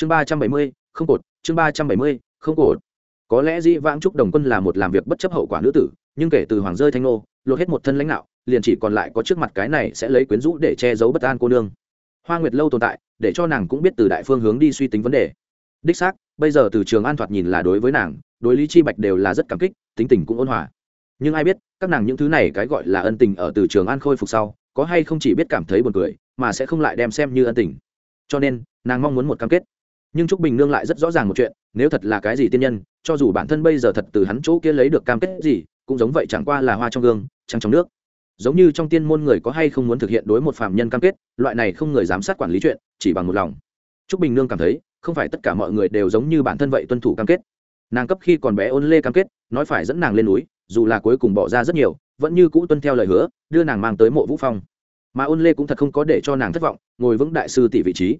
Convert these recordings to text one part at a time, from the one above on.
chương ba trăm bảy mươi, không cột, chương ba trăm bảy mươi, không cột. Có lẽ dĩ vãng trúc đồng quân là một làm việc bất chấp hậu quả nữ tử, nhưng kể từ hoàng rơi thanh nô, lột hết một thân lãnh đạo, liền chỉ còn lại có trước mặt cái này sẽ lấy quyến rũ để che giấu bất an cô nương. Hoa nguyệt lâu tồn tại, để cho nàng cũng biết từ đại phương hướng đi suy tính vấn đề. Đích xác, bây giờ từ trường an thoạt nhìn là đối với nàng, đối lý chi bạch đều là rất cảm kích, tính tình cũng ôn hòa. Nhưng ai biết, các nàng những thứ này cái gọi là ân tình ở từ trường an khôi phục sau, có hay không chỉ biết cảm thấy buồn cười, mà sẽ không lại đem xem như ân tình. Cho nên, nàng mong muốn một cam kết nhưng trúc bình nương lại rất rõ ràng một chuyện, nếu thật là cái gì tiên nhân, cho dù bản thân bây giờ thật từ hắn chỗ kia lấy được cam kết gì, cũng giống vậy chẳng qua là hoa trong gương, trăng trong nước. Giống như trong tiên môn người có hay không muốn thực hiện đối một phạm nhân cam kết, loại này không người giám sát quản lý chuyện, chỉ bằng một lòng. Trúc bình nương cảm thấy, không phải tất cả mọi người đều giống như bản thân vậy tuân thủ cam kết. Nàng cấp khi còn bé ôn lê cam kết, nói phải dẫn nàng lên núi, dù là cuối cùng bỏ ra rất nhiều, vẫn như cũ tuân theo lời hứa, đưa nàng mang tới mộ vũ phong. Mà ôn lê cũng thật không có để cho nàng thất vọng, ngồi vững đại sư tỷ vị trí.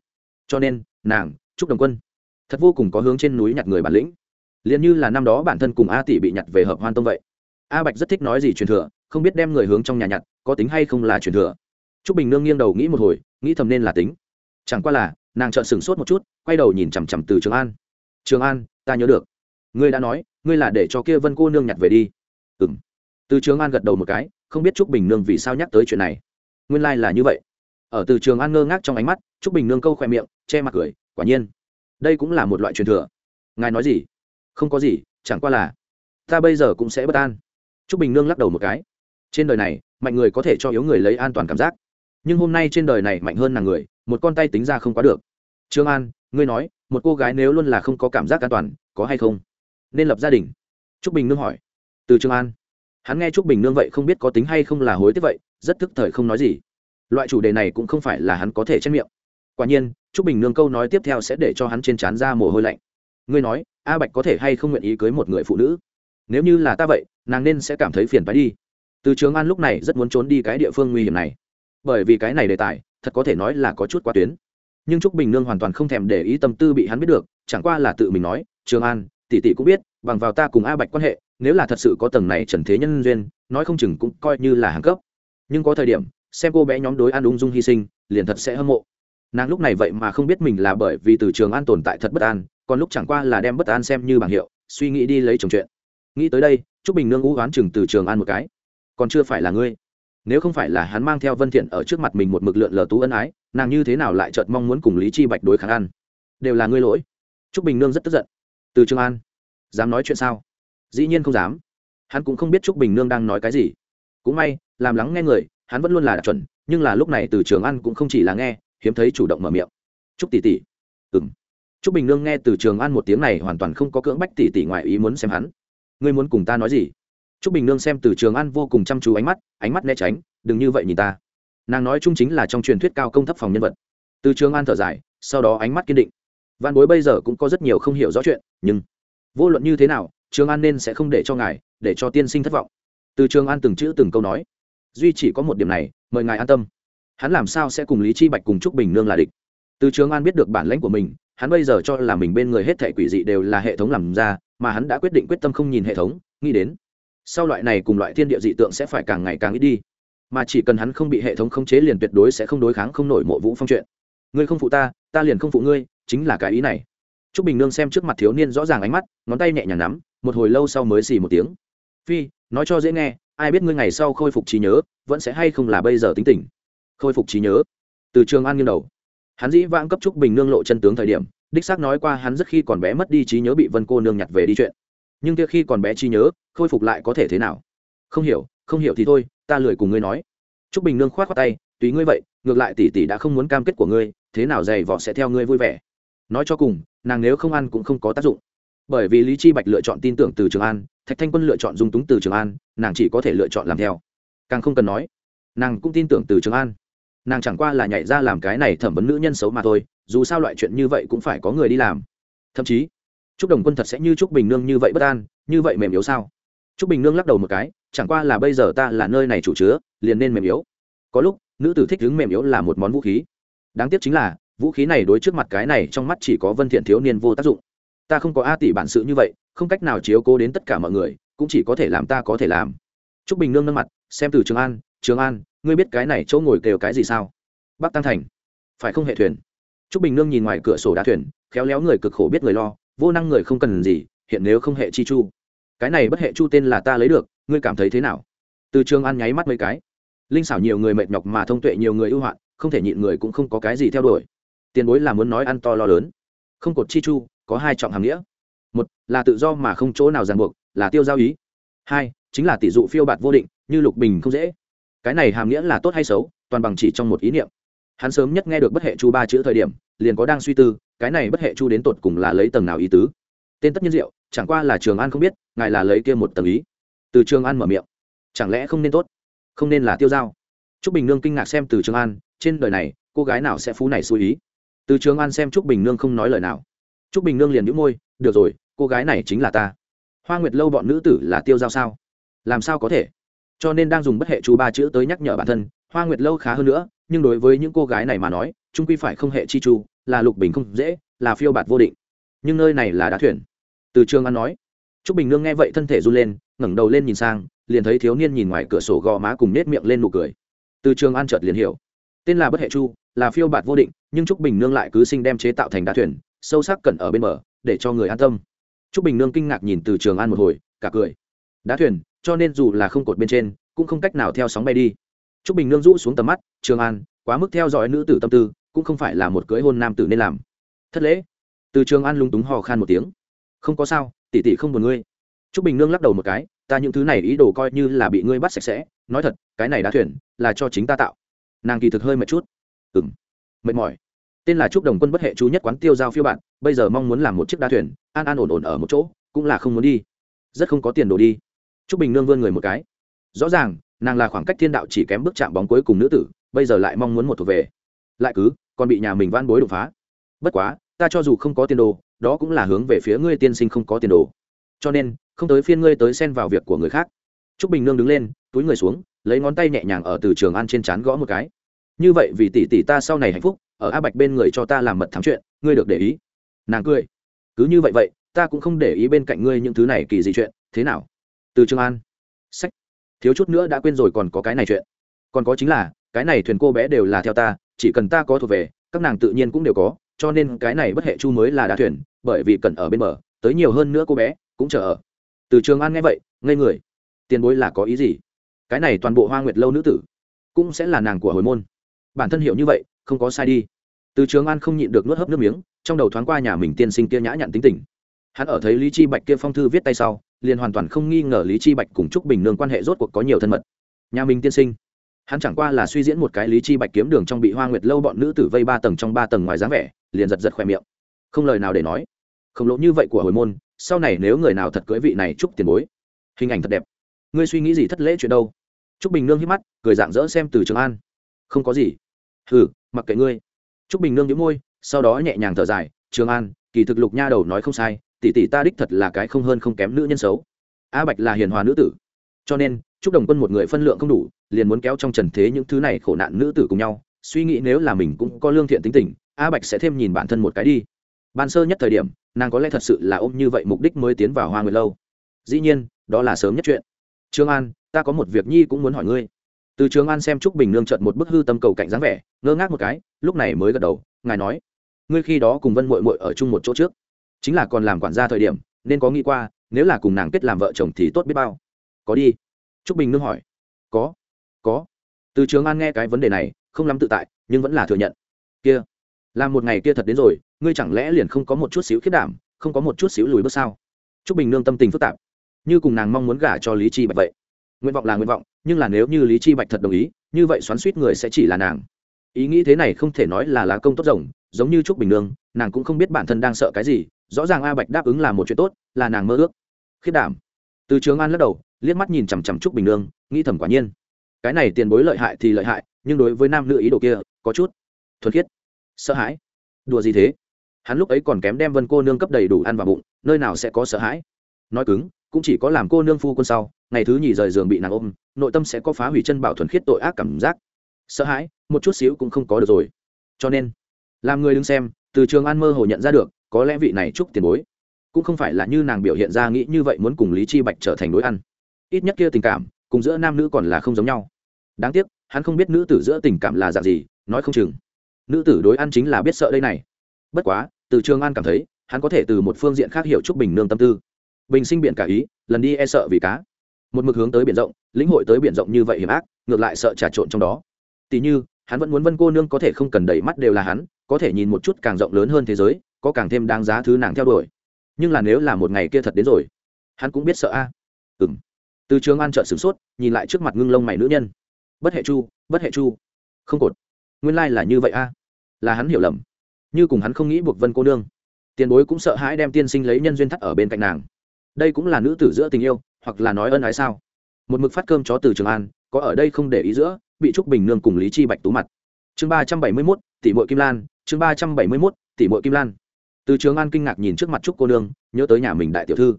Cho nên, nàng trúc đồng quân. Thật vô cùng có hướng trên núi nhặt người bản lĩnh. Liền như là năm đó bản thân cùng a tỷ bị nhặt về hợp hoan tông vậy. A bạch rất thích nói gì truyền thừa, không biết đem người hướng trong nhà nhặt, có tính hay không là truyền thừa. Trúc bình nương nghiêng đầu nghĩ một hồi, nghĩ thầm nên là tính. Chẳng qua là, nàng trợn sửng sốt một chút, quay đầu nhìn chằm chằm từ trường an. Trường an, ta nhớ được. Ngươi đã nói, ngươi là để cho kia vân cô nương nhặt về đi. Ừ m từ trường an gật đầu một cái, không biết trúc bình nương vì sao nhắc tới chuyện này. Nguyên lai、like、là như vậy. Ở từ trường an ngơ ngác trong ánh mắt trúc bình nương câu khoe miệng, che mặt cười, quả nhiên. Đây cũng là một loại truyền thừa. Ngài nói gì? Không có gì, chẳng qua là, ta bây giờ cũng sẽ bất an. Trúc bình nương lắc đầu một cái. Trên đời này, mạnh người có thể cho yếu người lấy an toàn cảm giác. Nhưng hôm nay trên đời này mạnh hơn nàng người, một con tay tính ra không quá được. Trương an, ngươi nói, một cô gái nếu luôn là không có cảm giác an toàn, có hay không? Nên lập gia đình. Trúc bình nương hỏi. Từ trương an. Hắn nghe trúc bình nương vậy không biết có tính hay không là hối tiếc vậy, rất thức thời không nói gì. Loại chủ đề này cũng không phải là hắn có thể chết miệng quả nhiên, trúc bình nương câu nói tiếp theo sẽ để cho hắn trên trán ra mồ hôi lạnh. Ngươi nói, a bạch có thể hay không nguyện ý cưới một người phụ nữ? Nếu như là ta vậy, nàng nên sẽ cảm thấy phiền phái đi. Từ trường an lúc này rất muốn trốn đi cái địa phương nguy hiểm này. Bởi vì cái này đề tài, thật có thể nói là có chút quá tuyến. Nhưng trúc bình nương hoàn toàn không thèm để ý tâm tư bị hắn biết được, chẳng qua là tự mình nói, trường an, tỷ tỷ cũng biết, bằng vào ta cùng a bạch quan hệ, nếu là thật sự có tầng này trần thế nhân duyên, nói không chừng cũng coi như là hàng cấp. Nhưng có thời điểm, xem cô bé nhóm đối an ung dung hy sinh, liền thật sẽ hâm mộ nàng lúc này vậy mà không biết mình là bởi vì từ trường an tồn tại thật bất an, còn lúc chẳng qua là đem bất an xem như bảng hiệu, suy nghĩ đi lấy chồng chuyện. Nghĩ tới đây, trúc bình nương ngũ oán chừng từ trường an một cái. Còn chưa phải là ngươi. Nếu không phải là hắn mang theo vân thiện ở trước mặt mình một mực lượn lờ tú ân ái, nàng như thế nào lại chợt mong muốn cùng lý chi bạch đối kháng ăn? Đều là ngươi lỗi. Trúc bình nương rất tức giận. Từ trường an, dám nói chuyện sao? Dĩ nhiên không dám. Hắn cũng không biết trúc bình nương đang nói cái gì. Cũng may, làm lắng nghe người, hắn vẫn luôn là đạt chuẩn, nhưng là lúc này từ trường an cũng không chỉ là nghe hiếm thấy chủ động mở miệng. Chúc tỷ tỷ. Ừm. Chúc bình nương nghe từ trường an một tiếng này hoàn toàn không có cưỡng bách tỷ tỷ ngoại ý muốn xem hắn. Ngươi muốn cùng ta nói gì? Chúc bình nương xem từ trường an vô cùng chăm chú ánh mắt ánh mắt né tránh, đừng như vậy nhìn ta. Nàng nói chung chính là trong truyền thuyết cao công thấp phòng nhân vật. Từ trường an thở dài, sau đó ánh mắt kiên định. Văn bối bây giờ cũng có rất nhiều không hiểu rõ chuyện, nhưng vô luận như thế nào, trường an nên sẽ không để cho ngài, để cho tiên sinh thất vọng. Từ trường an từng chữ từng câu nói. Duy chỉ có một điểm này, mời ngài an tâm hắn làm sao sẽ cùng lý chi bạch cùng trúc bình nương là địch? Từ trường an biết được bản lãnh của mình, hắn bây giờ cho là mình bên người hết thệ quỷ dị đều là hệ thống làm ra, mà hắn đã quyết định quyết tâm không nhìn hệ thống, nghĩ đến, sau loại này cùng loại thiên địa dị tượng sẽ phải càng ngày càng ít đi. Mà chỉ cần hắn không bị hệ thống khống chế liền tuyệt đối sẽ không đối kháng không nổi mộ vũ phong chuyện. Ngươi không phụ ta ta liền không phụ ngươi, chính là cái ý này. T r ú c bình nương xem trước mặt thiếu niên rõ ràng ánh mắt, ngón tay nhẹ nhàng nắm, một hồi lâu sau mới xì một tiếng. Phi, nói cho dễ nghe, ai biết ngươi ngày sau khôi phục trí nhớ, vẫn sẽ hay không là bây giờ tính tình? Khôi phục trí nhớ. Từ trường an nghiêng đầu, hắn dĩ vãng cấp trúc bình nương lộ chân tướng thời điểm, đích xác nói qua hắn rất khi còn bé mất đi trí nhớ bị vân cô nương nhặt về đi chuyện. Nhưng kia khi còn bé trí nhớ, khôi phục lại có thể thế nào? Không hiểu không hiểu thì thôi, ta lười cùng ngươi nói. Trúc bình nương k h o tay, tùy ngươi vậy, ngược lại tỷ tỷ đã không muốn cam kết của ngươi, thế nào dày vỏ sẽ theo ngươi vui vẻ. Nói cho cùng, nàng nếu không ăn cũng không có tác dụng. Bởi vì lý chi bạch lựa chọn tin tưởng từ trường an, thạch thanh quân lựa chọn dung túng từ trường an, nàng chỉ có thể lựa chọn làm theo. Càng không cần nói, nàng cũng tin tưởng từ trường an nàng chẳng qua là nhảy ra làm cái này thẩm vấn nữ nhân xấu mà thôi, dù sao loại chuyện như vậy cũng phải có người đi làm. Thậm chí chúc đồng quân thật sẽ như chúc bình nương như vậy bất an, như vậy mềm yếu sao? Chúc bình nương lắc đầu một cái, chẳng qua là bây giờ ta là nơi này chủ chứa, liền nên mềm yếu. Có lúc, nữ tử thích đứng mềm yếu là một món vũ khí. Đáng tiếc chính là, vũ khí này đối trước mặt cái này trong mắt chỉ có vân thiện thiếu niên vô tác dụng. Ta không có a tỷ bản sự như vậy, không cách nào chiếu cố đến tất cả mọi người, cũng chỉ có thể làm ta có thể làm. Trúc bình nương nâng mặt, xem từ trường an trường an ngươi biết cái này chỗ ngồi kêu cái gì sao? Bắc tăng thành. Phải không hệ thuyền? Trúc bình nương nhìn ngoài cửa sổ đá thuyền, khéo léo người cực khổ biết người lo, vô năng người không cần gì, hiện nếu không hệ chi chu. Cái này bất hệ chu tên là ta lấy được, ngươi cảm thấy thế nào? Từ trường an nháy mắt mấy cái. Linh xảo nhiều người mệt nhọc mà thông tuệ nhiều người ưu hoạn, không thể nhịn người cũng không có cái gì theo đuổi. Tiền bối là muốn nói ăn to lo lớn. Không cột chi chu, có hai trọng hàm nghĩa. Một là tự do mà không chỗ nào ràng buộc, là tiêu giao ý. Hai, chính là tỷ dụ phiêu bạt vô định, như lục bình không dễ cái này hàm nghĩa là tốt hay xấu, toàn bằng chỉ trong một ý niệm. Hắn sớm nhất nghe được bất hệ chu ba chữ thời điểm, liền có đang suy tư, cái này bất hệ chu đến tột cùng là lấy tầng nào ý tứ? Tên tất nhiên diệu, chẳng qua là trường an không biết, ngài là lấy kia một tầng ý. Từ trường an mở miệng. Chẳng lẽ không nên tốt? Không nên là tiêu dao. T r ú c bình nương kinh ngạc xem từ trường an, trên đời này, cô gái nào sẽ phú này xui ý? Từ trường an xem t r ú c bình nương không nói lời nào. T r ú c bình nương liền nhũ môi, được rồi, cô gái này chính là ta. Hoa nguyệt lâu bọn nữ tử là tiêu dao sao? Làm sao có thể? Cho nên đang dùng bất hệ chú ba chữ tới nhắc nhở bản thân, hoa nguyệt lâu khá hơn nữa, nhưng đối với những cô gái này mà nói, trung quy phải không hệ chi chu, là lục bình không dễ, là phiêu bạt vô định. Nhưng nơi này là đá thuyền. Từ trường an nói. T r ú c bình nương nghe vậy thân thể run lên, ngẩng đầu lên nhìn sang, liền thấy thiếu niên nhìn ngoài cửa sổ gò má cùng nết miệng lên nụ cười. Từ trường an chợt liền hiểu. Tên là bất hệ chu, là phiêu bạt vô định, nhưng trúc bình nương lại cứ sinh đem chế tạo thành đá thuyền, sâu sắc cẩn ở bên bờ, để cho người an tâm. Trúc bình nương kinh ngạc nhìn từ trường an một hồi, cả cười đá thuyền, cho nên dù là không cột bên trên, cũng không cách nào theo sóng bay đi. Trúc bình nương rũ xuống tầm mắt, trường an, quá mức theo dõi nữ tử tâm tư, cũng không phải là một cưới hôn nam tử nên làm. Thất lễ. Từ trường an lúng túng hò khan một tiếng. Không có sao, tỷ tỷ không buồn ngươi. Trúc bình nương lắc đầu một cái, ta những thứ này ý đồ coi như là bị ngươi bắt sạch sẽ, nói thật, cái này đá thuyền, là cho chính ta tạo. Nàng kỳ thực hơi mệt chút. Ừng mệt mỏi. Tên là trúc đồng quân bất hệ chú nhất quán tiêu giao phiêu bạn, bây giờ mong muốn làm một chiếc đá thuyền, an an ổn ổn ở một chỗ, cũng là không muốn đi. Rất không có tiền đồ đi trúc bình nương vươn người một cái. Rõ ràng, nàng là khoảng cách thiên đạo chỉ kém bước chạm bóng cuối cùng nữ tử, bây giờ lại mong muốn một thuộc về. Lại cứ, còn bị nhà mình van bối đột phá. Bất quá, ta cho dù không có tiền đồ, đó cũng là hướng về phía ngươi tiên sinh không có tiền đồ. Cho nên, không tới phiên ngươi tới xen vào việc của người khác. Trúc bình nương đứng lên, túi người xuống, lấy ngón tay nhẹ nhàng ở từ trường an trên trán gõ một cái. Như vậy vì tỷ tỷ ta sau này hạnh phúc, ở a bạch bên người cho ta làm mật thám chuyện, ngươi được để ý. Nàng cười. Cứ như vậy vậy, ta cũng không để ý bên cạnh ngươi những thứ này kỳ dị chuyện, thế nào? Từ trường an. Sách. Thiếu chút nữa đã quên rồi còn có cái này chuyện. Còn có chính là, cái này thuyền cô bé đều là theo ta, chỉ cần ta có thuộc về, các nàng tự nhiên cũng đều có, cho nên cái này bất hệ chu mới là đá thuyền, bởi vì cần ở bên bờ, tới nhiều hơn nữa cô bé, cũng chờ ở. Từ trường an nghe vậy, ngây người. Tiền bối là có ý gì? Cái này toàn bộ hoa nguyệt lâu nữ tử, cũng sẽ là nàng của hồi môn. Bản thân hiểu như vậy, không có sai đi. Từ trường an không nhịn được nuốt hấp nước miếng, trong đầu thoáng qua nhà mình tiên sinh kia nhã nhặn tính tình. Hắn ở thấy lý chi bạch kia phong thư viết tay sau liền hoàn toàn không nghi ngờ lý chi bạch cùng trúc bình nương quan hệ rốt cuộc có nhiều thân mật. Nhà mình tiên sinh, hắn chẳng qua là suy diễn một cái lý chi bạch kiếm đường trong bị hoa nguyệt lâu bọn nữ tử vây ba tầng trong ba tầng ngoài dáng vẻ, liền giật giật khoe miệng. Không lời nào để nói. Không lỗ như vậy của hồi môn, sau này nếu người nào thật cưới vị này Trúc tiền bối. Hình ảnh thật đẹp. Ngươi suy nghĩ gì thất lễ chuyện đâu? Trúc bình nương hít mắt, cười dạng dỡ xem từ trường an. Không có gì. Hừ, mặc kệ ngươi. Trúc bình nương nhíu môi, sau đó nhẹ nhàng thở dài, trường an, kỳ thực lục nha đầu nói không sai tỷ tỷ ta đích thật là cái không hơn không kém nữ nhân xấu. A bạch là hiền hòa nữ tử. Cho nên chúc đồng quân một người phân lượng không đủ, liền muốn kéo trong trần thế những thứ này khổ nạn nữ tử cùng nhau, suy nghĩ nếu là mình cũng có lương thiện tính tình, a bạch sẽ thêm nhìn bản thân một cái đi. Ban sơ nhất thời điểm, nàng có lẽ thật sự là ôm như vậy mục đích mới tiến vào hoa nguyệt lâu. Dĩ nhiên, đó là sớm nhất chuyện. Trương an, ta có một việc nhi cũng muốn hỏi ngươi. Từ trường an xem trúc bình nương trận một bức hư tâm cầu cạnh dáng vẻ, ngơ ngác một cái, lúc này mới gật đầu, ngài nói, ngươi khi đó cùng vân mội mội ở chung một chỗ trước chính là còn làm quản gia thời điểm, nên có nghĩ qua, nếu là cùng nàng kết làm vợ chồng thì tốt biết bao. Có đi. Trúc bình nương hỏi. Có có. Từ trường an nghe cái vấn đề này, không lắm tự tại, nhưng vẫn là thừa nhận. Kia, làm một ngày kia thật đến rồi, ngươi chẳng lẽ liền không có một chút xíu khiết đảm, không có một chút xíu lùi bước sao? T r ú c bình nương tâm tình phức tạp. Như cùng nàng mong muốn gả cho lý chi bạch vậy. Nguyện vọng là nguyện vọng, nhưng là nếu như lý chi bạch thật đồng ý, như vậy xoắn suýt người sẽ chỉ là nàng. Ý nghĩ thế này không thể nói là lá công tốt rồng, giống như trúc bình nương, nàng cũng không biết bản thân đang sợ cái gì rõ ràng a bạch đáp ứng là một chuyện tốt, là nàng mơ ước. Khiết đảm. Từ trường an lắc đầu, liếc mắt nhìn chằm chằm trúc bình nương, nghĩ thầm quả nhiên. Cái này tiền bối lợi hại thì lợi hại, nhưng đối với nam nữ ý đồ kia, có chút thuần khiết, sợ hãi. Đùa gì thế? Hắn lúc ấy còn kém đem vân cô nương cấp đầy đủ ăn vào bụng, nơi nào sẽ có sợ hãi? Nói cứng, cũng chỉ có làm cô nương phu quân sau, ngày thứ nhì rời giường bị nàng ôm, nội tâm sẽ có phá hủy chân bảo thuần khiết tội ác cảm giác. Sợ hãi, một chút xíu cũng không có được rồi. Cho nên, làm người đứng xem, từ trường an mơ hồ nhận ra được có lẽ vị này chúc tiền bối cũng không phải là như nàng biểu hiện ra nghĩ như vậy muốn cùng lý chi bạch trở thành đối ăn. Ít nhất kia tình cảm, cùng giữa nam nữ còn là không giống nhau. Đáng tiếc, hắn không biết nữ tử giữa tình cảm là dạng gì, nói không chừng. Nữ tử đối ăn chính là biết sợ đây này. Bất quá, từ trường an cảm thấy, hắn có thể từ một phương diện khác hiểu trúc bình nương tâm tư. Bình sinh biện cả ý, lần đi e sợ vì cá. Một mực hướng tới biển rộng, lĩnh hội tới biển rộng như vậy hiểm ác, ngược lại sợ trà trộn trong đó. Tỷ như, hắn vẫn muốn vân cô nương có thể không cần đẩy mắt đều là hắn, có thể nhìn một chút càng rộng lớn hơn thế giới có càng thêm đáng giá thứ nàng theo đuổi. Nhưng là nếu là một ngày kia thật đến rồi, hắn cũng biết sợ a. À. từ trường an trợn sửng sốt, nhìn lại trước mặt ngưng lông mày nữ nhân. Bất hệ chu, bất hệ chu. Không cột. Nguyên lai là như vậy a. Là hắn hiểu lầm. Như cùng hắn không nghĩ buộc vân cô nương. Tiền bối cũng sợ hãi đem tiên sinh lấy nhân duyên thắt ở bên cạnh nàng. Đây cũng là nữ tử giữa tình yêu, hoặc là nói ân ái sao? Một mực phát cơm chó từ trường an, có ở đây không để ý giữa, bị trúc bình nương cùng lý chi bạch tú mặt. Chương ba trăm bảy mươi mốt, tỷ mội kim lan, chương ba trăm bảy mươi mốt, tỷ mội kim lan từ trường an kinh ngạc nhìn trước mặt trúc cô nương, nhớ tới nhà mình đại tiểu thư.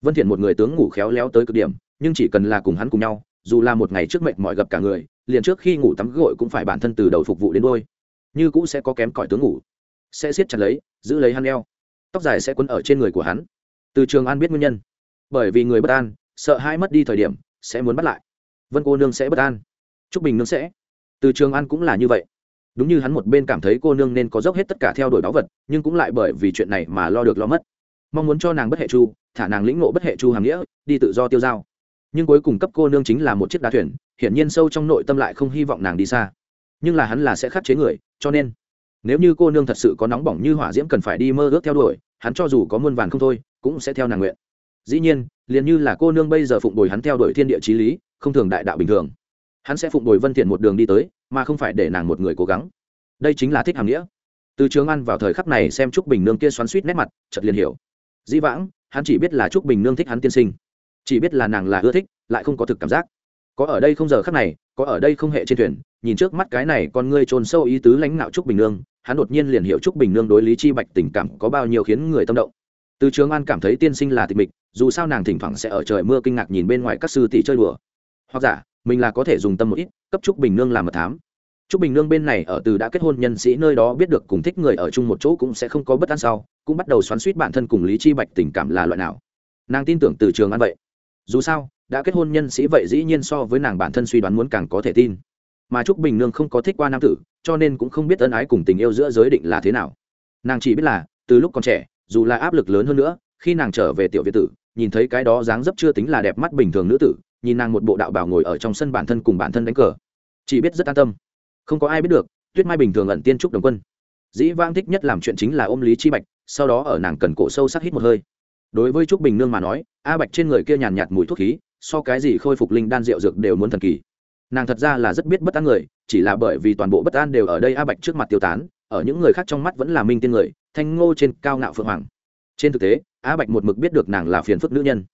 Vân thiện một người tướng ngủ khéo léo tới cực điểm, nhưng chỉ cần là cùng hắn cùng nhau, dù là một ngày trước mệt mỏi gặp cả người, liền trước khi ngủ tắm gội cũng phải bản thân từ đầu phục vụ đến đôi. Như cũ sẽ có kém cỏi tướng ngủ. Sẽ siết chặt lấy, giữ lấy hắn eo. Tóc dài sẽ quấn ở trên người của hắn. Từ trường an biết nguyên nhân. Bởi vì người bất an, sợ hai mất đi thời điểm, sẽ muốn bắt lại. Vân cô nương sẽ bất an. Trúc bình nương sẽ. Từ trường an cũng là như vậy đúng như hắn một bên cảm thấy cô nương nên có dốc hết tất cả theo đuổi báu vật, nhưng cũng lại bởi vì chuyện này mà lo được lo mất. Mong muốn cho nàng bất hệ chu, thả nàng lĩnh ngộ bất hệ chu hàm nghĩa, đi tự do tiêu dao. Nhưng cuối cùng cấp cô nương chính là một chiếc đá thuyền, hiển nhiên sâu trong nội tâm lại không hy vọng nàng đi xa. Nhưng là hắn là sẽ khắc chế người, cho nên, nếu như cô nương thật sự có nóng bỏng như hỏa diễm cần phải đi mơ ước theo đuổi, hắn cho dù có muôn vàn không thôi, cũng sẽ theo nàng nguyện. Dĩ nhiên, liền như là cô nương bây giờ phụng bồi hắn theo đuổi thiên địa trí lý, không thường đại đạo bình thường, hắn sẽ phụng bồi vân thiện một đường đi tới mà không phải để nàng một người cố gắng. Đây chính là thích hàm nghĩa. Từ trường ăn vào thời khắc này xem trúc bình nương kia xoắn suýt nét mặt, chợt liền hiểu. Dĩ vãng, hắn chỉ biết là trúc bình nương thích hắn tiên sinh. Chỉ biết là nàng là ưa thích, lại không có thực cảm giác. Có ở đây không giờ khắc này, có ở đây không hệ trên thuyền, nhìn trước mắt cái này con ngươi trồn sâu ý tứ lãnh ngạo trúc bình nương, hắn đột nhiên liền hiểu trúc bình nương đối lý chi bạch tình cảm có bao nhiêu khiến người tâm động. Từ trường an cảm thấy tiên sinh là tịch mịch, dù sao nàng thỉnh thoảng sẽ ở trời mưa kinh ngạc nhìn bên ngoài các sư tỷ chơi đùa. Hoặc giả mình là có thể dùng tâm một ít, cấp trúc bình nương làm mật thám. Trúc bình nương bên này ở từ đã kết hôn nhân sĩ nơi đó biết được cùng thích người ở chung một chỗ cũng sẽ không có bất an sau, cũng bắt đầu xoắn suýt bản thân cùng lý chi bạch tình cảm là loại nào. Nàng tin tưởng từ trường an vậy. Dù sao, đã kết hôn nhân sĩ vậy dĩ nhiên so với nàng bản thân suy đoán muốn càng có thể tin. Mà trúc bình nương không có thích qua nam tử, cho nên cũng không biết ân ái cùng tình yêu giữa giới định là thế nào. Nàng chỉ biết là, từ lúc còn trẻ, dù là áp lực lớn hơn nữa, khi nàng trở về tiểu việt tử, nhìn thấy cái đó dáng dấp chưa tính là đẹp mắt bình thường nữ tử nhìn nàng một bộ đạo bảo ngồi ở trong sân bản thân cùng bản thân đánh cờ. Chỉ biết rất an tâm. Không có ai biết được, tuyết mai bình thường ẩn tiên trúc đồng quân. Dĩ vang thích nhất làm chuyện chính là ôm lý chi bạch, sau đó ở nàng cần cổ sâu sắc hít một hơi. Đối với trúc bình nương mà nói, a bạch trên người kia nhàn nhạt mùi thuốc khí, so cái gì khôi phục linh đan rượu dược đều muốn thần kỳ. Nàng thật ra là rất biết bất an người, chỉ là bởi vì toàn bộ bất an đều ở đây a bạch trước mặt tiêu tán, ở những người khác trong mắt vẫn là minh tiên người, thanh ngô trên cao ngạo phượng hoàng. Trên thực tế, a bạch một mực biết được nàng là phiền phức nữ nhân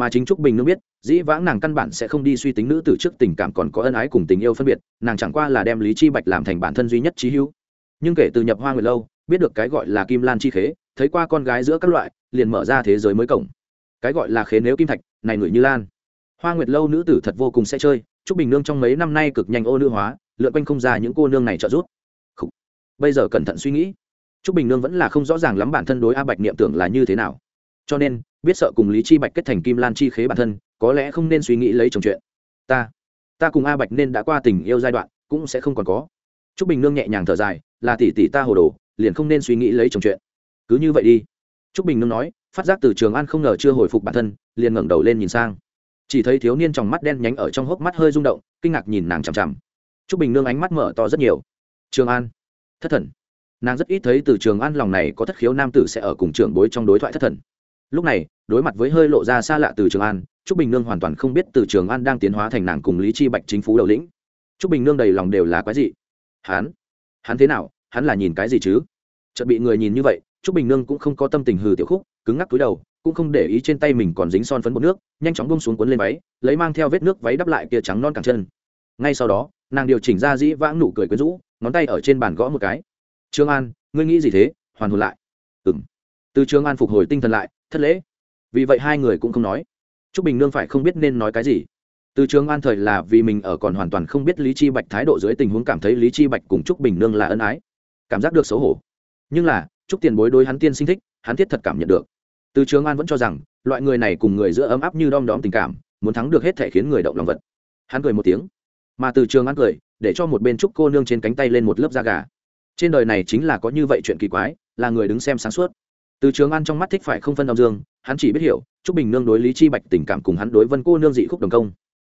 mà chính trúc bình nương biết, dĩ vãng nàng căn bản sẽ không đi suy tính nữ từ trước tình cảm còn có ân ái cùng tình yêu phân biệt, nàng chẳng qua là đem lý chi bạch làm thành bản thân duy nhất trí hữu. Nhưng kể từ nhập hoa người lâu, biết được cái gọi là kim lan chi khế, thấy qua con gái giữa các loại, liền mở ra thế giới mới cổng. Cái gọi là khế nếu kim thạch, này người như lan. Hoa nguyệt lâu nữ tử thật vô cùng sẽ chơi, trúc bình nương trong mấy năm nay cực nhanh ô nữ hóa, lượn quanh không ra những cô nương này trợ giúp. Bây giờ cẩn thận suy nghĩ. Trúc bình nương vẫn là không rõ ràng lắm bản thân đối a bạch niệm tưởng là như thế nào cho nên, biết sợ cùng lý chi bạch kết thành kim lan chi khế bản thân, có lẽ không nên suy nghĩ lấy chồng chuyện. Ta ta cùng a bạch nên đã qua tình yêu giai đoạn, cũng sẽ không còn có. Trúc bình nương nhẹ nhàng thở dài, là tỷ tỷ ta hồ đồ, liền không nên suy nghĩ lấy chồng chuyện. Cứ như vậy đi. Trúc bình nương nói, phát giác từ trường an không ngờ chưa hồi phục bản thân, liền ngẩng đầu lên nhìn sang. Chỉ thấy thiếu niên trong mắt đen nhánh ở trong hốc mắt hơi rung động, kinh ngạc nhìn nàng chằm chằm. Trúc bình nương ánh mắt mở to rất nhiều. Trường an, thất thần. Nàng rất ít thấy từ trường an lòng này có thất khiếu nam tử sẽ ở cùng trường bối trong đối thoại thất thần lúc này, đối mặt với hơi lộ ra xa lạ từ trường an, Trúc bình nương hoàn toàn không biết từ trường an đang tiến hóa thành nàng cùng lý chi bạch chính phú đầu lĩnh. Trúc bình nương đầy lòng đều là quái gì hắn? Hắn thế nào? Hắn là nhìn cái gì chứ? Chợt bị người nhìn như vậy, Trúc bình nương cũng không có tâm tình hừ tiểu khúc, cứng ngắc túi đầu, cũng không để ý trên tay mình còn dính son phấn bột nước, nhanh chóng bông xuống cuốn lên váy, lấy mang theo vết nước váy đắp lại kia trắng non cẳng chân. Ngay sau đó, nàng điều chỉnh ra dĩ vãng nụ cười quyến rũ, ngón tay ở trên bàn gõ một cái. Trương an, ngươi nghĩ gì thế? Hoàn hồn lại. Ừ m từ trương an phục hồi tinh thần lại thất lễ. Vì vậy hai người cũng không nói. T r ú c bình nương phải không biết nên nói cái gì. Từ trường an thời là vì mình ở còn hoàn toàn không biết lý chi bạch thái độ dưới tình huống cảm thấy lý chi bạch cùng trúc bình nương là ân ái, cảm giác được xấu hổ. Nhưng là, trúc tiền bối đối hắn tiên sinh thích, hắn thiết thật cảm nhận được. Từ trường an vẫn cho rằng, loại người này cùng người giữa ấm áp như đom đóm tình cảm, muốn thắng được hết thể khiến người động lòng vật. Hắn cười một tiếng. Mà từ trường an cười, để cho một bên trúc cô nương trên cánh tay lên một lớp da gà. Trên đời này chính là có như vậy chuyện kỳ quái, là người đứng xem sáng suốt từ trường an trong mắt thích phải không phân âm dương, hắn chỉ biết hiểu, trúc bình nương đối lý chi bạch tình cảm cùng hắn đối vân cô nương dị khúc đồng công.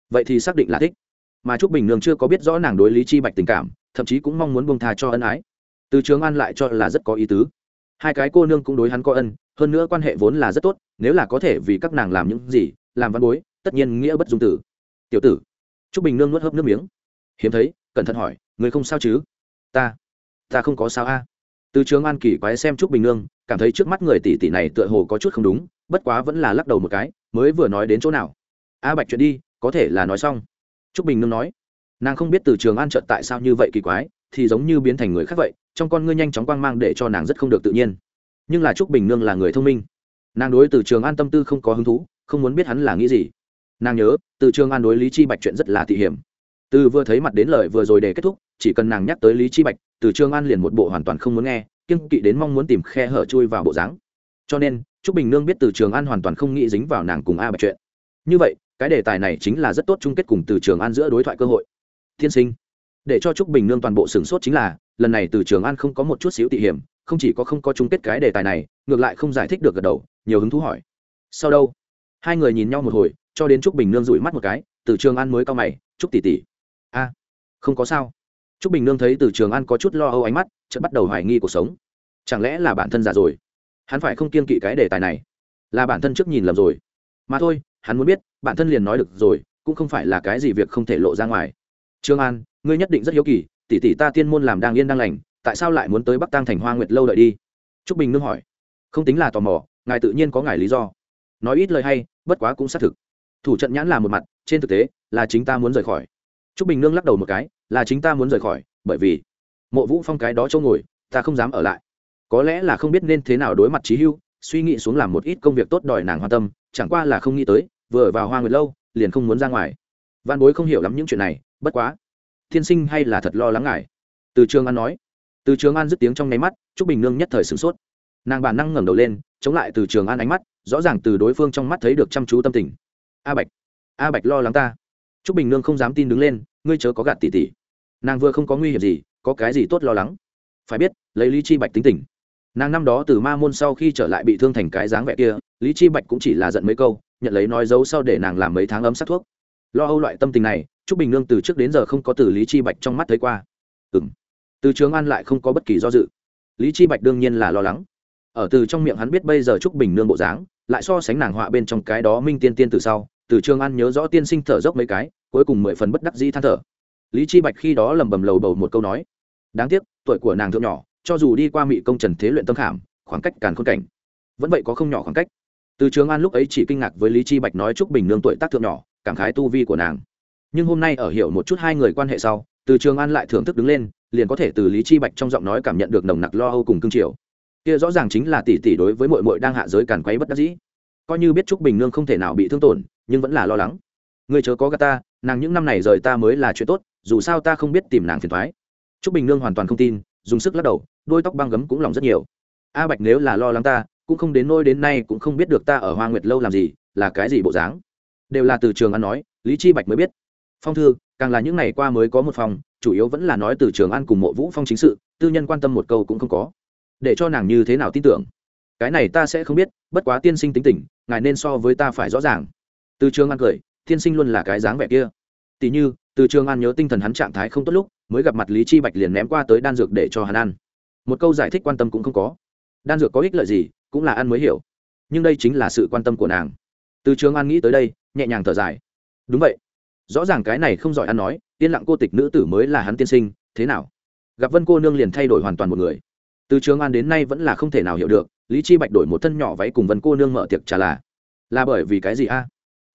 Vậy thì xác định là thích. Mà trúc bình nương chưa có biết rõ nàng đối lý chi bạch tình cảm, thậm chí cũng mong muốn bông tha cho ân ái. Từ trường an lại cho là rất có ý tứ. Hai cái cô nương cũng đối hắn có ân, hơn nữa quan hệ vốn là rất tốt, nếu là có thể vì các nàng làm những gì, làm văn bối, tất nhiên nghĩa bất dung tử. Tiểu tử. Trúc bình nương nuốt hớp nước miếng. Hiếm thấy, cẩn thận hỏi, người không sao chứ? Ta ta không có sao a từ trường an kỳ quái xem trúc bình nương, cảm thấy trước mắt người tỷ tỷ này tựa hồ có chút không đúng, bất quá vẫn là lắc đầu một cái, mới vừa nói đến chỗ nào. A bạch chuyện đi, có thể là nói xong. Trúc bình nương nói, nàng không biết từ trường an trợt tại sao như vậy kỳ quái, thì giống như biến thành người khác vậy, trong con ngươi nhanh chóng quang mang để cho nàng rất không được tự nhiên. Nhưng là trúc bình nương là người thông minh. Nàng đối từ trường an tâm tư không có hứng thú, không muốn biết hắn là nghĩ gì. Nàng nhớ, từ trường an đối lý chi bạch chuyện rất là thị hiểm. Từ vừa thấy mặt đến lời vừa rồi để kết thúc, chỉ cần nàng nhắc tới lý chi bạch từ trường an liền một bộ hoàn toàn không muốn nghe kiên kỵ đến mong muốn tìm khe hở chui vào bộ dáng. Cho nên, trúc bình nương biết từ trường an hoàn toàn không nghĩ dính vào nàng cùng a bạch chuyện. Như vậy, cái đề tài này chính là rất tốt chung kết cùng từ trường an giữa đối thoại cơ hội. Thiên sinh, để cho trúc bình nương toàn bộ sửng sốt chính là, lần này từ trường an không có một chút xíu tị hiểm, không chỉ có không có chung kết cái đề tài này, ngược lại không giải thích được gật đầu, nhiều hứng thú hỏi. Sau đâu? Hai người nhìn nhau một hồi, cho đến trúc bình nương rủi mắt một cái, từ trường an mới cao mày, trúc tỷ tỷ. A, không có sao trúc bình nương thấy từ trường an có chút lo âu ánh mắt, chợt bắt đầu hoài nghi cuộc sống. Chẳng lẽ là bản thân già rồi? Hắn phải không kiên kỵ cái đề tài này? Là bản thân trước nhìn lầm rồi. Mà thôi, hắn muốn biết, bản thân liền nói được rồi, cũng không phải là cái gì việc không thể lộ ra ngoài. Trường an, ngươi nhất định rất hiếu kỳ, tỷ tỷ ta tiên môn làm đang yên đang lành, tại sao lại muốn tới bắc tăng thành hoa nguyệt lâu đợi đi? Trúc bình nương hỏi. Không tính là tò mò, ngài tự nhiên có ngài lý do. Nói ít lời hay, bất quá cũng xác thực. Thủ trận nhãn là một mặt, trên thực tế, là chính ta muốn rời khỏi trúc bình nương lắc đầu một cái, là chính ta muốn rời khỏi, bởi vì mộ vũ phong cái đó chỗ ngồi, ta không dám ở lại. Có lẽ là không biết nên thế nào đối mặt trí hưu, suy nghĩ xuống làm một ít công việc tốt đòi nàng hoa tâm, chẳng qua là không nghĩ tới, vừa vào hoa nguyệt lâu, liền không muốn ra ngoài. Văn bối không hiểu lắm những chuyện này, bất quá. Thiên sinh hay là thật lo lắng ngài? Từ trường an nói. Từ trường an dứt tiếng trong ngáy mắt, trúc bình nương nhất thời sửng sốt. Nàng bản năng ngẩng đầu lên, chống lại từ trường an ánh mắt, rõ ràng từ đối phương trong mắt thấy được chăm chú tâm tình. A bạch a bạch lo lắng ta trúc bình nương không dám tin đứng lên, ngươi chớ có gạt tỉ tỉ nàng vừa không có nguy hiểm gì, có cái gì tốt lo lắng? Phải biết, lấy lý chi bạch tính tình. Nàng năm đó từ ma môn sau khi trở lại bị thương thành cái dáng vẻ kia, lý chi bạch cũng chỉ là giận mấy câu, nhận lấy nói dấu sau để nàng làm mấy tháng ấm sát thuốc. Lo âu loại tâm tình này, trúc bình nương từ trước đến giờ không có từ lý chi bạch trong mắt thấy qua. Ừ m từ trường an lại không có bất kỳ do dự. Lý chi bạch đương nhiên là lo lắng. Ở từ trong miệng hắn biết bây giờ trúc bình nương bộ dáng, lại so sánh nàng họa bên trong cái đó minh tiên tiên từ sau từ trường an nhớ rõ tiên sinh thở dốc mấy cái, cuối cùng mười phần bất đắc dĩ than thở. Lý chi bạch khi đó lầm bầm lầu bầu một câu nói, đáng tiếc, tuổi của nàng thượng nhỏ, cho dù đi qua Mị công trần thế luyện tâm khảm, khoảng cách càn khôn cảnh, vẫn vậy có không nhỏ khoảng cách. Từ trường an lúc ấy chỉ kinh ngạc với lý chi bạch nói trúc bình nương tuổi tác thượng nhỏ, cảm khái tu vi của nàng. Nhưng hôm nay ở hiểu một chút hai người quan hệ sau, từ trường an lại thưởng thức đứng lên, liền có thể từ lý chi bạch trong giọng nói cảm nhận được nồng nặc lo âu cùng cương triều. Kia rõ ràng chính là tỷ tỷ đối với muội muội đang hạ giới càn quấy bất đắc dĩ. Coi như biết trúc bình nương không thể nào bị thương tổn nhưng vẫn là lo lắng. Người chớ có gà ta, nàng những năm này rời ta mới là chuyện tốt, dù sao ta không biết tìm nàng phiền thoái trúc bình nương hoàn toàn không tin, dùng sức lắc đầu, đôi tóc băng gấm cũng lòng rất nhiều. A bạch nếu là lo lắng ta, cũng không đến nôi đến nay cũng không biết được ta ở hoa nguyệt lâu làm gì, là cái gì bộ dáng. Đều là từ trường ăn nói, lý chi bạch mới biết. Phong thư, càng là những ngày qua mới có một phòng, chủ yếu vẫn là nói từ trường ăn cùng mộ vũ phong chính sự, tư nhân quan tâm một câu cũng không có. Để cho nàng như thế nào tin tưởng? Cái này ta sẽ không biết, bất quá tiên sinh tính tình, ngài nên so với ta phải rõ ràng từ trường an cười, tiên sinh luôn là cái dáng vẻ kia. Tỉ như, từ trường an nhớ tinh thần hắn trạng thái không tốt lúc, mới gặp mặt lý chi bạch liền ném qua tới đan dược để cho hắn ăn. Một câu giải thích quan tâm cũng không có. Đan dược có ích lợi gì, cũng là ăn mới hiểu. Nhưng đây chính là sự quan tâm của nàng. Từ trường an nghĩ tới đây, nhẹ nhàng thở dài. Đúng vậy. Rõ ràng cái này không giỏi ăn nói, yên lặng cô tịch nữ tử mới là hắn tiên sinh, thế nào? Gặp vân cô nương liền thay đổi hoàn toàn một người. Từ trường an đến nay vẫn là không thể nào hiểu được, lý chi bạch đổi một thân nhỏ váy cùng vân cô nương mở tiệc trà là. Là bởi vì cái gì a?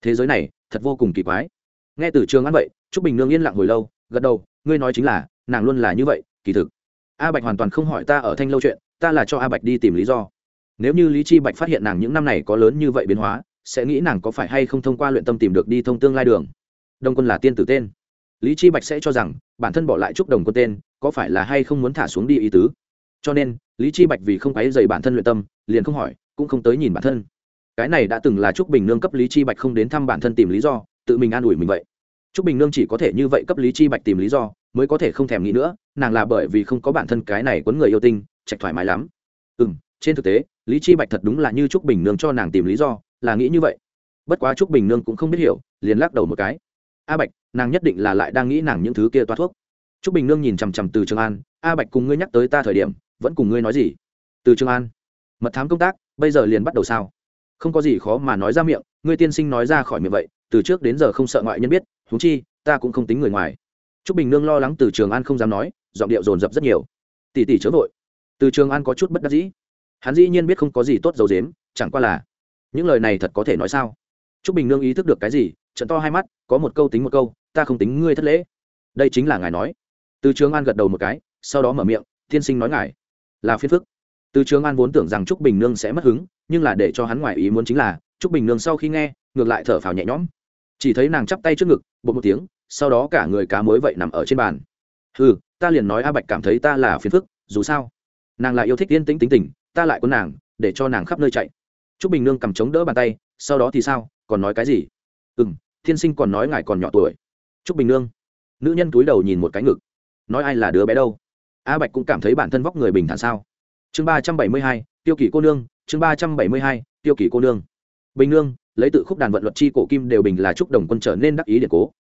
Thế giới này, thật vô cùng kỳ quái. Nghe từ trường ăn vậy, trúc bình nương yên lặng hồi lâu, gật đầu, ngươi nói chính là, nàng luôn là như vậy, kỳ thực. A bạch hoàn toàn không hỏi ta ở thanh lâu chuyện, ta là cho a bạch đi tìm lý do. Nếu như lý chi bạch phát hiện nàng những năm này có lớn như vậy biến hóa, sẽ nghĩ nàng có phải hay không thông qua luyện tâm tìm được đi thông tương lai đường. Đồng quân là tiên tử tên. Lý chi bạch sẽ cho rằng, bản thân bỏ lại trúc đồng quân tên, có phải là hay không muốn thả xuống đi ý tứ. Cho nên, lý chi bạch vì không quấy dày bản thân luyện tâm, liền không hỏi, cũng không tới nhìn bản thân cái này đã từng là trúc bình nương cấp lý chi bạch không đến thăm bản thân tìm lý do, tự mình an ủi mình vậy. Trúc bình nương chỉ có thể như vậy cấp lý chi bạch tìm lý do, mới có thể không thèm nghĩ nữa, nàng là bởi vì không có bản thân cái này quấn người yêu tinh, chạch thoải mái lắm. Ừ m trên thực tế, lý chi bạch thật đúng là như trúc bình nương cho nàng tìm lý do, là nghĩ như vậy. Bất quá trúc bình nương cũng không biết hiểu, liền lắc đầu một cái. A bạch, nàng nhất định là lại đang nghĩ nàng những thứ kia toa thuốc. Trúc bình nương nhìn chằm chằm từ trường an, a bạch, cùng ngươi nhắc tới ta thời điểm, vẫn cùng ngươi nói gì? Từ trường an, mật thám công tác, bây giờ liền bắt đầu sao? Không có gì khó mà nói ra miệng, ngươi tiên sinh nói ra khỏi miệng vậy, từ trước đến giờ không sợ ngoại nhân biết thú chi, ta cũng không tính người ngoài. Trúc bình nương lo lắng từ trường an không dám nói, giọng điệu dồn dập rất nhiều. Tỷ tỷ chớ vội. Từ trường an có chút bất đắc dĩ. Hắn dĩ nhiên biết không có gì tốt dầu dếm chẳng qua là, những lời này thật có thể nói sao? Trúc bình nương ý thức được cái gì, trận to hai mắt, có một câu tính một câu, ta không tính ngươi thất lễ. Đây chính là ngài nói. Từ trường an gật đầu một cái, sau đó mở miệng, tiên sinh nói ngài là phiền phức từ trường an vốn tưởng rằng trúc bình nương sẽ mất hứng, nhưng là để cho hắn ngoài ý muốn chính là, trúc bình nương sau khi nghe, ngược lại thở phào nhẹ nhõm. Chỉ thấy nàng chắp tay trước ngực, bột một tiếng, sau đó cả người cá mới vậy nằm ở trên bàn. Ừ ta liền nói a bạch cảm thấy ta là phiền phức, dù sao. Nàng lại yêu thích yên tĩnh tính tình, ta lại có nàng, để cho nàng khắp nơi chạy. Trúc bình nương cầm chống đỡ bàn tay, sau đó thì sao, còn nói cái gì? Ừ m thiên sinh còn nói ngài còn nhỏ tuổi. Trúc bình nương, nữ nhân túi đầu nhìn một cái ngực, nói ai là đứa bé đâu? A bạch cũng cảm thấy bản thân vóc người bình thản sao? Chương ba trăm bảy mươi hai, tiêu kỷ cô nương, chương ba trăm bảy mươi hai, tiêu kỷ cô nương. Bình nương, lấy tự khúc đàn vận luật chi cổ kim đều bình là chúc đồng quân trở nên đắc ý điện cố.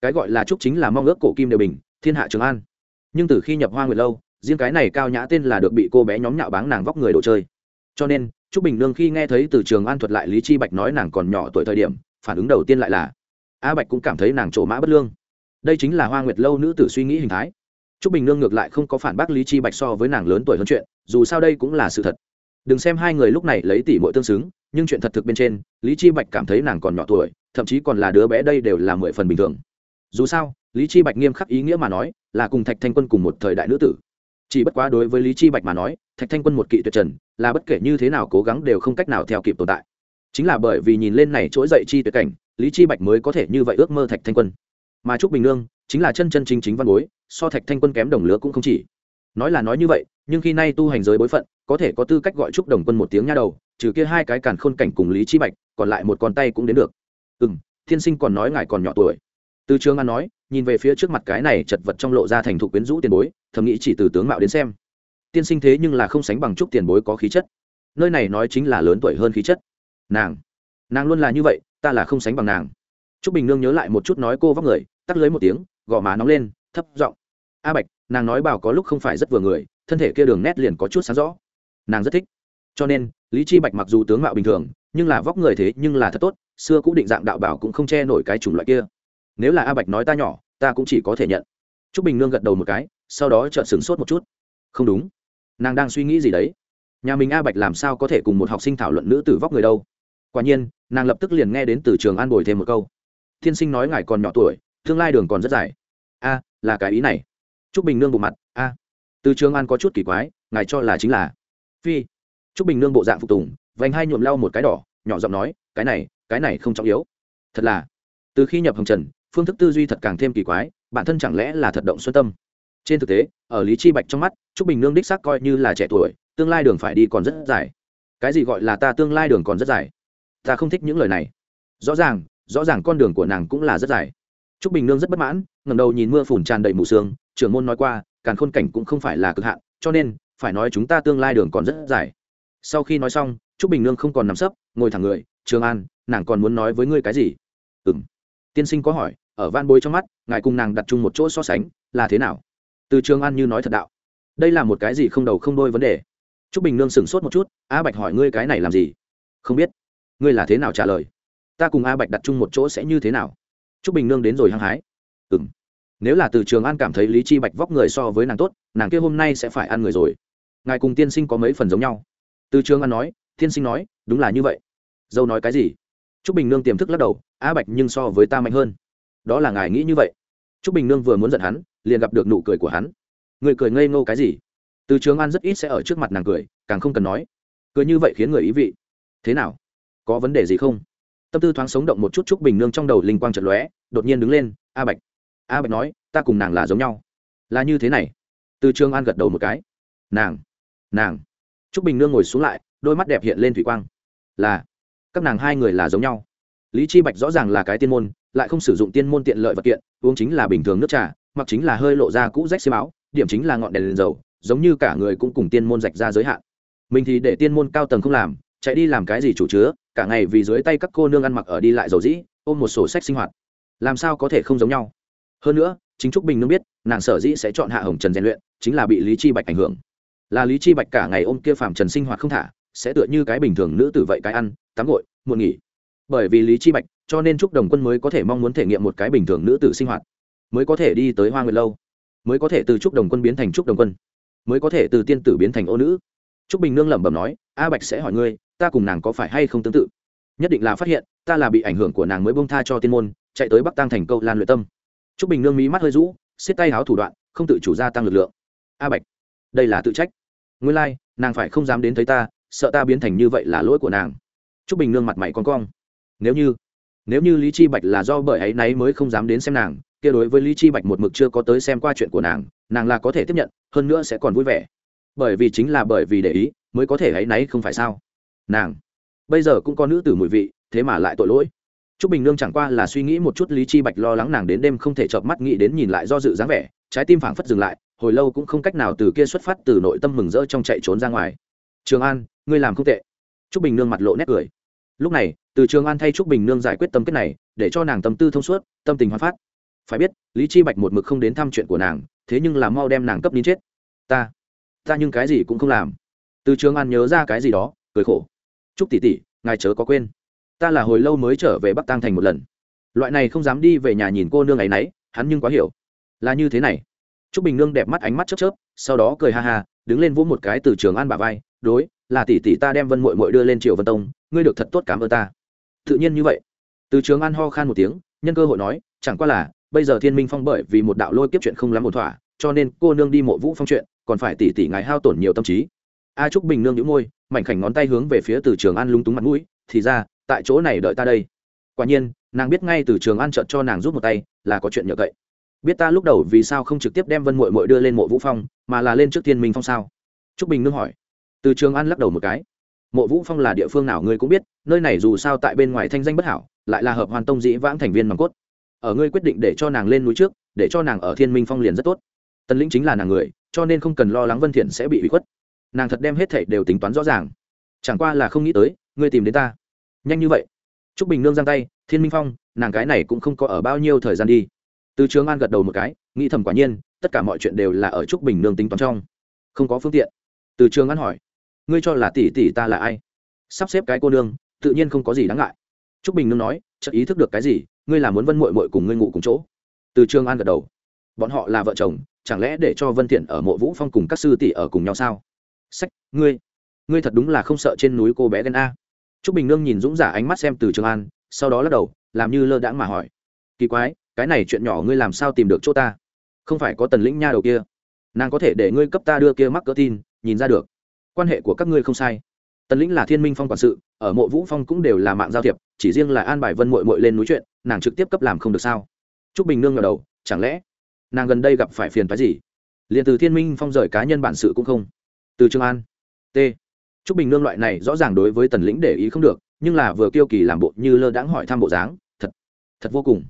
Cái gọi là chúc chính là mong ước cổ kim đều bình, thiên hạ trường an. Nhưng từ khi nhập hoa nguyệt lâu, riêng cái này cao nhã tên là được bị cô bé nhóm nhạo báng nàng vóc người đồ chơi. Cho nên trúc bình nương khi nghe thấy từ trường an thuật lại lý chi bạch nói nàng còn nhỏ tuổi thời điểm, phản ứng đầu tiên lại là, a bạch cũng cảm thấy nàng trổ mã bất lương. Đây chính là hoa nguyệt lâu nữ tử suy nghĩ hình thái. Trúc bình nương ngược lại không có phản bác lý chi bạch so với nàng lớn tuổi hơn chuyện dù sao đây cũng là sự thật. Đừng xem hai người lúc này lấy tỷ muội tương xứng, nhưng chuyện thật thực bên trên, lý chi bạch cảm thấy nàng còn nhỏ tuổi, thậm chí còn là đứa bé đây đều là mười phần bình thường. Dù sao, lý chi bạch nghiêm khắc ý nghĩa mà nói, là cùng thạch thanh quân cùng một thời đại nữ tử. Chỉ bất quá đối với lý chi bạch mà nói, thạch thanh quân một kỵ tuyệt trần, là bất kể như thế nào cố gắng đều không cách nào theo kịp tồn tại. Chính là bởi vì nhìn lên này trỗi dậy chi tuyệt cảnh, lý chi bạch mới có thể như vậy ước mơ thạch thanh quân. Mà trúc bình nương chính là chân chân chính chính văn bối, so thạch thanh quân kém đồng lứa cũng không chỉ. Nói là nói như vậy nhưng khi nay tu hành giới bối phận, có thể có tư cách gọi trúc đồng quân một tiếng nha đầu, trừ kia hai cái càn khôn cảnh cùng lý chi bạch, còn lại một con tay cũng đến được. Ừ m thiên sinh còn nói ngài còn nhỏ tuổi. Từ trường an nói, nhìn về phía trước mặt cái này chật vật trong lộ ra thành thục quyến rũ tiền bối, thầm nghĩ chỉ từ tướng mạo đến xem. Tiên sinh thế nhưng là không sánh bằng trúc tiền bối có khí chất. Nơi này nói chính là lớn tuổi hơn khí chất. Nàng nàng luôn là như vậy, ta là không sánh bằng nàng. T r ú c bình nương nhớ lại một chút nói cô vóc người, tắt lưới một tiếng, gò má nóng lên, thấp giọng. A bạch, nàng nói bảo có lúc không phải rất vừa người thân thể kia đường nét liền có chút sáng rõ. Nàng rất thích. Cho nên, lý chi bạch mặc dù tướng mạo bình thường, nhưng là vóc người thế nhưng là thật tốt, xưa cũng định dạng đạo bảo cũng không che nổi cái chủng loại kia. Nếu là a bạch nói ta nhỏ, ta cũng chỉ có thể nhận. Trúc bình nương gật đầu một cái, sau đó chợt sửng sốt một chút. Không đúng. Nàng đang suy nghĩ gì đấy? Nhà mình a bạch làm sao có thể cùng một học sinh thảo luận nữ tử vóc người đâu? Quả nhiên, nàng lập tức liền nghe đến từ trường an bồi thêm một câu. Thiên sinh nói ngài còn nhỏ tuổi, tương lai đường còn rất dài. A, là cái ý này. T r ú c bình nương bộ mặt, a từ trường an có chút kỳ quái, ngài cho là chính là. Phi. T r ú c bình nương bộ dạng phục tùng, vành hai nhuộm lau một cái đỏ, nhỏ giọng nói, cái này cái này không trọng yếu. Thật là. Từ khi nhập hồng trần, phương thức tư duy thật càng thêm kỳ quái, bản thân chẳng lẽ là thật động xuân tâm? Trên thực tế, ở lý chi bạch trong mắt, trúc bình nương đích xác coi như là trẻ tuổi, tương lai đường phải đi còn rất dài. Cái gì gọi là ta tương lai đường còn rất dài? Ta không thích những lời này. Rõ ràng rõ ràng con đường của nàng cũng là rất dài. Trúc bình nương rất bất mãn, ngẩng đầu nhìn mưa phùn tràn đầy mù sương, trưởng môn nói qua càn khôn cảnh cũng không phải là cực hạn, cho nên, phải nói chúng ta tương lai đường còn rất dài. Sau khi nói xong, trúc bình nương không còn nằm sấp, ngồi thẳng người, trường an, nàng còn muốn nói với ngươi cái gì? Ừ tiên sinh có hỏi, ở van bối trong mắt, ngài cùng nàng đặt chung một chỗ so sánh, là thế nào? Từ trường an như nói thật đạo. Đây là một cái gì không đầu không đôi vấn đề? Trúc bình nương sửng sốt một chút, a bạch hỏi ngươi cái này làm gì? Không biết. Ngươi là thế nào trả lời? Ta cùng a bạch đặt chung một chỗ sẽ như thế nào? Trúc bình nương đến rồi hăng hái. Ừ m nếu là từ trường an cảm thấy lý chi bạch vóc người so với nàng tốt, nàng kia hôm nay sẽ phải ăn người rồi. Ngài cùng tiên sinh có mấy phần giống nhau? Từ trường an nói, tiên sinh nói, đúng là như vậy. Dâu nói cái gì? Trúc bình nương tiềm thức lắc đầu, a bạch nhưng so với ta mạnh hơn. Đó là ngài nghĩ như vậy. Trúc bình nương vừa muốn giận hắn, liền gặp được nụ cười của hắn. Người cười ngây ngô cái gì? Từ trường an rất ít sẽ ở trước mặt nàng cười, càng không cần nói. Cười như vậy khiến người ý vị. Thế nào? Có vấn đề gì không? Tâm tư thoáng sống động một chút, Trúc bình nương trong đầu linh quang trận lóe, đột nhiên đứng lên, a bạch a bạch nói, ta cùng nàng là giống nhau. Là như thế này. Từ trường an gật đầu một cái. Nàng nàng. T r ú c bình nương ngồi xuống lại, đôi mắt đẹp hiện lên thủy quang. Là, các nàng hai người là giống nhau. Lý chi bạch rõ ràng là cái tiên môn, lại không sử dụng tiên môn tiện lợi vật kiện, uống chính là bình thường nước trà, mặc chính là hơi lộ ra cũ rách xi máu điểm chính là ngọn đèn liền dầu, giống như cả người cũng cùng tiên môn rạch ra giới hạn. Mình thì để tiên môn cao tầng không làm, chạy đi làm cái gì chủ chứa, cả ngày vì dưới tay các cô nương ăn mặc ở đi lại dầu dĩ, ôm một sổ sách sinh hoạt. Làm sao có thể không giống nhau? Hơn nữa, chính trúc bình nương biết, nàng sở dĩ sẽ chọn hạ hồng trần rèn luyện, chính là bị lý chi bạch ảnh hưởng. Là lý chi bạch cả ngày ôm kia phàm trần sinh hoạt không thả, sẽ tựa như cái bình thường nữ tử vậy cái ăn, tắm gội, muộn nghỉ. Bởi vì lý chi bạch, cho nên trúc đồng quân mới có thể mong muốn thể nghiệm một cái bình thường nữ tử sinh hoạt. Mới có thể đi tới hoa nguyệt lâu. Mới có thể từ trúc đồng quân biến thành trúc đồng quân. Mới có thể từ tiên tử biến thành ô nữ. Trúc bình nương lẩm bẩm nói, a bạch sẽ hỏi ngươi, ta cùng nàng có phải hay không tương tự? Nhất định là phát hiện, ta là bị ảnh hưởng của nàng mới bông tha cho tiên môn, chạy tới bắc tăng thành câu lan luyện tâm trúc bình nương mỹ mắt hơi rũ xiết tay háo thủ đoạn không tự chủ gia tăng lực lượng. A bạch đây là tự trách. Nguyên lai、like, nàng phải không dám đến thấy ta sợ ta biến thành như vậy là lỗi của nàng. T r ú c bình nương mặt mày con cong. Nếu như nếu như lý chi bạch là do bởi ấy náy mới không dám đến xem nàng kia đối với lý chi bạch một mực chưa có tới xem qua chuyện của nàng nàng là có thể tiếp nhận hơn nữa sẽ còn vui vẻ. Bởi vì chính là bởi vì để ý mới có thể ấy náy không phải sao. Nàng bây giờ cũng có nữ tử mùi vị thế mà lại tội lỗi t r ú c bình nương chẳng qua là suy nghĩ một chút lý chi bạch lo lắng nàng đến đêm không thể chợp mắt nghĩ đến nhìn lại do dự dáng vẻ, trái tim phảng phất dừng lại, hồi lâu cũng không cách nào từ kia xuất phát từ nội tâm mừng rỡ trong chạy trốn ra ngoài. Trường an, ngươi làm không tệ. Trúc bình nương mặt lộ nét cười. Lúc này, từ trường an thay trúc bình nương giải quyết tâm kết này, để cho nàng tâm tư thông suốt, tâm tình hoạt phát. Phải biết, lý chi bạch một mực không đến thăm chuyện của nàng, thế nhưng là mau đem nàng cấp nín chết. Ta ta nhưng cái gì cũng không làm. Từ trường an nhớ ra cái gì đó, cười khổ. Trúc tỷ tỷ, ngài chớ có quên ta là hồi lâu mới trở về bắc tăng thành một lần loại này không dám đi về nhà nhìn cô nương ấy nấy hắn nhưng quá hiểu là như thế này Trúc Bình Nương đẹp mắt ánh mắt chớp chớp, sau đó cười ha ha, đứng lên vỗ một cái từ Trường An bà vai, "Đối, là tỷ tỷ ta đem Vân Muội Muội đưa lên Triều Vân Tông, ngươi được thật tốt cảm ơn ta." Tự nhiên như vậy. Từ Trường An ho khan một tiếng, nhân cơ hội nói, "Chẳng qua là, bây giờ Thiên Minh Phong bởi vì một đạo lôi kiếp chuyện không lắm ổn thỏa, cho nên cô nương đi mộ Vũ Phong chuyện, còn phải tỷ tỷ ngài hao tổn nhiều tâm trí." A Trúc Bình Nương nhũ môi, mảnh khảnh ngón tay hướng về phía Từ Trường An lúng túng mặt mũi, "Thì ra, tại chỗ này đợi ta đây." Quả nhiên, nàng biết ngay Từ Trường An trợt cho nàng giúp một tay, là có chuyện nhờ cậy. Biết ta lúc đầu vì sao không trực tiếp đem vân mội mội đưa lên mộ vũ phong mà là lên trước tiên minh phong sao? T r ú c bình nương hỏi. Từ trường an lắc đầu một cái. Mộ vũ phong là địa phương nào ngươi cũng biết nơi này dù sao tại bên ngoài thanh danh bất hảo lại là hợp hoàn tông dĩ vãng thành viên nòng cốt. Ở ngươi quyết định để cho nàng lên núi trước để cho nàng ở thiên minh phong liền rất tốt. Tần lĩnh chính là nàng người cho nên không cần lo lắng vân thiện sẽ bị bị khuất. Nàng thật đem hết thảy đều tính toán rõ ràng. Chẳng qua là không nghĩ tới ngươi tìm đến ta. Nhanh như vậy. T r ú c bình nương giang tay, thiên minh phong, nàng cái này cũng không có ở bao nhiêu thời gian đi. Từ trường an gật đầu một cái, nghĩ thầm quả nhiên, tất cả mọi chuyện đều là ở trúc bình nương tính toán trong. Không có phương tiện. Từ trường an hỏi, ngươi cho là tỷ tỷ ta là ai? Sắp xếp cái cô nương, tự nhiên không có gì đáng ngại. Trúc bình nương nói, chợt ý thức được cái gì, ngươi là muốn vân mội mội cùng ngươi ngủ cùng chỗ. Từ trường an gật đầu, bọn họ là vợ chồng, chẳng lẽ để cho vân thiện ở mộ vũ phong cùng các sư tỷ ở cùng nhau sao? Sách, ngươi ngươi thật đúng là không sợ trên núi cô bé ghen a. Trúc bình nương nhìn dũng giả ánh mắt xem từ trường an, sau đó lắc đầu, làm như lơ đãng mà hỏi. Kỳ quái, cái này chuyện nhỏ ngươi làm sao tìm được chỗ ta? Không phải có tần lĩnh nha đầu kia. Nàng có thể để ngươi cấp ta đưa kia mắc cỡ tin, nhìn ra được. Quan hệ của các ngươi không sai. Tần lĩnh là thiên minh phong quản sự, ở mộ vũ phong cũng đều là mạng giao thiệp, chỉ riêng là an bài vân mội mội lên núi chuyện, nàng trực tiếp cấp làm không được sao? T r ú c bình nương ngờ đầu, chẳng lẽ nàng gần đây gặp phải phiền phái gì? Liền từ thiên minh phong rời cá nhân bản sự cũng không. Từ trường an, t. Trúc bình nương loại này rõ ràng đối với tần lĩnh để ý không được, nhưng là vừa kiêu kỳ làm bộ như lơ đãng hỏi thăm bộ dáng, thật thật vô cùng,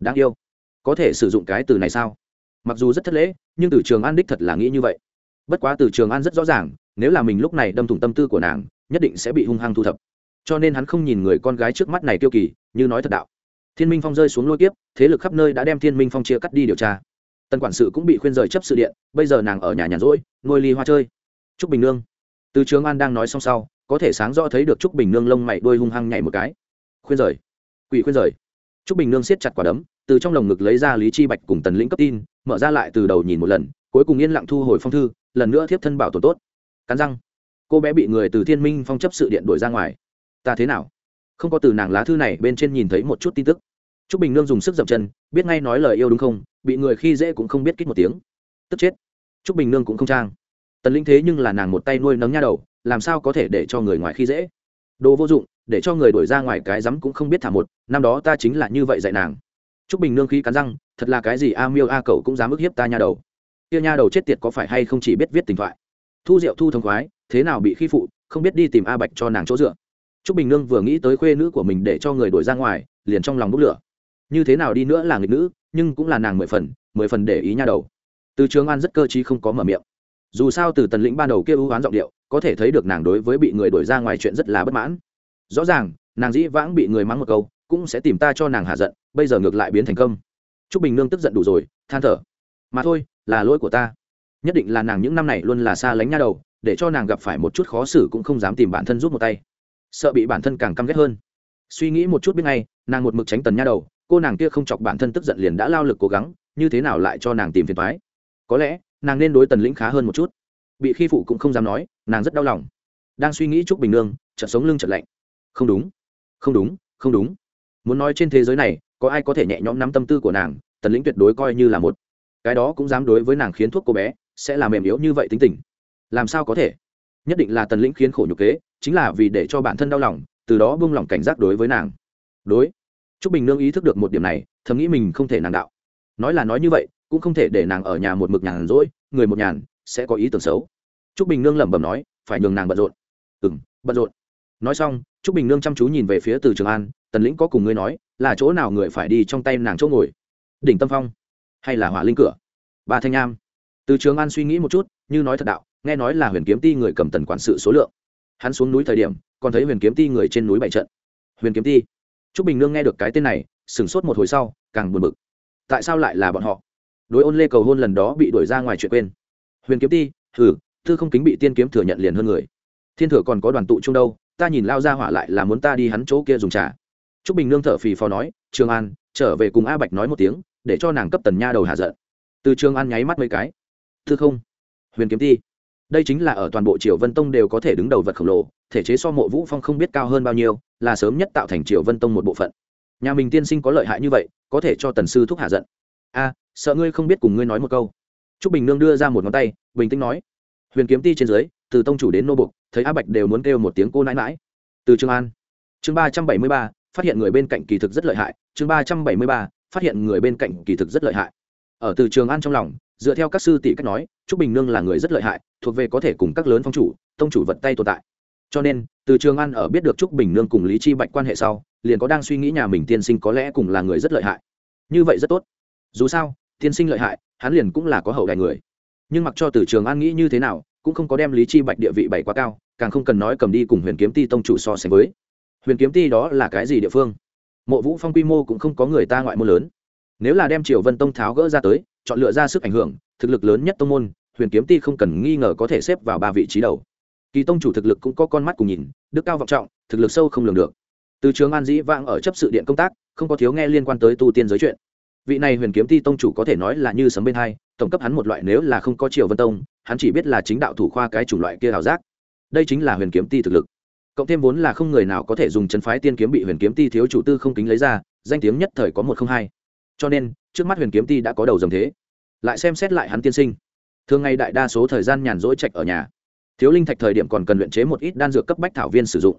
đáng yêu. Có thể sử dụng cái từ này sao? Mặc dù rất thất lễ, nhưng từ trường an đích thật là nghĩ như vậy. Bất quá từ trường an rất rõ ràng, nếu là mình lúc này đâm thủng tâm tư của nàng, nhất định sẽ bị hung hăng thu thập. Cho nên hắn không nhìn người con gái trước mắt này kiêu kỳ, như nói thật đạo. Thiên minh phong rơi xuống lôi kiếp, thế lực khắp nơi đã đem thiên minh phong chia cắt đi điều tra. Tần quản sự cũng bị khuyên rời chấp sự điện, bây giờ nàng ở nhà nhàn rỗi, nuôi ly hoa chơi. Trúc bình nương từ trường an đang nói xong sau, có thể sáng rõ thấy được trúc bình nương lông mày đôi hung hăng nhảy một cái. Khuyên rời. Quỷ khuyên rời. Trúc bình nương siết chặt quả đấm, từ trong lồng ngực lấy ra lý chi bạch cùng tần lĩnh cấp tin, mở ra lại từ đầu nhìn một lần, cuối cùng yên lặng thu hồi phong thư, lần nữa thiếp thân bảo tồn tốt. Cắn răng. Cô bé bị người từ thiên minh phong chấp sự điện đuổi ra ngoài. Ta thế nào? Không có từ nàng lá thư này bên trên nhìn thấy một chút tin tức. T r ú c bình nương dùng sức dậm chân, biết ngay nói lời yêu đúng không, bị người khi dễ cũng không biết kích một tiếng. Tức chết. T r ú c bình nương cũng không trang tần linh thế nhưng là nàng một tay nuôi nấng nha đầu làm sao có thể để cho người ngoài khi dễ đồ vô dụng để cho người đuổi ra ngoài cái rắm cũng không biết thả một năm đó ta chính là như vậy dạy nàng Trúc Bình nương khí cắn răng, thật là cái gì a miêu a cậu cũng dám ức hiếp ta nha đầu. Kia nha đầu chết tiệt có phải hay không chỉ biết viết tình thoại. Thu Diệu thu thông khoái, thế nào bị khi phụ, không biết đi tìm A Bạch cho nàng chỗ dựa. Trúc Bình nương vừa nghĩ tới khuê nữ của mình để cho người đuổi ra ngoài, liền trong lòng bốc lửa. như thế nào đi nữa là nghịch nữ nhưng cũng là nàng mười phần mười phần để ý nha đầu từ trường an rất cơ t không có mở miệng dù sao từ tần lĩnh ban đầu kia ưu oán giọng điệu, có thể thấy được nàng đối với bị người đuổi ra ngoài chuyện rất là bất mãn. Rõ ràng, nàng dĩ vãng bị người mắng một câu, cũng sẽ tìm ta cho nàng hạ giận, bây giờ ngược lại biến thành công. T r ú c bình nương tức giận đủ rồi, than thở. Mà thôi, là lỗi của ta. Nhất định là nàng những năm này luôn là xa lánh nha đầu, để cho nàng gặp phải một chút khó xử cũng không dám tìm bản thân rút một tay. Sợ bị bản thân càng căm ghét hơn. Suy nghĩ một chút biết ngay, nàng một mực tránh tần nha đầu, cô nàng kia không chọc bản thân tức giận liền đã lao lực cố gắng, như thế nào lại cho nàng tìm phiền thoái có lẽ nàng nên đối tần lĩnh khá hơn một chút. Bị khi phụ cũng không dám nói, nàng rất đau lòng. Đang suy nghĩ chúc bình nương, chợt sống lưng chợt lạnh. Không đúng không đúng không đúng. Muốn nói trên thế giới này, có ai có thể nhẹ nhõm nắm tâm tư của nàng, tần lĩnh tuyệt đối coi như là một. Cái đó cũng dám đối với nàng khiến thuốc cô bé, sẽ làm mềm yếu như vậy tính tình. Làm sao có thể? Nhất định là tần lĩnh khiến khổ nhục kế, chính là vì để cho bản thân đau lòng, từ đó buông lỏng cảnh giác đối với nàng. Đối. T r ú c bình nương ý thức được một điểm này, thầm nghĩ mình không thể nàng đạo. Nói là nói như vậy cũng không thể để nàng ở nhà một mực nhàn rỗi, người một nhàn sẽ có ý tưởng xấu. T r ú c bình nương lẩm bẩm nói, phải nhường nàng bận rộn. Ừ m bận rộn. Nói xong t r ú c bình nương chăm chú nhìn về phía từ trường an, tần lĩnh có cùng ngươi nói, là chỗ nào người phải đi trong tay nàng chỗ ngồi? Đỉnh tâm phong hay là hỏa linh cửa? Ba thanh nham từ trường an suy nghĩ một chút, như nói thật đạo, nghe nói là huyền kiếm ti người cầm tần quản sự số lượng. Hắn xuống núi thời điểm, còn thấy huyền kiếm ti người trên núi bảy trận. Huyền kiếm ti? T r ú c bình nương nghe được cái tên này, sửng sốt một hồi sau, càng buồn bực. Tại sao lại là bọn họ? Đối ôn lê cầu hôn lần đó bị đuổi ra ngoài chuyện quên. Huyền kiếm ti, thử, thư không kính bị tiên kiếm thừa nhận liền hơn người. Thiên thừa còn có đoàn tụ chung đâu, ta nhìn lao ra hỏa lại là muốn ta đi hắn chỗ kia dùng trà. T r ú c bình nương thở phì phò nói, trường an, trở về cùng a bạch nói một tiếng, để cho nàng cấp tần nha đầu hạ giận. Từ trường an nháy mắt mấy cái. Thư không, huyền kiếm ti, đây chính là ở toàn bộ triều vân tông đều có thể đứng đầu vật khổng lồ, thể chế so mộ vũ phong không biết cao hơn bao nhiêu, là sớm nhất tạo thành triều vân tông một bộ phận. Nhà mình tiên sinh có lợi hại như vậy, có thể cho tần sư thúc hạ giận. A sợ ngươi không biết cùng ngươi nói một câu. T r ú c bình nương đưa ra một ngón tay, bình tĩnh nói, huyền kiếm ti trên dưới, từ tông chủ đến nô bục thấy a bạch đều muốn kêu một tiếng cô nãi mãi từ trường an. Chương ba trăm bảy mươi ba, phát hiện người bên cạnh kỳ thực rất lợi hại. Chương ba trăm bảy mươi ba, phát hiện người bên cạnh kỳ thực rất lợi hại. Ở từ trường an trong lòng, dựa theo các sư tỷ cách nói, trúc bình nương là người rất lợi hại, thuộc về có thể cùng các lớn phong chủ, tông chủ vật tay tồn tại. Cho nên, từ trường an ở biết được trúc bình nương cùng lý chi bạch quan hệ sau, liền có đang suy nghĩ nhà mình tiên sinh có lẽ cùng là người rất lợi hại. Như vậy rất tốt. Dù sao tiên sinh lợi hại, hắn liền cũng là có hậu đại người. Nhưng mặc cho từ trường an nghĩ như thế nào, cũng không có đem lý chi bạch địa vị bày quá cao, càng không cần nói cầm đi cùng huyền kiếm ti tông chủ so sánh với. Huyền kiếm ti đó là cái gì địa phương? Mộ vũ phong quy mô cũng không có người ta ngoại môn lớn. Nếu là đem triều vân tông tháo gỡ ra tới, chọn lựa ra sức ảnh hưởng, thực lực lớn nhất tông môn, huyền kiếm ti không cần nghi ngờ có thể xếp vào ba vị trí đầu. Kỳ tông chủ thực lực cũng có con mắt cùng nhìn, đức cao vọng trọng, thực lực sâu không lường được. Từ trường an dĩ vãng ở chấp sự điện công tác, không có thiếu nghe liên quan tới tu tiên giới chuyện vị này huyền kiếm ti tông chủ có thể nói là như sấm bên hai, tổng cấp hắn một loại nếu là không có triều vân tông, hắn chỉ biết là chính đạo thủ khoa cái chủng loại kia ảo giác. Đây chính là huyền kiếm ti thực lực. Cộng thêm vốn là không người nào có thể dùng chân phái tiên kiếm bị huyền kiếm ti thiếu chủ tư không kính lấy ra, danh tiếng nhất thời có một không hai. Cho nên, trước mắt huyền kiếm ti đã có đầu dòng thế. Lại xem xét lại hắn tiên sinh. Thường ngày đại đa số thời gian nhàn rỗi trạch ở nhà. Thiếu linh thạch thời điểm còn cần luyện chế một ít đan dược cấp bách thảo viên sử dụng.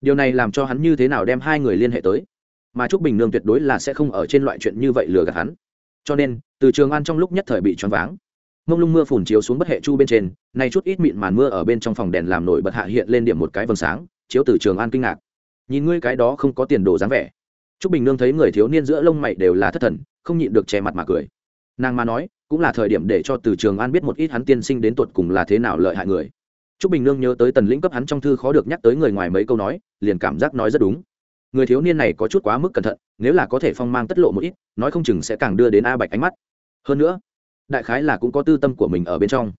Điều này làm cho hắn như thế nào đem hai người liên hệ tới? Mà trúc bình nương tuyệt đối là sẽ không ở trên loại chuyện như vậy lừa gạt hắn. Cho nên, từ trường an trong lúc nhất thời bị choáng váng. Mông lung mưa phùn chiếu xuống bất hệ chu bên trên, nay chút ít mịn màn mưa ở bên trong phòng đèn làm nổi bật hạ hiện lên điểm một cái vầng sáng, chiếu từ trường an kinh ngạc. Nhìn ngươi cái đó không có tiền đồ dáng vẻ. Trúc bình nương thấy người thiếu niên giữa lông mày đều là thất thần, không nhịn được che mặt mà cười. Nàng mà nói, cũng là thời điểm để cho từ trường an biết một ít hắn tiên sinh đến tuột cùng là thế nào lợi hại người. Trúc bình nương nhớ tới tần lĩnh cấp hắn trong thư khó được nhắc tới người ngoài mấy câu nói, liền cảm giác nói rất đúng người thiếu niên này có chút quá mức cẩn thận, nếu là có thể phong mang tất lộ một ít, nói không chừng sẽ càng đưa đến a bạch ánh mắt. Hơn nữa, đại khái là cũng có tư tâm của mình ở bên trong.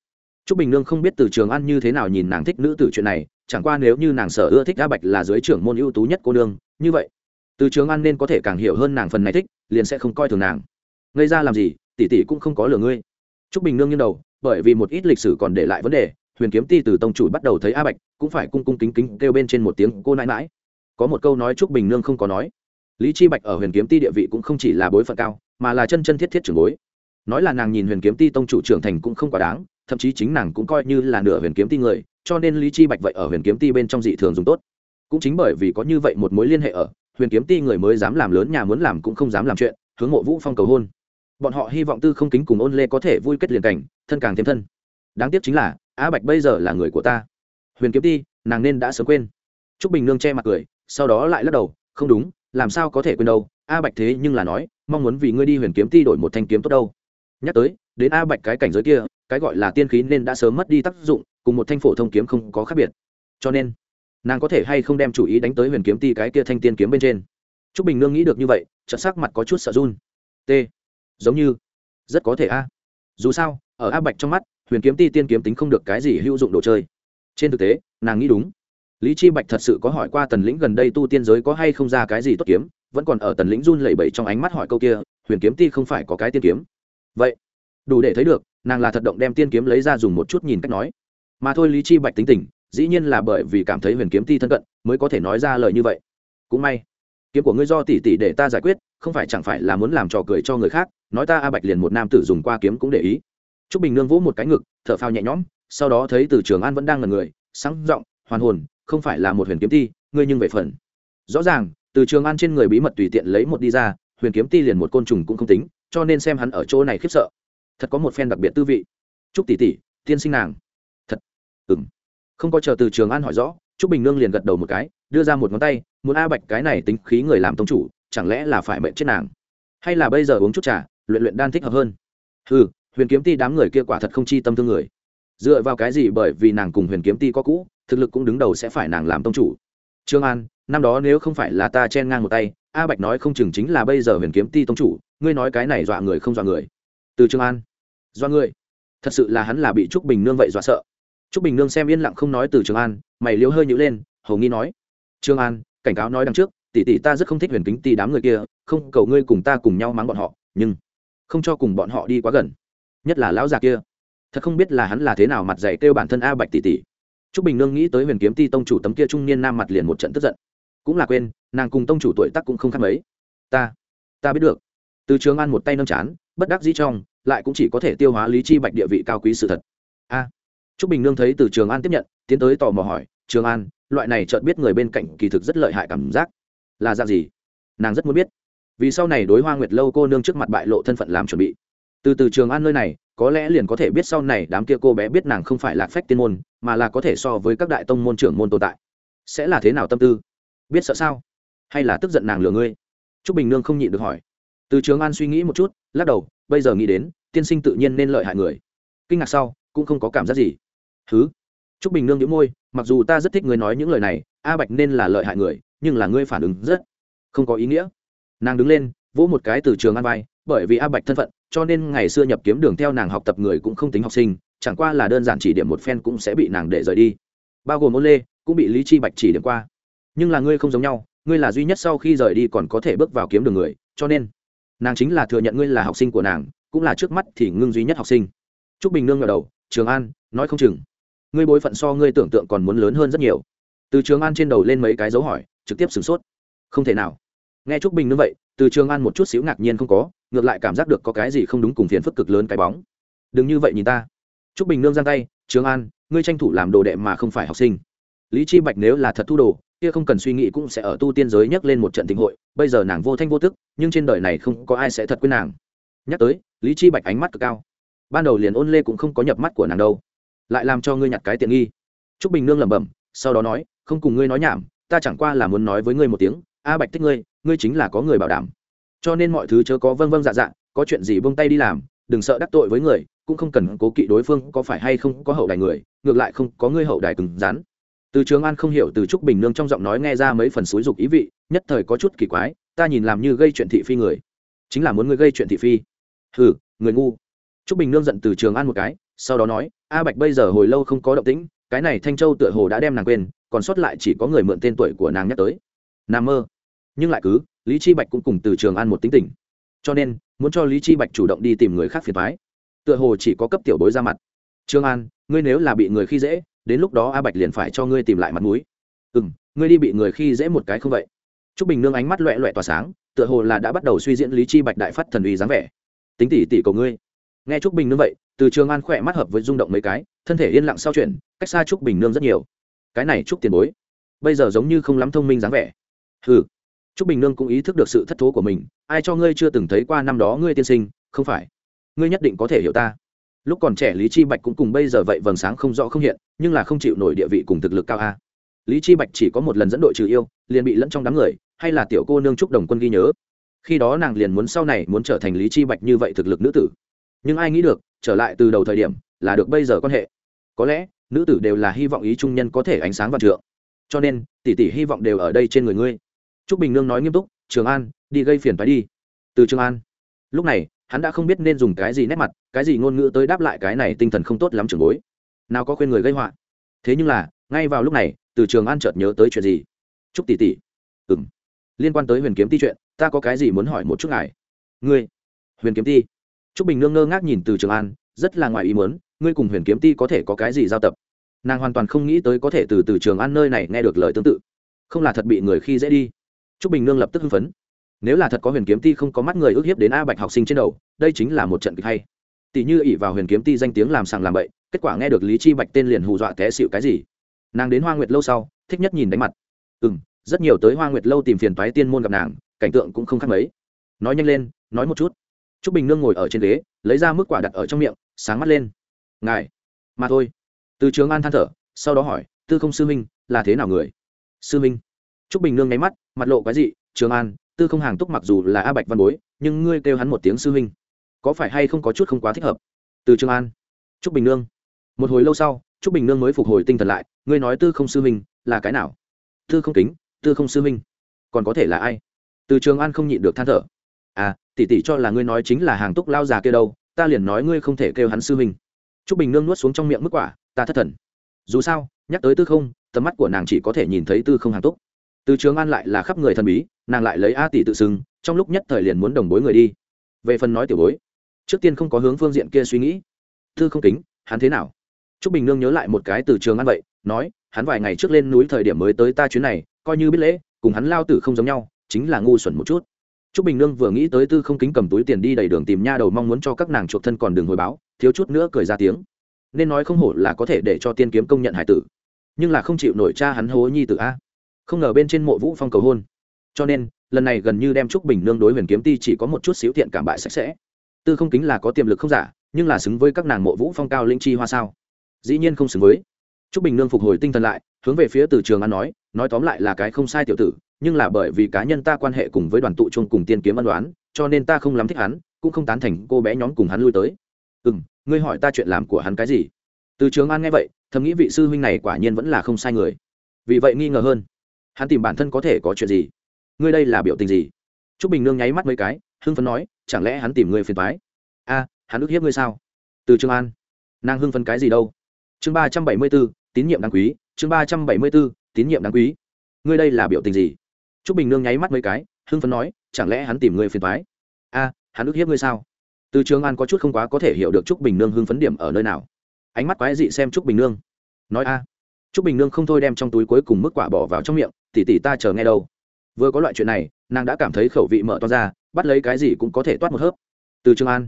T r ú c bình nương không biết từ trường an như thế nào nhìn nàng thích nữ tử chuyện này, chẳng qua nếu như nàng sở ưa thích a bạch là dưới trưởng môn ưu tú nhất cô nương, như vậy, từ trường an nên có thể càng hiểu hơn nàng phần này thích, liền sẽ không coi thường nàng. Gây ra làm gì, tỷ tỷ cũng không có lừa ngươi. Trúc bình nương nghiêng đầu, bởi vì một ít lịch sử còn để lại vấn đề, huyền kiếm ti từ tông chủ bắt đầu thấy a bạch, cũng phải cung cung kính kính kêu bên trên một tiếng cô nãi mãi có một câu nói trúc bình nương không có nói. Lý chi bạch ở huyền kiếm ti địa vị cũng không chỉ là bối phận cao, mà là chân chân thiết thiết trưởng bối. Nói là nàng nhìn huyền kiếm ti tông chủ trưởng thành cũng không quá đáng, thậm chí chính nàng cũng coi như là nửa huyền kiếm ti người, cho nên lý chi bạch vậy ở huyền kiếm ti bên trong dị thường dùng tốt. Cũng chính bởi vì có như vậy một mối liên hệ ở, huyền kiếm ti người mới dám làm lớn nhà muốn làm cũng không dám làm chuyện, hướng mộ vũ phong cầu hôn. Bọn họ hy vọng tư không kính cùng ôn lê có thể vui kết liền cảnh, thân càng thêm thân. Đáng tiếc chính là, á bạch bây giờ là người của ta. Huyền kiếm ti, nàng nên đã sớm quên. T r ú c bình nương che mặt cười sau đó lại lắc đầu, không đúng, làm sao có thể quên đâu, a bạch thế nhưng là nói, mong muốn vì ngươi đi huyền kiếm ti đổi một thanh kiếm tốt đâu. Nhắc tới, đến a bạch cái cảnh giới kia, cái gọi là tiên khí nên đã sớm mất đi tác dụng, cùng một thanh phổ thông kiếm không có khác biệt. Cho nên, nàng có thể hay không đem chủ ý đánh tới huyền kiếm ti cái kia thanh tiên kiếm bên trên. T r ú c bình nương nghĩ được như vậy, chợt sắc mặt có chút sợ run. T, giống như, rất có thể a. Dù sao, ở a bạch trong mắt, huyền kiếm ti tiên kiếm tính không được cái gì hữu dụng đồ chơi. Trên thực tế, nàng nghĩ đúng lý chi bạch thật sự có hỏi qua tần lĩnh gần đây tu tiên giới có hay không ra cái gì tốt kiếm, vẫn còn ở tần lĩnh run lẩy bẩy trong ánh mắt hỏi câu kia, huyền kiếm ti không phải có cái tiên kiếm? Vậy, đủ để thấy được, nàng là thật động đem tiên kiếm lấy ra dùng một chút nhìn cách nói. Mà thôi lý chi bạch tính tình, dĩ nhiên là bởi vì cảm thấy huyền kiếm ti thân cận, mới có thể nói ra lời như vậy. Cũng may, kiếm của ngươi do tỷ tỷ để ta giải quyết, không phải chẳng phải là muốn làm trò cười cho người khác, nói ta a bạch liền một nam tử dùng qua kiếm cũng để ý. Trúc bình nương vỗ một cái ngực, thở phào nhẹ nhõm, sau đó thấy từ trường an vẫn đang ngần người, sáng giọng, hoàn hồn không phải là một huyền kiếm ti, ngươi nhưng về phần. Rõ ràng, từ trường an trên người bí mật tùy tiện lấy một đi ra, huyền kiếm ti liền một côn trùng cũng không tính, cho nên xem hắn ở chỗ này khiếp sợ. Thật có một phen đặc biệt tư vị. Chúc tỷ tỷ, tiên sinh nàng. Thật. Ừng không có chờ từ trường an hỏi rõ chúc bình nương liền gật đầu một cái, đưa ra một ngón tay, muốn a bạch cái này tính khí người làm tông chủ, chẳng lẽ là phải mệnh chết nàng? Hay là bây giờ uống chút trà, luyện luyện đan thích hợp hơn? Ừ huyền kiếm ti đám người kia quả thật không chi tâm thương người. Dựa vào cái gì bởi vì nàng cùng huyền kiếm ti có cũ thực lực cũng đứng đầu sẽ phải nàng làm tông chủ. Trương an năm đó nếu không phải là ta chen ngang một tay a bạch nói không chừng chính là bây giờ huyền kiếm ti tông chủ ngươi nói cái này dọa người không dọa người? Từ trương an dọa người, thật sự là hắn là bị trúc bình nương vậy dọa sợ. Trúc bình nương xem yên lặng không nói từ Trương an mày liếu hơi nhữ lên hầu nghi nói trương an cảnh cáo nói đằng trước tỷ tỷ ta rất không thích huyền kính ti đám người kia không cầu ngươi cùng ta cùng nhau mắng bọn họ nhưng không cho cùng bọn họ đi quá gần. Nhất là lão già kia. Thật không biết là hắn là thế nào mặt dày kêu bản thân a bạch tỷ tỷ trúc bình nương nghĩ tới huyền kiếm ti tông chủ tấm kia trung niên nam mặt liền một trận tức giận. Cũng là quên nàng cùng tông chủ tuổi tác cũng không khác mấy. Ta ta biết được. Từ trường an một tay nâng chán bất đắc dĩ trong lại cũng chỉ có thể tiêu hóa lý chi bạch địa vị cao quý sự thật. A à, trúc bình nương thấy từ trường an tiếp nhận tiến tới tò mò hỏi trường an loại này chợt biết người bên cạnh kỳ thực rất lợi hại cảm giác. Là dạng gì? Nàng rất muốn biết. Vì sau này đối hoa nguyệt lâu cô nương trước mặt bại lộ thân phận làm chuẩn bị. Từ từ trường an nơi này có lẽ liền có thể biết sau này đám kia cô bé biết nàng không phải là phách tiên môn, mà là có thể so với các đại tông môn trưởng môn tồn tại. Sẽ là thế nào tâm tư? Biết sợ sao? Hay là tức giận nàng lừa ngươi? T r ú c bình nương không nhịn được hỏi. Từ trường an suy nghĩ một chút, lắc đầu, bây giờ nghĩ đến, tiên sinh tự nhiên nên lợi hại người. Kinh ngạc sau, cũng không có cảm giác gì. Thứ t r ú c bình nương nhữ môi, mặc dù ta rất thích người nói những lời này, a bạch nên là lợi hại người, nhưng là ngươi phản ứng rất không có ý nghĩa. Nàng đứng lên, vỗ một cái từ trường an vai bởi vì a bạch thân phận, cho nên ngày xưa nhập kiếm đường theo nàng học tập người cũng không tính học sinh, chẳng qua là đơn giản chỉ điểm một phen cũng sẽ bị nàng để rời đi. Bao gồm ôn lê, cũng bị lý chi bạch chỉ điểm qua. Nhưng là ngươi không giống nhau, ngươi là duy nhất sau khi rời đi còn có thể bước vào kiếm đường người, cho nên nàng chính là thừa nhận ngươi là học sinh của nàng, cũng là trước mắt thì ngưng duy nhất học sinh. Trúc bình nương ngờ đầu, trường an, nói không chừng. Ngươi bối phận so ngươi tưởng tượng còn muốn lớn hơn rất nhiều. Từ trường an trên đầu lên mấy cái dấu hỏi, trực tiếp sửng sốt. Không thể nào. Nghe Trúc bình như vậy từ trường an một chút xíu ngạc nhiên không có, ngược lại cảm giác được có cái gì không đúng cùng phiền phức cực lớn cái bóng. Đừng như vậy nhìn ta. T r ú c bình nương giang tay, trường an, ngươi tranh thủ làm đồ đệ mà không phải học sinh. Lý chi bạch nếu là thật thu đồ, kia không cần suy nghĩ cũng sẽ ở tu tiên giới nhắc lên một trận tình hội, bây giờ nàng vô thanh vô tức, nhưng trên đời này không có ai sẽ thật quên nàng. Nhắc tới, lý chi bạch ánh mắt cực cao. Ban đầu liền ôn lê cũng không có nhập mắt của nàng đâu. Lại làm cho ngươi nhặt cái tiện nghi. Trúc bình nương lẩm bẩm, sau đó nói, không cùng ngươi nói nhảm, ta chẳng qua là muốn nói với ngươi một tiếng a bạch thích ngươi ngươi chính là có người bảo đảm. Cho nên mọi thứ chớ có vâng vâng dạ dạ có chuyện gì vung tay đi làm, đừng sợ đắc tội với người, cũng không cần cố kỵ đối phương có phải hay không có hậu đài người, ngược lại không có ngươi hậu đài cứng rắn. Từ trường an không hiểu, từ trúc bình nương trong giọng nói nghe ra mấy phần xúi dục ý vị, nhất thời có chút kỳ quái, ta nhìn làm như gây chuyện thị phi người. Chính là muốn ngươi gây chuyện thị phi. Hừ, người ngu. Trúc bình nương giận từ trường an một cái, sau đó nói, a bạch bây giờ hồi lâu không có động tĩnh, cái này thanh châu tựa hồ đã đem nàng quên, còn sót lại chỉ có người mượn tên tuổi của nàng nhắc tới. N mơ nhưng lại cứ, lý chi bạch cũng cùng từ trường an một tính tình. Cho nên, muốn cho lý chi bạch chủ động đi tìm người khác phiền thoái tựa hồ chỉ có cấp tiểu bối ra mặt. Trương an, ngươi nếu là bị người khi dễ, đến lúc đó a bạch liền phải cho ngươi tìm lại mặt mũi. Ừ m ngươi đi bị người khi dễ một cái không vậy? T r ú c bình nương ánh mắt loẹ loẹ tỏa sáng, tựa hồ là đã bắt đầu suy diễn lý chi bạch đại phát thần uy dáng vẻ. Tính tỉ tỉ cầu ngươi. Nghe t r ú c bình nương vậy, từ trường an khỏe mắt hợp với rung động mấy cái, thân thể yên lặng sau chuyện cách xa t r ú c bình nương rất nhiều. Cái này t r ú c tiền bối, bây giờ giống như không lắm thông minh dáng vẻ. Ừ t r ú c bình nương cũng ý thức được sự thất thố của mình, ai cho ngươi chưa từng thấy qua năm đó ngươi tiên sinh, không phải. Ngươi nhất định có thể hiểu ta. Lúc còn trẻ lý chi bạch cũng cùng bây giờ vậy vầng sáng không rõ không hiện, nhưng là không chịu nổi địa vị cùng thực lực cao a. Lý chi bạch chỉ có một lần dẫn đội trừ yêu, liền bị lẫn trong đám người, hay là tiểu cô nương trúc đồng quân ghi nhớ. Khi đó nàng liền muốn sau này muốn trở thành lý chi bạch như vậy thực lực nữ tử. Nhưng ai nghĩ được, trở lại từ đầu thời điểm, là được bây giờ quan hệ. Có lẽ, nữ tử đều là hy vọng ý trung nhân có thể ánh sáng và trượng. Cho nên, tỷ tỷ hy vọng đều ở đây trên người ngươi trúc bình nương nói nghiêm túc, trường an, đi gây phiền phái đi. Từ trường an. Lúc này, hắn đã không biết nên dùng cái gì nét mặt, cái gì ngôn ngữ tới đáp lại cái này tinh thần không tốt lắm trường bối. Nào có khuyên người gây họa. Thế nhưng là, ngay vào lúc này, từ trường an chợt nhớ tới chuyện gì? Trúc tỷ tỷ. Ừng liên quan tới huyền kiếm ti chuyện, ta có cái gì muốn hỏi một chút ngài? Ngươi. Huyền kiếm ti. Trúc bình nương ngơ ngác nhìn từ trường an, rất là ngoài ý muốn, ngươi cùng huyền kiếm ti có thể có cái gì giao tập? Nàng hoàn toàn không nghĩ tới có thể từ từ trường an nơi này nghe được lời tương tự. Không là thật bị người khi dễ đi trúc bình nương lập tức hưng phấn. Nếu là thật có huyền kiếm ti không có mắt người ước hiếp đến a bạch học sinh trên đầu đây chính là một trận kịch hay. Tỷ như ỷ vào huyền kiếm ti danh tiếng làm sàng làm bậy kết quả nghe được lý chi bạch tên liền hù dọa té xỉu cái gì. Nàng đến hoa nguyệt lâu sau thích nhất nhìn đánh mặt. Ừm, rất nhiều tới hoa nguyệt lâu tìm phiền toái tiên môn gặp nàng cảnh tượng cũng không khác mấy. Nói nhanh lên nói một chút. Trúc bình nương ngồi ở trên ghế lấy ra mức quả đặt ở trong miệng sáng mắt lên. Ngài mà thôi. Từ trường an than thở sau đó hỏi tư không sư minh là thế nào người? Sư minh. Trúc bình nương ngáy mắt mặt lộ cái gì trường an tư không hàng túc mặc dù là a bạch văn bối nhưng ngươi kêu hắn một tiếng sư huynh, có phải hay không có chút không quá thích hợp? Từ trường an. Trúc bình nương. Một hồi lâu sau Trúc bình nương mới phục hồi tinh thần lại ngươi nói tư không sư huynh là cái nào? Tư không kính tư không sư huynh. còn có thể là ai? Từ trường an không nhịn được than thở. À tỷ tỷ cho là ngươi nói chính là hàng túc lao già kia đâu ta liền nói ngươi không thể kêu hắn sư huynh. Trúc bình nương nuốt xuống trong miệng mức quả ta thất thần. Dù sao nhắc tới tư không tầm mắt của nàng chỉ có thể nhìn thấy tư không hàng túc từ trường an lại là khắp người thần bí nàng lại lấy a tỷ tự xưng trong lúc nhất thời liền muốn đồng bối người đi về phần nói tiểu bối trước tiên không có hướng phương diện kia suy nghĩ tư không kính hắn thế nào t r ú c bình nương nhớ lại một cái từ trường an vậy nói hắn vài ngày trước lên núi thời điểm mới tới ta chuyến này coi như biết lễ cùng hắn lao tử không giống nhau chính là ngu xuẩn một chút Trúc Bình Nương vừa nghĩ tới Tư Không Kính cầm túi tiền đi đầy đường tìm nha đầu mong muốn cho các nàng chuộc thân còn đường hồi báo, thiếu chút nữa cười ra tiếng. Nên nói không hổ là có thể để cho tiên kiếm công nhận hải tử, nhưng là không chịu nổi cha hắn hố nhi tử a. Không ngờ bên trên mộ Vũ Phong cầu hôn. Cho nên, lần này gần như đem Trúc Bình Nương đối Huyền Kiếm Ti chỉ có một chút xíu tiện cảm bại sạch sẽ. Tư Không Kính là có tiềm lực không giả, nhưng là xứng với các nàng mộ Vũ Phong cao linh chi hoa sao? Dĩ nhiên không xứng với. Trúc Bình Nương phục hồi tinh thần lại, hướng về phía Từ Trường An nói, nói tóm lại là cái không sai tiểu tử, nhưng là bởi vì cá nhân ta quan hệ cùng với đoàn tụ chung cùng tiên kiếm ân đoán cho nên ta không lắm thích hắn cũng không tán thành cô bé nhóm cùng hắn lui tới ừ m ngươi hỏi ta chuyện làm của hắn cái gì từ trường an nghe vậy thầm nghĩ vị sư huynh này quả nhiên vẫn là không sai người vì vậy nghi ngờ hơn hắn tìm bản thân có thể có chuyện gì? Ngươi đây là biểu tình gì? T r ú c bình nương nháy mắt mấy cái hưng phấn nói chẳng lẽ hắn tìm ngươi phiền thoái a hắn ức hiếp ngươi sao? Từ trường an. Nàng hưng phấn cái gì đâu? Chương ba trăm bảy mươi b ố tín nhiệm đáng quý chương ba trăm bảy mươi b ố tín nhiệm đáng quý. Ngươi đây là biểu tình gì? Trúc Bình Nương nháy mắt mấy cái, hưng phấn nói, chẳng lẽ hắn tìm ngươi phiền thoái A, hắn ức hiếp ngươi sao? Từ Trường An có chút không quá có thể hiểu được Trúc Bình Nương hưng phấn điểm ở nơi nào. Ánh mắt quái dị xem Trúc Bình Nương. Nói a. Trúc Bình Nương không thôi đem trong túi cuối cùng mức quả bỏ vào trong miệng, tỷ tỷ ta chờ nghe đâu. Vừa có loại chuyện này, nàng đã cảm thấy khẩu vị mở to ra, bắt lấy cái gì cũng có thể toát một hớp. Từ Trường An,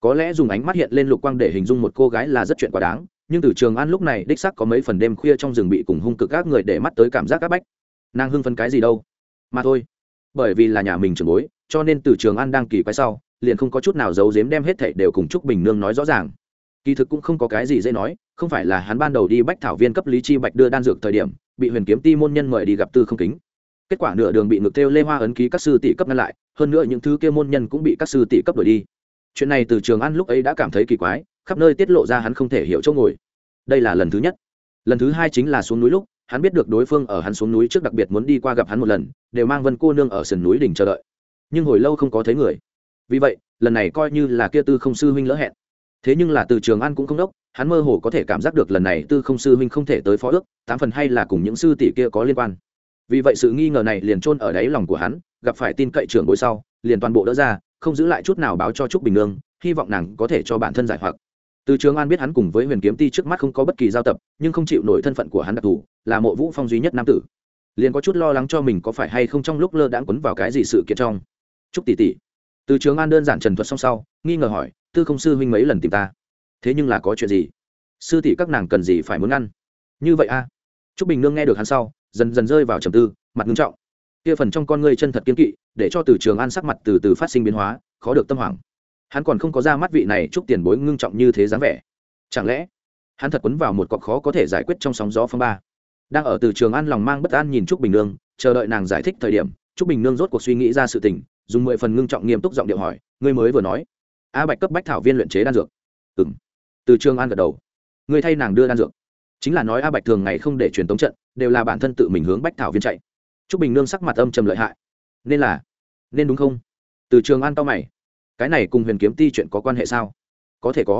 có lẽ dùng ánh mắt hiện lên lục quang để hình dung một cô gái là rất chuyện quá đáng, nhưng từ Trường An lúc này đích xác có mấy phần đêm khuya trong rừng bị cùng hung cực các người để mắt tới cảm giác các bách. Nàng hưng phấn cái gì đâu? mà thôi bởi vì là nhà mình trưởng bối cho nên từ trường an đang kỳ quái sau liền không có chút nào giấu giếm đem hết thảy đều cùng trúc bình nương nói rõ ràng kỳ thực cũng không có cái gì dễ nói không phải là hắn ban đầu đi bách thảo viên cấp lý chi bạch đưa đan dược thời điểm bị huyền kiếm ti môn nhân mời đi gặp tư không kính. Kết quả nửa đường bị ngược theo lê hoa ấn ký các sư tỷ cấp ngăn lại, hơn nữa những thứ kia môn nhân cũng bị các sư tỷ cấp đổi đi. Chuyện này từ trường an lúc ấy đã cảm thấy kỳ quái, khắp nơi tiết lộ ra hắn không thể hiểu chỗ ngồi. Đây là lần thứ nhất. Lần thứ hai chính là xuống núi lúc, hắn biết được đối phương ở hắn xuống núi trước đặc biệt muốn đi qua gặp hắn một lần, đều mang vân cô nương ở sườn núi đỉnh chờ đợi. Nhưng hồi lâu không có thấy người. Vì vậy, lần này coi như là kia tư không sư huynh lỡ hẹn. Thế nhưng là từ trường an cũng không đốc hắn mơ hồ có thể cảm giác được lần này tư không sư huynh không thể tới phó ước, tám phần hay là cùng những sư tỷ kia có liên quan. Vì vậy sự nghi ngờ này liền chôn ở đáy lòng của hắn, gặp phải tin cậy trưởng bối sau, liền toàn bộ đỡ ra, không giữ lại chút nào báo cho trúc bình nương, hy vọng nàng có thể cho bản thân giải hoặc. Từ trường an biết hắn cùng với huyền kiếm ti trước mắt không có bất kỳ giao tập, nhưng không chịu nổi thân phận của hắn đặc thù, là mộ vũ phong duy nhất nam tử. Liền có chút lo lắng cho mình có phải hay không trong lúc lơ đãng quấn vào cái gì sự kiện trong. Trúc tỷ tỷ. Từ trường an đơn giản trần thuật xong sau, nghi ngờ hỏi, tư không sư huynh mấy lần tìm ta? Thế nhưng là có chuyện gì? Sư tỷ các nàng cần gì phải muốn ăn, như vậy a à? trúc bình nương nghe được hắn sau dần dần rơi vào trầm tư mặt ngưng trọng. Kia phần trong con ngươi chân thật kiên kỵ để cho từ trường an sắc mặt từ từ phát sinh biến hóa khó được tâm hoảng. Hắn còn không có ra mắt vị này chúc tiền bối ngưng trọng như thế dáng vẻ. Chẳng lẽ hắn thật quấn vào một cọc khó có thể giải quyết trong sóng gió phong ba? Đang ở từ trường an lòng mang bất an nhìn trúc bình nương chờ đợi nàng giải thích thời điểm trúc bình nương rốt cuộc suy nghĩ ra sự tình dùng mười phần ngưng trọng nghiêm túc giọng điệu hỏi ngươi mới vừa nói a bạch cấp bách thảo viên luyện chế đan dược. Ừ từ trường an gật đầu. Người thay nàng đưa đan dược. Chính là nói a bạch thường ngày không để truyền tống trận, đều là bản thân tự mình hướng bách thảo viên chạy. T r ú c bình nương sắc mặt âm trầm lợi hại. Nên là, nên đúng không? Từ trường an to mày. Cái này cùng huyền kiếm ti chuyện có quan hệ sao? Có thể có.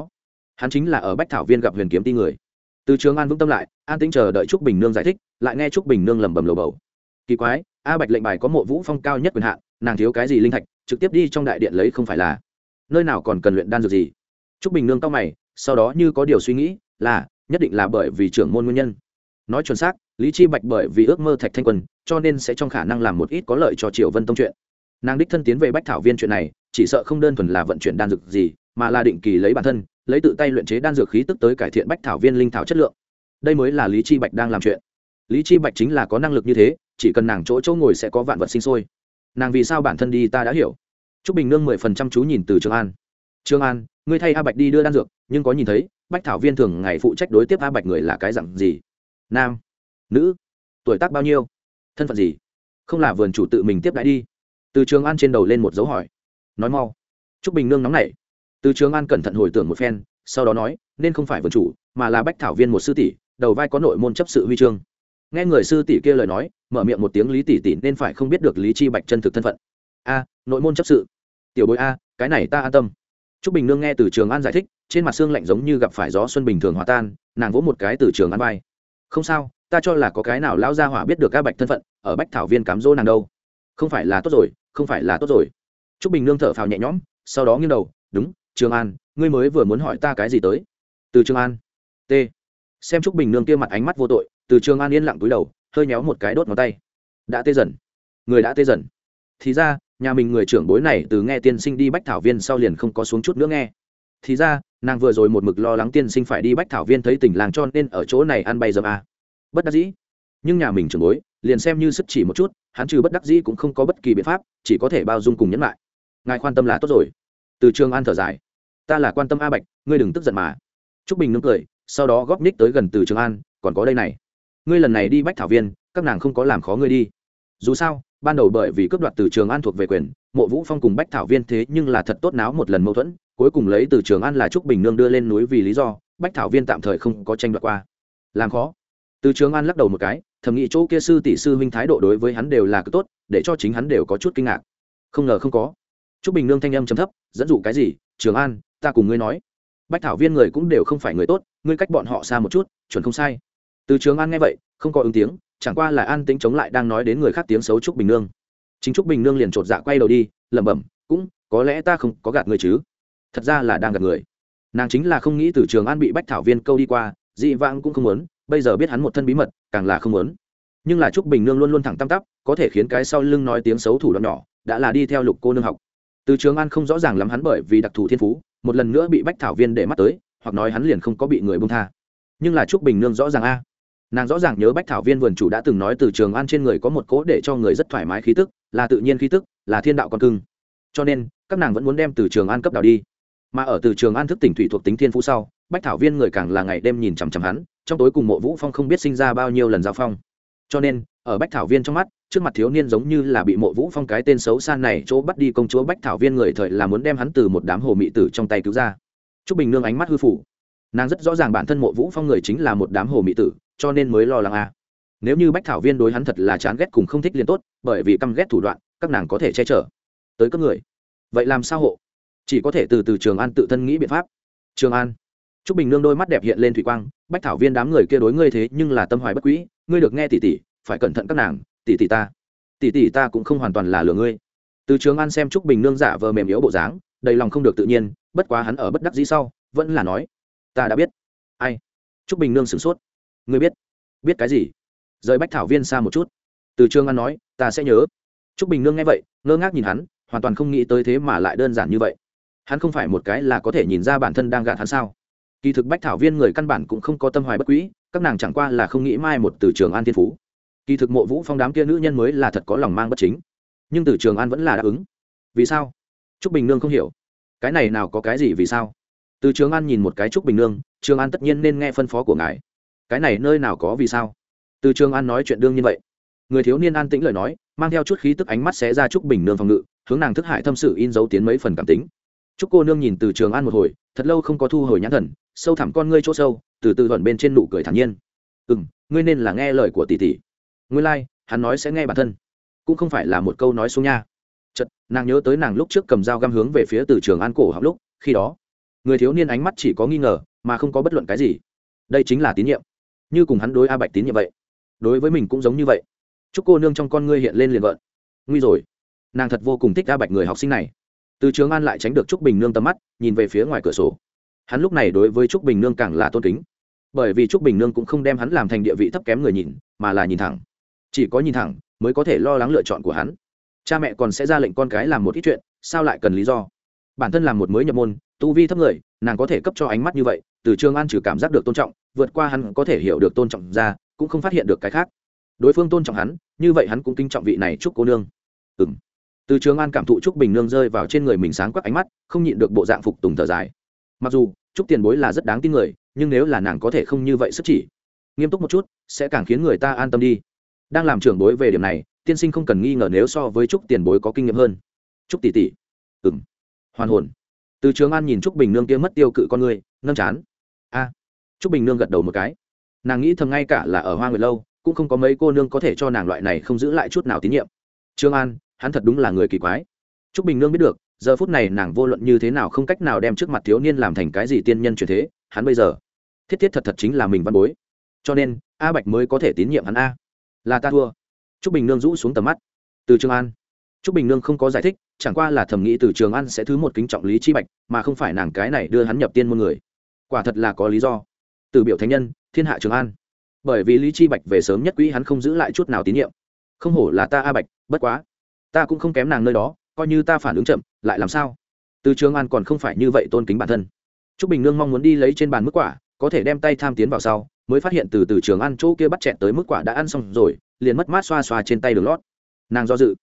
Hắn chính là ở bách thảo viên gặp huyền kiếm ti người. Từ trường an vững tâm lại, an tính chờ đợi trúc bình nương giải thích, lại nghe trúc bình nương lẩm bẩm lầu bầu. Kỳ quái, a bạch lệnh bài có mộ vũ phong cao nhất quyền hạn, nàng thiếu cái gì linh thạch, trực tiếp đi trong đại điện lấy không phải là. Nơi nào còn cần luyện đan dược gì? Trúc bình nương cao mày sau đó như có điều suy nghĩ, là, nhất định là bởi vì trưởng môn nguyên nhân. Nói chuẩn xác, lý chi bạch bởi vì ước mơ thạch thanh quân, cho nên sẽ trong khả năng làm một ít có lợi cho triều vân tông chuyện. Nàng đích thân tiến về bách thảo viên chuyện này, chỉ sợ không đơn thuần là vận chuyển đan dược gì, mà là định kỳ lấy bản thân, lấy tự tay luyện chế đan dược khí tức tới cải thiện bách thảo viên linh thảo chất lượng. Đây mới là lý chi bạch đang làm chuyện. Lý chi bạch chính là có năng lực như thế, chỉ cần nàng chỗ chỗ ngồi sẽ có vạn vật sinh sôi. Nàng vì sao bản thân đi ta đã hiểu. Trúc bình nương mười phần trăm chú nhìn từ trường an. Trương an, ngươi thay a bạch đi đưa đan dược, nhưng có nhìn thấy, bách thảo viên thường ngày phụ trách đối tiếp a bạch người là cái dặn gì? Nam, nữ, tuổi tác bao nhiêu? Thân phận gì? Không là vườn chủ tự mình tiếp đãi đi. Từ trường an trên đầu lên một dấu hỏi. Nói mau. T r ú c bình nương nóng nảy. Từ trường an cẩn thận hồi tưởng một phen, sau đó nói, nên không phải vườn chủ, mà là bách thảo viên một sư tỷ, đầu vai có nội môn chấp sự huy chương nghe người sư tỷ kia lời nói, mở miệng một tiếng lý tỷ tỷ nên phải không biết được lý chi bạch chân thực thân phận. A, nội môn chấp sự. Tiểu bối a, cái này ta an tâm. Trúc bình nương nghe từ trường an giải thích, trên mặt xương lạnh giống như gặp phải gió xuân bình thường hòa tan, nàng vỗ một cái từ trường An bay. Không sao, ta cho là có cái nào lão gia hỏa biết được các bạch thân phận, ở bách thảo viên cám dỗ nàng đâu. Không phải là tốt rồi, không phải là tốt rồi. Trúc bình nương thở phào nhẹ nhõm, sau đó nghiêng đầu, đúng, trường an, ngươi mới vừa muốn hỏi ta cái gì tới? Từ trường an. T. Xem Trúc bình nương kia mặt ánh mắt vô tội, từ trường an yên lặng cúi đầu, hơi nhéo một cái đốt ngón tay. Đã tê dần. Người đã tê dần. Thì ra nhà mình người trưởng bối này từ nghe tiên sinh đi bách thảo viên sau liền không có xuống chút nữa nghe. Thì ra, nàng vừa rồi một mực lo lắng tiên sinh phải đi bách thảo viên thấy tình làng cho nên ở chỗ này ăn bay dầm à. Bất đắc dĩ. Nhưng nhà mình trưởng bối, liền xem như sức chỉ một chút, hắn trừ bất đắc dĩ cũng không có bất kỳ biện pháp, chỉ có thể bao dung cùng nhẫn lại. Ngài quan tâm là tốt rồi. Từ trường an thở dài. Ta là quan tâm a bạch, ngươi đừng tức giận mà. T r ú c bình nương cười, sau đó góp ních tới gần từ trường an, còn có đây này. Ngươi lần này đi bách thảo viên, các nàng không có làm khó ngươi đi. Dù sao ban đầu bởi vì cướp đoạt từ trường an thuộc về quyền, mộ vũ phong cùng bách thảo viên thế nhưng là thật tốt náo một lần mâu thuẫn, cuối cùng lấy từ trường an là trúc bình nương đưa lên núi vì lý do, bách thảo viên tạm thời không có tranh đoạt qua. Làm khó. Từ trường an lắc đầu một cái, thầm nghĩ chỗ kia sư tỷ sư huynh thái độ đối với hắn đều là cực tốt, để cho chính hắn đều có chút kinh ngạc. Không ngờ không có. Trúc bình nương thanh âm chấm thấp, dẫn dụ cái gì? Trường an, ta cùng ngươi nói. Bách thảo viên người cũng đều không phải người tốt, ngươi cách bọn họ xa một chút, chuẩn không sai. Từ trường an nghe vậy, không có ứng tiếng chẳng qua là an tính chống lại đang nói đến người khác tiếng xấu trúc bình nương. Chính trúc bình nương liền chột dạ quay đầu đi, lẩm bẩm, cũng, có lẽ ta không có gạt người chứ? Thật ra là đang gạt người. Nàng chính là không nghĩ từ trường an bị bách thảo viên câu đi qua, dị vãng cũng không muốn, bây giờ biết hắn một thân bí mật, càng là không muốn. Nhưng là trúc bình nương luôn luôn thẳng tăm tắp, có thể khiến cái sau lưng nói tiếng xấu thủ đoạn nhỏ, đã là đi theo lục cô nương học. Từ trường an không rõ ràng lắm hắn bởi vì đặc thù thiên phú, một lần nữa bị bách thảo viên để mắt tới, hoặc nói hắn liền không có bị người bông tha. Nhưng là trúc bình nương rõ ràng a nàng rõ ràng nhớ bách thảo viên vườn chủ đã từng nói từ trường an trên người có một cố để cho người rất thoải mái khí tức, là tự nhiên khí tức, là thiên đạo con cưng. Cho nên, các nàng vẫn muốn đem từ trường an cấp đào đi. Mà ở từ trường an thức tỉnh thủy thuộc tính thiên phú sau, bách thảo viên người càng là ngày đêm nhìn chằm chằm hắn, trong tối cùng mộ vũ phong không biết sinh ra bao nhiêu lần giao phong. Cho nên, ở bách thảo viên trong mắt, trước mặt thiếu niên giống như là bị mộ vũ phong cái tên xấu xa này chỗ bắt đi công chúa bách thảo viên người thời là muốn đem hắn từ một đám hồ mị tử trong tay cứu ra. T r ú c bình nương ánh mắt hư phủ nàng rất rõ ràng bản thân mộ vũ phong người chính là một đám hồ mỹ tử, cho nên mới lo lắng a. Nếu như bách thảo viên đối hắn thật là chán ghét cùng không thích liền tốt, bởi vì căm ghét thủ đoạn, các nàng có thể che chở. Tới cấp người. Vậy làm sao hộ? Chỉ có thể từ từ trường an tự thân nghĩ biện pháp. Trường an. T r ú c bình nương đôi mắt đẹp hiện lên thủy quang, bách thảo viên đám người kia đối ngươi thế nhưng là tâm hoài bất quỹ ngươi được nghe tỉ tỉ phải cẩn thận các nàng tỉ tỉ ta. Tỉ tỉ ta cũng không hoàn toàn là lừa ngươi. Từ trường an xem t r ú c bình nương giả vờ mềm yếu bộ dáng, đầy lòng không được tự nhiên, bất quá hắn ở bất đắc dĩ sau, vẫn là nói ta đã biết. Ai? T r ú c bình nương sửng sốt. Ngươi biết? Biết cái gì? Rời bách thảo viên xa một chút. Từ trường an nói, ta sẽ nhớ. T r ú c bình nương nghe vậy, ngơ ngác nhìn hắn, hoàn toàn không nghĩ tới thế mà lại đơn giản như vậy. Hắn không phải một cái là có thể nhìn ra bản thân đang gạt hắn sao? Kỳ thực bách thảo viên người căn bản cũng không có tâm hoài bất quỹ các nàng chẳng qua là không nghĩ mai một từ trường an thiên phú. Kỳ thực mộ vũ phong đám kia nữ nhân mới là thật có lòng mang bất chính. Nhưng từ trường an vẫn là đáp ứng. Vì sao? Trúc bình nương không hiểu. Cái này nào có cái gì vì sao? Từ trường an nhìn một cái trúc bình nương trường an tất nhiên nên nghe phân phó của ngài. Cái này nơi nào có vì sao? Từ trường an nói chuyện đương như vậy. Người thiếu niên an tĩnh lời nói mang theo chút khí tức ánh mắt xé ra trúc bình nương phòng ngự hướng nàng thức hải thâm sự in dấu tiến mấy phần cảm tính. Chúc cô nương nhìn từ trường an một hồi thật lâu không có thu hồi nhãn thần sâu thẳm con ngươi chỗ sâu từ từ thuận bên trên nụ cười thản nhiên. Ừ m ngươi nên là nghe lời của tỷ tỷ. Ngươi lai、like, hắn nói sẽ nghe bản thân. Cũng không phải là một câu nói xuống nha. Chật nàng nhớ tới nàng lúc trước cầm dao găm hướng về phía từ trường an cổ học lúc khi đó người thiếu niên ánh mắt chỉ có nghi ngờ, mà không có bất luận cái gì. Đây chính là tín nhiệm. Như cùng hắn đối a bạch tín nhiệm vậy. Đối với mình cũng giống như vậy. Chúc cô nương trong con ngươi hiện lên liền vợn nguy rồi. Nàng thật vô cùng thích a bạch người học sinh này. Từ trường an lại tránh được trúc bình nương tầm mắt, nhìn về phía ngoài cửa sổ. Hắn lúc này đối với trúc bình nương càng là tôn kính. Bởi vì trúc bình nương cũng không đem hắn làm thành địa vị thấp kém người nhìn, mà là nhìn thẳng. Chỉ có nhìn thẳng, mới có thể lo lắng lựa chọn của hắn. Cha mẹ còn sẽ ra lệnh con cái làm một ít chuyện, sao lại cần lý do? Bản thân làm một mới nhập môn tu vi thấp người, nàng có thể cấp cho ánh mắt như vậy, từ trường an trừ cảm giác được tôn trọng, vượt qua hắn có thể hiểu được tôn trọng ra, cũng không phát hiện được cái khác. Đối phương tôn trọng hắn, như vậy hắn cũng kinh trọng vị này chúc cô nương. Ừ m từ trường an cảm thụ chúc bình nương rơi vào trên người mình sáng quắc ánh mắt, không nhịn được bộ dạng phục tùng thở dài. Mặc dù, chúc tiền bối là rất đáng tin người, nhưng nếu là nàng có thể không như vậy sức chỉ, nghiêm túc một chút, sẽ càng khiến người ta an tâm đi. Đang làm trưởng bối về điểm này, tiên sinh không cần nghi ngờ nếu so với chúc tiền bối có kinh nghiệm hơn. Chúc tỷ tỷ. Ừ m hoàn hồn từ trường an nhìn trúc bình nương kia mất tiêu cự con người, nâng chán. A. Trúc bình nương gật đầu một cái. Nàng nghĩ thầm ngay cả là ở hoa người lâu, cũng không có mấy cô nương có thể cho nàng loại này không giữ lại chút nào tín nhiệm. Trương an, hắn thật đúng là người kỳ quái. Trúc bình nương biết được, giờ phút này nàng vô luận như thế nào không cách nào đem trước mặt thiếu niên làm thành cái gì tiên nhân truyền thế, hắn bây giờ, thiết thiết thật thật chính là mình văn bối. Cho nên, a bạch mới có thể tín nhiệm hắn a. Là ta thua. Trúc bình nương rũ xuống tầm mắt. Từ trương an, trúc bình nương không có giải thích chẳng qua là thầm nghĩ từ trường an sẽ thứ một kính trọng lý chi bạch, mà không phải nàng cái này đưa hắn nhập tiên môn người. Quả thật là có lý do. Từ biểu thánh nhân, thiên hạ trường an. Bởi vì lý chi bạch về sớm nhất quỹ hắn không giữ lại chút nào tín nhiệm. Không hổ là ta a bạch, bất quá. Ta cũng không kém nàng nơi đó, coi như ta phản ứng chậm, lại làm sao? Từ trường an còn không phải như vậy tôn kính bản thân. Trúc bình nương mong muốn đi lấy trên bàn mức quả, có thể đem tay tham tiến vào sau, mới phát hiện từ từ trường ăn chỗ kia bắt chẹn tới mức quả đã ăn xong rồi, liền mất mát xoa xoa trên tay đường lót. Nàng do dự,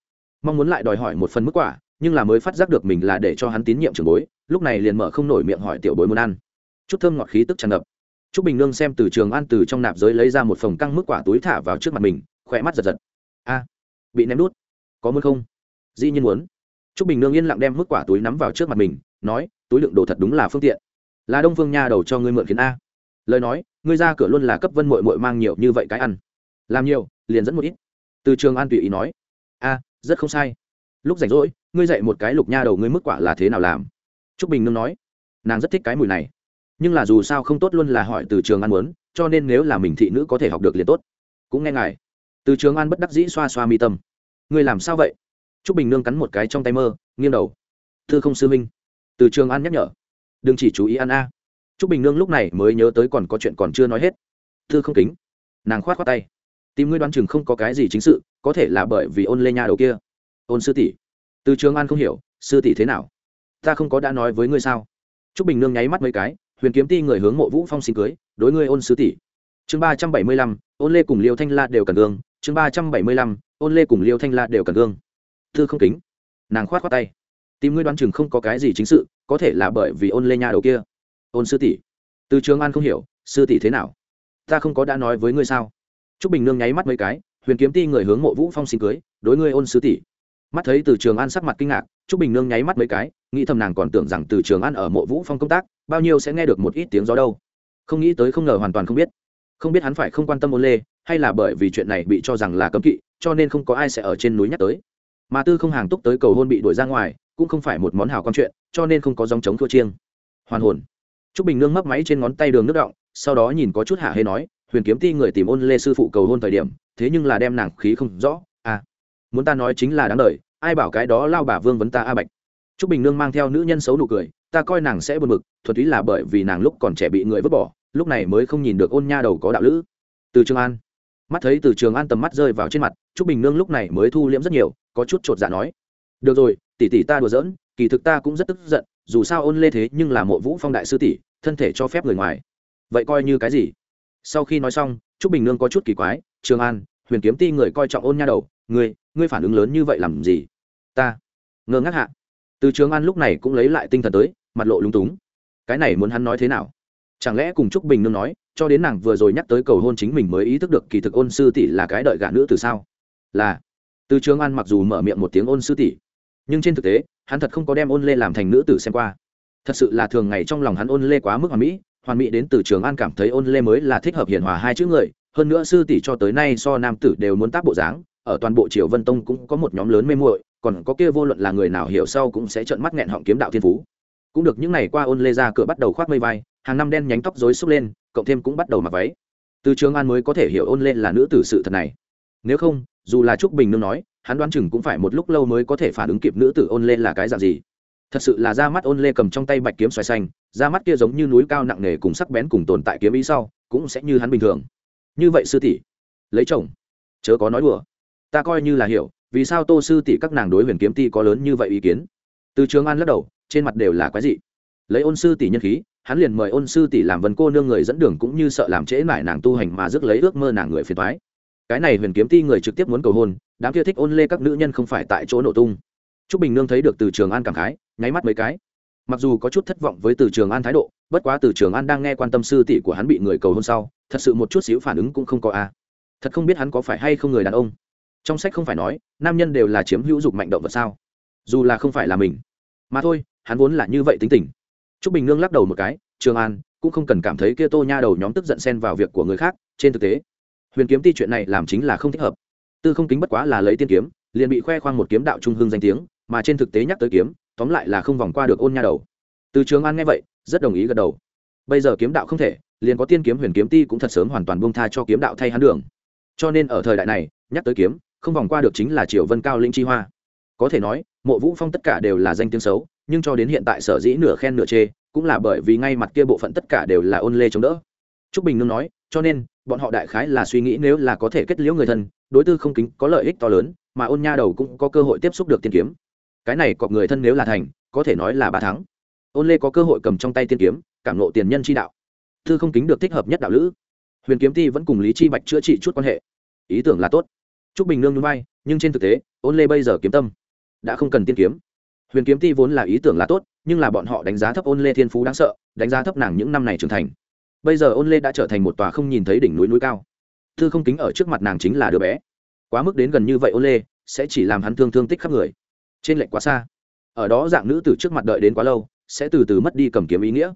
mong muốn lại đòi hỏi một phần mức quả nhưng là mới phát giác được mình là để cho hắn tín nhiệm trưởng bối, lúc này liền mở không nổi miệng hỏi tiểu bối muốn ăn. Chút thơm ngọt khí tức tràn ngập. T r ú c bình nương xem từ trường an từ trong nạp giới lấy ra một phòng căng mức quả túi thả vào trước mặt mình, khỏe mắt giật giật. A, bị ném đút. Có muốn không? Dĩ nhiên muốn. T r ú c bình nương yên lặng đem mức quả túi nắm vào trước mặt mình, nói, túi lượng đồ thật đúng là phương tiện. Là đông phương nha đầu cho ngươi mượn khiến a. Lời nói, ngươi ra cửa luôn là cấp vân mội mội mang nhiều như vậy cái ăn. Làm nhiều, liền dẫn một ít. Từ trường an tùy ý nói, a, rất không sai. Lúc rảnh rỗi ngươi dạy một cái lục nha đầu ngươi mức quả là thế nào làm? T r ú c bình nương nói, nàng rất thích cái mùi này, nhưng là dù sao không tốt luôn là hỏi từ trường ăn muốn, cho nên nếu là mình thị nữ có thể học được liền tốt. Cũng nghe ngài. Từ trường an bất đắc dĩ xoa xoa mi tâm. Ngươi làm sao vậy? T r ú c bình nương cắn một cái trong tay mơ, nghiêng đầu. Thư không sư minh từ trường an nhắc nhở. Đừng chỉ chú ý ăn a. T r ú c bình nương lúc này mới nhớ tới còn có chuyện còn chưa nói hết. Thư không kính. Nàng khoát khoát tay. Tìm ngươi đoán chừng không có cái gì chính sự, có thể là bởi vì ôn lê nha đầu kia. Ôn sư tỷ từ trường an không hiểu, sư tỷ thế nào? Ta không có đã nói với ngươi sao? T r ú c bình nương nháy mắt mấy cái, huyền kiếm ti người hướng mộ vũ phong xin cưới, đối ngươi ôn sư tỷ. Chương ba trăm bảy mươi lăm, ôn lê cùng liêu thanh la đều cần gương. Chương ba trăm bảy mươi lăm, ôn lê cùng liêu thanh la đều cần gương. Thư không kính. Nàng khoát khoát tay. Tìm ngươi đoán chừng không có cái gì chính sự, có thể là bởi vì ôn lê nha đầu kia. Ôn sư tỷ. Từ trường an không hiểu, sư tỷ thế nào? Ta không có đã nói với ngươi sao? T r ú c bình nương nháy mắt mấy cái, huyền kiếm ti người hướng mộ vũ phong xin cưới, đối ngươi ôn sư tỷ mắt thấy từ trường an sắc mặt kinh ngạc, trúc bình nương nháy mắt mấy cái, nghĩ thầm nàng còn tưởng rằng từ trường an ở mộ vũ phong công tác, bao nhiêu sẽ nghe được một ít tiếng gió đâu. Không nghĩ tới không ngờ hoàn toàn không biết. Không biết hắn phải không quan tâm ôn lê, hay là bởi vì chuyện này bị cho rằng là cấm kỵ, cho nên không có ai sẽ ở trên núi nhắc tới. Mà tư không hàng túc tới cầu hôn bị đuổi ra ngoài, cũng không phải một món hào con chuyện, cho nên không có dòng chống thua chiêng. Hoàn hồn. Trúc bình nương mấp máy trên ngón tay đường nước động, sau đó nhìn có chút hạ hê nói, huyền kiếm ti người tìm ôn lê sư phụ cầu hôn thời điểm, thế nhưng là đem nàng khí không rõ à muốn ta nói chính là đáng đời ai bảo cái đó lao bà vương vấn ta a bạch. T r ú c bình nương mang theo nữ nhân xấu nụ cười, ta coi nàng sẽ buồn mực thuật túy là bởi vì nàng lúc còn trẻ bị người vứt bỏ, lúc này mới không nhìn được ôn nha đầu có đạo lữ. Từ trường an. Mắt thấy từ trường an tầm mắt rơi vào trên mặt t r ú c bình nương lúc này mới thu liễm rất nhiều, có chút t r ộ t dạ nói. Được rồi, tỷ tỷ ta đùa giỡn, kỳ thực ta cũng rất tức giận, dù sao ôn lê thế nhưng là mộ vũ phong đại sư tỷ, thân thể cho phép người ngoài. Vậy coi như cái gì? Sau khi nói xong t r ú c bình nương có chút kỳ quái, trường an, huyền kiếm ti người coi trọng ôn nha đầu, ngươi ngươi phản ứng lớn như vậy làm gì? Ta. Ngơ ngác hạ. Từ trường an lúc này cũng lấy lại tinh thần tới, mặt lộ lúng túng. Cái này muốn hắn nói thế nào? Chẳng lẽ cùng trúc bình nương nói, cho đến nàng vừa rồi nhắc tới cầu hôn chính mình mới ý thức được kỳ thực ôn sư tỷ là cái đợi gả nữ từ sao? Là. Từ trường an mặc dù mở miệng một tiếng ôn sư tỷ, nhưng trên thực tế, hắn thật không có đem ôn lê làm thành nữ tử xem qua. Thật sự là thường ngày trong lòng hắn ôn lê quá mức hoàn mỹ hoàn mỹ đến từ trường an cảm thấy ôn lê mới là thích hợp hiền hòa hai chữ người. Hơn nữa sư tỷ cho tới nay so nam tử đều muốn tác bộ dáng, ở toàn bộ triều vân tông cũng có một nhóm lớn mê muội còn có kia vô luận là người nào hiểu sau cũng sẽ trợn mắt nghẹn họng kiếm đạo thiên phú. Cũng được, những ngày qua ôn lê ra cửa bắt đầu khoác mây vai, hàng năm đen nhánh tóc rối xúc lên, cộng thêm cũng bắt đầu mặc váy. Từ trường an mới có thể hiểu ôn lê là nữ tử sự thật này. Nếu không, dù là trúc bình nương nói, hắn đoán chừng cũng phải một lúc lâu mới có thể phản ứng kịp nữ tử ôn lê là cái dạng gì. Thật sự là ra mắt ôn lê cầm trong tay bạch kiếm xoài xanh ra mắt kia giống như núi cao nặng nề cùng sắc bén cùng tồn tại kiếm ý sau, cũng sẽ như hắn bình thường. Như vậy sư tỷ, lấy chồng, chớ có nói đùa. Ta coi như là hiểu vì sao tô sư tỷ các nàng đối huyền kiếm ti có lớn như vậy ý kiến? Từ trường an lắc đầu, trên mặt đều là quái dị. Lấy ôn sư tỷ nhân khí, hắn liền mời ôn sư tỷ làm vần cô nương người dẫn đường cũng như sợ làm trễ mải nàng tu hành mà rước lấy ước mơ nàng người phiền thoái cái này huyền kiếm ti người trực tiếp muốn cầu hôn, đám kia thích ôn lê các nữ nhân không phải tại chỗ nổ tung. T r ú c bình nương thấy được từ trường an cảm khái, nháy mắt mấy cái. Mặc dù có chút thất vọng với từ trường an thái độ, bất quá từ trường an đang nghe quan tâm sư tỷ của hắn bị người cầu hôn sau, thật sự một chút xíu phản ứng cũng không có a. Thật không biết hắn có phải hay không người đàn ông trong sách không phải nói, nam nhân đều là chiếm hữu dục mạnh động vật sao? Dù là không phải là mình. Mà thôi, hắn vốn là như vậy tính tình. T r ú c bình nương lắc đầu một cái, trường an cũng không cần cảm thấy kia tô nha đầu nhóm tức giận xen vào việc của người khác, trên thực tế, huyền kiếm ti chuyện này làm chính là không thích hợp. Tư không kính bất quá là lấy tiên kiếm, liền bị khoe khoang một kiếm đạo trung hương danh tiếng, mà trên thực tế nhắc tới kiếm, tóm lại là không vòng qua được ôn nha đầu. Từ trường an nghe vậy, rất đồng ý gật đầu. Bây giờ kiếm đạo không thể, liền có tiên kiếm huyền kiếm ti cũng thật sớm hoàn toàn buông tha cho kiếm đạo thay hắn đường. Cho nên ở thời đại này, nhắc tới kiếm không vòng qua được chính là triều vân cao linh chi hoa. Có thể nói, mộ vũ phong tất cả đều là danh tiếng xấu, nhưng cho đến hiện tại sở dĩ nửa khen nửa chê, cũng là bởi vì ngay mặt kia bộ phận tất cả đều là ôn lê chống đỡ. Trúc bình nương nói, cho nên, bọn họ đại khái là suy nghĩ nếu là có thể kết liễu người thân, đối tư không kính có lợi ích to lớn, mà ôn nha đầu cũng có cơ hội tiếp xúc được tiên kiếm. Cái này cọp người thân nếu là thành, có thể nói là bà thắng. Ôn lê có cơ hội cầm trong tay tiên kiếm, cảm nộ tiền nhân chi đạo. Tư không kính được thích hợp nhất đạo lữ. Huyền kiếm ti vẫn cùng lý chi bạch chữa trị chút quan hệ. Ý tưởng là tốt. Trúc Bình nương nhún vai, nhưng trên thực tế, Ôn Lê bây giờ kiếm tâm đã không cần tiên kiếm. Huyền kiếm ti vốn là ý tưởng là tốt, nhưng là bọn họ đánh giá thấp Ôn Lê thiên phú đáng sợ, đánh giá thấp nàng những năm này trưởng thành. Bây giờ Ôn Lê đã trở thành một tòa không nhìn thấy đỉnh núi núi cao. Thư không kính ở trước mặt nàng chính là đứa bé. Quá mức đến gần như vậy Ôn Lê, sẽ chỉ làm hắn thương thương tích khắp người. Trên lệch quá xa. Ở đó dạng nữ tử trước mặt đợi đến quá lâu, sẽ từ từ mất đi cầm kiếm ý nghĩa.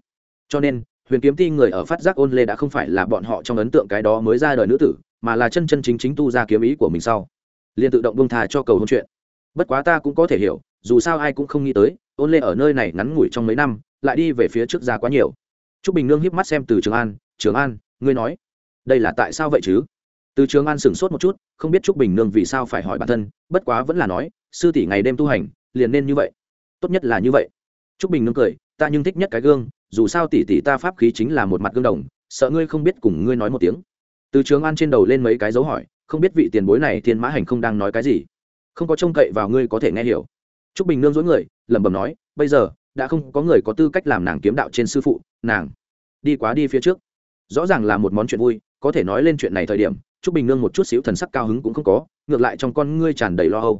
Cho nên, Huyền kiếm ti người ở phát giác Ôn Lê đã không phải là bọn họ trong ấn tượng cái đó mới ra đời nữ tử, mà là chân chân chính chính tu ra kiếm ý của mình sau. Liền tự động bông thà cho cầu hôn chuyện. Bất quá ta cũng có thể hiểu, dù sao ai cũng không nghĩ tới, ôn lê ở nơi này ngắn ngủi trong mấy năm, lại đi về phía trước ra quá nhiều. T r ú c bình nương hiếp mắt xem từ trường an trường an, ngươi nói, đây là tại sao vậy chứ? Từ trường an sửng sốt một chút, không biết t r ú c bình nương vì sao phải hỏi bản thân, bất quá vẫn là nói, sư tỷ ngày đêm tu hành, liền nên như vậy. Tốt nhất là như vậy. T r ú c bình nương cười, ta nhưng thích nhất cái gương, dù sao tỷ tỷ ta pháp khí chính là một mặt gương đồng, sợ ngươi không biết cùng ngươi nói một tiếng từ trường an trên đầu lên mấy cái dấu hỏi, không biết vị tiền bối này thiên mã hành không đang nói cái gì. Không có trông cậy vào ngươi có thể nghe hiểu. T r ú c bình nương dối người, lẩm bẩm nói, bây giờ, đã không có người có tư cách làm nàng kiếm đạo trên sư phụ, nàng, đi quá đi phía trước. Rõ ràng là một món chuyện vui, có thể nói lên chuyện này thời điểm t r ú c bình nương một chút xíu thần sắc cao hứng cũng không có, ngược lại trong con ngươi tràn đầy lo âu.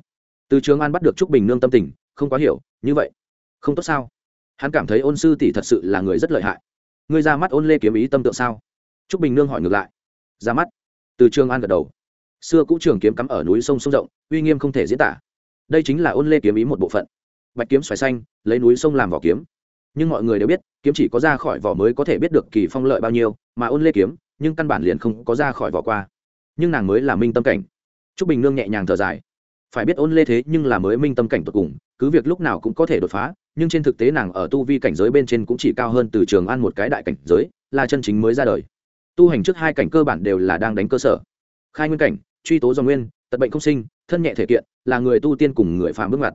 Từ trường an bắt được t r ú c bình nương tâm tình, không quá hiểu, như vậy, không tốt sao? Hắn cảm thấy ôn sư tỷ thật sự là người rất lợi hại. Ngươi ra mắt ôn lê kiếm ý tâm tượng sao? T bình nương hỏi ngược lại ra mắt. Từ trường an gật đầu. Xưa cũ trường kiếm cắm ở núi sông sông rộng, uy nghiêm không thể diễn tả. Đây chính là ôn lê kiếm ý một bộ phận. Bạch kiếm xoài xanh, lấy núi sông làm vỏ kiếm. Nhưng mọi người đều biết, kiếm chỉ có ra khỏi vỏ mới có thể biết được kỳ phong lợi bao nhiêu, mà ôn lê kiếm, nhưng căn bản liền không có ra khỏi vỏ qua. Nhưng nàng mới là minh tâm cảnh. T r ú c bình nương nhẹ nhàng thở dài. Phải biết ôn lê thế nhưng là mới minh tâm cảnh tột cùng, cứ việc lúc nào cũng có thể đột phá, nhưng trên thực tế nàng ở tu vi cảnh giới bên trên cũng chỉ cao hơn từ trường an một cái đại cảnh giới, là chân chính mới ra đời tu hành trước hai cảnh cơ bản đều là đang đánh cơ sở. Khai nguyên cảnh, truy tố do nguyên, tật bệnh không sinh, thân nhẹ thể kiện, là người tu tiên cùng người phạm bước ngoặt.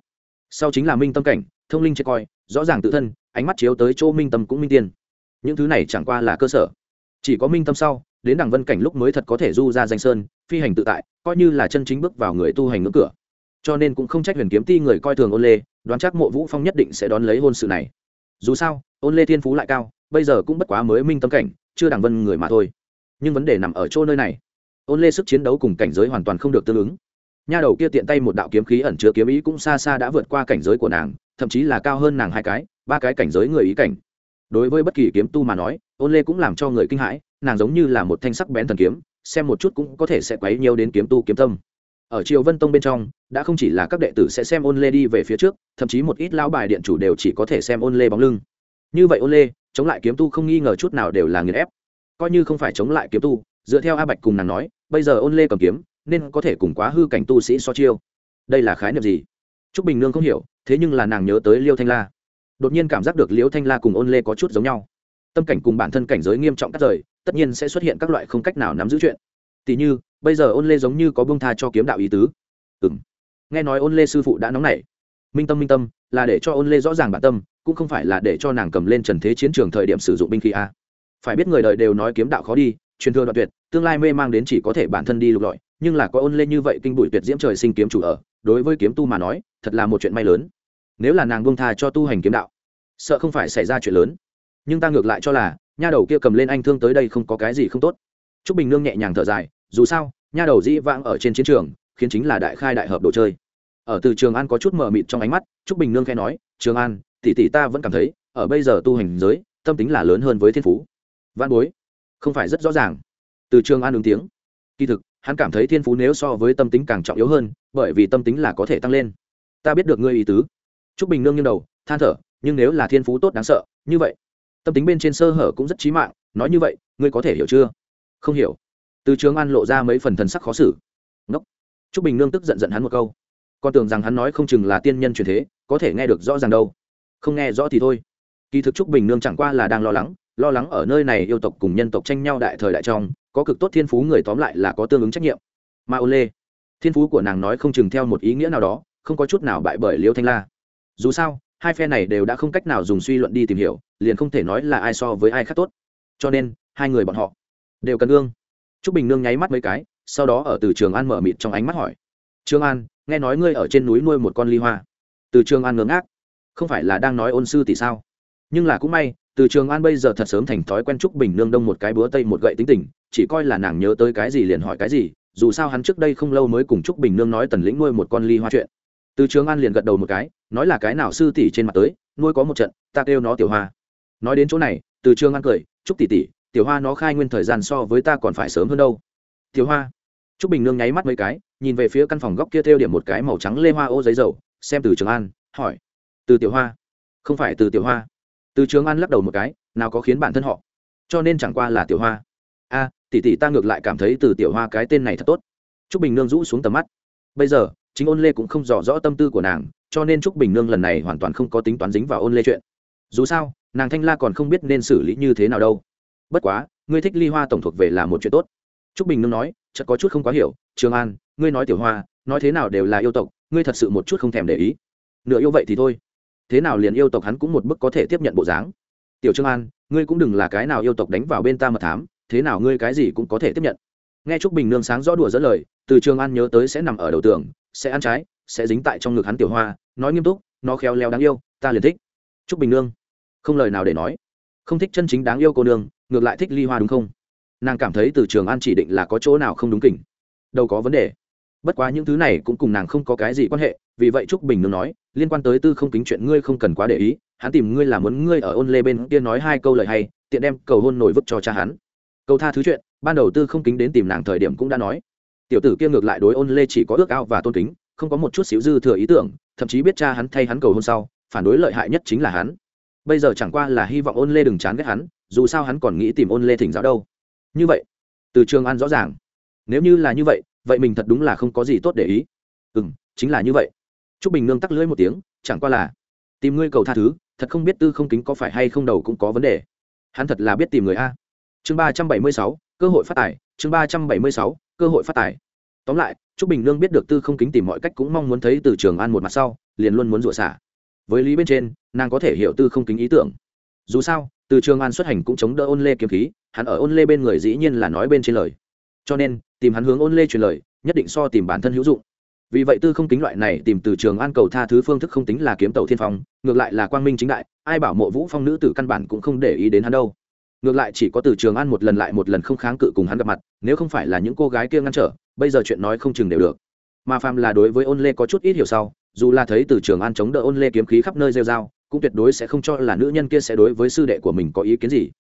Sau chính là minh tâm cảnh, thông linh chết coi, rõ ràng tự thân, ánh mắt chiếu tới chỗ minh tâm cũng minh tiên. Những thứ này chẳng qua là cơ sở. Chỉ có minh tâm sau, đến đẳng vân cảnh lúc mới thật có thể du ra danh sơn, phi hành tự tại, coi như là chân chính bước vào người tu hành ngưỡng cửa. Cho nên cũng không trách huyền kiếm ti người coi thường ôn lê, đoán chắc mộ vũ phong nhất định sẽ đón lấy hôn sự này. Dù sao, ôn lê thiên phú lại cao, bây giờ cũng bất quá mới minh tâm cảnh chưa đẳng vân người mà thôi. Nhưng vấn đề nằm ở chỗ nơi này. Ôn lê sức chiến đấu cùng cảnh giới hoàn toàn không được tương ứng. Nha đầu kia tiện tay một đạo kiếm khí ẩn chứa kiếm ý cũng xa xa đã vượt qua cảnh giới của nàng, thậm chí là cao hơn nàng hai cái, ba cái cảnh giới người ý cảnh. Đối với bất kỳ kiếm tu mà nói, ôn lê cũng làm cho người kinh hãi, nàng giống như là một thanh sắc bén thần kiếm, xem một chút cũng có thể sẽ quấy nhiều đến kiếm tu kiếm tâm. Ở triều vân tông bên trong, đã không chỉ là các đệ tử sẽ xem ôn lê đi về phía trước, thậm chí một ít lão bài điện chủ đều chỉ có thể xem ôn lê bóng lưng. Như vậy ôn lê chống lại kiếm tu không nghi ngờ chút nào đều là nghiền ép. Coi như không phải chống lại kiếm tu, dựa theo a bạch cùng nàng nói, bây giờ ôn lê cầm kiếm, nên có thể cùng quá hư cảnh tu sĩ so chiêu. Đây là khái niệm gì? T r ú c bình nương không hiểu, thế nhưng là nàng nhớ tới liêu thanh la. Đột nhiên cảm giác được liêu thanh la cùng ôn lê có chút giống nhau. Tâm cảnh cùng bản thân cảnh giới nghiêm trọng cắt rời, tất nhiên sẽ xuất hiện các loại không cách nào nắm giữ chuyện. Tỉ như, bây giờ ôn lê giống như có bông tha cho kiếm đạo ý tứ. Ừ m nghe nói ôn lê sư phụ đã nóng nảy. Minh tâm minh tâm, là để cho ôn lê rõ ràng bản tâm cũng không phải là để cho nàng cầm lên trần thế chiến trường thời điểm sử dụng binh khí a. Phải biết người đời đều nói kiếm đạo khó đi, truyền thừa đoạn tuyệt, tương lai mê mang đến chỉ có thể bản thân đi lục lọi, nhưng là có ôn lên như vậy kinh bụi tuyệt diễm trời sinh kiếm chủ ở, đối với kiếm tu mà nói, thật là một chuyện may lớn. Nếu là nàng buông tha cho tu hành kiếm đạo, sợ không phải xảy ra chuyện lớn. Nhưng ta ngược lại cho là, nha đầu kia cầm lên anh thương tới đây không có cái gì không tốt. T r ú c bình nương nhẹ nhàng thở dài, dù sao, nha đầu dĩ vãng ở trên chiến trường, khiến chính là đại khai đại hợp đồ chơi. Ở từ trường an có chút mờ mịt trong ánh mắt t r ú c bình nương khai nói, trường an tỷ tỷ ta vẫn cảm thấy, ở bây giờ tu hành giới, tâm tính là lớn hơn với thiên phú. Văn bối, không phải rất rõ ràng. Từ trường an ứng tiếng. Kỳ thực, hắn cảm thấy thiên phú nếu so với tâm tính càng trọng yếu hơn, bởi vì tâm tính là có thể tăng lên. Ta biết được ngươi ý tứ. T r ú c bình nương như đầu, than thở, nhưng nếu là thiên phú tốt đáng sợ, như vậy, tâm tính bên trên sơ hở cũng rất trí mạng, nói như vậy, ngươi có thể hiểu chưa? Không hiểu. Từ trường an lộ ra mấy phần thần sắc khó xử. Ngốc. T r ú c bình nương tức giận giận hắn một câu. Con tưởng rằng hắn nói không chừng là tiên nhân truyền thế, có thể nghe được rõ ràng đâu không nghe rõ thì thôi. Kỳ thực trúc bình nương chẳng qua là đang lo lắng lo lắng ở nơi này yêu tộc cùng nhân tộc tranh nhau đại thời đại trong, có cực tốt thiên phú người tóm lại là có tương ứng trách nhiệm. Mà ô lê, thiên phú của nàng nói không chừng theo một ý nghĩa nào đó, không có chút nào bại bởi liêu thanh la. Dù sao, hai phe này đều đã không cách nào dùng suy luận đi tìm hiểu, liền không thể nói là ai so với ai khác tốt. Cho nên, hai người bọn họ đều cần ương t r ú c bình nương nháy mắt mấy cái, sau đó ở từ trường an mở mịt trong ánh mắt hỏi. Trương an, nghe nói ngươi ở trên núi nuôi một con ly hoa. Từ trường an ngưỡng ác không phải là đang nói ôn sư tỷ sao? Nhưng là cũng may, từ trường an bây giờ thật sớm thành thói quen trúc bình nương đông một cái búa tây một gậy tính tình, chỉ coi là nàng nhớ tới cái gì liền hỏi cái gì, dù sao hắn trước đây không lâu mới cùng trúc bình nương nói tần lĩnh nuôi một con ly hoa chuyện. Từ trường an liền gật đầu một cái, nói là cái nào sư tỷ trên mặt tới, nuôi có một trận, ta kêu nó tiểu hoa. Nói đến chỗ này, từ trường an cười trúc tỷ tỷ, tiểu hoa nó khai nguyên thời gian so với ta còn phải sớm hơn đâu. Tiểu hoa. Trúc bình nương nháy mắt mấy cái, nhìn về phía căn phòng góc kia theo điểm một cái màu trắng lê hoa ô giấy dầu, xem từ trường an, hỏi từ tiểu hoa. Không phải từ tiểu hoa. Từ trường an lắc đầu một cái, nào có khiến bản thân họ. Cho nên chẳng qua là tiểu hoa. A, tỷ tỷ ta ngược lại cảm thấy từ tiểu hoa cái tên này thật tốt. T r ú c bình nương rũ xuống tầm mắt. Bây giờ, chính ôn lê cũng không rõ rõ tâm tư của nàng, cho nên t r ú c bình nương lần này hoàn toàn không có tính toán dính vào ôn lê chuyện. Dù sao, nàng thanh la còn không biết nên xử lý như thế nào đâu. Bất quá, ngươi thích ly hoa tổng thuộc về là một chuyện tốt. T r ú c bình nương nói, chợt có chút không quá hiểu trường an, ngươi nói tiểu hoa, nói thế nào đều là yêu tộc, ngươi thật sự một chút không thèm để ý. Nửa yêu vậy thì thôi thế nào liền yêu tộc hắn cũng một bức có thể tiếp nhận bộ dáng. Tiểu trương an, ngươi cũng đừng là cái nào yêu tộc đánh vào bên ta mà thám, thế nào ngươi cái gì cũng có thể tiếp nhận. Nghe trúc bình nương sáng rõ đùa dẫn lời, từ trường an nhớ tới sẽ nằm ở đầu tường, sẽ ăn trái, sẽ dính tại trong ngực hắn tiểu hoa, nói nghiêm túc, nó khéo léo đáng yêu, ta liền thích. Trúc bình nương, không lời nào để nói. Không thích chân chính đáng yêu cô nương, ngược lại thích ly hoa đúng không? Nàng cảm thấy từ trường an chỉ định là có chỗ nào không đúng kỉnh. Đâu có vấn đề. Bất quá những thứ này cũng cùng nàng không có cái gì quan hệ vì vậy trúc bình nương nói, liên quan tới tư không kính chuyện ngươi không cần quá để ý, hắn tìm ngươi là muốn ngươi ở ôn lê bên kia nói hai câu lời hay, tiện đem cầu hôn nổi vứt cho cha hắn. Câu tha thứ chuyện, ban đầu tư không kính đến tìm nàng thời điểm cũng đã nói. Tiểu tử kia ngược lại đối ôn lê chỉ có ước ao và tôn kính, không có một chút xíu dư thừa ý tưởng, thậm chí biết cha hắn thay hắn cầu hôn sau, phản đối lợi hại nhất chính là hắn. Bây giờ chẳng qua là hy vọng ôn lê đừng chán ghét hắn, dù sao hắn còn nghĩ tìm ôn lê thỉnh giáo đâu. Như vậy, từ trường an rõ ràng. Nếu như là như vậy vậy mình thật đúng là không có gì tốt để ý. Ừ m chính là như vậy t r ú c bình nương tắc lưỡi một tiếng, chẳng qua là, tìm ngươi cầu tha thứ, thật không biết tư không kính có phải hay không đầu cũng có vấn đề. Hắn thật là biết tìm người a. Chương ba trăm bảy mươi sáu, cơ hội phát tài, chương ba trăm bảy mươi sáu, cơ hội phát tài. Tóm lại t r ú c bình nương biết được tư không kính tìm mọi cách cũng mong muốn thấy từ trường an một mặt sau, liền luôn muốn rủa xả. Với lý bên trên, nàng có thể hiểu tư không kính ý tưởng. Dù sao, từ trường an xuất hành cũng chống đỡ ôn lê kiếm khí, hắn ở ôn lê bên người dĩ nhiên là nói bên trên lời. Cho nên, tìm hắn hướng ôn lê truyền lời, nhất định so tìm bản thân hữu dụng vì vậy tư không kính loại này tìm từ trường an cầu tha thứ phương thức không tính là kiếm tàu thiên phong, ngược lại là quang minh chính đại, ai bảo mộ vũ phong nữ tử căn bản cũng không để ý đến hắn đâu. Ngược lại chỉ có từ trường an một lần lại một lần không kháng cự cùng hắn gặp mặt, nếu không phải là những cô gái kia ngăn trở, bây giờ chuyện nói không chừng đều được. Mà phàm là đối với ôn lê có chút ít hiểu sau, dù là thấy từ trường an chống đỡ ôn lê kiếm khí khắp nơi rêu dao cũng tuyệt đối sẽ không cho là nữ nhân kia sẽ đối với sư đệ của mình có ý kiến gì.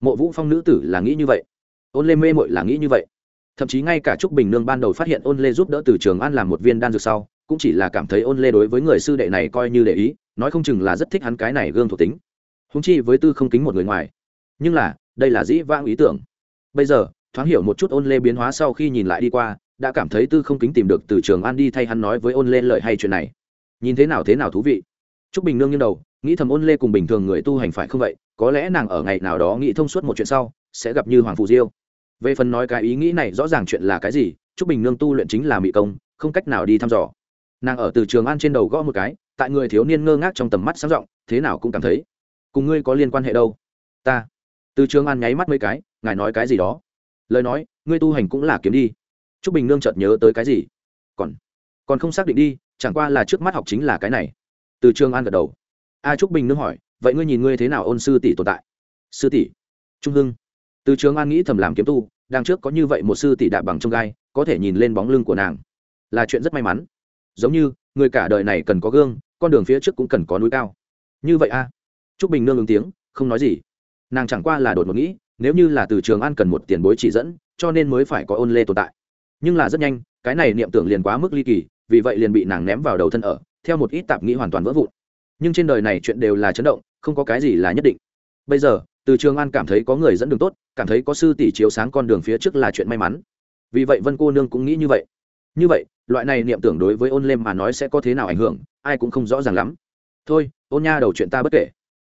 Mộ vũ phong nữ tử là nghĩ như vậy. Ôn lê mê mội là nghĩ như vậy thậm chí ngay cả trúc bình nương ban đầu phát hiện ôn lê giúp đỡ từ trường an làm một viên đan dược sau, cũng chỉ là cảm thấy ôn lê đối với người sư đệ này coi như để ý, nói không chừng là rất thích hắn cái này gương thuộc tính. Húng chi với tư không kính một người ngoài. Nhưng là, đây là dĩ vãng ý tưởng. Bây giờ, thoáng hiểu một chút ôn lê biến hóa sau khi nhìn lại đi qua, đã cảm thấy tư không kính tìm được từ trường an đi thay hắn nói với ôn lê lợi hay chuyện này. Nhìn thế nào thế nào thú vị. T r ú c bình nương như đầu, nghĩ thầm ôn lê cùng bình thường người tu hành phải không vậy, có lẽ nàng ở ngày nào đó nghĩ thông suốt một chuyện sau, sẽ gặp như hoàng phù diêu về phần nói cái ý nghĩ này rõ ràng chuyện là cái gì t r ú c bình nương tu luyện chính là mỹ công, không cách nào đi thăm dò. Nàng ở từ trường an trên đầu gõ một cái, tại người thiếu niên ngơ ngác trong tầm mắt sáng r ộ n g thế nào cũng cảm thấy, cùng ngươi có liên quan hệ đâu. Ta, từ trường an nháy mắt mấy cái, ngài nói cái gì đó. Lời nói, ngươi tu hành cũng là kiếm đi. T r ú c bình nương chợt nhớ tới cái gì. Còn còn không xác định đi, chẳng qua là trước mắt học chính là cái này. Từ trường an gật đầu. A trúc bình nương hỏi, vậy ngươi nhìn ngươi thế nào ôn sư tỷ tồn tại? Sư tỷ, trung hưng từ trường an nghĩ thầm làm kiếm tu đang trước có như vậy một sư tỷ đạp bằng trong gai, có thể nhìn lên bóng lưng của nàng. Là chuyện rất may mắn. Giống như, người cả đời này cần có gương, con đường phía trước cũng cần có núi cao. Như vậy a trúc bình nương ứng tiếng, không nói gì. Nàng chẳng qua là đột một nghĩ, nếu như là từ trường an cần một tiền bối chỉ dẫn, cho nên mới phải có ôn lê tồn tại. Nhưng là rất nhanh, cái này niệm tưởng liền quá mức ly kỳ, vì vậy liền bị nàng ném vào đầu thân ở, theo một ít tạp nghĩ hoàn toàn vỡ vụn. Nhưng trên đời này chuyện đều là chấn động, không có cái gì là nhất định. Bây giờ từ trường an cảm thấy có người dẫn đường tốt, cảm thấy có sư tỷ chiếu sáng con đường phía trước là chuyện may mắn. Vì vậy vân cô nương cũng nghĩ như vậy. Như vậy, loại này niệm tưởng đối với ôn lêm mà nói sẽ có thế nào ảnh hưởng, ai cũng không rõ ràng lắm. Thôi, ôn nha đầu chuyện ta bất kể.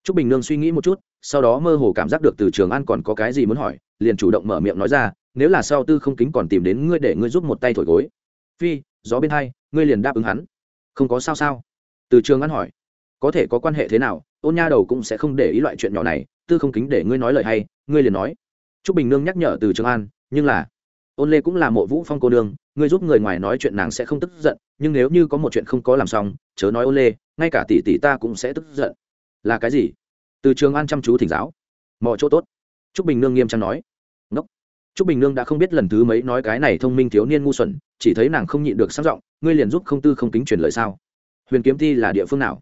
T r ú c bình nương suy nghĩ một chút, sau đó mơ hồ cảm giác được từ trường an còn có cái gì muốn hỏi, liền chủ động mở miệng nói ra, nếu là sau tư không kính còn tìm đến ngươi để ngươi giúp một tay thổi gối. Phi, gió bên hai, ngươi liền đáp ứng hắn. Không có sao sao. Từ trường an hỏi. Có thể có quan hệ thế nào, ôn nha đầu cũng sẽ không để ý loại chuyện nhỏ này tư không kính để ngươi nói lời hay, ngươi liền nói. T r ú c bình nương nhắc nhở từ trường an, nhưng là, ôn lê cũng là mộ vũ phong cô nương, ngươi giúp người ngoài nói chuyện nàng sẽ không tức giận, nhưng nếu như có một chuyện không có làm xong, chớ nói ôn lê, ngay cả tỷ tỷ ta cũng sẽ tức giận. Là cái gì? Từ trường an chăm chú thỉnh giáo. Mọi chỗ tốt. T r ú c bình nương nghiêm trang nói. Ngốc. T r ú c bình nương đã không biết lần thứ mấy nói cái này thông minh thiếu niên ngu xuẩn, chỉ thấy nàng không nhịn được sang giọng, ngươi liền giúp không tư không kính truyền lời sao? Huyền kiếm thi là địa phương nào?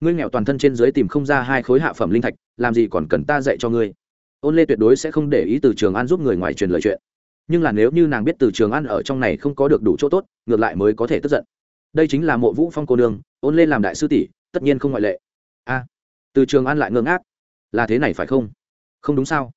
Ngươi nghèo toàn thân trên dưới tìm không ra hai khối hạ phẩm linh thạch làm gì còn cần ta dạy cho ngươi? Ôn lê tuyệt đối sẽ không để ý từ trường an giúp người ngoài truyền lời chuyện. Nhưng là nếu như nàng biết từ trường an ở trong này không có được đủ chỗ tốt, ngược lại mới có thể tức giận. Đây chính là mộ vũ phong cô nương, ôn lê làm đại sư tỷ, tất nhiên không ngoại lệ. A, từ trường an lại ngơ ngác. Là thế này phải không? Không đúng sao?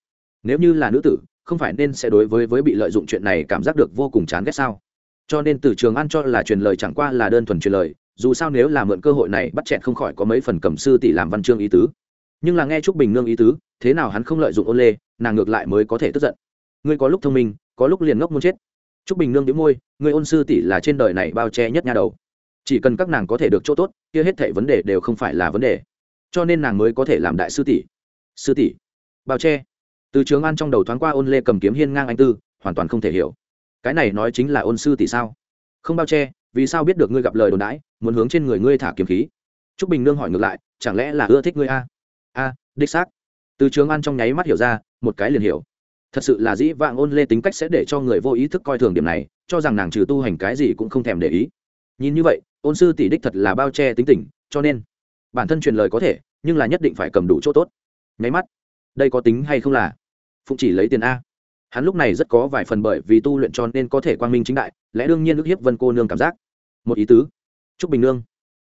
Nếu như là nữ tử, không phải nên sẽ đối với với bị lợi dụng chuyện này cảm giác được vô cùng chán ghét sao? Cho nên từ trường an cho là truyền lời chẳng qua là đơn thuần truyền lời, dù sao nếu là mượn cơ hội này bắt chẹn không khỏi có mấy phần cầm sư tỷ làm văn chương ý tứ nhưng là nghe trúc bình nương ý tứ, thế nào hắn không lợi dụng ôn lê, nàng ngược lại mới có thể tức giận. Ngươi có lúc thông minh, có lúc liền ngốc muốn chết. Trúc bình nương đĩu môi, ngươi ôn sư tỷ là trên đời này bao che nhất nha đầu. Chỉ cần các nàng có thể được chỗ tốt, kia hết thảy vấn đề đều không phải là vấn đề. Cho nên nàng mới có thể làm đại sư tỷ. Sư tỷ, bao che. Từ trường an trong đầu thoáng qua ôn lê cầm kiếm hiên ngang anh tư, hoàn toàn không thể hiểu. Cái này nói chính là ôn sư tỷ sao? Không bao che, vì sao biết được ngươi gặp lời đồn đãi, muốn hướng trên người ngươi thả kiếm khí? Trúc bình nương hỏi ngược lại, chẳng lẽ là ưa thích ngươi a? A, đích xác. Từ trường an trong nháy mắt hiểu ra, một cái liền hiểu. Thật sự là dĩ vãng ôn lê tính cách sẽ để cho người vô ý thức coi thường điểm này, cho rằng nàng trừ tu hành cái gì cũng không thèm để ý. Nhìn như vậy, ôn sư tỷ đích thật là bao che tính tình, cho nên, bản thân truyền lời có thể, nhưng là nhất định phải cầm đủ chỗ tốt. Nháy mắt, đây có tính hay không là? Phụng chỉ lấy tiền a. Hắn lúc này rất có vài phần bởi vì tu luyện cho nên có thể quang minh chính đại, lẽ đương nhiên ức hiếp vân cô nương cảm giác. Một ý tứ. Trúc bình nương.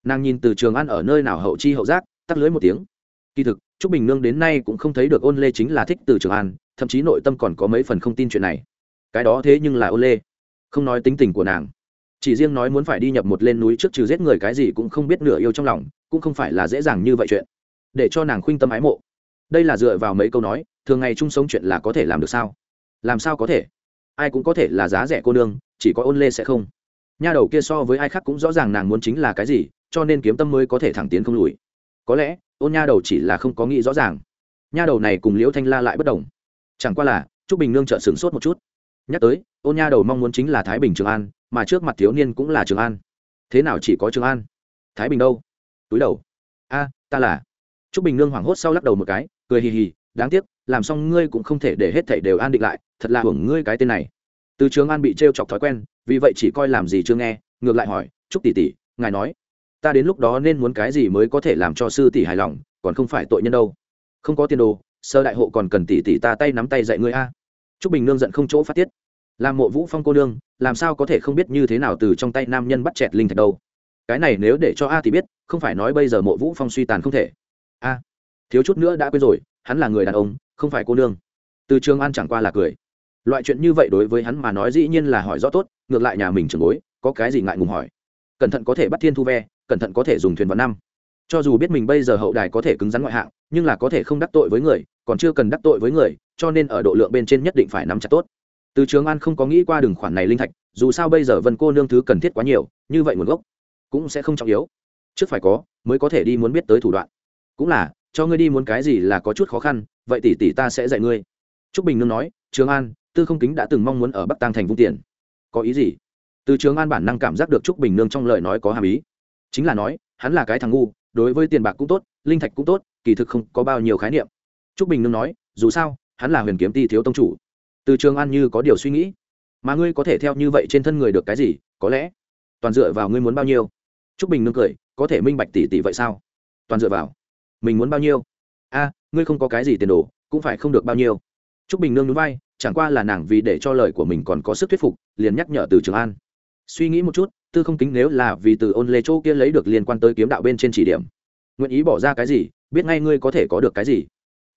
Nàng nhìn từ trường ăn ở nơi nào hậu chi hậu giác, tắt lưới một tiếng kỳ thực, trúc bình nương đến nay cũng không thấy được ôn lê chính là thích từ trường an, thậm chí nội tâm còn có mấy phần không tin chuyện này. Cái đó thế nhưng là ôn lê. Không nói tính tình của nàng. Chỉ riêng nói muốn phải đi nhập một lên núi trước trừ giết người cái gì cũng không biết nửa yêu trong lòng, cũng không phải là dễ dàng như vậy chuyện. Để cho nàng khuynh tâm ái mộ. Đây là dựa vào mấy câu nói, thường ngày chung sống chuyện là có thể làm được sao? Làm sao có thể? Ai cũng có thể là giá rẻ cô nương, chỉ có ôn lê sẽ không. Nha đầu kia so với ai khác cũng rõ ràng nàng muốn chính là cái gì, cho nên kiếm tâm mới có thể thẳng tiến không lùi có lẽ, ôn nha đầu chỉ là không có nghĩ rõ ràng. Nha đầu này cùng liễu thanh la lại bất đồng. Chẳng qua là t r ú c bình nương trợ sửng sốt một chút. Nhắc tới, ôn nha đầu mong muốn chính là thái bình trường an, mà trước mặt thiếu niên cũng là trường an. Thế nào chỉ có trường an? Thái bình đâu? Túi đầu. A, ta là. T r ú c bình nương hoảng hốt sau lắc đầu một cái, cười hì hì, đáng tiếc, làm xong ngươi cũng không thể để hết thảy đều an định lại, thật là hưởng ngươi cái tên này. Từ trường an bị t r e o chọc thói quen, vì vậy chỉ coi làm gì chưa nghe, ngược lại hỏi t r ú c tỷ tỷ, ngài nói ta đến lúc đó nên muốn cái gì mới có thể làm cho sư tỷ hài lòng, còn không phải tội nhân đâu. Không có tiền đồ, sơ đại hộ còn cần tỷ tỷ ta tay nắm tay dạy ngươi a. T r ú c bình nương giận không chỗ phát tiết. Làm mộ vũ phong cô nương, làm sao có thể không biết như thế nào từ trong tay nam nhân bắt chẹt linh thạch đâu. Cái này nếu để cho a thì biết, không phải nói bây giờ mộ vũ phong suy tàn không thể. A, thiếu chút nữa đã quên rồi, hắn là người đàn ông, không phải cô nương. Từ trường an chẳng qua là cười. Loại chuyện như vậy đối với hắn mà nói dĩ nhiên là hỏi rõ tốt, ngược lại nhà mình trường bối, có cái gì ngại ngùng hỏi. Cẩn thận có thể bắt thiên thu ve cẩn thận có thể dùng thuyền vào năm. Cho dù biết mình bây giờ hậu đài có thể cứng rắn ngoại hạng, nhưng là có thể không đắc tội với người, còn chưa cần đắc tội với người, cho nên ở độ lượng bên trên nhất định phải nắm chặt tốt. Từ trường an không có nghĩ qua đường khoản này linh thạch, dù sao bây giờ vân cô nương thứ cần thiết quá nhiều, như vậy nguồn gốc cũng sẽ không trọng yếu. Trước phải có, mới có thể đi muốn biết tới thủ đoạn. Cũng là, cho ngươi đi muốn cái gì là có chút khó khăn, vậy tỷ tỷ ta sẽ dạy ngươi. Trúc bình nương nói, trường an, tư không kính đã từng mong muốn ở bắc tăng thành vung tiền. Có ý gì? Từ trường an bản năng cảm giác được trúc bình nương trong lời nói có hàm ý chính là nói, hắn là cái thằng ngu, đối với tiền bạc cũng tốt, linh thạch cũng tốt, kỳ thực không có bao nhiêu khái niệm. Trúc bình nương nói, dù sao, hắn là huyền kiếm ti thiếu tông chủ. Từ trường an như có điều suy nghĩ. Mà ngươi có thể theo như vậy trên thân người được cái gì, có lẽ, toàn dựa vào ngươi muốn bao nhiêu? Trúc bình nương cười, có thể minh bạch tỷ tỷ vậy sao? Toàn dựa vào. Mình muốn bao nhiêu? A, ngươi không có cái gì tiền đồ, cũng phải không được bao nhiêu. Trúc bình nương núi vai, chẳng qua là nàng vì để cho lời của mình còn có sức thuyết phục, liền nhắc nhở từ trường an. Suy nghĩ một chút tư không kính nếu là vì từ ôn lê châu kia lấy được liên quan tới kiếm đạo bên trên chỉ điểm. Nguyện ý bỏ ra cái gì, biết ngay ngươi có thể có được cái gì.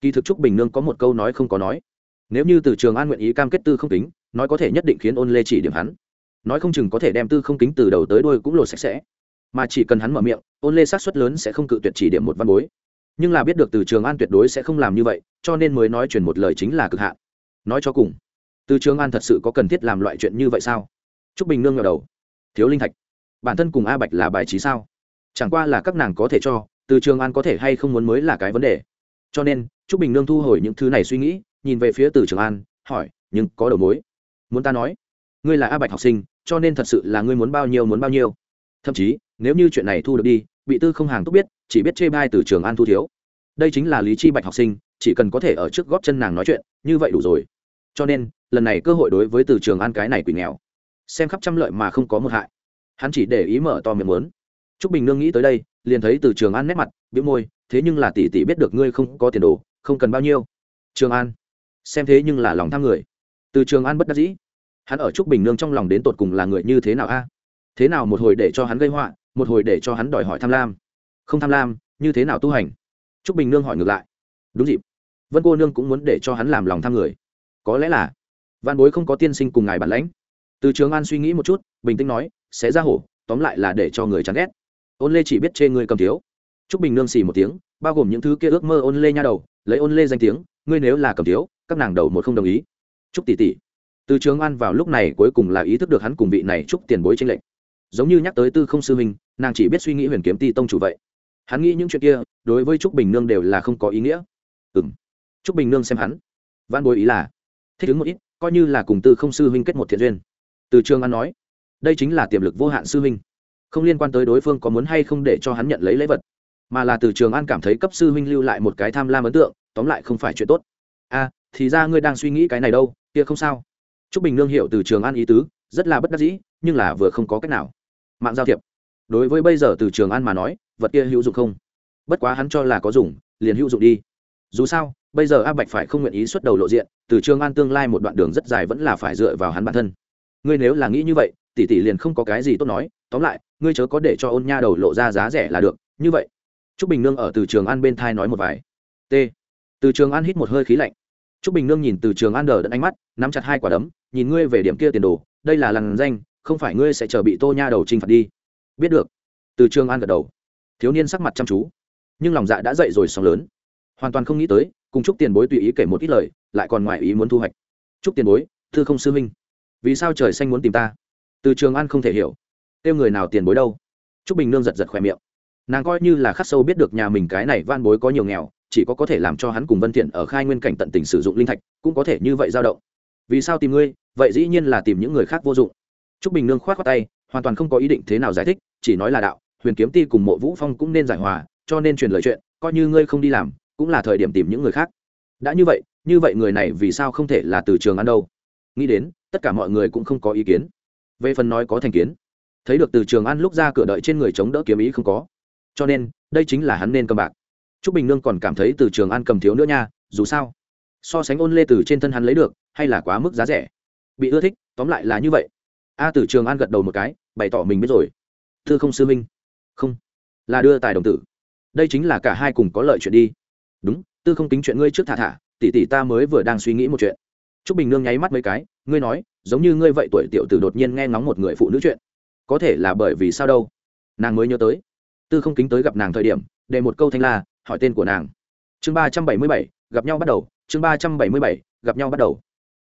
Kỳ thực trúc bình nương có một câu nói không có nói. Nếu như từ trường an nguyện ý cam kết tư không kính, nói có thể nhất định khiến ôn lê chỉ điểm hắn. Nói không chừng có thể đem tư không kính từ đầu tới đôi cũng lột sạch sẽ. Mà chỉ cần hắn mở miệng, ôn lê sát xuất lớn sẽ không cự tuyệt chỉ điểm một văn bối. Nhưng là biết được từ trường an tuyệt đối sẽ không làm như vậy, cho nên mới nói chuyển một lời chính là cực hạn. Nói cho cùng, từ trường an thật sự có cần thiết làm loại chuyện như vậy sao? T r ú c bình nương ngờ đầu thiếu linh thạch. Bản thân cùng a bạch là bài trí sao? Chẳng qua là các nàng có thể cho, từ trường an có thể hay không muốn mới là cái vấn đề. Cho nên t r ú c bình nương thu hồi những thứ này suy nghĩ, nhìn về phía từ trường an, hỏi, nhưng có đầu mối? Muốn ta nói, ngươi là a bạch học sinh, cho nên thật sự là ngươi muốn bao nhiêu muốn bao nhiêu. Thậm chí, nếu như chuyện này thu được đi, bị tư không hàng túc biết, chỉ biết chê bai từ trường an thu thiếu. Đây chính là lý chi bạch học sinh, chỉ cần có thể ở trước góp chân nàng nói chuyện, như vậy đủ rồi. Cho nên, lần này cơ hội đối với từ trường an cái này quỷ nghèo xem khắp trăm lợi mà không có một hại. Hắn chỉ để ý mở to miệng muốn. T r ú c bình nương nghĩ tới đây, liền thấy từ trường an nét mặt biếu môi, thế nhưng là tỷ tỷ biết được ngươi không có tiền đồ, không cần bao nhiêu. Trường an, xem thế nhưng là lòng tham người. Từ trường an bất đắc dĩ. Hắn ở trúc bình nương trong lòng đến tột cùng là người như thế nào a? Thế nào một hồi để cho hắn gây họa, một hồi để cho hắn đòi hỏi tham lam? Không tham lam, như thế nào tu hành? Trúc bình nương hỏi ngược lại. Đúng dịp. Vân cô nương cũng muốn để cho hắn làm lòng tham người. Có lẽ là. Văn bối không có tiên sinh cùng ngài bản lãnh từ trường an suy nghĩ một chút, bình tĩnh nói sẽ ra hổ, tóm lại là để cho người chán ghét. Ôn lê chỉ biết chê người cầm thiếu. T r ú c bình nương xì một tiếng, bao gồm những thứ kia ước mơ ôn lê nha đầu, lấy ôn lê danh tiếng, ngươi nếu là cầm thiếu, các nàng đầu một không đồng ý. T r ú c tỷ tỷ. Từ trường an vào lúc này cuối cùng là ý thức được hắn cùng vị này chúc tiền bối tranh lệch. Giống như nhắc tới tư không sư huynh nàng chỉ biết suy nghĩ huyền kiếm ti tông chủ vậy. Hắn nghĩ những chuyện kia, đối với trúc bình nương đều là không có ý nghĩa. Ừ m trúc bình nương xem hắn. Văn bối ý là, thích ứng một ít, coi như là cùng tư không sư huynh kết một thiện duyên từ trường an nói đây chính là tiềm lực vô hạn sư huynh. Không liên quan tới đối phương có muốn hay không để cho hắn nhận lấy lễ vật mà là từ trường an cảm thấy cấp sư huynh lưu lại một cái tham lam ấn tượng tóm lại không phải chuyện tốt. A à, thì ra ngươi đang suy nghĩ cái này đâu kia không sao. T r ú c bình nương hiệu từ trường an ý tứ rất là bất đắc dĩ nhưng là vừa không có cách nào. Mạng giao thiệp. Đối với bây giờ từ trường an mà nói vật kia hữu dụng không? Bất quá hắn cho là có dùng liền hữu dụng đi. Dù sao bây giờ a bạch phải không nguyện ý xuất đầu lộ diện từ trường an tương lai một đoạn đường rất dài vẫn là phải dựa vào hắn bản thân ngươi nếu là nghĩ như vậy, tỷ tỷ liền không có cái gì tốt nói, tóm lại, ngươi chớ có để cho ôn nha đầu lộ ra giá rẻ là được, như vậy. T r ú c bình nương ở từ trường an bên thai nói một vài. T. Từ trường an hít một hơi khí lạnh. T r ú c bình nương nhìn từ trường an đờ đẫn ánh mắt, nắm chặt hai quả đấm, nhìn ngươi về điểm kia tiền đồ, đây là lằn danh, không phải ngươi sẽ chờ bị tô nha đầu t r i n h phạt đi. Biết được. Từ trường an gật đầu. Thiếu niên sắc mặt chăm chú. Nhưng lòng dạ đã dậy rồi sóng lớn. Hoàn toàn không nghĩ tới, cùng chúc tiền bối tùy ý kể một ít lời, lại còn ngoài ý muốn thu hoạch. Chúc tiền bối, thư không sư minh vì sao trời xanh muốn tìm ta? Từ trường an không thể hiểu. Kêu người nào tiền bối đâu? Chúc bình nương giật giật khỏe miệng. Nàng coi như là khắc sâu biết được nhà mình cái này van bối có nhiều nghèo, chỉ có có thể làm cho hắn cùng vân thiện ở khai nguyên cảnh tận tình sử dụng linh thạch, cũng có thể như vậy dao động. Vì sao tìm ngươi? Vậy dĩ nhiên là tìm những người khác vô dụng. Trúc bình nương khoát khoác tay, hoàn toàn không có ý định thế nào giải thích, chỉ nói là đạo, huyền kiếm ti cùng mộ vũ phong cũng nên giải hòa, cho nên truyền lời chuyện, coi như ngươi không đi làm, cũng là thời điểm tìm những người khác. Đã như vậy như vậy người này vì sao không thể là từ trường ăn đâu? Nghĩ đến, tất cả mọi người cũng không có ý kiến. Về phần nói có thành kiến, thấy được từ trường ăn lúc ra cửa đợi trên người chống đỡ kiếm ý không có. Cho nên, đây chính là hắn nên cầm bạc. T r ú c bình nương còn cảm thấy từ trường ăn cầm thiếu nữa nha, dù sao, so sánh ôn lê từ trên thân hắn lấy được, hay là quá mức giá rẻ. Bị ưa thích, tóm lại là như vậy. A từ trường an gật đầu một cái, bày tỏ mình biết rồi. Thư không sư minh không. Là đưa tài đồng tử. Đây chính là cả hai cùng có lợi chuyện đi. Đúng, tư không tính chuyện ngươi trước thả thả, tỷ tỷ ta mới vừa đang suy nghĩ một chuyện t r ú c bình nương nháy mắt mấy cái, ngươi nói, giống như ngươi vậy tuổi tiểu tử đột nhiên nghe ngóng một người phụ nữ chuyện, có thể là bởi vì sao đâu? Nàng mới nhớ tới, tư không kính tới gặp nàng thời điểm để một câu thanh la, hỏi tên của nàng. Chương ba trăm bảy mươi bảy, gặp nhau bắt đầu, chương ba trăm bảy mươi bảy, gặp nhau bắt đầu.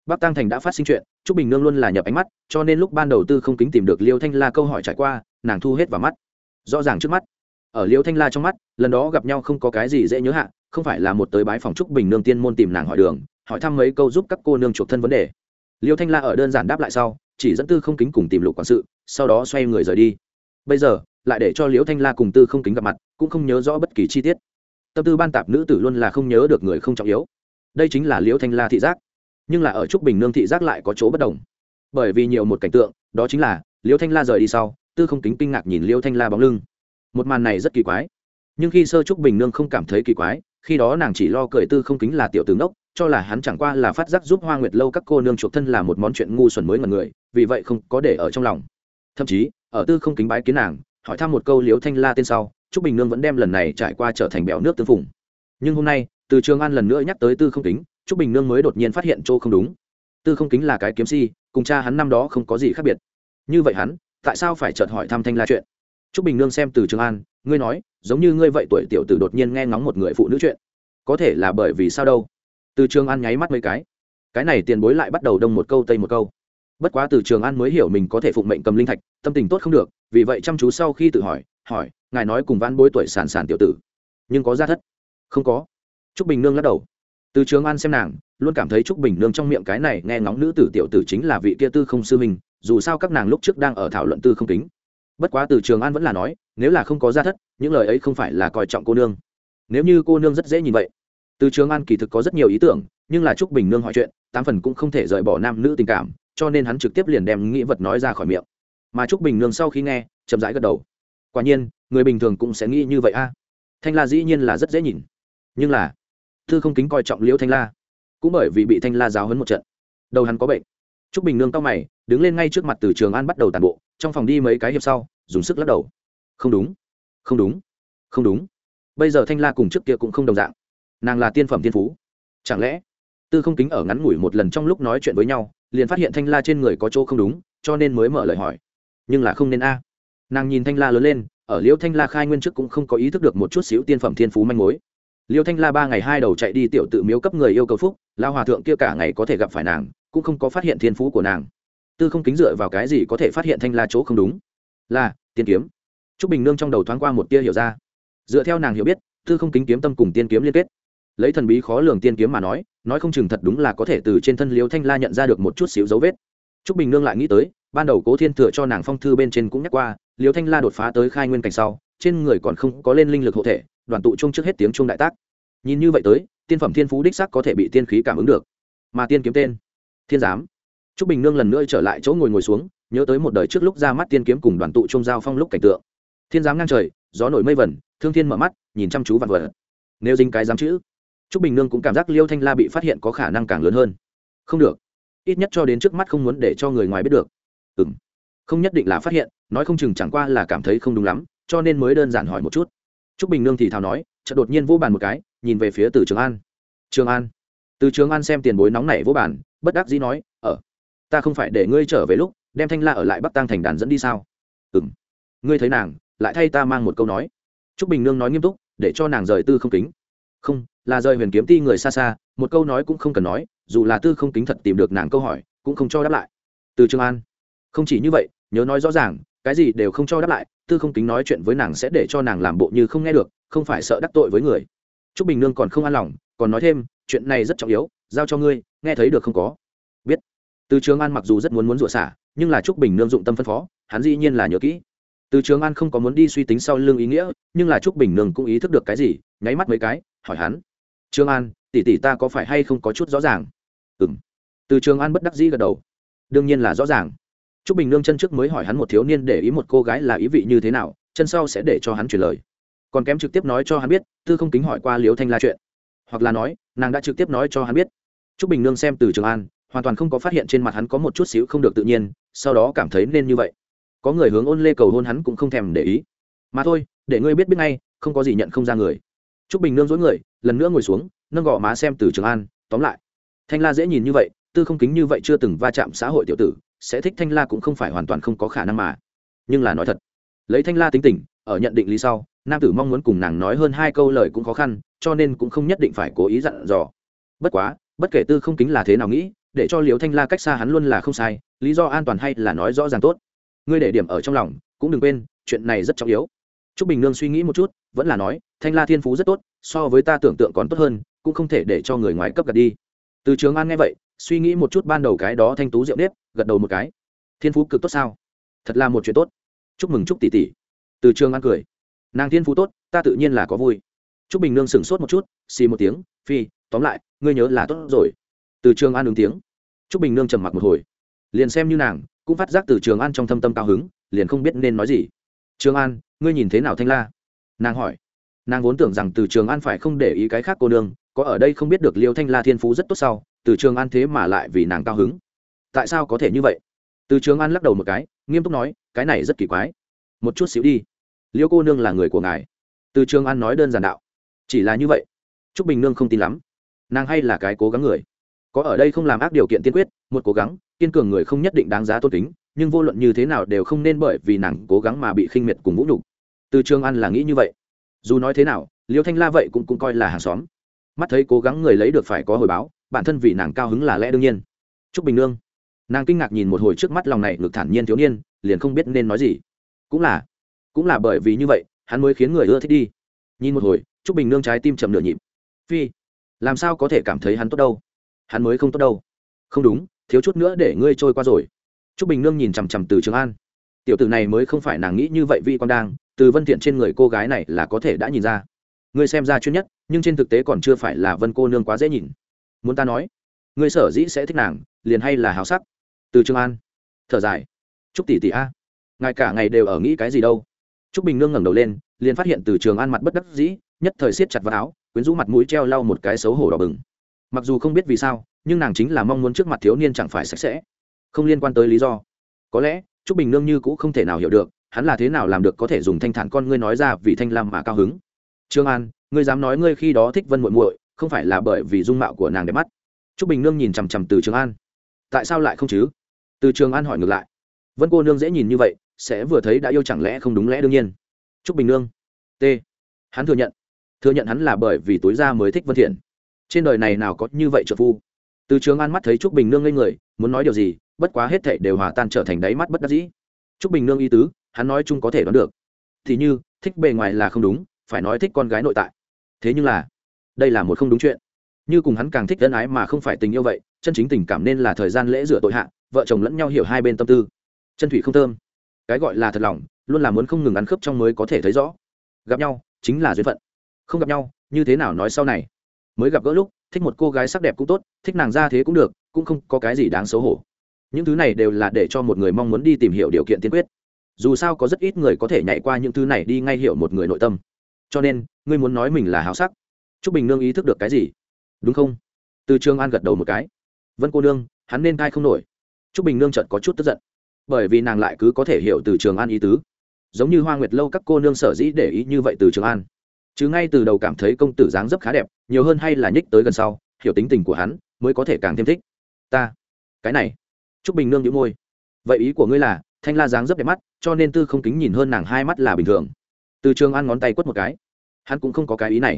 Bắc tăng thành đã phát sinh chuyện t r ú c bình nương luôn là nhập ánh mắt, cho nên lúc ban đầu tư không kính tìm được liêu thanh la câu hỏi trải qua, nàng thu hết vào mắt. Rõ ràng trước mắt, ở liêu thanh la trong mắt, lần đó gặp nhau không có cái gì dễ nhớ hạ, không phải là một tới bái phòng trúc bình nương tiên môn tìm nàng hỏi đường hỏi thăm mấy câu giúp các cô nương chuộc thân vấn đề. Liêu thanh la ở đơn giản đáp lại sau, chỉ dẫn tư không kính cùng tìm lục quản sự, sau đó xoay người rời đi. Bây giờ, lại để cho liêu thanh la cùng tư không kính gặp mặt, cũng không nhớ rõ bất kỳ chi tiết. Tâm tư ban tạp nữ tử luôn là không nhớ được người không trọng yếu. Đây chính là liêu thanh la thị giác. Nhưng là ở trúc bình nương thị giác lại có chỗ bất đồng. Bởi vì nhiều một cảnh tượng, đó chính là liêu thanh la rời đi sau, tư không kính kinh ngạc nhìn liêu thanh la bóng lưng. Một màn này rất kỳ quái. Nhưng khi sơ trúc bình nương không cảm thấy kỳ quái khi đó nàng chỉ lo cười tư không kính là tiểu tướng đốc, cho là hắn chẳng qua là phát giác giúp hoa nguyệt lâu các cô nương chuộc thân là một món chuyện ngu xuẩn mới ngần người, vì vậy không có để ở trong lòng. Thậm chí, ở tư không kính bái kiến nàng, hỏi thăm một câu liếu thanh la tên sau, trúc bình nương vẫn đem lần này trải qua trở thành bèo nước tương phùng. Nhưng hôm nay, từ trường an lần nữa nhắc tới tư không kính, trúc bình nương mới đột nhiên phát hiện chỗ không đúng. Tư không kính là cái kiếm si, cùng cha hắn năm đó không có gì khác biệt. Như vậy hắn, tại sao phải chợt hỏi thăm thanh la chuyện? Trúc bình nương xem từ trường an ngươi nói, giống như ngươi vậy tuổi tiểu tử đột nhiên nghe ngóng một người phụ nữ chuyện. Có thể là bởi vì sao đâu? Từ trường an nháy mắt mấy cái. Cái này tiền bối lại bắt đầu đông một câu tây một câu. Bất quá từ trường an mới hiểu mình có thể phụng mệnh cầm linh thạch, tâm tình tốt không được, vì vậy chăm chú sau khi tự hỏi hỏi, ngài nói cùng văn bối tuổi sản sản tiểu tử, nhưng có ra thất? Không có. Trúc bình nương lắc đầu. Từ trường an xem nàng, luôn cảm thấy trúc bình nương trong miệng cái này nghe ngóng nữ tử tiểu tử chính là vị kia tư không sư minh dù sao các nàng lúc trước đang ở thảo luận tư không kính. Bất quá từ trường an vẫn là nói nếu là không có gia thất, những lời ấy không phải là coi trọng cô nương. Nếu như cô nương rất dễ nhìn vậy, từ trường an kỳ thực có rất nhiều ý tưởng, nhưng là trúc bình nương hỏi chuyện, tám phần cũng không thể rời bỏ nam nữ tình cảm, cho nên hắn trực tiếp liền đem nghĩ vật nói ra khỏi miệng. Mà trúc bình nương sau khi nghe, chậm rãi gật đầu. Quả nhiên, người bình thường cũng sẽ nghĩ như vậy a. Thanh la dĩ nhiên là rất dễ nhìn. Nhưng là, thư không kính coi trọng liễu thanh la. Cũng bởi vì bị thanh la giáo hấn một trận, đầu hắn có bệnh. Trúc bình nương tóc mày, đứng lên ngay trước mặt từ trường an bắt đầu tàn bộ, trong phòng đi mấy cái hiệp sau, dùng sức lắc đầu không đúng. Không đúng. Không đúng. Bây giờ thanh la cùng trước kia cũng không đồng dạng. Nàng là tiên phẩm tiên phú. Chẳng lẽ, tư không kính ở ngắn ngủi một lần trong lúc nói chuyện với nhau, liền phát hiện thanh la trên người có chỗ không đúng, cho nên mới mở lời hỏi. Nhưng là không nên a. Nàng nhìn thanh la lớn lên, ở liêu thanh la khai nguyên trước cũng không có ý thức được một chút xíu tiên phẩm thiên phú manh mối. Liêu thanh la ba ngày hai đầu chạy đi tiểu tự miếu cấp người yêu cầu phúc lao hòa thượng kia cả ngày có thể gặp phải nàng, cũng không có phát hiện thiên phú của nàng. Tư không kính dựa vào cái gì có thể phát hiện thanh la chỗ không đúng? Là, tiên kiếm t r ú c bình nương trong đầu thoáng qua một tia hiểu ra. Dựa theo nàng hiểu biết tư không kính kiếm tâm cùng tiên kiếm liên kết. Lấy thần bí khó lường tiên kiếm mà nói nói không chừng thật đúng là có thể từ trên thân liêu thanh la nhận ra được một chút xíu dấu vết. T r ú c bình nương lại nghĩ tới ban đầu cố thiên thừa cho nàng phong thư bên trên cũng nhắc qua liêu thanh la đột phá tới khai nguyên cảnh sau trên người còn không có lên linh lực hộ thể đoàn tụ chung trước hết tiếng chung đại tác. Nhìn như vậy tới tiên phẩm thiên phú đích sắc có thể bị tiên khí cảm ứng được. Mà tiên kiếm tên thiên giám. Trúc Bình Nương lần nữa trở lại chỗ ngồi ngồi xuống, nhớ tới một đời trước lúc ra mắt tiên kiếm cùng đoàn tụ trung giao phong lúc cảnh tượng. Thiên giám ngang trời, gió nổi mây vẩn, Thương Thiên mở mắt, nhìn chăm chú vặt vợ Nếu dính cái giám chữ, Trúc Bình Nương cũng cảm giác Liêu Thanh La bị phát hiện có khả năng càng lớn hơn. Không được, ít nhất cho đến trước mắt không muốn để cho người ngoài biết được. Ừm, không nhất định là phát hiện, nói không chừng chẳng qua là cảm thấy không đúng lắm, cho nên mới đơn giản hỏi một chút. Trúc Bình Nương thì thào nói, chợt đột nhiên vỗ bàn một cái, nhìn về phía Từ Trường An. Trường An. Từ Trường An xem tiền bối nóng nảy vỗ bàn, bất đắc dĩ nói, "Ở, ta không phải để ngươi trở về lúc đem thanh la ở lại bắc tăng thành đàn dẫn đi sao ừ m ngươi thấy nàng lại thay ta mang một câu nói. Trúc bình nương nói nghiêm túc, để cho nàng rời tư không kính. Không, là rời huyền kiếm ti người xa xa, một câu nói cũng không cần nói, dù là tư không kính thật tìm được nàng câu hỏi, cũng không cho đáp lại. Từ trường an, không chỉ như vậy, nhớ nói rõ ràng, cái gì đều không cho đáp lại, tư không kính nói chuyện với nàng sẽ để cho nàng làm bộ như không nghe được, không phải sợ đắc tội với người. T r ú c bình nương còn không an lòng, còn nói thêm, chuyện này rất trọng yếu, giao cho ngươi, nghe thấy được không có? Biết. Từ trường an mặc dù rất muốn muốn rủa xả, nhưng là trúc bình nương dụng tâm phân phó, hắn dĩ nhiên là nhớ kỹ từ trường an không có muốn đi suy tính sau lưng ý nghĩa, nhưng là trúc bình nương cũng ý thức được cái gì, nháy mắt mấy cái, hỏi hắn. Trường an, tỷ tỷ ta có phải hay không có chút rõ ràng? Ừ m từ trường an bất đắc dĩ gật đầu. Đương nhiên là rõ ràng. Trúc bình nương chân trước mới hỏi hắn một thiếu niên để ý một cô gái là ý vị như thế nào, chân sau sẽ để cho hắn truyền lời. Còn kém trực tiếp nói cho hắn biết, tư không kính hỏi qua liếu thanh la chuyện. Hoặc là nói, nàng đã trực tiếp nói cho hắn biết. Trúc bình nương xem từ trường an, hoàn toàn không có phát hiện trên mặt hắn có một chút xíu không được tự nhiên, sau đó cảm thấy nên như vậy có người hướng ôn lê cầu hôn hắn cũng không thèm để ý. Mà thôi, để ngươi biết biết ngay, không có gì nhận không ra người. T r ú c bình nương dối người, lần nữa ngồi xuống, nâng gò má xem từ trường an, tóm lại. Thanh la dễ nhìn như vậy, tư không kính như vậy chưa từng va chạm xã hội tiểu tử, sẽ thích thanh la cũng không phải hoàn toàn không có khả năng mà. Nhưng là nói thật, lấy thanh la tính tình, ở nhận định lý sau, nam tử mong muốn cùng nàng nói hơn hai câu lời cũng khó khăn, cho nên cũng không nhất định phải cố ý dặn dò. Bất quá, bất kể tư không kính là thế nào nghĩ, để cho liều thanh la cách xa hắn luôn là không sai, lý do an toàn hay là nói rõ ràng tốt ngươi để điểm ở trong lòng, cũng đừng quên, chuyện này rất trọng yếu. T r ú c bình nương suy nghĩ một chút, vẫn là nói, thanh la thiên phú rất tốt, so với ta tưởng tượng còn tốt hơn, cũng không thể để cho người ngoài cấp gật đi. Từ trường an nghe vậy, suy nghĩ một chút ban đầu cái đó thanh tú rượu nếp, gật đầu một cái. Thiên phú cực tốt sao? Thật là một chuyện tốt. Chúc mừng chúc tỷ tỷ. Từ trường an cười. Nàng thiên phú tốt, ta tự nhiên là có vui. T r ú c bình nương sửng sốt một chút, xì một tiếng, phi, tóm lại, ngươi nhớ là tốt rồi. Từ trường an ứng tiếng. T r ú c bình nương trầm mặc một hồi liền xem như nàng, cũng phát giác từ trường an trong thâm tâm cao hứng, liền không biết nên nói gì. Trường an, ngươi nhìn thế nào thanh la? Nàng hỏi. Nàng vốn tưởng rằng từ trường an phải không để ý cái khác cô nương, có ở đây không biết được liêu thanh la thiên phú rất tốt sau, từ trường an thế mà lại vì nàng cao hứng. Tại sao có thể như vậy? Từ trường an lắc đầu một cái, nghiêm túc nói, cái này rất kỳ quái. Một chút xíu đi. Liêu cô nương là người của ngài. Từ trường an nói đơn giản đạo. Chỉ là như vậy. T r ú c bình nương không tin lắm. Nàng hay là cái cố gắng người có ở đây không làm ác điều kiện tiên quyết, một cố gắng, kiên cường người không nhất định đáng giá tôn kính, nhưng vô luận như thế nào đều không nên bởi vì nàng cố gắng mà bị khinh miệt cùng vũ nhục. Từ trường an là nghĩ như vậy. Dù nói thế nào, liêu thanh la vậy cũng cũng coi là hàng xóm. Mắt thấy cố gắng người lấy được phải có hồi báo, bản thân vì nàng cao hứng là lẽ đương nhiên. T bình nương. Nàng kinh ngạc nhìn một hồi trước mắt lòng này ngược thản nhiên thiếu niên, liền không biết nên nói gì. Cũng là cũng là bởi vì như vậy, hắn mới khiến người ưa thích đi. Nhìn một hồi t bình nương trái tim chậm nửa nhịp. Phi, làm sao có thể cảm thấy hắn tốt đâu? Hắn mới không tốt đâu. Không đúng, thiếu chút nữa để ngươi trôi qua rồi. T r ú c bình nương nhìn chằm chằm từ trường an. Tiểu tử này mới không phải nàng nghĩ như vậy vi con đang, từ vân thiện trên người cô gái này là có thể đã nhìn ra. Ngươi xem ra chuyên nhất, nhưng trên thực tế còn chưa phải là vân cô nương quá dễ nhìn. Muốn ta nói, ngươi sở dĩ sẽ thích nàng, liền hay là hào sắc? Từ trường an, thở dài. Chúc tỷ tỷ a, ngài cả ngày đều ở nghĩ cái gì đâu? Chúc bình nương ngẩng đầu lên, liền phát hiện từ trường an mặt bất đắc dĩ, nhất thời siết chặt vào áo, quyến rũ mặt mũi treo lau một cái xấu hổ đỏ bừng mặc dù không biết vì sao, nhưng nàng chính là mong muốn trước mặt thiếu niên chẳng phải sạch sẽ. Không liên quan tới lý do. Có lẽ, trúc bình nương như cũng không thể nào hiểu được, hắn là thế nào làm được có thể dùng thanh thản con ngươi nói ra vì thanh lam mà cao hứng. Trương an, ngươi dám nói ngươi khi đó thích vân muội muội, không phải là bởi vì dung mạo của nàng đẹp mắt. Trúc bình nương nhìn chằm chằm từ trường an. Tại sao lại không chứ? Từ trường an hỏi ngược lại. Vân cô nương dễ nhìn như vậy, sẽ vừa thấy đã yêu chẳng lẽ không đúng lẽ đương nhiên? Trúc bình nương. T. Hắn thừa nhận. Thừa nhận hắn là bởi vì tối ra mới thích vân thiện trên đời này nào có như vậy trợ phu? Từ trường an mắt thấy trúc bình nương lên người, muốn nói điều gì, bất quá hết thảy đều hòa tan trở thành đáy mắt bất đắc dĩ. Trúc bình nương y tứ, hắn nói chung có thể đoán được. Thì như, thích bề ngoài là không đúng, phải nói thích con gái nội tại. Thế nhưng là, đây là một không đúng chuyện. Như cùng hắn càng thích thân ái mà không phải tình yêu vậy, chân chính tình cảm nên là thời gian lễ rửa tội hạ, vợ chồng lẫn nhau hiểu hai bên tâm tư. Chân thủy không thơm. Cái gọi là thật lòng, luôn là muốn không ngừng ăn khớp trong mới có thể thấy rõ. Gặp nhau, chính là duyên phận. Không gặp nhau, như thế nào nói sau này? Mới gặp gỡ lúc, thích một cô gái sắc đẹp cũng tốt, thích nàng ra thế cũng được, cũng không có cái gì đáng xấu hổ. Những thứ này đều là để cho một người mong muốn đi tìm hiểu điều kiện tiên quyết. Dù sao có rất ít người có thể nhảy qua những thứ này đi ngay hiểu một người nội tâm. Cho nên, ngươi muốn nói mình là háo sắc. T r ú c bình nương ý thức được cái gì? Đúng không? Từ trường an gật đầu một cái. Vân cô nương, hắn nên cai không nổi. T r ú c bình nương chợt có chút tức giận. Bởi vì nàng lại cứ có thể hiểu từ trường an ý tứ. Giống như hoa nguyệt lâu các cô nương sở dĩ để ý như vậy từ trường an chứ ngay từ đầu cảm thấy công tử dáng dấp khá đẹp, nhiều hơn hay là nhích tới gần sau, hiểu tính tình của hắn, mới có thể càng thêm thích. Ta, cái này t r ú c bình nương nhữ môi. Vậy ý của ngươi là, thanh la dáng dấp đẹp mắt, cho nên tư không kính nhìn hơn nàng hai mắt là bình thường. Từ trường ăn ngón tay quất một cái. Hắn cũng không có cái ý này.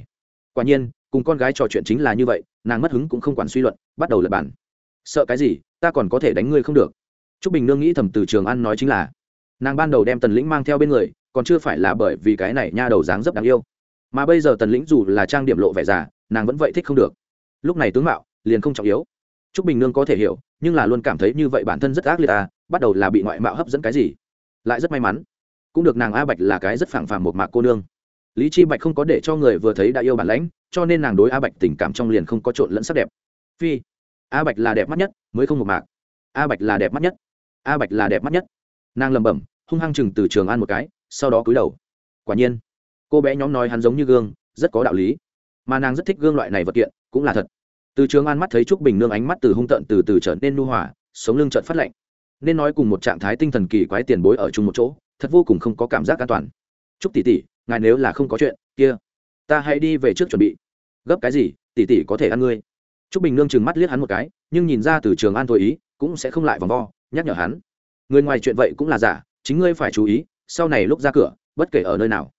Quả nhiên, cùng con gái trò chuyện chính là như vậy, nàng mất hứng cũng không quản suy luận, bắt đầu lập bản sợ cái gì, ta còn có thể đánh ngươi không được. T r ú c bình nương nghĩ thầm từ trường ăn nói chính là, nàng ban đầu đem tần lĩnh mang theo bên người, còn chưa phải là bởi vì cái này nha đầu dáng dấp đáng yêu mà bây giờ tần lĩnh dù là trang điểm lộ vẻ già nàng vẫn vậy thích không được. Lúc này tướng mạo liền không trọng yếu. T r ú c bình nương có thể hiểu nhưng là luôn cảm thấy như vậy bản thân rất ác liệt à, bắt đầu là bị ngoại mạo hấp dẫn cái gì. Lại rất may mắn. Cũng được nàng a bạch là cái rất phẳng phàm một mạc cô nương. Lý chi bạch không có để cho người vừa thấy đã yêu bản lãnh cho nên nàng đối a bạch tình cảm trong liền không có trộn lẫn sắc đẹp. Phi a bạch là đẹp mắt nhất mới không một mạc. A bạch là đẹp mắt nhất. A bạch là đẹp mắt nhất. Nàng lẩm bẩm hung hăng chừng từ trường an một cái sau đó cúi đầu. Quả nhiên cô bé nhóm nói hắn giống như gương, rất có đạo lý. Mà nàng rất thích gương loại này vật kiện, cũng là thật. Từ trường an mắt thấy trúc bình nương ánh mắt từ hung tợn từ từ trở nên nu hòa, sống lưng trợn phát lạnh. Nên nói cùng một trạng thái tinh thần kỳ quái tiền bối ở chung một chỗ, thật vô cùng không có cảm giác an toàn. Trúc tỷ tỷ, ngài nếu là không có chuyện, kia, ta hãy đi về trước chuẩn bị. Gấp cái gì, tỷ tỷ có thể ăn ngươi. Trúc bình nương chừng mắt liếc hắn một cái, nhưng nhìn ra từ trường an thôi ý, cũng sẽ không lại vòng vo, nhắc nhở hắn. Người ngoài chuyện vậy cũng là giả, chính ngươi phải chú ý, sau này lúc ra cửa, bất kể ở nơi nào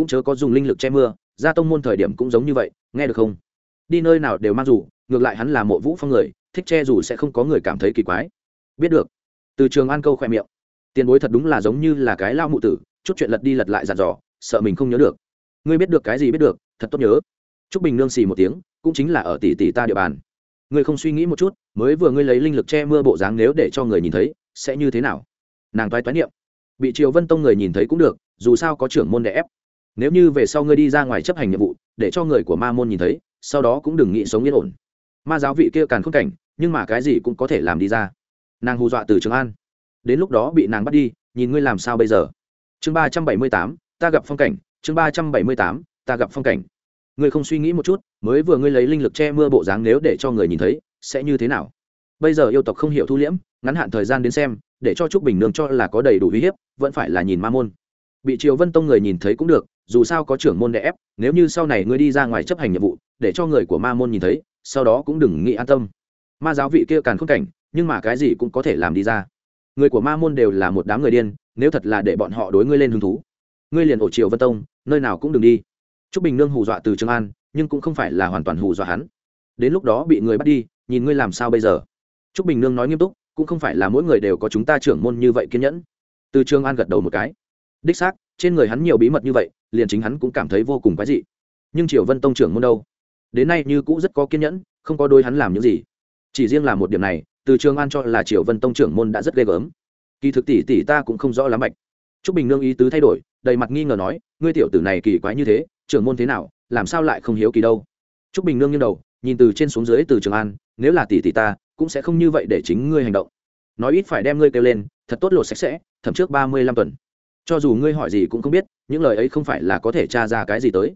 cũng chớ có dùng linh lực che mưa ra tông môn thời điểm cũng giống như vậy, nghe được không? Đi nơi nào đều mang dù, ngược lại hắn là mộ vũ phong người, thích che dù sẽ không có người cảm thấy kỳ quái. Biết được. Từ trường an câu khoe miệng. Tiền bối thật đúng là giống như là cái lao mụ tử, chút chuyện lật đi lật lại dàn dò, sợ mình không nhớ được. Ngươi biết được cái gì biết được, thật tốt nhớ. T r ú c bình nương xì một tiếng, cũng chính là ở tỷ tỷ ta địa bàn. Ngươi không suy nghĩ một chút, mới vừa ngươi lấy linh lực che mưa bộ dáng nếu để cho người nhìn thấy, sẽ như thế nào? Nàng toái toái niệm. Bị triều vân tông người nhìn thấy cũng được, dù sao có trưởng môn đẻ ép nếu như về sau ngươi đi ra ngoài chấp hành nhiệm vụ, để cho người của ma môn nhìn thấy, sau đó cũng đừng nghĩ sống yên ổn. Ma giáo vị kia càn khôn cảnh, nhưng mà cái gì cũng có thể làm đi ra. Nàng hù dọa từ trường an. Đến lúc đó bị nàng bắt đi, nhìn ngươi làm sao bây giờ? Chương ba trăm bảy mươi tám, ta gặp phong cảnh. Chương ba trăm bảy mươi tám, ta gặp phong cảnh. Ngươi không suy nghĩ một chút, mới vừa ngươi lấy linh lực che mưa bộ dáng nếu để cho người nhìn thấy, sẽ như thế nào? Bây giờ yêu tộc không hiểu thu liễm, ngắn hạn thời gian đến xem, để cho trúc bình nương cho là có đầy đủ uy hiếp, vẫn phải là nhìn ma môn. Bị triều vân tông người nhìn thấy cũng được dù sao có trưởng môn đẻ ép, nếu như sau này ngươi đi ra ngoài chấp hành nhiệm vụ, để cho người của ma môn nhìn thấy, sau đó cũng đừng nghĩ an tâm. Ma giáo vị kia càn khôn cảnh, nhưng mà cái gì cũng có thể làm đi ra. Người của ma môn đều là một đám người điên, nếu thật là để bọn họ đối ngươi lên hứng thú, ngươi liền ổ triều vân tông, nơi nào cũng đừng đi. T r ú c bình nương hù dọa từ trường an, nhưng cũng không phải là hoàn toàn hù dọa hắn. Đến lúc đó bị người bắt đi, nhìn ngươi làm sao bây giờ? T r ú c bình nương nói nghiêm túc, cũng không phải là mỗi người đều có chúng ta trưởng môn như vậy kiên nhẫn. Từ trường an gật đầu một cái đích xác, trên người hắn nhiều bí mật như vậy, liền chính hắn cũng cảm thấy vô cùng quái dị. Nhưng triều vân tông trưởng môn đâu? Đến nay như cũ rất có kiên nhẫn, không có đôi hắn làm những gì. Chỉ riêng là một điểm này, từ trường an cho là triều vân tông trưởng môn đã rất ghê gớm. Kỳ thực tỷ tỷ ta cũng không rõ lắm mạch t r ú c bình nương ý tứ thay đổi, đầy mặt nghi ngờ nói, ngươi tiểu tử này kỳ quái như thế, trưởng môn thế nào, làm sao lại không hiếu kỳ đâu? T r ú c bình nương nghiêng đầu, nhìn từ trên xuống dưới từ trường an, nếu là tỷ tỷ ta, cũng sẽ không như vậy để chính ngươi hành động. Nói ít phải đem ngươi kêu lên, thật tốt lột sạch sẽ, thậm trước ba mươi lăm tuần cho dù ngươi hỏi gì cũng không biết, những lời ấy không phải là có thể tra ra cái gì tới.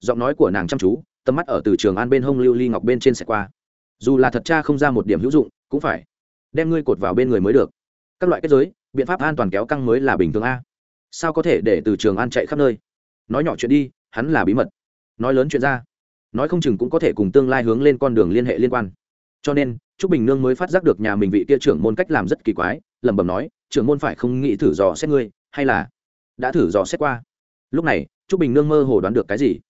Giọng nói của nàng chăm chú, tầm mắt ở từ trường an bên hông lưu ly ngọc bên trên xe qua. Dù là thật cha không ra một điểm hữu dụng, cũng phải đem ngươi cột vào bên người mới được. Các loại kết giới, biện pháp an toàn kéo căng mới là bình thường a. Sao có thể để từ trường an chạy khắp nơi? Nói nhỏ chuyện đi, hắn là bí mật. Nói lớn chuyện ra, nói không chừng cũng có thể cùng tương lai hướng lên con đường liên hệ liên quan. Cho nên, trúc bình nương mới phát giác được nhà mình vị kia trưởng môn cách làm rất kỳ quái, lẩm bẩm nói, trưởng môn phải không nghĩ thử dò xét ngươi hay là đã thử dò xét qua? Lúc này, trúc bình nương mơ hồ đoán được cái gì.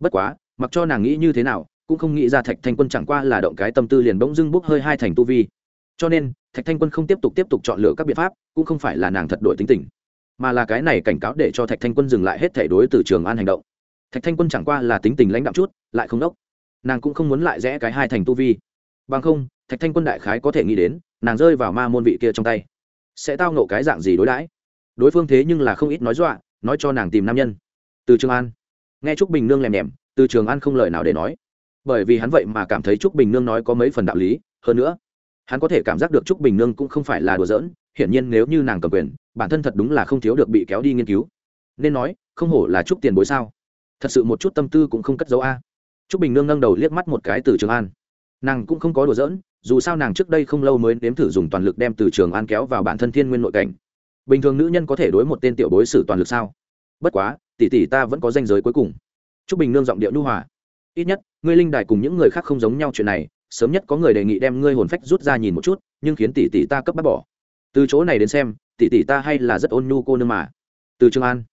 Bất quá, mặc cho nàng nghĩ như thế nào, cũng không nghĩ ra thạch thanh quân chẳng qua là động cái tâm tư liền bỗng dưng bốc hơi hai thành tu vi. Cho nên, thạch thanh quân không tiếp tục tiếp tục chọn lựa các biện pháp, cũng không phải là nàng thật đổi tính tình, mà là cái này cảnh cáo để cho thạch thanh quân dừng lại hết thể đối từ trường an hành động. Thạch thanh quân chẳng qua là tính tình lãnh đạm chút, lại không đốc. Nàng cũng không muốn lại rẽ cái hai thành tu vi. Bằng không, thạch thanh quân đại khái có thể nghĩ đến, nàng rơi vào ma môn vị kia trong tay, sẽ tao nộ cái dạng gì đối đãi? Đối phương thế nhưng là không ít nói dọa, nói cho nàng tìm nam nhân. Từ trường an. Nghe trúc bình nương lèm nhèm, từ trường an không lời nào để nói. Bởi vì hắn vậy mà cảm thấy trúc bình nương nói có mấy phần đạo lý, hơn nữa, hắn có thể cảm giác được trúc bình nương cũng không phải là đùa giỡn, hiển nhiên nếu như nàng cầm quyền, bản thân thật đúng là không thiếu được bị kéo đi nghiên cứu. Nên nói, không hổ là trúc tiền bối sao? Thật sự một chút tâm tư cũng không cất dấu a. Trúc bình nương nâng đầu liếc mắt một cái từ trường an. Nàng cũng không có đùa giỡn, dù sao nàng trước đây không lâu mới nếm thử dùng toàn lực đem từ trường an kéo vào bản thân thiên nguyên nội cảnh bình thường nữ nhân có thể đối một tên tiểu bối xử toàn lực sao? Bất quá, tỷ tỷ ta vẫn có danh giới cuối cùng. Trúc bình nương giọng điệu nhu hòa. Ít nhất, ngươi linh đài cùng những người khác không giống nhau chuyện này, sớm nhất có người đề nghị đem ngươi hồn phách rút ra nhìn một chút, nhưng khiến tỷ tỷ ta cấp bắt bỏ. Từ chỗ này đến xem, tỷ tỷ ta hay là rất ôn nhu cô nương mà. Từ trường an.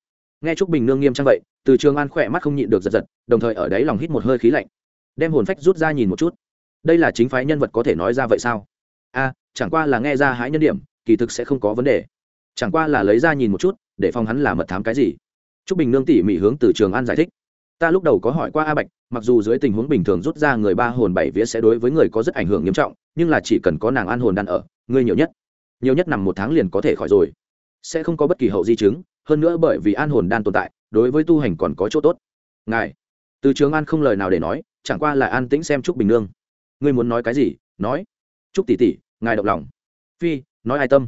Nghe trúc bình nương nghiêm trang vậy, từ trường an khỏe mắt không nhịn được giật giật, đồng thời ở đấy lòng hít một hơi khí lạnh. Đem hồn phách rút ra nhìn một chút. Đây là chính phái nhân vật có thể nói ra vậy sao? A, chẳng qua là nghe ra hãi nhân điểm, kỳ thực sẽ không có vấn đề chẳng qua là lấy ra nhìn một chút, để phòng hắn là mật thám cái gì. Trúc bình nương tỉ mỉ hướng từ trường an giải thích. Ta lúc đầu có hỏi qua a bạch, mặc dù dưới tình huống bình thường rút ra người ba hồn bảy vía sẽ đối với người có rất ảnh hưởng nghiêm trọng, nhưng là chỉ cần có nàng an hồn đan ở ngươi nhiều nhất nhiều nhất nằm một tháng liền có thể khỏi rồi. Sẽ không có bất kỳ hậu di chứng, hơn nữa bởi vì an hồn đan tồn tại, đối với tu hành còn có chỗ tốt. Ngài, từ trường an không lời nào để nói, chẳng qua là an tĩnh xem trúc bình nương. Ngươi muốn nói cái gì? Nói. Trúc tỷ tỷ, ngài động lòng. Phi, nói ai tâm?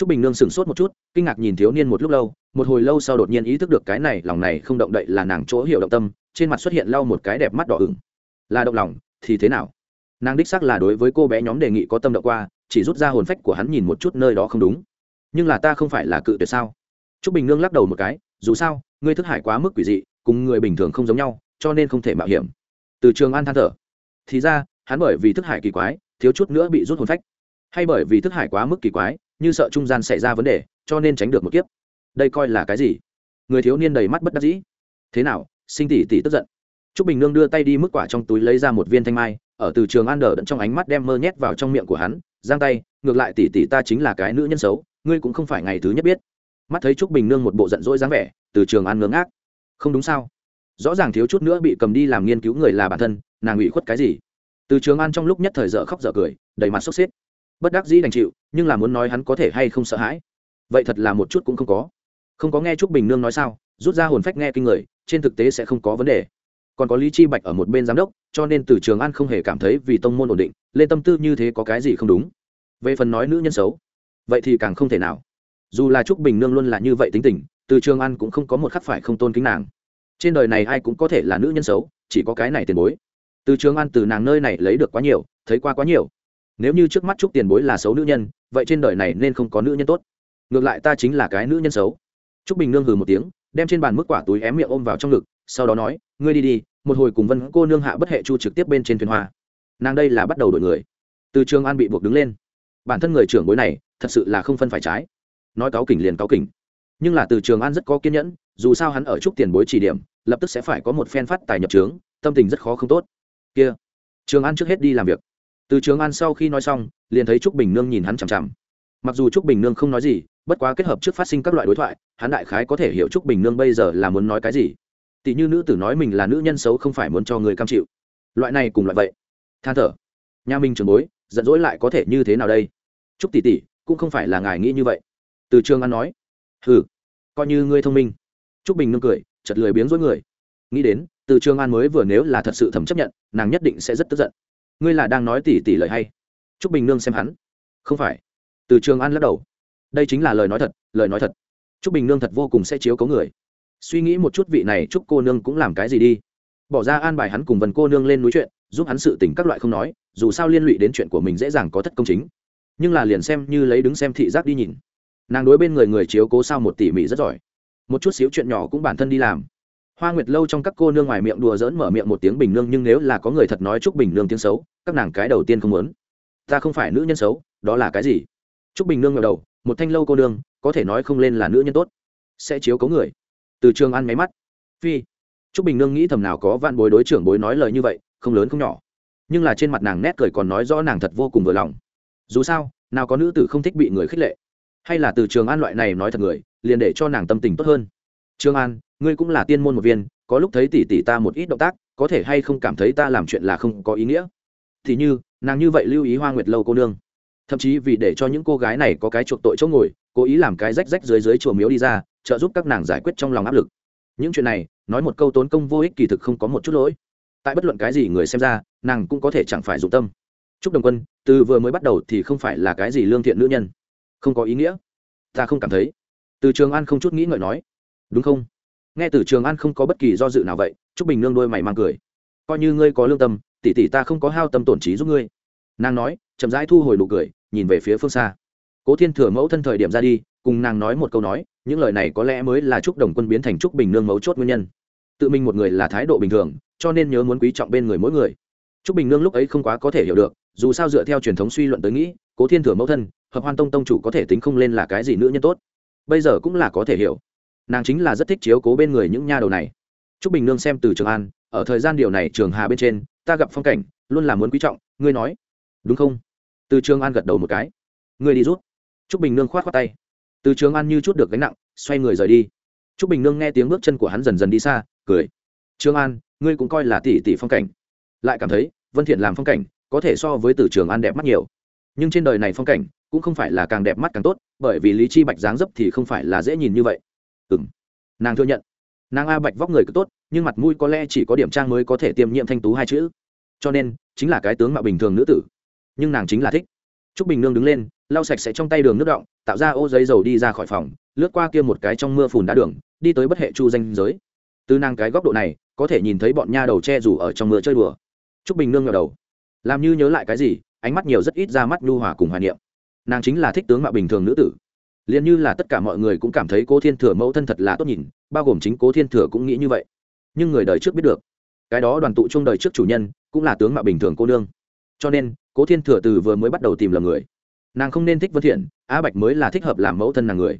Trúc bình nương sửng sốt một chút, kinh ngạc nhìn thiếu niên một lúc lâu, một hồi lâu sau đột nhiên ý thức được cái này, lòng này không động đậy là nàng chỗ hiểu động tâm, trên mặt xuất hiện lau một cái đẹp mắt đỏ ửng. Là động lòng, thì thế nào? Nàng đích xác là đối với cô bé nhóm đề nghị có tâm động qua, chỉ rút ra hồn phách của hắn nhìn một chút nơi đó không đúng. Nhưng là ta không phải là cự tuyệt sao? Trúc bình nương lắc đầu một cái, dù sao, ngươi thức hải quá mức quỷ dị, cùng người bình thường không giống nhau, cho nên không thể mạo hiểm. Từ trường an than thở. Thì ra, hắn bởi vì thức hải kỳ quái, thiếu chút nữa bị rút hồn phách. Hay bởi vì thức hải quá mức kỳ quái như sợ trung gian xảy ra vấn đề, cho nên tránh được một kiếp. Đây coi là cái gì? Người thiếu niên đầy mắt bất đắc dĩ. Thế nào? Sinh tỷ tỷ tức giận. T r ú c bình nương đưa tay đi mức quả trong túi lấy ra một viên thanh mai, ở từ trường an đờ đẫn trong ánh mắt đem mơ nhét vào trong miệng của hắn, giang tay, ngược lại tỷ tỷ ta chính là cái nữ nhân xấu, ngươi cũng không phải ngày thứ nhất biết. Mắt thấy trúc bình nương một bộ giận dỗi dáng vẻ, từ trường an ngớ ngác. Không đúng sao? Rõ ràng thiếu chút nữa bị cầm đi làm nghiên cứu người là bản thân, nàng ủy khuất cái gì? Từ trường an trong lúc nhất thời dở khóc dở cười, đầy mặt sốc xếp bất đắc dĩ đành chịu, nhưng là muốn nói hắn có thể hay không sợ hãi. Vậy thật là một chút cũng không có. Không có nghe trúc bình nương nói sao, rút ra hồn phách nghe kinh người, trên thực tế sẽ không có vấn đề. Còn có lý chi bạch ở một bên giám đốc, cho nên từ trường an không hề cảm thấy vì tông môn ổn định, lên tâm tư như thế có cái gì không đúng. Về phần nói nữ nhân xấu, vậy thì càng không thể nào. Dù là trúc bình nương luôn là như vậy tính tình, từ trường an cũng không có một khắc phải không tôn kính nàng. Trên đời này ai cũng có thể là nữ nhân xấu, chỉ có cái này tiền bối. Từ trường an từ nàng nơi này lấy được quá nhiều, thấy qua quá nhiều nếu như trước mắt trúc tiền bối là xấu nữ nhân, vậy trên đời này nên không có nữ nhân tốt. Ngược lại ta chính là cái nữ nhân xấu. Trúc bình nương hừ một tiếng, đem trên bàn mức quả túi ém miệng ôm vào trong ngực, sau đó nói, ngươi đi đi, một hồi cùng vân cô nương hạ bất hệ chu trực tiếp bên trên thuyền hoa nàng đây là bắt đầu đổi người. Từ trường an bị buộc đứng lên. Bản thân người trưởng bối này, thật sự là không phân phải trái. Nói cáo kỉnh liền cáo kỉnh. Nhưng là từ trường an rất có kiên nhẫn, dù sao hắn ở trúc tiền bối chỉ điểm, lập tức sẽ phải có một phen phát tài nhập trướng, tâm tình rất khó không tốt. Kia. Trường an trước hết đi làm việc từ trường an sau khi nói xong, liền thấy trúc bình nương nhìn hắn chằm chằm. Mặc dù trúc bình nương không nói gì, bất quá kết hợp trước phát sinh các loại đối thoại, hắn đại khái có thể hiểu trúc bình nương bây giờ là muốn nói cái gì. Tỷ như nữ tử nói mình là nữ nhân xấu không phải muốn cho người cam chịu. Loại này cùng loại vậy. Than thở. Nhà mình trường bối, giận dỗi lại có thể như thế nào đây? Trúc tỷ tỷ, cũng không phải là ngài nghĩ như vậy. Từ trường an nói. Hừ, coi như ngươi thông minh. Trúc bình nương cười chật lười biếng dối người. Nghĩ đến, từ trường an mới vừa nếu là thật sự thẩm chấp nhận, nàng nhất định sẽ rất tức giận ngươi là đang nói tỉ tỉ lời hay? Chúc bình nương xem hắn. Không phải. Từ trường an lắc đầu. Đây chính là lời nói thật, lời nói thật. Chúc bình nương thật vô cùng sẽ chiếu cấu người. Suy nghĩ một chút vị này chúc cô nương cũng làm cái gì đi. Bỏ ra an bài hắn cùng vần cô nương lên núi chuyện, giúp hắn sự tỉnh các loại không nói, dù sao liên lụy đến chuyện của mình dễ dàng có thất công chính. Nhưng là liền xem như lấy đứng xem thị giác đi nhìn. Nàng đối bên người người chiếu cố sao một tỉ mỉ rất giỏi. Một chút xíu chuyện nhỏ cũng bản thân đi làm hoa nguyệt lâu trong các cô nương ngoài miệng đùa dỡn mở miệng một tiếng bình nương, nhưng nếu là có người thật nói chúc bình nương tiếng xấu, các nàng cái đầu tiên không muốn. Ta không phải nữ nhân xấu, đó là cái gì? Chúc bình nương ngờ đầu, một thanh lâu cô nương, có thể nói không lên là nữ nhân tốt. Sẽ chiếu cấu người. Từ trường ăn máy mắt. Phi. Chúc bình nương nghĩ thầm nào có vạn bối đối trưởng bối nói lời như vậy, không lớn không nhỏ. Nhưng là trên mặt nàng nét cười còn nói rõ nàng thật vô cùng vừa lòng. Dù sao, nào có nữ tử không thích bị người khích lệ. Hay là từ trường an loại này nói thật người, liền để cho nàng tâm tình tốt hơn trương an, ngươi cũng là tiên môn một viên, có lúc thấy tỉ tỉ ta một ít động tác, có thể hay không cảm thấy ta làm chuyện là không có ý nghĩa? Thì như, nàng như vậy lưu ý hoa nguyệt lâu cô nương. Thậm chí vì để cho những cô gái này có cái chuộc tội chỗ ngồi, cố ý làm cái rách rách dưới dưới chùa miếu đi ra, trợ giúp các nàng giải quyết trong lòng áp lực. Những chuyện này, nói một câu tốn công vô ích kỳ thực không có một chút lỗi. Tại bất luận cái gì người xem ra, nàng cũng có thể chẳng phải dụng tâm. Chúc đồng quân, từ vừa mới bắt đầu thì không phải là cái gì lương thiện nữ nhân. Không có ý nghĩa. Ta không cảm thấy. Từ trường an không chút nghĩ ngợi nói đúng không? Nghe từ trường an không có bất kỳ do dự nào vậy chúc bình nương đôi mày mang cười. Coi như ngươi có lương tâm, tỷ tỷ ta không có hao tâm tổn trí giúp ngươi. Nàng nói, chậm rãi thu hồi nụ cười, nhìn về phía phương xa. Cố thiên thừa mẫu thân thời điểm ra đi, cùng nàng nói một câu nói, những lời này có lẽ mới là chúc đồng quân biến thành chúc bình nương mấu chốt nguyên nhân. Tự mình một người là thái độ bình thường, cho nên nhớ muốn quý trọng bên người mỗi người. Chúc bình nương lúc ấy không quá có thể hiểu được, dù sao dựa theo truyền thống suy luận tới nghĩ, cố thiên thừa mẫu thân, hợp hoan tông tông chủ có thể tính không lên là cái gì nữ nhân tốt. Bây giờ cũng là có thể hiểu nàng chính là rất thích chiếu cố bên người những nha đầu này. Trúc bình nương xem từ trường an, ở thời gian điều này trường hà bên trên, ta gặp phong cảnh, luôn là muốn quý trọng, ngươi nói. Đúng không? Từ trường an gật đầu một cái. Ngươi đi rút. Trúc bình nương khoát khoát tay. Từ trường an như chút được gánh nặng, xoay người rời đi. T r ú c bình nương nghe tiếng bước chân của hắn dần dần đi xa, cười. Trường an, ngươi cũng coi là tỷ tỷ phong cảnh. Lại cảm thấy, vân thiện làm phong cảnh, có thể so với từ trường an đẹp mắt nhiều. Nhưng trên đời này phong cảnh, cũng không phải là càng đẹp mắt càng tốt, bởi vì lý chi bạch dáng dấp thì không phải là dễ nhìn như vậy ừng nàng thừa nhận. Nàng a bạch vóc người cứ tốt, nhưng mặt mũi có lẽ chỉ có điểm trang mới có thể tiêm nhiễm thanh tú hai chữ. Cho nên, chính là cái tướng mạo bình thường nữ tử. Nhưng nàng chính là thích. T r ú c bình nương đứng lên, lau sạch sẽ trong tay đường nước động, tạo ra ô giấy dầu đi ra khỏi phòng, lướt qua kia một cái trong mưa phùn đá đường, đi tới bất hệ chu danh giới. Từ nàng cái góc độ này, có thể nhìn thấy bọn nha đầu che rủ ở trong mưa chơi đùa. T r ú c bình nương ngờ đầu. Làm như nhớ lại cái gì, ánh mắt nhiều rất ít ra mắt nhu hòa cùng hoài niệm. Nàng chính là thích tướng mạo bình thường nữ tử liền như là tất cả mọi người cũng cảm thấy cố thiên thừa mẫu thân thật là tốt nhìn, bao gồm chính cố thiên thừa cũng nghĩ như vậy. Nhưng người đời trước biết được, cái đó đoàn tụ chung đời trước chủ nhân, cũng là tướng mạo bình thường cô nương. Cho nên, cố thiên thừa từ vừa mới bắt đầu tìm lầm người. Nàng không nên thích vân thiện, á bạch mới là thích hợp làm mẫu thân nàng người.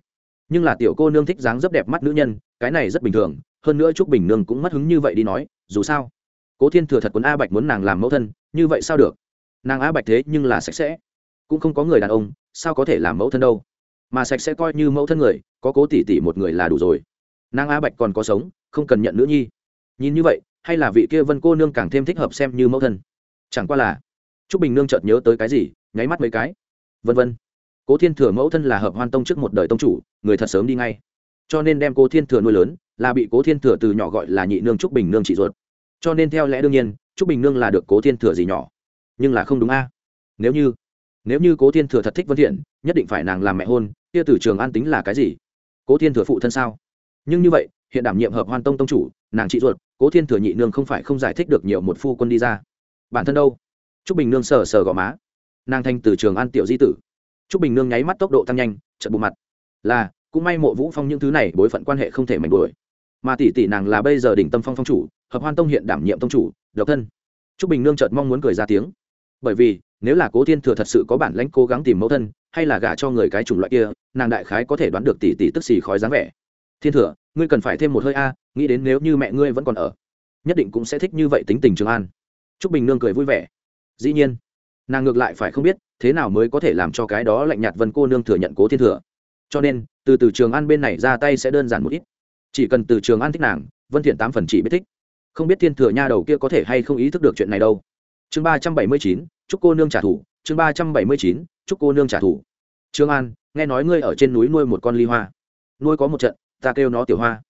Nhưng là tiểu cô nương thích dáng rất đẹp mắt nữ nhân, cái này rất bình thường, hơn nữa trúc bình nương cũng mất hứng như vậy đi nói, dù sao, cố thiên thừa thật quấn a bạch muốn nàng làm mẫu thân, như vậy sao được? Nàng a bạch thế nhưng là sạch sẽ, cũng không có người đàn ông, sao có thể làm mẫu thân đâu? Mà sạch sẽ coi như mẫu thân người, có cố tỷ tỷ một người là đủ rồi. Nàng a bạch còn có sống, không cần nhận nữ nhi. Nhìn như vậy, hay là vị kia vân cô nương càng thêm thích hợp xem như mẫu thân? Chẳng qua là t r ú c bình nương chợt nhớ tới cái gì, nháy mắt mấy cái. Vân vân, cố thiên thừa mẫu thân là hợp hoan tông trước một đời tông chủ, người thật sớm đi ngay. Cho nên đem cố thiên thừa nuôi lớn, là bị cố thiên thừa từ nhỏ gọi là nhị nương t r ú c bình nương chị ruột. Cho nên theo lẽ đương nhiên t r ú c bình nương là được cố thiên thừa gì nhỏ. Nhưng là không đúng a. Nếu như nếu như cố thiên thừa thật thích vân thiện, nhất định phải nàng làm mẹ hôn kia từ trường an tính là cái gì? Cố thiên thừa phụ thân sao? Nhưng như vậy, hiện đảm nhiệm hợp hoan tông tông chủ, nàng chị ruột, cố thiên thừa nhị nương không phải không giải thích được nhiều một phu quân đi ra. Bản thân đâu? T r ú c bình nương sờ sờ gò má. Nàng thanh từ trường an tiểu di tử. T r ú c bình nương nháy mắt tốc độ tăng nhanh chật bộ mặt. Là, cũng may mộ vũ phong những thứ này bối phận quan hệ không thể mảnh đuổi. Mà tỷ tỷ nàng là bây giờ đỉnh tâm phong phong chủ, hợp hoan tông hiện đảm nhiệm tông chủ, độc thân. T r ú c bình nương chợt mong muốn cười ra tiếng. Bởi vì nếu là cố thiên thừa thật sự có bản lãnh cố gắng tìm mẫu thân, hay là gả cho người cái chủng loại kia, nàng đại khái có thể đoán được tỷ tỷ tức xì khói dáng vẻ. Thiên thừa, ngươi cần phải thêm một hơi a, nghĩ đến nếu như mẹ ngươi vẫn còn ở, nhất định cũng sẽ thích như vậy tính tình trường an. T r ú c bình nương cười vui vẻ. Dĩ nhiên, nàng ngược lại phải không biết, thế nào mới có thể làm cho cái đó lạnh nhạt vân cô nương thừa nhận cố thiên thừa. Cho nên, từ từ trường an bên này ra tay sẽ đơn giản một ít. Chỉ cần từ trường an thích nàng, vân thiện tám phần chỉ biết thích. Không biết thiên thừa nha đầu kia có thể hay không ý thức được chuyện này đâu. Chương ba trăm bảy mươi chín chúc cô nương trả thù, chương ba trăm bảy mươi chín, chúc cô nương trả thù. Trương an, nghe nói ngươi ở trên núi nuôi một con ly hoa. Nuôi có một trận, ta kêu nó tiểu hoa.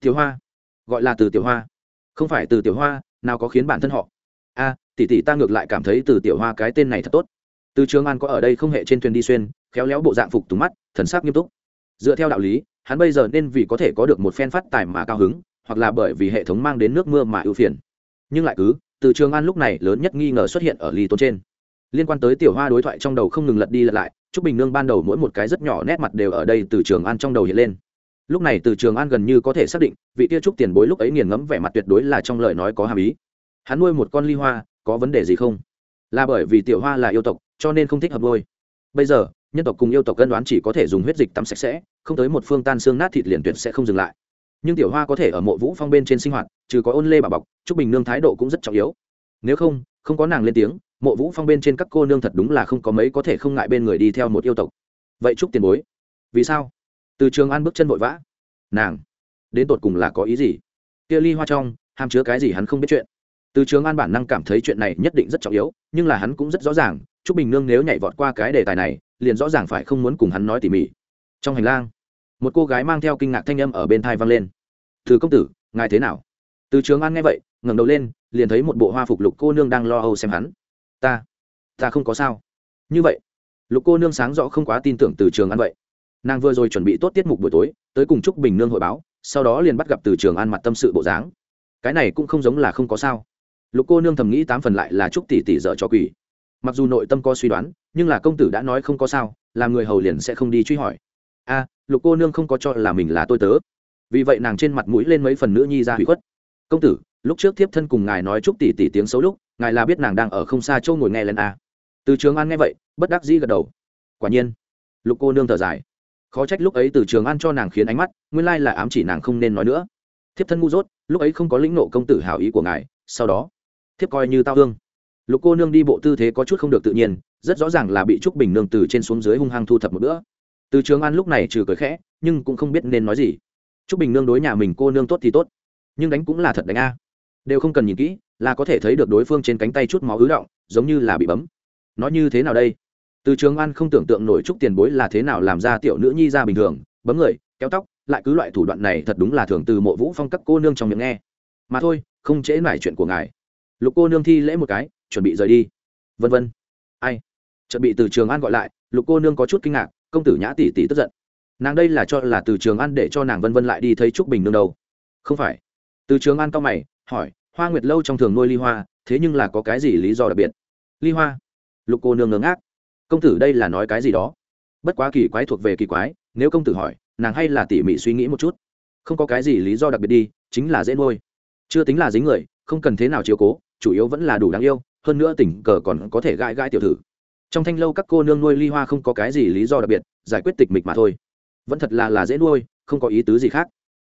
Tiểu hoa? Gọi là từ tiểu hoa. Không phải từ tiểu hoa, nào có khiến bản thân họ. A, tỷ tỷ ta ngược lại cảm thấy từ tiểu hoa cái tên này thật tốt. Từ trương an có ở đây không hệ trên thuyền đi xuyên, khéo léo bộ dạng phục túng mắt, thần sắc nghiêm túc. Dựa theo đạo lý, hắn bây giờ nên vì có thể có được một phen phát tài mà cao hứng, hoặc là bởi vì hệ thống mang đến nước mưa mà ưu phiền. Nhưng lại cứ từ trường an lúc này lớn nhất nghi ngờ xuất hiện ở ly tôn trên. Liên quan tới tiểu hoa đối thoại trong đầu không ngừng lật đi lật lại chúc bình nương ban đầu mỗi một cái rất nhỏ nét mặt đều ở đây từ trường an trong đầu hiện lên. Lúc này từ trường an gần như có thể xác định, vị tia trúc tiền bối lúc ấy nghiền ngẫm vẻ mặt tuyệt đối là trong lời nói có hàm ý. Hắn nuôi một con ly hoa, có vấn đề gì không? Là bởi vì tiểu hoa là yêu tộc, cho nên không thích hợp nuôi. Bây giờ, nhân tộc cùng yêu tộc cân đoán chỉ có thể dùng huyết dịch tắm sạch sẽ, không tới một phương tan xương nát thịt liền tuyệt sẽ không dừng lại nhưng tiểu hoa có thể ở mộ vũ phong bên trên sinh hoạt, trừ có ôn lê bà bọc, trúc bình nương thái độ cũng rất trọng yếu. Nếu không không có nàng lên tiếng, mộ vũ phong bên trên các cô nương thật đúng là không có mấy có thể không ngại bên người đi theo một yêu tộc. Vậy trúc tiền bối, vì sao? Từ trường an bước chân vội vã. Nàng, đến tột cùng là có ý gì? Kia ly hoa trong, ham chứa cái gì hắn không biết chuyện. Từ trường an bản năng cảm thấy chuyện này nhất định rất trọng yếu, nhưng là hắn cũng rất rõ ràng t r ú c bình nương nếu nhảy vọt qua cái đề tài này, liền rõ ràng phải không muốn cùng hắn nói tỉ mỉ. Trong hành lang một cô gái mang theo kinh ngạc thanh âm ở bên thai vang lên. Từ công tử, ngài thế nào? Từ trường an nghe vậy, ngẩng đầu lên, liền thấy một bộ hoa phục lục cô nương đang lo âu xem hắn. Ta ta không có sao. Như vậy? Lục cô nương sáng rõ không quá tin tưởng từ trường an vậy. Nàng vừa rồi chuẩn bị tốt tiết mục buổi tối, tới cùng chúc bình nương hội báo, sau đó liền bắt gặp từ trường an mặt tâm sự bộ dáng. Cái này cũng không giống là không có sao. Lục cô nương thầm nghĩ tám phần lại là chúc tỷ tỷ dở cho quỷ. Mặc dù nội tâm có suy đoán, nhưng là công tử đã nói không có sao, làm người hầu liền sẽ không đi truy hỏi. A lục cô nương không có cho là mình là tôi tớ. Vì vậy nàng trên mặt mũi lên mấy phần nữ nhi ra hủy khuất. Công tử, lúc trước thiếp thân cùng ngài nói chúc tỷ tỷ tiếng xấu lúc, ngài là biết nàng đang ở không xa châu ngồi nghe lên à? từ trường an nghe vậy, bất đắc dĩ gật đầu. Quả nhiên, lục cô nương thở dài. Khó trách lúc ấy từ trường an cho nàng khiến ánh mắt, nguyên lai là ám chỉ nàng không nên nói nữa. Thiếp thân ngu dốt, lúc ấy không có lĩnh nộ công tử hào ý của ngài, sau đó, thiếp coi như tao hương lục cô nương đi bộ tư thế có chút không được tự nhiên, rất rõ ràng là bị trúc bình nương từ trên xuống dưới hung hăng thu thập một bữa từ trường an lúc này trừ cười khẽ, nhưng cũng không biết nên nói gì. Trúc bình nương đối nhà mình cô nương tốt thì tốt, nhưng đánh cũng là thật đánh a. Đều không cần nhìn kỹ, là có thể thấy được đối phương trên cánh tay chút máu ứ động, giống như là bị bấm. Nó như thế nào đây? Từ trường an không tưởng tượng nổi chút tiền bối là thế nào làm ra tiểu nữ nhi ra bình thường, bấm người, kéo tóc, lại cứ loại thủ đoạn này thật đúng là thường từ mộ vũ phong các cô nương trong miệng nghe. Mà thôi, không trễ mải chuyện của ngài. Lục cô nương thi lễ một cái, chuẩn bị rời đi. Vân vân. Ai? Chuẩn bị từ trường an gọi lại, lục cô nương có chút kinh ngạc công tử nhã tỷ tỷ tức giận. Nàng đây là cho là từ trường an để cho nàng vân vân lại đi thấy trúc bình nương đâu. Không phải. Từ trường an cao mày, hỏi, hoa nguyệt lâu trong thường nuôi ly hoa, thế nhưng là có cái gì lý do đặc biệt? Ly hoa. Lục cô nương ngớ ngác. Công tử đây là nói cái gì đó? Bất quá kỳ quái thuộc về kỳ quái, nếu công tử hỏi, nàng hay là tỉ mỉ suy nghĩ một chút. Không có cái gì lý do đặc biệt đi, chính là dễ nuôi. Chưa tính là dính người, không cần thế nào chiếu cố, chủ yếu vẫn là đủ đáng yêu, hơn nữa tình cờ còn có thể gãi gãi tiểu thử trong thanh lâu các cô nương nuôi ly hoa không có cái gì lý do đặc biệt, giải quyết tịch mịch mà thôi. Vẫn thật là là dễ nuôi, không có ý tứ gì khác.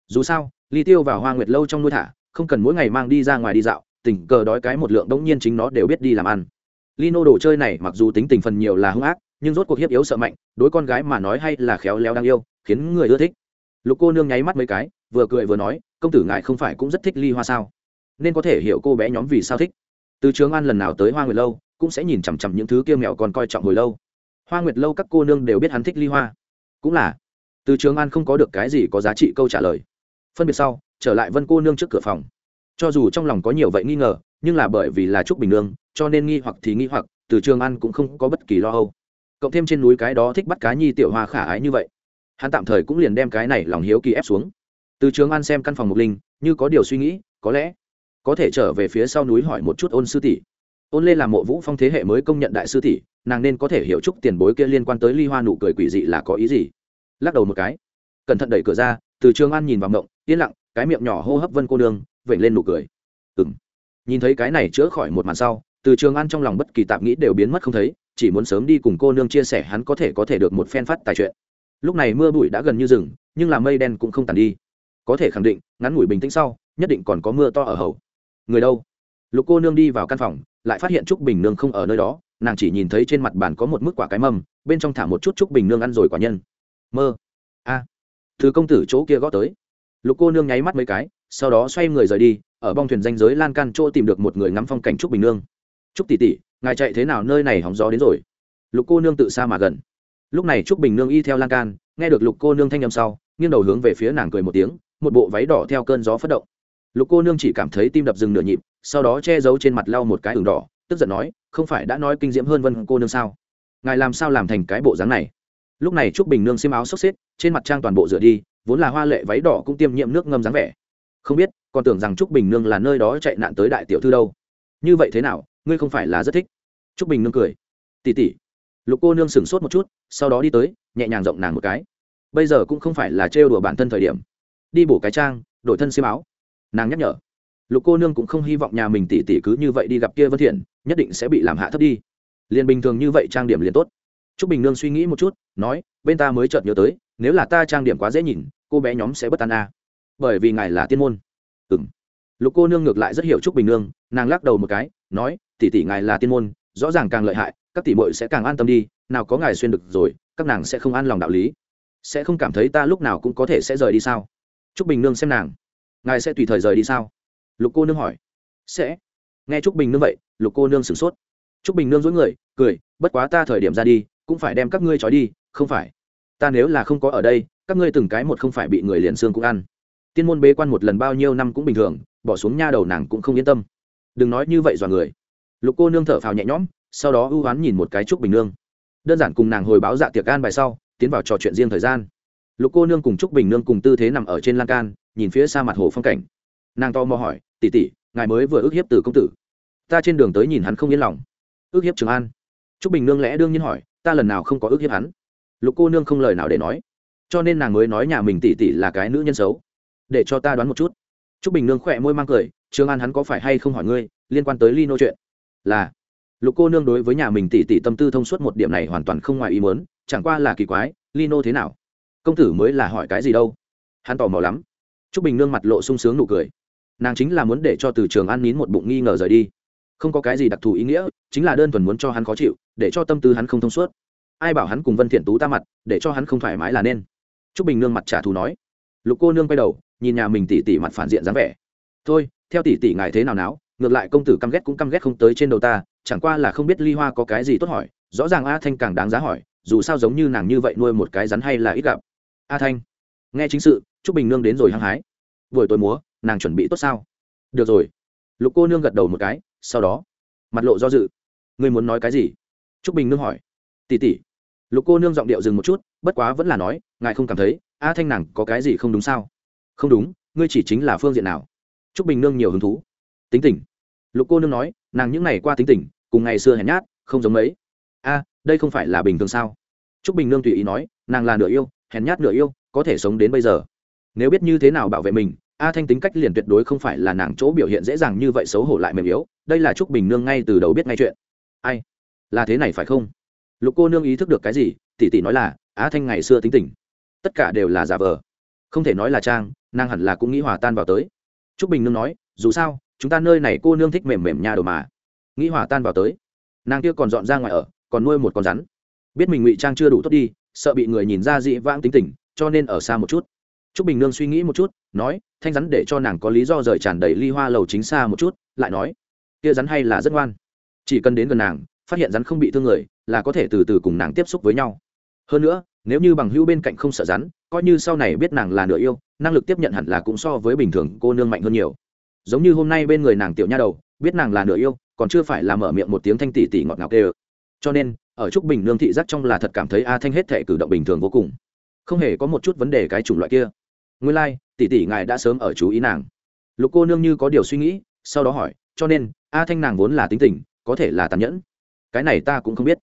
Dù sao, ly tiêu vào hoa nguyệt lâu trong nuôi thả, không cần mỗi ngày mang đi ra ngoài đi dạo, tình cờ đói cái một lượng đống nhiên chính nó đều biết đi làm ăn. Ly nô đồ chơi này mặc dù tính tình phần nhiều là hung ác, nhưng rốt cuộc hiếp yếu sợ mạnh, đối con gái mà nói hay là khéo léo đang yêu, khiến người ưa thích. Lục cô nương nháy mắt mấy cái, vừa cười vừa nói, công tử ngài không phải cũng rất thích ly hoa sao? Nên có thể hiểu cô bé nhóm vì sao thích. Từ trường an lần nào tới hoa nguyệt lâu cũng sẽ nhìn chằm chằm những thứ kia mèo còn coi trọng hồi lâu. Hoa nguyệt lâu các cô nương đều biết hắn thích ly hoa. Cũng là. Từ trường an không có được cái gì có giá trị câu trả lời. Phân biệt sau, trở lại vân cô nương trước cửa phòng. Cho dù trong lòng có nhiều vậy nghi ngờ, nhưng là bởi vì là trúc bình nương, cho nên nghi hoặc thì nghi hoặc, từ trường an cũng không có bất kỳ lo âu. Cộng thêm trên núi cái đó thích bắt cá nhi tiểu hoa khả ái như vậy. Hắn tạm thời cũng liền đem cái này lòng hiếu kỳ ép xuống. Từ trường an xem căn phòng mục linh, như có điều suy nghĩ, có lẽ có thể trở về phía sau núi hỏi một chút ôn sư tỷ ôn lê là mộ vũ phong thế hệ mới công nhận đại sư tỷ, nàng nên có thể hiểu chúc tiền bối kia liên quan tới ly hoa nụ cười quỷ dị là có ý gì. Lắc đầu một cái, cẩn thận đẩy cửa ra, từ trường an nhìn vào mộng yên lặng, cái miệng nhỏ hô hấp vân cô nương, vểnh lên nụ cười. Ừng nhìn thấy cái này chữa khỏi một màn sau, từ trường an trong lòng bất kỳ tạp nghĩ đều biến mất không thấy, chỉ muốn sớm đi cùng cô nương chia sẻ hắn có thể có thể được một phen phát tài chuyện. Lúc này mưa bụi đã gần như rừng, nhưng là mây đen cũng không tàn đi. Có thể khẳng định, ngắn ngủi bình tĩnh sau, nhất định còn có mưa to ở hầu. Người đâu? Lục cô nương đi vào căn phòng lại phát hiện trúc bình nương không ở nơi đó, nàng chỉ nhìn thấy trên mặt bàn có một mức quả cái mâm, bên trong thả một chút trúc bình nương ăn rồi quả nhân. Mơ. A. Thứ công tử chỗ kia gõ tới. Lục cô nương nháy mắt mấy cái, sau đó xoay người rời đi, ở bong thuyền danh giới lan can chỗ tìm được một người ngắm phong cảnh trúc bình nương. Trúc tỷ tỷ, ngài chạy thế nào, nơi này hóng gió đến rồi? Lục cô nương tự xa mà gần. Lúc này trúc bình nương y theo lan can, nghe được lục cô nương thanh â m sau, nghiêng đầu hướng về phía nàng cười một tiếng, một bộ váy đỏ theo cơn gió phất động. Lục cô nương chỉ cảm thấy tim đập rừng nửa nhịp sau đó che giấu trên mặt lau một cái ửng đỏ, tức giận nói, không phải đã nói kinh diễm hơn vân cô nương sao? Ngài làm sao làm thành cái bộ dáng này? Lúc này trúc bình nương xiêm áo xốc xếp, trên mặt trang toàn bộ rửa đi, vốn là hoa lệ váy đỏ cũng tiêm nhiễm nước ngâm dáng vẻ. Không biết, còn tưởng rằng trúc bình nương là nơi đó chạy nạn tới đại tiểu thư đâu. Như vậy thế nào, ngươi không phải là rất thích? Trúc bình nương cười. Tỉ tỉ lục cô nương sửng sốt một chút, sau đó đi tới, nhẹ nhàng rộng nàng một cái. Bây giờ cũng không phải là trêu đùa bản thân thời điểm. Đi bổ cái trang, đổi thân xiêm áo. Nàng nhắc nhở lục cô nương cũng không hy vọng nhà mình tỉ tỉ cứ như vậy đi gặp kia vân thiện nhất định sẽ bị làm hạ thấp đi liền bình thường như vậy trang điểm liền tốt Trúc Bình Nương suy nghĩ một chút, nói, bên ta mới chợt nhớ tới, nếu là ta trang điểm quá dễ nhìn, cô bé nhóm sẽ bất an à. Bởi vì ngài là tiên môn. Ừm. Lục cô nương ngược lại rất hiểu Trúc Bình Nương, nàng lắc đầu một cái, nói, tỷ tỷ ngài là tiên môn, rõ ràng càng lợi hại, các tỷ muội sẽ càng an tâm đi, nào có ngài xuyên được rồi, các nàng sẽ không an lòng đạo lý. Sẽ không cảm thấy ta lúc nào cũng có thể sẽ rời đi sao? Trúc Bình Nương xem nàng, ngài sẽ tùy thời rời đi sao? Lục cô nương hỏi. Sẽ. Nghe Trúc Bình Nương vậy, Lục cô nương sửng sốt. Trúc Bình Nương dối người, cười, bất quá ta thời điểm ra đi, cũng phải đem các ngươi trói đi không phải. Ta nếu là không có ở đây các ngươi từng cái một không phải bị người liền xương cũng ăn. Tiên môn bế quan một lần bao nhiêu năm cũng bình thường bỏ xuống nha đầu nàng cũng không yên tâm. Đừng nói như vậy dọa người. Lục cô nương thở phào nhẹ nhõm sau đó ưu oán nhìn một cái trúc bình nương. Đơn giản cùng nàng hồi báo dạ tiệc gan bài sau tiến vào trò chuyện riêng thời gian. Lục cô nương cùng trúc bình nương cùng tư thế nằm ở trên lan can nhìn phía xa mặt hồ phong cảnh nàng to mò hỏi tỉ tỉ ngài mới vừa ước hiếp từ công tử. Ta trên đường tới nhìn hắn không yên lòng. Ước hiếp trường an? Trúc bình nương lẽ đương nhiên hỏi, ta lần nào không có ước hiếp hắn? Lục cô nương không lời nào để nói. Cho nên nàng mới nói nhà mình tỉ tỉ là cái nữ nhân xấu. Để cho ta đoán một chút. T r ú c bình nương khỏe môi mang cười, Trường an hắn có phải hay không hỏi ngươi, liên quan tới ly nô chuyện? Là. Lục cô nương đối với nhà mình tỉ tỉ tâm tư thông suốt một điểm này hoàn toàn không ngoài ý mớn chẳng qua là kỳ quái ly nô thế nào? Công tử mới là hỏi cái gì đâu? Hắn tò mò lắm. T r ú c bình nương mặt lộ sung sướng nụ cười nàng chính là muốn để cho từ trường an nín một bụng nghi ngờ rời đi. Không có cái gì đặc thù ý nghĩa, chính là đơn thuần muốn cho hắn khó chịu, để cho tâm tư hắn không thông suốt. Ai bảo hắn cùng vân thiện tú ta mặt, để cho hắn không thoải mái là nên. Trúc bình nương mặt trả thù nói. Lục cô nương quay đầu, nhìn nhà mình tỉ tỉ mặt phản diện dáng vẻ. Thôi, theo tỉ tỉ ngài thế nào náo, ngược lại công tử căm ghét cũng căm ghét không tới trên đầu ta, chẳng qua là không biết ly hoa có cái gì tốt hỏi, rõ ràng a thanh càng đáng giá hỏi, dù sao giống như nàng như vậy nuôi một cái rắn hay là ít gặp. A thanh, nghe chính sự, trúc bình nương đến rồi hăng hái. Buổi tối múa nàng chuẩn bị tốt sao? Được rồi. Lục cô nương gật đầu một cái, sau đó, mặt lộ do dự. Ngươi muốn nói cái gì? T r ú c bình nương hỏi. Tỉ tỉ lục cô nương giọng điệu dừng một chút, bất quá vẫn là nói, ngài không cảm thấy, a thanh nàng có cái gì không đúng sao? Không đúng, ngươi chỉ chính là phương diện nào? T r ú c bình nương nhiều hứng thú. Tính tình. Lục cô nương nói, nàng những ngày qua tính tình, cùng ngày xưa hèn nhát, không giống mấy. A, đây không phải là bình thường sao? Trúc bình nương tùy ý nói, nàng là nửa yêu, hèn nhát nửa yêu, có thể sống đến bây giờ. Nếu biết như thế nào bảo vệ mình a thanh tính cách liền tuyệt đối không phải là nàng chỗ biểu hiện dễ dàng như vậy xấu hổ lại mềm yếu, đây là trúc bình nương ngay từ đầu biết ngay chuyện. Ai? Là thế này phải không? Lục cô nương ý thức được cái gì? Tỷ tỷ nói là, A thanh ngày xưa tính tình. Tất cả đều là giả vờ. Không thể nói là trang, nàng hẳn là cũng nghĩ hòa tan vào tới. Trúc bình nương nói, dù sao, chúng ta nơi này cô nương thích mềm mềm nhà đồ mà. Nghĩ hòa tan vào tới. Nàng kia còn dọn ra ngoài ở, còn nuôi một con rắn. Biết mình ngụy trang chưa đủ tốt đi, sợ bị người nhìn ra dị vãng tính tình, cho nên ở xa một chút. Trúc bình nương suy nghĩ một chút, nói, thanh rắn để cho nàng có lý do rời tràn đầy ly hoa lầu chính xa một chút, lại nói, kia rắn hay là rất ngoan. Chỉ cần đến gần nàng, phát hiện rắn không bị thương người, là có thể từ từ cùng nàng tiếp xúc với nhau. Hơn nữa, nếu như bằng hữu bên cạnh không sợ rắn, coi như sau này biết nàng là nửa yêu, năng lực tiếp nhận hẳn là cũng so với bình thường cô nương mạnh hơn nhiều. Giống như hôm nay bên người nàng tiểu nha đầu, biết nàng là nửa yêu, còn chưa phải là mở miệng một tiếng thanh tỷ tỷ ngọt ngào kêu. cho nên, ở trúc bình nương thị giác trong là thật cảm thấy a thanh hết thể cử động bình thường vô cùng. Không hề có một chút vấn đề cái chủng loại kia nguyên lai、like, tỷ tỷ ngài đã sớm ở chú ý nàng. Lục cô nương như có điều suy nghĩ sau đó hỏi cho nên a thanh nàng vốn là tính tình có thể là tàn nhẫn. Cái này ta cũng không biết.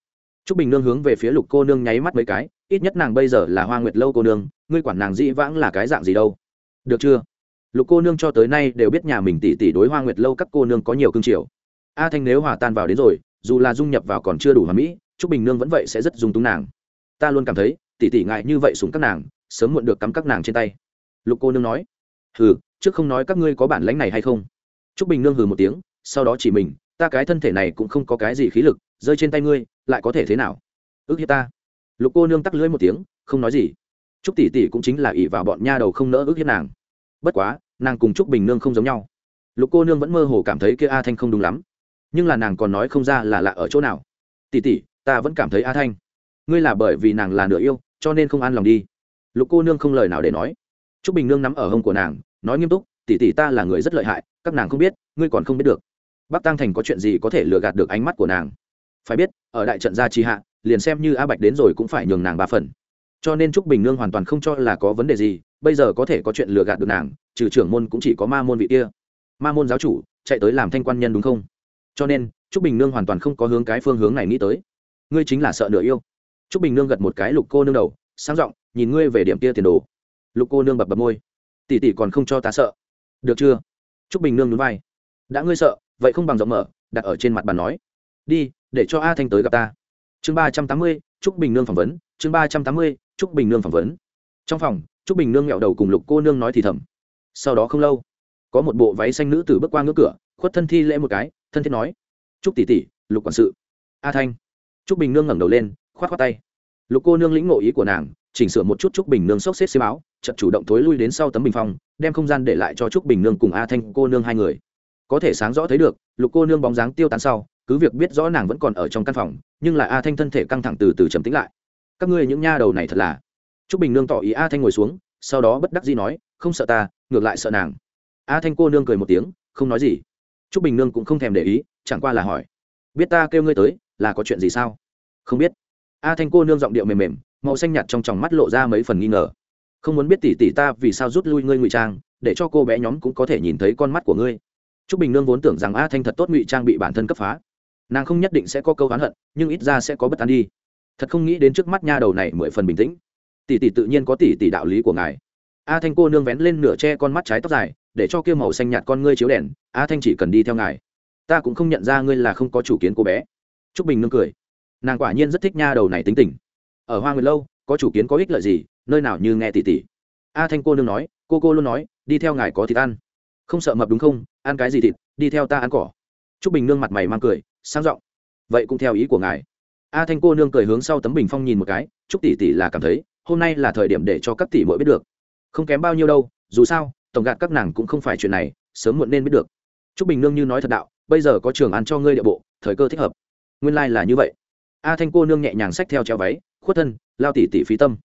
Trúc bình nương hướng về phía lục cô nương nháy mắt mấy cái ít nhất nàng bây giờ là hoa nguyệt lâu cô nương ngươi quản nàng dĩ vãng là cái dạng gì đâu. Được chưa? Lục cô nương cho tới nay đều biết nhà mình tỷ tỷ đối hoa nguyệt lâu các cô nương có nhiều cương triều. A thanh nếu hòa tan vào đến rồi dù là dung nhập vào còn chưa đủ hòa mỹ trúc bình nương vẫn vậy sẽ rất dung túng nàng. Ta luôn cảm thấy tỷ tỷ ngại như vậy súng các nàng sớm muộn được cắm các nàng trên tay lục cô nương nói, hừ, trước không nói các ngươi có bản lãnh này hay không? Trúc bình nương hừ một tiếng, sau đó chỉ mình, ta cái thân thể này cũng không có cái gì khí lực, rơi trên tay ngươi, lại có thể thế nào? Ước hiếp ta. Lục cô nương tắc lưỡi một tiếng, không nói gì. Trúc tỷ tỷ cũng chính là ỷ vào bọn nha đầu không nỡ ước hiếp nàng. Bất quá, nàng cùng trúc bình nương không giống nhau. Lục cô nương vẫn mơ hồ cảm thấy kia a thanh không đúng lắm. Nhưng là nàng còn nói không ra là lạ ở chỗ nào. Tỷ tỷ, ta vẫn cảm thấy a thanh. Ngươi là bởi vì nàng là nửa yêu, cho nên không an lòng đi. Lục cô nương không lời nào để nói t r ú c bình nương nắm ở hông của nàng, nói nghiêm túc, tỷ tỷ ta là người rất lợi hại, các nàng không biết, ngươi còn không biết được. Bắc tăng thành có chuyện gì có thể lừa gạt được ánh mắt của nàng? Phải biết, ở đại trận gia trì hạ, liền xem như a bạch đến rồi cũng phải nhường nàng ba phần. Cho nên trúc bình nương hoàn toàn không cho là có vấn đề gì, bây giờ có thể có chuyện lừa gạt được nàng, trừ trưởng môn cũng chỉ có ma môn vị kia. Ma môn giáo chủ, chạy tới làm thanh quan nhân đúng không? Cho nên, trúc bình nương hoàn toàn không có hướng cái phương hướng này nghĩ tới. Ngươi chính là sợ nửa yêu. Trúc bình nương gật một cái lục cô nương đầu sang giọng, nhìn ngươi về điểm kia tiền đồ lục cô nương bập bập môi. Tỷ tỷ còn không cho ta sợ. Được chưa? Trúc bình nương núi vai. Đã ngươi sợ, vậy không bằng rộng mở, đặt ở trên mặt bàn nói. Đi, để cho a thanh tới gặp ta. Chương ba trăm tám mươi, trúc bình nương phỏng vấn. Chương ba trăm tám mươi, trúc bình nương phỏng vấn. Trong phòng, trúc bình nương nghẹo đầu cùng lục cô nương nói thì thầm. Sau đó không lâu, có một bộ váy xanh nữ tử bước qua ngưỡng cửa, khuất thân thi lễ một cái, thân thiết nói. Chúc tỷ tỷ, lục quản sự. A thanh. Trúc bình nương ngẩng đầu lên, khoát khoát tay. Lục cô nương lĩnh ngộ ý của nàng chỉnh sửa một chút trúc bình nương xốc xếp xếp áo chật chủ động thối lui đến sau tấm bình phong, đem không gian để lại cho trúc bình nương cùng a thanh cô nương hai người. Có thể sáng rõ thấy được, lục cô nương bóng dáng tiêu tán sau, cứ việc biết rõ nàng vẫn còn ở trong căn phòng, nhưng là a thanh thân thể căng thẳng từ từ trầm tính lại. Các ngươi những nha đầu này thật là. Trúc bình nương tỏ ý a thanh ngồi xuống, sau đó bất đắc dĩ nói, không sợ ta, ngược lại sợ nàng. A thanh cô nương cười một tiếng, không nói gì. Trúc bình nương cũng không thèm để ý, chẳng qua là hỏi, biết ta kêu ngươi tới, là có chuyện gì sao? Không biết. A thanh cô nương giọng điệu mềm mềm màu xanh nhạt trong tròng mắt lộ ra mấy phần nghi ngờ. Không muốn biết tỉ tỉ ta vì sao rút lui ngươi ngụy trang, để cho cô bé nhóm cũng có thể nhìn thấy con mắt của ngươi. T r ú c bình nương vốn tưởng rằng a thanh thật tốt ngụy trang bị bản thân cấp phá. Nàng không nhất định sẽ có câu oán hận, nhưng ít ra sẽ có bất an đi. Thật không nghĩ đến trước mắt nha đầu này mười phần bình tĩnh. Tỷ tỷ tự nhiên có tỷ tỷ đạo lý của ngài. A thanh cô nương vén lên nửa che con mắt trái tóc dài, để cho kia màu xanh nhạt con ngươi chiếu đèn, a thanh chỉ cần đi theo ngài. Ta cũng không nhận ra ngươi là không có chủ kiến cô bé. T r ú c bình nương cười. Nàng quả nhiên rất thích nha đầu này tính tình ở hoa nguyệt lâu, có chủ kiến có ích lợi gì? Nơi nào như nghe tỉ tỉ. A thanh cô nương nói, cô cô luôn nói, đi theo ngài có thịt ăn. Không sợ mập đúng không? Ăn cái gì thịt? Đi theo ta ăn cỏ. T r ú c bình nương mặt mày mang cười, sang r ộ n g vậy cũng theo ý của ngài. A thanh cô nương cười hướng sau tấm bình phong nhìn một cái t r ú c tỷ tỷ là cảm thấy, hôm nay là thời điểm để cho các tỷ mỗi biết được. Không kém bao nhiêu đâu, dù sao, tổng gạt các nàng cũng không phải chuyện này, sớm muộn nên biết được. T r ú c bình nương như nói thật đạo, bây giờ có trường ăn cho ngươi địa bộ, thời cơ thích hợp. Nguyên lai、like、là như vậy. A thanh cô nương nhẹ nhàng xách theo treo váy khuất thân, lao tỷ tỷ phí tâm.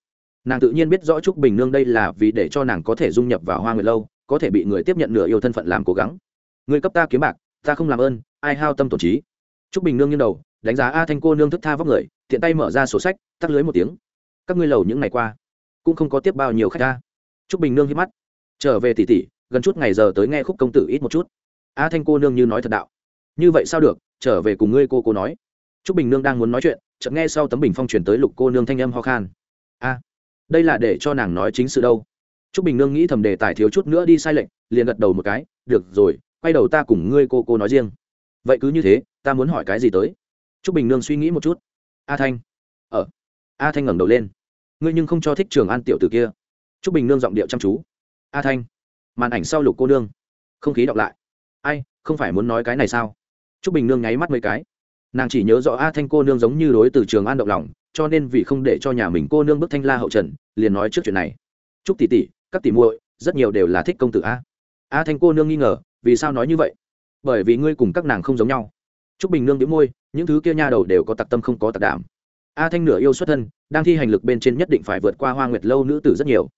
Nàng tự nhiên biết rõ trúc bình nương đây là vì để cho nàng có thể dung nhập vào hoa nguyệt lâu, có thể bị người tiếp nhận nửa yêu thân phận làm cố gắng. Người cấp ta kiếm bạc, ta không làm ơn, ai hao tâm tổn trí. Trúc bình nương nghiêng đầu, đánh giá a thanh cô nương thức tha vóc người, tiện tay mở ra sổ sách, tắt lưới một tiếng. Các ngươi lầu những ngày qua, cũng không có tiếp bao nhiêu khách ta. Trúc bình nương hiếp mắt, trở về tỉ tỉ, gần chút ngày giờ tới nghe khúc công tử ít một chút. A thanh cô nương như nói thật đạo. Như vậy sao được, trở về cùng ngươi cô cô nói. Trúc bình nương đang muốn nói chuyện chợt nghe sau tấm bình phong truyền tới lục cô nương thanh âm ho khan. A, đây là để cho nàng nói chính sự đâu. Trúc bình nương nghĩ thầm đề tài thiếu chút nữa đi sai lệnh liền gật đầu một cái, được rồi, quay đầu ta cùng ngươi cô cô nói riêng. Vậy cứ như thế, ta muốn hỏi cái gì tới? Trúc bình nương suy nghĩ một chút. A thanh. Ở a thanh ngẩng đầu lên. Ngươi nhưng không cho thích trường an tiểu tử kia. Trúc bình nương giọng điệu chăm chú. A thanh. Màn ảnh sau lục cô nương. Không khí đọc lại. Ai, không phải muốn nói cái này sao? Trúc bình nương nháy mắt mấy cái nàng chỉ nhớ rõ a thanh cô nương giống như đối từ trường an động lòng, cho nên vì không để cho nhà mình cô nương bức thanh la hậu trần, liền nói trước chuyện này. Chúc tỷ tỷ, các tỷ muội, rất nhiều đều là thích công tử a. A thanh cô nương nghi ngờ, vì sao nói như vậy? Bởi vì ngươi cùng các nàng không giống nhau. Chúc bình nương đĩu môi, những thứ kia nha đầu đều có tặc tâm không có tặc đảm. A thanh nửa yêu xuất thân, đang thi hành lực bên trên nhất định phải vượt qua hoa nguyệt lâu nữ tử rất nhiều.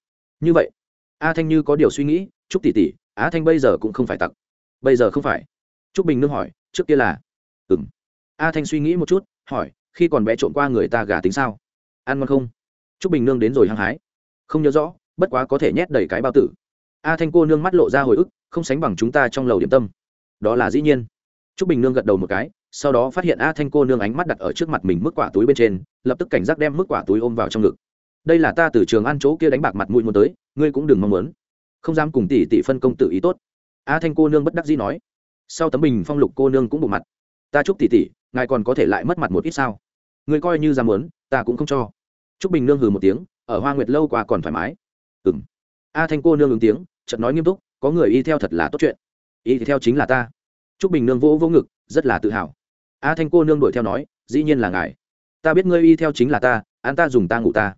Như vậy, a thanh như có điều suy nghĩ, chúc tỷ tỷ, a thanh bây giờ cũng không phải tặc. Bây giờ không phải. Chúc bình nương hỏi, trước kia là ừng a thanh suy nghĩ một chút, hỏi, khi còn bé trộm qua người ta gà tính sao? Ăn ngon không? Chúc bình nương đến rồi hăng hái. Không nhớ rõ, bất quá có thể nhét đầy cái bao tử. A thanh cô nương mắt lộ ra hồi ức, không sánh bằng chúng ta trong lầu điểm tâm. Đó là dĩ nhiên. Chúc bình nương gật đầu một cái, sau đó phát hiện a thanh cô nương ánh mắt đặt ở trước mặt mình mức quả túi bên trên, lập tức cảnh giác đem mức quả túi ôm vào trong ngực. Đây là ta từ trường ăn chỗ kia đánh bạc mặt mũi muốn tới, ngươi cũng đừng mong muốn. Không dám cùng tỷ tỷ phân công tự ý tốt. A thanh cô nương bất đắc dĩ nói. Sau tấm bình phong lục cô nương cũng bộ mặt. Ta chúc tỷ tỷ ngài còn có thể lại mất mặt một ít sao? Người coi như dám muốn, ta cũng không cho. Chúc bình nương hừ một tiếng, ở hoa nguyệt lâu qua còn thoải mái. Ừ m a thanh cô nương ứng tiếng, chợt nói nghiêm túc, có người y theo thật là tốt chuyện. Y theo chính là ta. Chúc bình nương vỗ vỗ ngực, rất là tự hào. A thanh cô nương đuổi theo nói, dĩ nhiên là ngài. Ta biết ngươi y theo chính là ta, án ta dùng ta ngủ ta.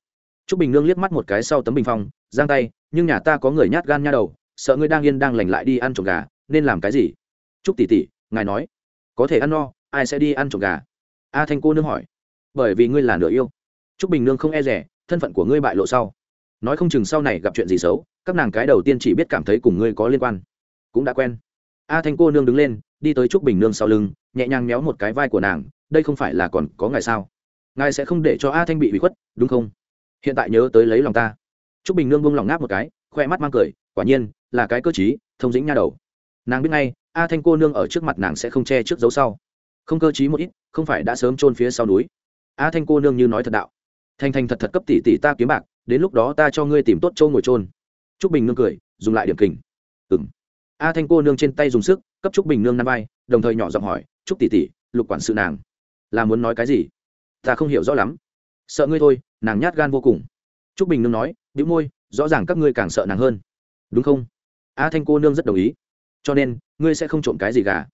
T r ú c bình nương liếc mắt một cái sau tấm bình phong, giang tay, nhưng nhà ta có người nhát gan nha đầu, sợ ngươi đang yên đang lành lại đi ăn trộm gà, nên làm cái gì? T r ú c tỷ tỷ, ngài nói, có thể ăn no ai sẽ đi ăn trộm gà? A thanh cô nương hỏi. Bởi vì ngươi là nửa yêu. T r ú c bình nương không e rẻ, thân phận của ngươi bại lộ sau. Nói không chừng sau này gặp chuyện gì xấu, các nàng cái đầu tiên chỉ biết cảm thấy cùng ngươi có liên quan. Cũng đã quen. A thanh cô nương đứng lên, đi tới trúc bình nương sau lưng, nhẹ nhàng méo một cái vai của nàng, đây không phải là còn có ngài sao? Ngài sẽ không để cho a thanh bị bị khuất, đúng không? Hiện tại nhớ tới lấy lòng ta. T r ú c bình nương bông lòng ngáp một cái, khoe mắt mang cười, quả nhiên, là cái cơ t thông dĩnh nha đầu. Nàng biết ngay, a thanh cô nương ở trước mặt nàng sẽ không che trước dấu sau không cơ chí một ít, không phải đã sớm chôn phía sau núi. A thanh cô nương như nói thật đạo. Thanh thanh thật thật cấp tỷ tỷ ta kiếm bạc, đến lúc đó ta cho ngươi tìm tốt châu ngồi trôn Trúc bình nương cười, dùng lại điểm kình. Ừng a thanh cô nương trên tay dùng sức, cấp Trúc bình nương năm vai, đồng thời nhỏ giọng hỏi, Trúc tỷ tỷ, lục quản sự nàng, là muốn nói cái gì? Ta không hiểu rõ lắm. Sợ ngươi thôi, nàng nhát gan vô cùng. Trúc bình nương nói, bĩu môi, rõ ràng các ngươi càng sợ nàng hơn. Đúng không? A thanh cô nương rất đồng ý. Cho nên, ngươi sẽ không trộm cái gì gà.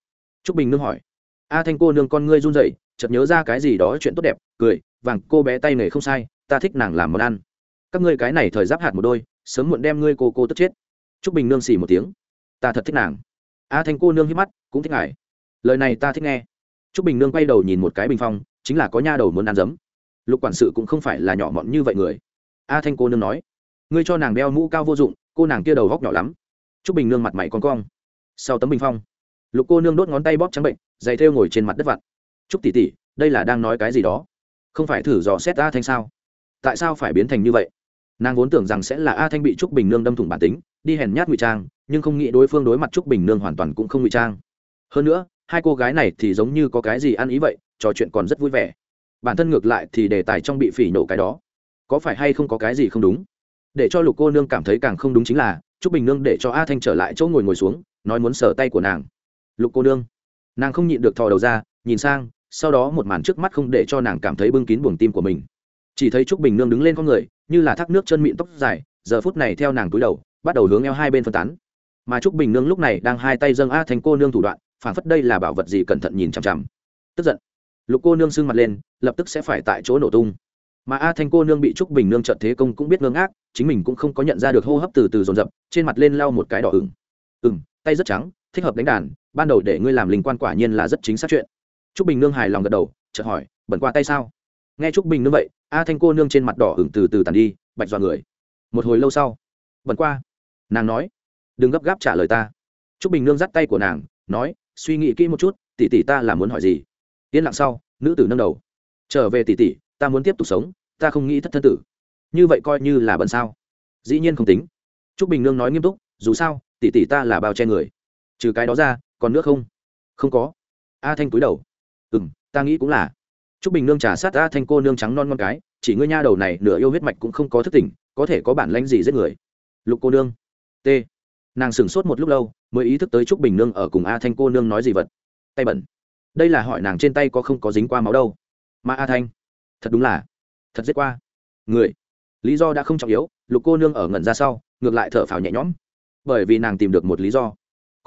Trúc bình nương hỏi a thanh cô nương con ngươi run rẩy, chợt nhớ ra cái gì đó chuyện tốt đẹp, cười, vàng, cô bé tay nghề không sai, ta thích nàng làm món ăn. Các ngươi cái này thời giáp hạt một đôi, sớm muộn đem ngươi cô cô tức chết. Trúc bình nương xỉ một tiếng, ta thật thích nàng. A thanh cô nương hít mắt, cũng thích ngài. Lời này ta thích nghe. T bình nương quay đầu nhìn một cái bình phong, chính là có nha đầu muốn ăn giấm. Lục quản sự cũng không phải là nhỏ mọn như vậy người. A thanh cô nương nói, ngươi cho nàng đeo mũ cao vô dụng, cô nàng kia đầu góc nhỏ lắm. T bình nương mặt mày con cong. Sau tấm bình phong, lục cô nương đốt ngón tay bóp trắng bệnh dày theo ngồi trên mặt đất vặt chúc tỷ tỷ tỉ tỉ đây là đang nói cái gì đó? Không phải thử dò xét a thanh sao? Tại sao phải biến thành như vậy? Nàng vốn tưởng rằng sẽ là a thanh bị trúc bình nương đâm thủng bản tính, đi hèn nhát ngụy trang, nhưng không nghĩ đối phương đối mặt trúc bình nương hoàn toàn cũng không ngụy trang. Hơn nữa, hai cô gái này thì giống như có cái gì ăn ý vậy, trò chuyện còn rất vui vẻ. Bản thân ngược lại thì đề tài trong bị phỉ nổ cái đó. Có phải hay không có cái gì không đúng? Để cho lục cô nương cảm thấy càng không đúng chính là, trúc bình nương để cho a thanh trở lại chỗ ngồi ngồi xuống, nói muốn sờ tay của nàng. Lục cô nương nàng không nhịn được thò đầu ra, nhìn sang, sau đó một màn trước mắt không để cho nàng cảm thấy bưng kín buồng tim của mình. Chỉ thấy trúc bình nương đứng lên con người, như là thác nước chân mịn tóc dài, giờ phút này theo nàng túi đầu, bắt đầu hướng eo hai bên phân tán. Mà trúc bình nương lúc này đang hai tay dâng a thành cô nương thủ đoạn, phản phất đây là bảo vật gì cẩn thận nhìn chằm chằm. Tức giận. Lục cô nương sưng mặt lên, lập tức sẽ phải tại chỗ nổ tung. Mà a thanh cô nương bị trúc bình nương trận thế công cũng biết ngưng ác chính mình cũng không có nhận ra được hô hấp từ từ dồn dập, trên mặt lên lau một cái đỏ ửng. Ừng tay rất trắng, thích hợp đánh đàn ban đầu để ngươi làm linh quan quả nhiên là rất chính xác chuyện. Trúc bình nương hài lòng gật đầu, chợt hỏi, bẩn qua tay sao? Nghe trúc bình nương vậy, a thanh cô nương trên mặt đỏ hưởng từ từ tàn đi, bạch dọa người. Một hồi lâu sau, bẩn qua. Nàng nói, đừng gấp gáp trả lời ta. Trúc bình nương dắt tay của nàng, nói, suy nghĩ kỹ một chút, tỷ tỷ ta là muốn hỏi gì? Yên lặng sau, nữ tử nâng đầu, trở về tỷ tỷ, ta muốn tiếp tục sống, ta không nghĩ thất thân tử. Như vậy coi như là bận sao? Dĩ nhiên không tính. T r ú c bình nương nói nghiêm túc, dù sao, tỷ tỷ ta là bao che người. Trừ cái đó ra còn nước không? Không có. A thanh cúi đầu. Ừ m ta nghĩ cũng là. T r ú c bình nương trà sát a thanh cô nương trắng non con cái, chỉ ngươi nha đầu này nửa yêu huyết mạch cũng không có thức tỉnh, có thể có bản lãnh gì giết người? Lục cô nương. T. Nàng sửng sốt một lúc lâu, mới ý thức tới t r ú c bình nương ở cùng a thanh cô nương nói gì vật. Tay bẩn. Đây là hỏi nàng trên tay có không có dính qua máu đâu. Mà a thanh. Thật đúng là. Thật giết qua. Người. Lý do đã không trọng yếu, lục cô nương ở ngẩn ra sau, ngược lại thở phào nhẹ nhõm. Bởi vì nàng tìm được một lý do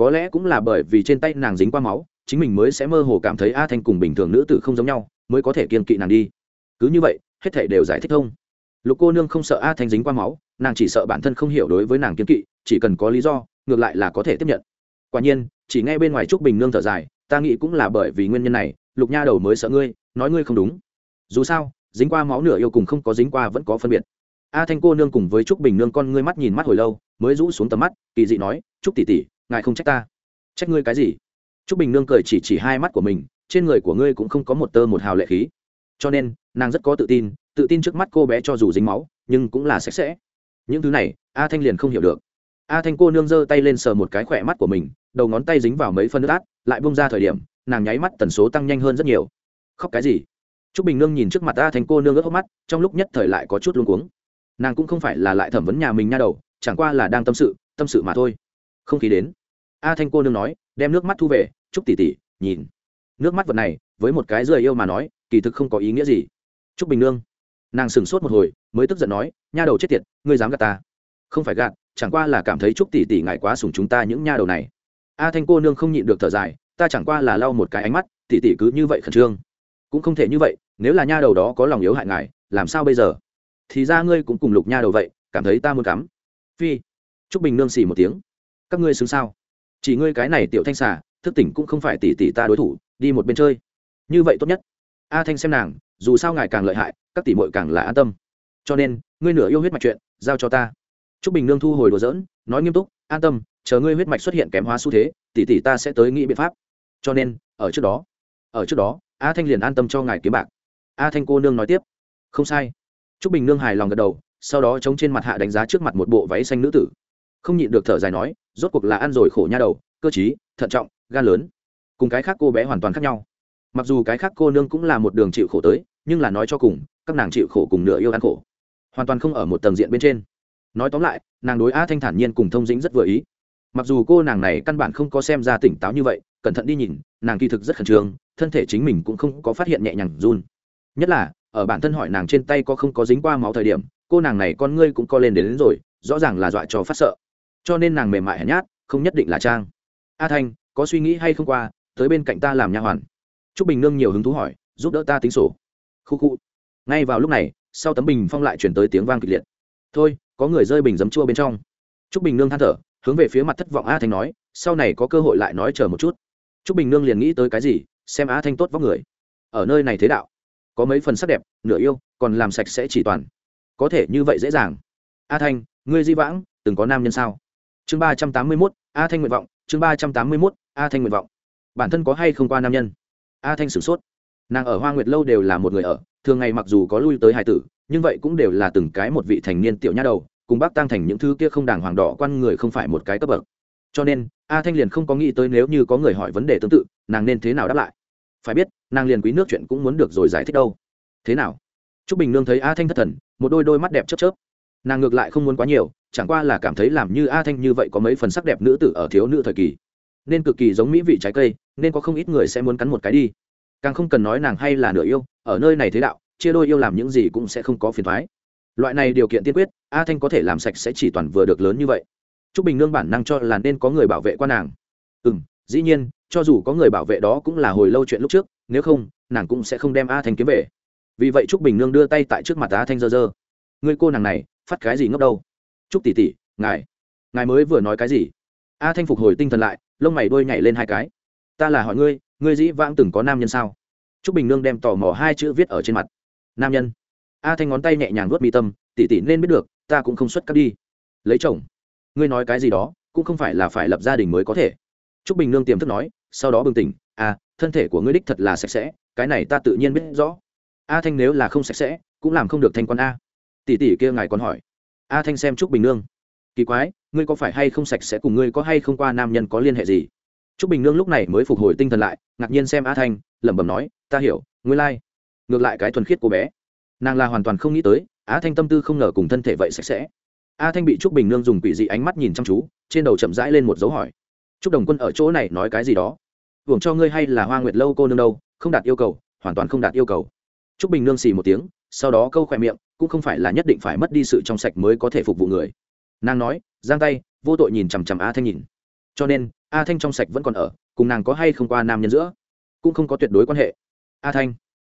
có lẽ cũng là bởi vì trên tay nàng dính qua máu, chính mình mới sẽ mơ hồ cảm thấy a thanh cùng bình thường nữ tử không giống nhau, mới có thể kiên kỵ nàng đi. Cứ như vậy, hết thể đều giải thích thông. Lục cô nương không sợ a thanh dính qua máu, nàng chỉ sợ bản thân không hiểu đối với nàng kiên kỵ, chỉ cần có lý do, ngược lại là có thể tiếp nhận. Quả nhiên, chỉ ngay bên ngoài trúc bình nương thở dài, ta nghĩ cũng là bởi vì nguyên nhân này, lục nha đầu mới sợ ngươi, nói ngươi không đúng. Dù sao, dính qua máu nửa yêu cùng không có dính qua vẫn có phân biệt. A thanh cô nương cùng với trúc bình nương con ngươi mắt nhìn mắt hồi lâu, mới rũ xuống tầm mắt, kỳ dị nói, trúc tỷ tỷ ngài không trách ta. Trách ngươi cái gì? Trúc bình nương cười chỉ chỉ hai mắt của mình, trên người của ngươi cũng không có một tơ một hào lệ khí. Cho nên, nàng rất có tự tin tự tin trước mắt cô bé cho dù dính máu, nhưng cũng là sạch sẽ. Những thứ này, a thanh liền không hiểu được. A thanh cô nương giơ tay lên sờ một cái khỏe mắt của mình, đầu ngón tay dính vào mấy phân nước át, lại bông ra thời điểm, nàng nháy mắt tần số tăng nhanh hơn rất nhiều. Khóc cái gì? T r ú c bình nương nhìn trước mặt a thanh cô nương ướt hốc mắt, trong lúc nhất thời lại có chút luôn cuống. Nàng cũng không phải là lại thẩm vấn nhà mình nha đầu, chẳng qua là đang tâm sự tâm sự mà thôi. Không khí đến a thanh cô nương nói, đem nước mắt thu về, chúc tỷ tỷ, nhìn. Nước mắt vật này, với một cái rời yêu mà nói, kỳ thực không có ý nghĩa gì. Chúc bình nương. Nàng sửng sốt một hồi, mới tức giận nói, nha đầu chết tiệt, ngươi dám gạt ta. Không phải gạt, chẳng qua là cảm thấy chúc tỷ tỷ ngại quá sủng chúng ta những nha đầu này. A thanh cô nương không nhịn được thở dài, ta chẳng qua là lau một cái ánh mắt, tỷ tỷ cứ như vậy khẩn trương. Cũng không thể như vậy, nếu là nha đầu đó có lòng yếu hại ngài, làm sao bây giờ? Thì ra ngươi cũng cùng lục nha đầu vậy, cảm thấy ta muốn cắm. Phi. T r ú c bình nương xì một tiếng. Các ngươi xứng sao? Chỉ ngươi cái này tiểu thanh xà, thức tỉnh cũng không phải tỷ tỷ ta đối thủ, đi một bên chơi. Như vậy tốt nhất. A thanh xem nàng, dù sao ngài càng lợi hại, các tỷ mội càng là an tâm. Cho nên, ngươi nửa yêu huyết mạch chuyện, giao cho ta. T r ú c bình nương thu hồi đồ dỡn nói nghiêm túc, an tâm, chờ ngươi huyết mạch xuất hiện kém hóa xu thế tỷ tỷ ta sẽ tới nghĩ biện pháp. Cho nên, ở trước đó, ở trước đó, a thanh liền an tâm cho ngài kiếm bạc. A thanh cô nương nói tiếp. Không sai. T r ú c bình nương hài lòng gật đầu, sau đó chống trên mặt hạ đánh giá trước mặt một bộ váy xanh nữ tử không nhịn được thở dài nói rốt cuộc là ăn rồi khổ nha đầu cơ t thận trọng gan lớn. Cùng cái khác cô bé hoàn toàn khác nhau. Mặc dù cái khác cô nương cũng là một đường chịu khổ tới nhưng là nói cho cùng các nàng chịu khổ cùng nửa yêu ăn khổ. Hoàn toàn không ở một tầng diện bên trên. Nói tóm lại nàng đối a thanh thản nhiên cùng thông dĩnh rất vừa ý. Mặc dù cô nàng này căn bản không có xem ra tỉnh táo như vậy cẩn thận đi nhìn nàng kỳ thực rất khẩn trương thân thể chính mình cũng không có phát hiện nhẹ nhàng run. Nhất là ở bản thân hỏi nàng trên tay có không có dính qua máu thời điểm cô nàng này con ngươi cũng co lên đến, đến rồi rõ ràng là dọa cho phát sợ cho nên nàng mềm mại hèn nhát, không nhất định là trang. A thanh, có suy nghĩ hay không qua, tới bên cạnh ta làm nha hoàn. T r ú c bình nương nhiều hứng thú hỏi, giúp đỡ ta tính sổ. Khu khu. Ngay vào lúc này, sau tấm bình phong lại chuyển tới tiếng vang kịch liệt. Thôi, có người rơi bình giấm chua bên trong. T r ú c bình nương than thở, hướng về phía mặt thất vọng a thanh nói, sau này có cơ hội lại nói chờ một chút. T r ú c bình nương liền nghĩ tới cái gì, xem a thanh tốt vóc người. Ở nơi này thế đạo, có mấy phần sắc đẹp, nửa yêu, còn làm sạch sẽ chỉ toàn. Có thể như vậy dễ dàng. A thanh, ngươi di vãng, từng có nam nhân sao? Chương ba trăm tám mươi mốt, a thanh nguyện vọng, chương ba trăm tám mươi mốt, a thanh nguyện vọng. Bản thân có hay không qua nam nhân? A thanh sửng sốt. Nàng ở hoa nguyệt lâu đều là một người ở, thường ngày mặc dù có lui tới hải tử, nhưng vậy cũng đều là từng cái một vị thành niên tiểu nha đầu, cùng bác tăng thành những thứ kia không đàng hoàng đỏ quan người không phải một cái cấp bậc. Cho nên, a thanh liền không có nghĩ tới nếu như có người hỏi vấn đề tương tự, nàng nên thế nào đáp lại? Phải biết, nàng liền quý nước chuyện cũng muốn được rồi giải thích đâu. Thế nào? T r ú c bình nương thấy a thanh thất thần, một đôi đôi mắt đẹp chớp chớp. Nàng ngược lại không muốn quá nhiều chẳng qua là cảm thấy làm như a thanh như vậy có mấy phần sắc đẹp nữ tử ở thiếu nữ thời kỳ. Nên cực kỳ giống mỹ vị trái cây, nên có không ít người sẽ muốn cắn một cái đi. Càng không cần nói nàng hay là nửa yêu, ở nơi này thế đạo, chia đôi yêu làm những gì cũng sẽ không có phiền thoái loại này điều kiện tiên quyết, a thanh có thể làm sạch sẽ chỉ toàn vừa được lớn như vậy. T r ú c bình nương bản năng cho là nên có người bảo vệ qua nàng. Ừ m dĩ nhiên, cho dù có người bảo vệ đó cũng là hồi lâu chuyện lúc trước, nếu không, nàng cũng sẽ không đem a thanh kiếm về. Vì vậy trúc bình nương đưa tay tại trước mặt a thanh dơ dơ người cô nàng này, phát cái gì ngốc đâu? Chúc tỷ tỷ ngài ngài mới vừa nói cái gì? A thanh phục hồi tinh thần lại, lông mày đôi nhảy lên hai cái. Ta là hỏi ngươi ngươi dĩ vãng từng có nam nhân sao? Chúc bình nương đem tò mò hai chữ viết ở trên mặt. Nam nhân. A thanh ngón tay nhẹ nhàng vuốt mi tâm tỷ tỷ nên biết được, ta cũng không xuất cắt đi. Lấy chồng. Ngươi nói cái gì đó, cũng không phải là phải lập gia đình mới có thể. Chúc bình nương tiềm thức nói, sau đó bừng tỉnh à thân thể của ngươi đích thật là sạch sẽ, cái này ta tự nhiên biết rõ. A thanh nếu là không sạch sẽ, cũng làm không được thanh quan a. Tỷ tỷ kia ngài còn hỏi a thanh xem trúc bình nương. Kỳ quái, ngươi có phải hay không sạch sẽ cùng ngươi có hay không qua nam nhân có liên hệ gì? Trúc bình nương lúc này mới phục hồi tinh thần lại, ngạc nhiên xem a thanh, lẩm bẩm nói, ta hiểu, ngươi lai、like. ngược lại cái thuần khiết cô bé. Nàng là hoàn toàn không nghĩ tới, A thanh tâm tư không ngờ cùng thân thể vậy sạch sẽ. A thanh bị trúc bình nương dùng quỷ dị ánh mắt nhìn chăm chú, trên đầu chậm rãi lên một dấu hỏi. Trúc đồng quân ở chỗ này nói cái gì đó? Hưởng cho ngươi hay là hoa nguyệt lâu cô nương đâu, không đạt yêu cầu, hoàn toàn không đạt yêu cầu. Trúc bình nương xì một tiếng sau đó câu khỏe miệng, cũng không phải là nhất định phải mất đi sự trong sạch mới có thể phục vụ người. Nàng nói, giang tay, vô tội nhìn chằm chằm a thanh nhìn. Cho nên, a thanh trong sạch vẫn còn ở, cùng nàng có hay không qua nam nhân giữa, cũng không có tuyệt đối quan hệ. A thanh,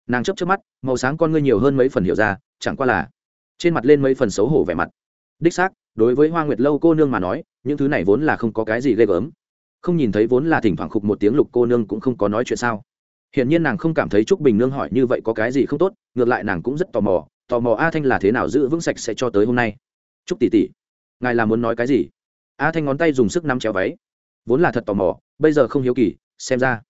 nàng chấp chấp mắt, màu sáng con ngươi nhiều hơn mấy phần hiểu ra, chẳng qua là trên mặt lên mấy phần xấu hổ vẻ mặt. Đích xác, đối với hoa nguyệt lâu cô nương mà nói, những thứ này vốn là không có cái gì ghê gớm. Không nhìn thấy vốn là thỉnh thoảng khục một tiếng lục cô nương cũng không có nói chuyện sao hiển nhiên nàng không cảm thấy trúc bình nương hỏi như vậy có cái gì không tốt, ngược lại nàng cũng rất tò mò tò mò a thanh là thế nào giữ vững sạch sẽ cho tới hôm nay. Trúc tỷ tỷ, ngài là muốn nói cái gì? A thanh ngón tay dùng sức nắm chéo váy. Vốn là thật tò mò, bây giờ không hiếu kỳ, xem ra,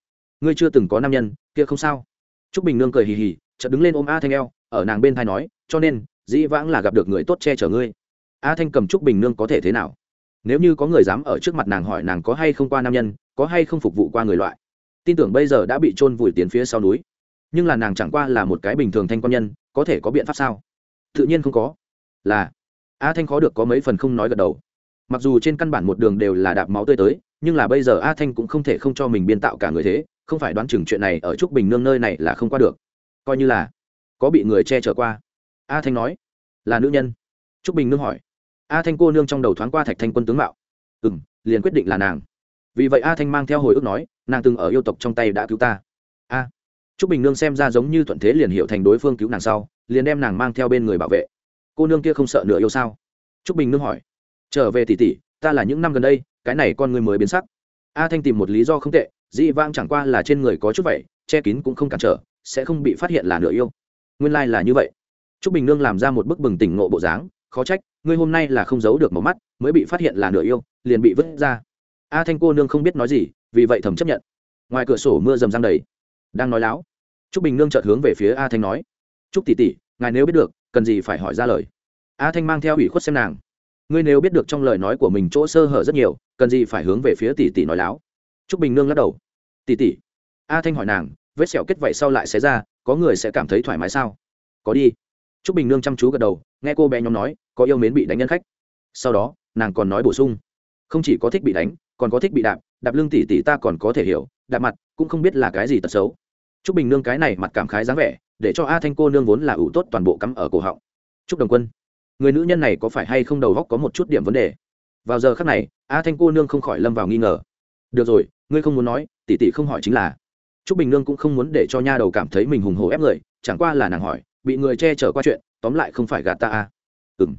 ngươi chưa từng có nam nhân, kia không sao. Trúc bình nương cười hì hì, chợt đứng lên ôm a thanh eo, ở nàng bên thai nói, cho nên, dĩ vãng là gặp được người tốt che chở ngươi. A thanh cầm trúc bình nương có thể thế nào? Nếu như có người dám ở trước mặt nàng hỏi nàng có hay không qua nam nhân, có hay không phục vụ qua người loại tin tưởng bây giờ đã bị trôn vùi tiến phía sau núi. Nhưng là nàng chẳng qua là một cái bình thường thanh quan nhân, có thể có biện pháp sao? Tự nhiên không có. Là, a thanh khó được có mấy phần không nói gật đầu. Mặc dù trên căn bản một đường đều là đạp máu tươi tới, nhưng là bây giờ a thanh cũng không thể không cho mình biên tạo cả người thế, không phải đoán chừng chuyện này ở trúc bình nương nơi này là không qua được. Coi như là có bị người che chở qua. A thanh nói, là nữ nhân. Trúc bình nương hỏi. A thanh cô nương trong đầu thoáng qua thạch thanh quân tướng mạo. Ừ m liền quyết định là nàng vì vậy a thanh mang theo hồi ức nói, nàng từng ở yêu tộc trong tay đã cứu ta. A. Trúc bình nương xem ra giống như thuận thế liền hiểu thành đối phương cứu nàng sau, liền đem nàng mang theo bên người bảo vệ. Cô nương kia không sợ nửa yêu sao? Trúc bình nương hỏi. Trở về tỷ tỷ, ta là những năm gần đây, cái này con người mới biến sắc. A thanh tìm một lý do không tệ dị vang chẳng qua là trên người có chút vậy, che kín cũng không cản trở, sẽ không bị phát hiện là nửa yêu. Nguyên lai là như vậy. Trúc bình nương làm ra một bức bừng tỉnh ngộ bộ dáng, khó trách, ngươi hôm nay là không giấu được màu mắt, mới bị phát hiện là nửa yêu, liền bị vứt ra a thanh cô nương không biết nói gì, vì vậy thầm chấp nhận. Ngoài cửa sổ mưa rầm răng đầy. Đang nói láo, trúc bình nương chợt hướng về phía a thanh nói, trúc tỷ tỷ, ngài nếu biết được, cần gì phải hỏi ra lời. A thanh mang theo ủy khuất xem nàng, ngươi nếu biết được trong lời nói của mình chỗ sơ hở rất nhiều, cần gì phải hướng về phía tỷ tỷ nói láo? Trúc bình nương lắc đầu, tỷ tỷ. A thanh hỏi nàng, vết sẹo kết vậy sau lại xé ra, có người sẽ cảm thấy thoải mái sao? Có đi. Trúc bình nương chăm chú gật đầu, nghe cô bé nhóm nói, có yêu mến bị đánh nhân khách. Sau đó, nàng còn nói bổ sung, không chỉ có thích bị đánh còn có thích bị đạp đạp lưng tỷ tỷ ta còn có thể hiểu, đạp mặt cũng không biết là cái gì tật xấu. Trúc bình nương cái này mặt cảm khái dáng vẻ, để cho a thanh cô nương vốn là ủ tốt toàn bộ cắm ở cổ họng. Trúc đồng quân, người nữ nhân này có phải hay không đầu góc có một chút điểm vấn đề? Vào giờ khắc này, a thanh cô nương không khỏi lâm vào nghi ngờ. Được rồi, ngươi không muốn nói, tỷ tỷ không hỏi chính là. Trúc bình nương cũng không muốn để cho nha đầu cảm thấy mình hùng hồ ép người, chẳng qua là nàng hỏi, bị người che chở qua chuyện, tóm lại không phải gạt ta à? a ừ m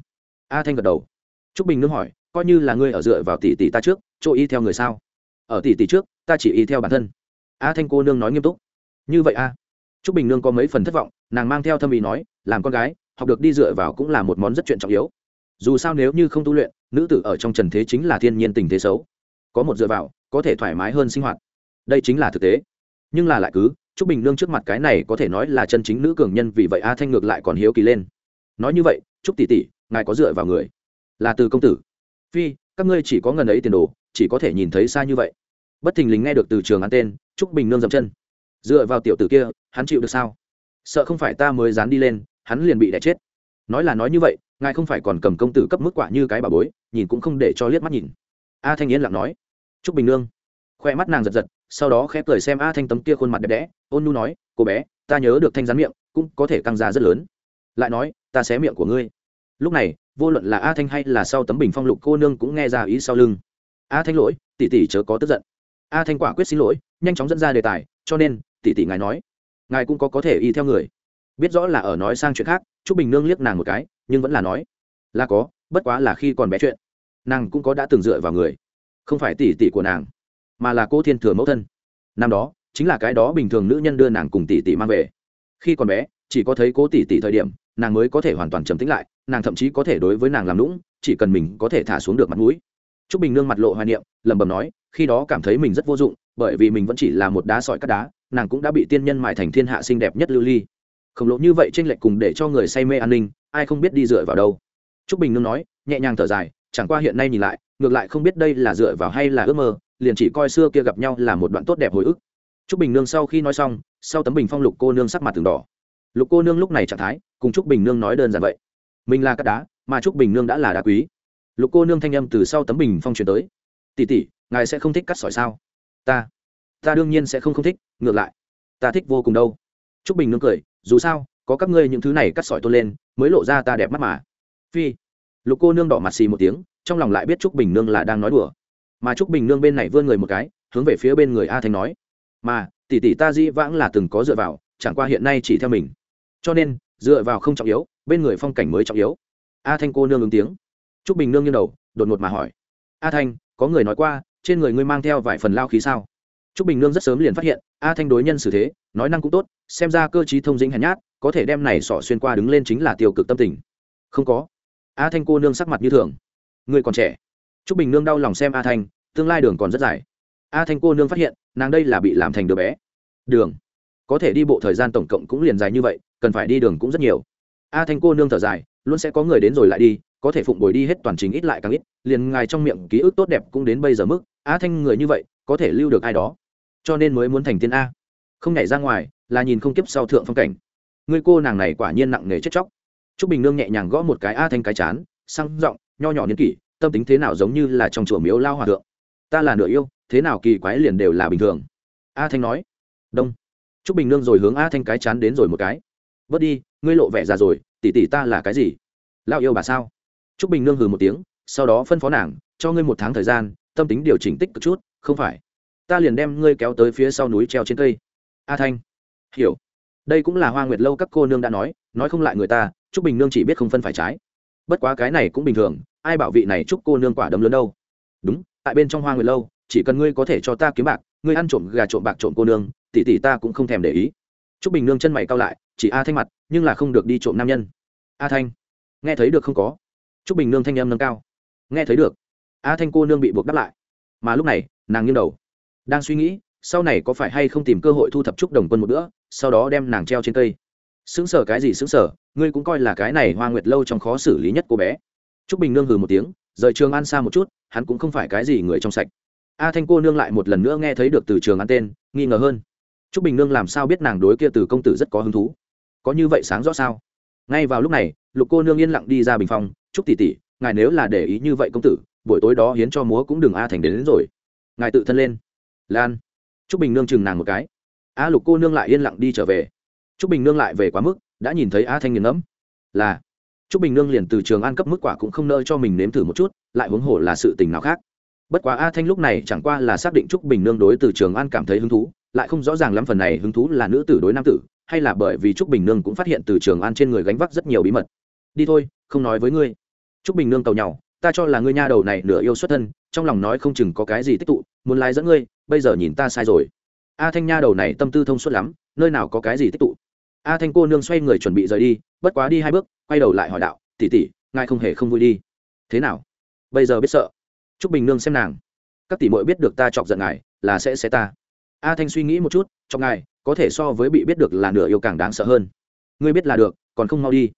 a thanh gật đầu. Trúc bình nương hỏi, coi như là ngươi ở dựa vào tỷ tỷ ta trước chỗ y theo người sao? Ở tỷ tỷ trước, ta chỉ y theo bản thân. A thanh cô nương nói nghiêm túc. Như vậy a. Trúc bình nương có mấy phần thất vọng, nàng mang theo thâm ý nói, làm con gái, học được đi dựa vào cũng là một món rất chuyện trọng yếu. Dù sao nếu như không tu luyện, nữ tử ở trong trần thế chính là thiên nhiên tình thế xấu. Có một dựa vào, có thể thoải mái hơn sinh hoạt. Đây chính là thực tế. Nhưng là lại cứ, trúc bình nương trước mặt cái này có thể nói là chân chính nữ cường nhân vì vậy a thanh ngược lại còn hiếu kỳ lên. Nói như vậy, trúc tỷ tỷ, ngài có dựa vào người? Là từ công tử. Phi các ngươi chỉ có ngần ấy tiền đồ, chỉ có thể nhìn thấy xa như vậy. Bất thình lình nghe được từ trường ăn tên, trúc bình nương dậm chân. Dựa vào tiểu tử kia, hắn chịu được sao? Sợ không phải ta mới dán đi lên, hắn liền bị đẻ chết. Nói là nói như vậy, ngài không phải còn cầm công tử cấp mức quả như cái bà bối, nhìn cũng không để cho liếc mắt nhìn. A thanh yến lặng nói. Trúc bình nương. Khoe mắt nàng giật giật, sau đó khép cười xem a thanh tấm kia khuôn mặt đẹp đẽ, ôn nu nói, cô bé, ta nhớ được thanh rán miệng, cũng có thể căng ra rất lớn. Lại nói, ta xé miệng của ngươi. Lúc này vô luận là a thanh hay là sau tấm bình phong lục cô nương cũng nghe ra ý sau lưng. A thanh lỗi, tỷ tỷ chớ có tức giận. A thanh quả quyết xin lỗi, nhanh chóng dẫn ra đề tài, cho nên, tỷ tỷ ngài nói, ngài cũng có có thể y theo người. Biết rõ là ở nói sang chuyện khác t bình nương liếc nàng một cái, nhưng vẫn là nói, là có, bất quá là khi còn bé chuyện. Nàng cũng có đã từng dựa vào người, không phải tỷ tỷ của nàng, mà là cô thiên thừa mẫu thân. Năm đó, chính là cái đó bình thường nữ nhân đưa nàng cùng tỷ tỷ mang về. Khi còn bé, chỉ có thấy cố tỷ tỷ thời điểm nàng mới có thể hoàn toàn trầm tĩnh lại, nàng thậm chí có thể đối với nàng làm lũng chỉ cần mình có thể thả xuống được mặt mũi. T r ú c bình nương mặt lộ hoài niệm, lẩm bẩm nói, khi đó cảm thấy mình rất vô dụng, bởi vì mình vẫn chỉ là một đá sỏi cắt đá, nàng cũng đã bị tiên nhân mài thành thiên hạ xinh đẹp nhất lưu ly. Khổng lồ như vậy t r ê n lệch cùng để cho người say mê an ninh, ai không biết đi dựa vào đâu. T r ú c bình nương nói, nhẹ nhàng thở dài, chẳng qua hiện nay nhìn lại, ngược lại không biết đây là dựa vào hay là ước mơ, liền chỉ coi xưa kia gặp nhau là một đoạn tốt đẹp hồi ức. T r ú c bình nương sau khi nói xong, sau tấm bình phong lục cô nương sắc mặt từng đỏ lục cô nương lúc này trạng thái, cùng trúc bình nương nói đơn giản vậy. Mình là cát đá, mà trúc bình nương đã là đá quý. Lục cô nương thanh âm từ sau tấm bình phong truyền tới. Tỷ tỷ, ngài sẽ không thích cắt sỏi sao? Ta ta đương nhiên sẽ không không thích, ngược lại. Ta thích vô cùng đâu. Trúc bình nương cười, dù sao, có các ngươi những thứ này cắt sỏi tôn lên, mới lộ ra ta đẹp mắt mà. Phi, lục cô nương đỏ mặt xì một tiếng, trong lòng lại biết trúc bình nương là đang nói đùa. Mà trúc bình nương bên này vươn người một cái, hướng về phía bên người a thanh nói. Mà, tỷ tỷ ta dĩ vãng là từng có dựa vào, chẳng qua hiện nay chỉ theo mình cho nên, dựa vào không trọng yếu, bên người phong cảnh mới trọng yếu. A thanh cô nương ứng tiếng. T r ú c bình nương như đầu, đột ngột mà hỏi. A thanh, có người nói qua, trên người ngươi mang theo vài phần lao khí sao? T r ú c bình nương rất sớm liền phát hiện, a thanh đối nhân xử thế, nói năng cũng tốt, xem ra cơ t thông dĩnh hèn nhát, có thể đem này sỏ xuyên qua đứng lên chính là tiêu cực tâm tình. Không có. A thanh cô nương sắc mặt như thường. Ngươi còn trẻ. T r ú c bình nương đau lòng xem a thanh, tương lai đường còn rất dài. A thanh cô nương phát hiện, nàng đây là bị làm thành đứa bé. Đường. Có thể đi bộ thời gian tổng cộng cũng liền dài như vậy cần phải đi đường cũng rất nhiều. A thanh cô nương thở dài, luôn sẽ có người đến rồi lại đi, có thể phụng bồi đi hết toàn trình ít lại càng ít, liền ngài trong miệng ký ức tốt đẹp cũng đến bây giờ mức, a thanh người như vậy, có thể lưu được ai đó. Cho nên mới muốn thành tiên a. Không nhảy ra ngoài, là nhìn không kiếp sau thượng phong cảnh. Người cô nàng này quả nhiên nặng nề chết chóc. T r ú c bình nương nhẹ nhàng gõ một cái a thanh cái chán, sang r ộ n g nho nhỏ niên kỷ, tâm tính thế nào giống như là trong chùa miếu lao hòa thượng. Ta là nửa yêu, thế nào kỳ quái liền đều là bình thường. A thanh nói. Đông. T r ú c bình nương rồi hướng a thanh cái chán đến rồi một cái bớt đi, ngươi lộ vẻ già rồi, tỷ tỷ ta là cái gì? Lao yêu bà sao? T r ú c bình nương hừ một tiếng, sau đó phân phó nàng, cho ngươi một tháng thời gian, tâm tính điều chỉnh tích cực chút, không phải. Ta liền đem ngươi kéo tới phía sau núi treo trên cây. A thanh. Hiểu. Đây cũng là hoa nguyệt lâu các cô nương đã nói nói không lại người ta t r ú c bình nương chỉ biết không phân phải trái. Bất quá cái này cũng bình thường, ai bảo vị này chúc cô nương quả đấm lớn đâu? Đúng, tại bên trong hoa nguyệt lâu, chỉ cần ngươi có thể cho ta kiếm bạc, ngươi ăn trộm gà trộm bạc trộm cô nương, tỷ tỷ ta cũng không thèm để ý t r ú c bình nương chân mày cao lại, chỉ a thanh mặt, nhưng là không được đi trộm nam nhân. A thanh, nghe thấy được không có? T r ú c bình nương thanh âm nâng cao. Nghe thấy được. A thanh cô nương bị buộc đáp lại. Mà lúc này, nàng nghiêng đầu. Đang suy nghĩ, sau này có phải hay không tìm cơ hội thu thập trúc đồng quân một bữa, sau đó đem nàng treo trên cây. Xứng sở cái gì xứng sở ngươi cũng coi là cái này hoa nguyệt lâu trong khó xử lý nhất cô bé. T bình nương hừ một tiếng, rời trường ăn xa một chút, hắn cũng không phải cái gì người trong sạch. A thanh cô nương lại một lần nữa nghe thấy được từ trường ăn tên, nghi ngờ hơn t r ú c bình nương làm sao biết nàng đối kia từ công tử rất có hứng thú? Có như vậy sáng rõ sao? Ngay vào lúc này lục cô nương yên lặng đi ra bình phòng. Trúc tỷ tỷ ngài nếu là để ý như vậy công tử buổi tối đó hiến cho múa cũng đừng a thành đến, đến rồi. Ngài tự thân lên. Lan. Trúc bình nương chừng nàng một cái. A lục cô nương lại yên lặng đi trở về. Trúc bình nương lại về quá mức đã nhìn thấy a thanh nghiền ngẫm. Là. Trúc bình nương liền từ trường an cấp mức quả cũng không nỡ cho mình nếm thử một chút lại huống hồ là sự tình nào khác. Bất quá a thanh lúc này chẳng qua là xác định trúc bình nương đối từ trường an cảm thấy hứng thú lại không rõ ràng lắm phần này hứng thú là nữ tử đối nam tử, hay là bởi vì trúc bình nương cũng phát hiện từ trường an trên người gánh vác rất nhiều bí mật. Đi thôi, không nói với ngươi. Trúc bình nương cầu nhau ta cho là ngươi nha đầu này nửa yêu xuất thân, trong lòng nói không chừng có cái gì tích tụ, muốn lái dẫn ngươi, bây giờ nhìn ta sai rồi. A thanh nha đầu này tâm tư thông suốt lắm, nơi nào có cái gì tích tụ. A thanh cô nương xoay người chuẩn bị rời đi, bất quá đi hai bước, quay đầu lại hỏi đạo tỉ tỉ ngài không hề không vui đi. Thế nào? Bây giờ biết sợ? Trúc bình nương xem nàng. Các tỷ muội biết được ta chọc giận ngài, là sẽ sẽ ta a thanh suy nghĩ một chút trong ngài, có thể so với bị biết được là nửa yêu càng đáng sợ hơn. Ngươi biết là được, còn không mau đi.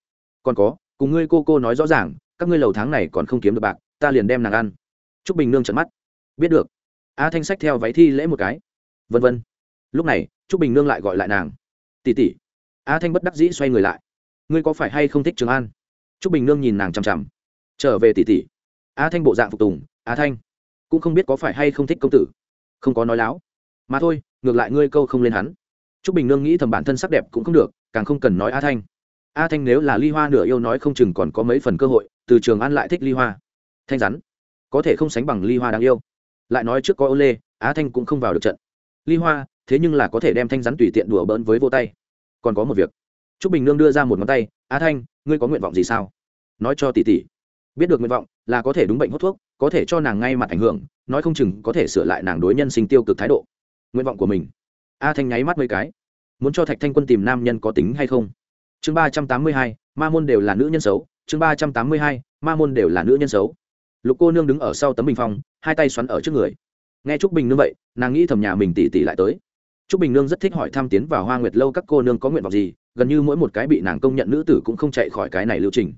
Còn có, cùng ngươi cô cô nói rõ ràng, các ngươi lầu tháng này còn không kiếm được bạc, ta liền đem nàng ăn. T r ú c bình nương trận mắt. Biết được. A thanh sách theo váy thi lễ một cái. Vân vân. Lúc này t r ú c bình nương lại gọi lại nàng. Tỉ tỉ a thanh bất đắc dĩ xoay người lại. Ngươi có phải hay không thích trường an? T r ú c bình nương nhìn nàng chằm chằm. Trở về tỉ tỉ a thanh bộ dạng phục tùng. A thanh, cũng không biết có phải hay không thích công tử. Không có nói láo mà thôi, ngược lại ngươi câu không lên hắn. T r ú c bình nương nghĩ thầm bản thân sắc đẹp cũng không được, càng không cần nói a thanh. A thanh nếu là ly hoa nửa yêu nói không chừng còn có mấy phần cơ hội, từ trường an lại thích ly hoa. Thanh rắn, có thể không sánh bằng ly hoa đáng yêu. Lại nói trước có ô lê á thanh cũng không vào được trận. Ly hoa, thế nhưng là có thể đem thanh rắn tùy tiện đùa bỡn với vô tay. Còn có một việc. T r ú c bình nương đưa ra một ngón tay á thanh, ngươi có nguyện vọng gì sao? Nói cho tỷ tỷ. Biết được nguyện vọng là có thể đúng bệnh hút thuốc, có thể cho nàng ngay mặt ảnh hưởng, nói không chừng có thể sửa lại nàng đối nhân sinh tiêu cực thái độ nguyện vọng của mình. A thanh nháy mắt mấy cái. Muốn cho thạch thanh quân tìm nam nhân có tính hay không? Chương ba trăm tám mươi hai, ma môn đều là nữ nhân xấu. Chương ba trăm tám mươi hai, ma môn đều là nữ nhân xấu. Lục cô nương đứng ở sau tấm bình phong, hai tay xoắn ở trước người. Nghe trúc bình nương vậy, nàng nghĩ thầm nhà mình tỉ tỉ lại tới. Trúc bình nương rất thích hỏi thăm tiến vào hoa nguyệt lâu các cô nương có nguyện vọng gì, gần như mỗi một cái bị nàng công nhận nữ tử cũng không chạy khỏi cái này lưu trình.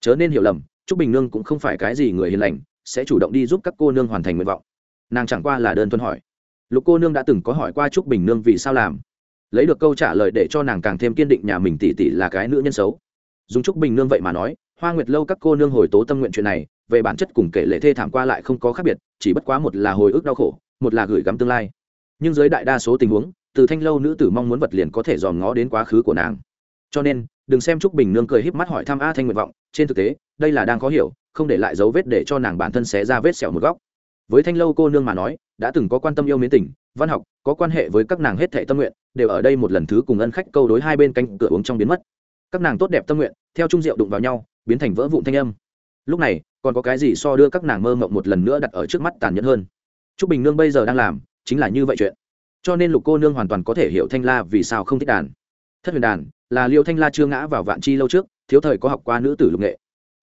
Chớ nên hiểu lầm, trúc bình nương cũng không phải cái gì người hiền lành, sẽ chủ động đi giúp các cô nương hoàn thành nguyện vọng. Nàng chẳng qua là đơn thuần hỏi lục cô nương đã từng có hỏi qua trúc bình nương vì sao làm. Lấy được câu trả lời để cho nàng càng thêm kiên định nhà mình tỷ tỷ là cái nữ nhân xấu. Dùng trúc bình nương vậy mà nói, hoa nguyệt lâu các cô nương hồi tố tâm nguyện chuyện này, về bản chất cùng kể lệ thê thảm qua lại không có khác biệt, chỉ bất quá một là hồi ức đau khổ, một là gửi gắm tương lai. Nhưng dưới đại đa số tình huống, từ thanh lâu nữ tử mong muốn vật liền có thể dòm ngó đến quá khứ của nàng. Cho nên, đừng xem trúc bình nương cười híp mắt hỏi thăm a thanh nguyện vọng, trên thực tế, đây là đang khó hiểu, không để lại dấu vết để cho nàng bản thân xé ra vết sẹo một góc với thanh lâu cô nương mà nói, đã từng có quan tâm yêu mến tình, văn học, có quan hệ với các nàng hết thệ tâm nguyện, đều ở đây một lần thứ cùng ân khách câu đối hai bên canh cửa uống trong biến mất. Các nàng tốt đẹp tâm nguyện, theo trung diệu đụng vào nhau, biến thành vỡ vụn thanh âm. Lúc này, còn có cái gì so đưa các nàng mơ mộng một lần nữa đặt ở trước mắt tàn nhẫn hơn? T r ú c bình nương bây giờ đang làm, chính là như vậy chuyện. Cho nên lục cô nương hoàn toàn có thể hiểu thanh la vì sao không thích đàn. Thất huyền đàn, là liêu thanh la chưa ngã vào vạn chi lâu trước, thiếu thời có học qua nữ tử lục nghệ.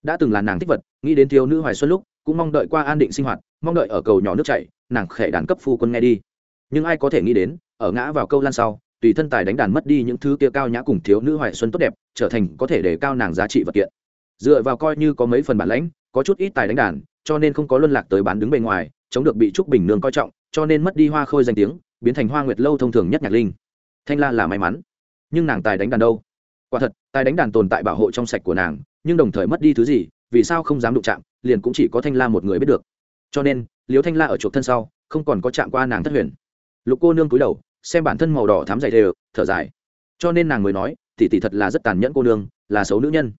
Đã từng là nàng thích vật, nghĩ đến thiếu nữ hoài xuân lúc, cũng mong đợi qua an định sinh hoạt mong đợi ở cầu nhỏ nước chảy, nàng khẽ đàn cấp phu quân nghe đi. Nhưng ai có thể nghĩ đến, ở ngã vào câu lan sau, tùy thân tài đánh đàn mất đi những thứ kia cao nhã cùng thiếu nữ hoài xuân tốt đẹp, trở thành có thể để cao nàng giá trị vật kiện. Dựa vào coi như có mấy phần bản lãnh, có chút ít tài đánh đàn, cho nên không có luân lạc tới bán đứng bề ngoài, chống được bị trúc bình nương coi trọng, cho nên mất đi hoa khôi danh tiếng, biến thành hoa nguyệt lâu thông thường nhất nhạc linh. Thanh la là may mắn. Nhưng nàng tài đánh đàn đâu? Quả thật, tài đánh đàn tồn tại bảo hộ trong sạch của nàng, nhưng đồng thời mất đi thứ gì, vì sao không dám đụng chạm, liền cũng chỉ có thanh la một người biết được cho nên liêu thanh la ở chuộc thân sau, không còn có chạm qua nàng thất huyền. Lục cô nương cúi đầu, xem bản thân màu đỏ thám dày đều, thở dài. Cho nên nàng mới nói, tỷ tỷ thật là rất tàn nhẫn cô nương, là xấu nữ nhân.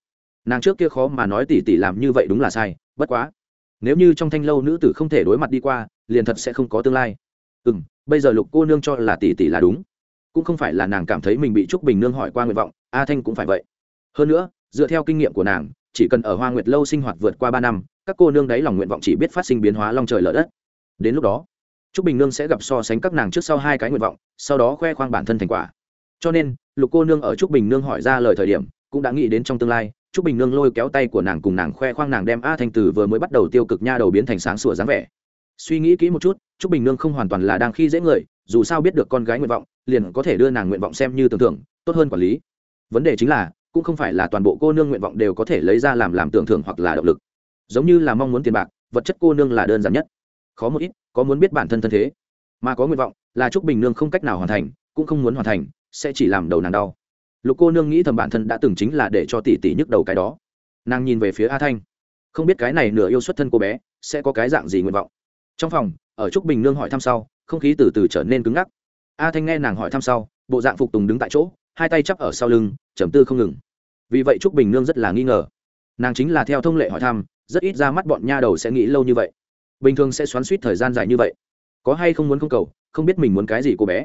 Nàng trước kia khó mà nói tỷ tỷ làm như vậy đúng là sai, bất quá. Nếu như trong thanh lâu nữ tử không thể đối mặt đi qua, liền thật sẽ không có tương lai. Ừ m bây giờ lục cô nương cho là tỷ tỷ là đúng. Cũng không phải là nàng cảm thấy mình bị trúc bình nương hỏi qua nguyện vọng, a thanh cũng phải vậy. Hơn nữa, dựa theo kinh nghiệm của nàng, chỉ cần ở hoa nguyệt lâu sinh hoạt vượt qua ba năm các cô nương đấy lòng nguyện vọng chỉ biết phát sinh biến hóa long trời lở đất. Đến lúc đó, trúc bình nương sẽ gặp so sánh các nàng trước sau hai cái nguyện vọng, sau đó khoe khoang bản thân thành quả. Cho nên, lục cô nương ở trúc bình nương hỏi ra lời thời điểm, cũng đã nghĩ đến trong tương lai, trúc bình nương lôi kéo tay của nàng cùng nàng khoe khoang nàng đem a thanh từ vừa mới bắt đầu tiêu cực nha đầu biến thành sáng sủa dáng vẻ. Suy nghĩ kỹ một chút, trúc bình nương không hoàn toàn là đang khi dễ người, dù sao biết được con gái nguyện vọng, liền có thể đưa nàng nguyện vọng xem như tưởng tượng, tốt hơn quản lý. Vấn đề chính là, cũng không phải là toàn bộ cô nương nguyện vọng đều có thể lấy ra làm làm tưởng thưởng hoặc là động lực giống như là mong muốn tiền bạc, vật chất cô nương là đơn giản nhất. Khó một ít, có muốn biết bản thân thân thế, mà có nguyện vọng là trúc bình nương không cách nào hoàn thành, cũng không muốn hoàn thành, sẽ chỉ làm đầu nàng đau. Lục cô nương nghĩ thầm bản thân đã từng chính là để cho tỷ tỷ nhức đầu cái đó. Nàng nhìn về phía a thanh. Không biết cái này nửa yêu xuất thân cô bé, sẽ có cái dạng gì nguyện vọng. Trong phòng, ở trúc bình nương hỏi thăm sau, không khí từ từ trở nên cứng ngắc. A thanh nghe nàng hỏi thăm sau, bộ dạng phục tùng đứng tại chỗ, hai tay chắp ở sau lưng, trầm tư không ngừng. Vì vậy trúc bình nương rất là nghi ngờ. Nàng chính là theo thông lệ hỏi thăm rất ít ra mắt bọn nha đầu sẽ nghĩ lâu như vậy. Bình thường sẽ xoắn suýt thời gian dài như vậy. Có hay không muốn không cầu, không biết mình muốn cái gì cô bé.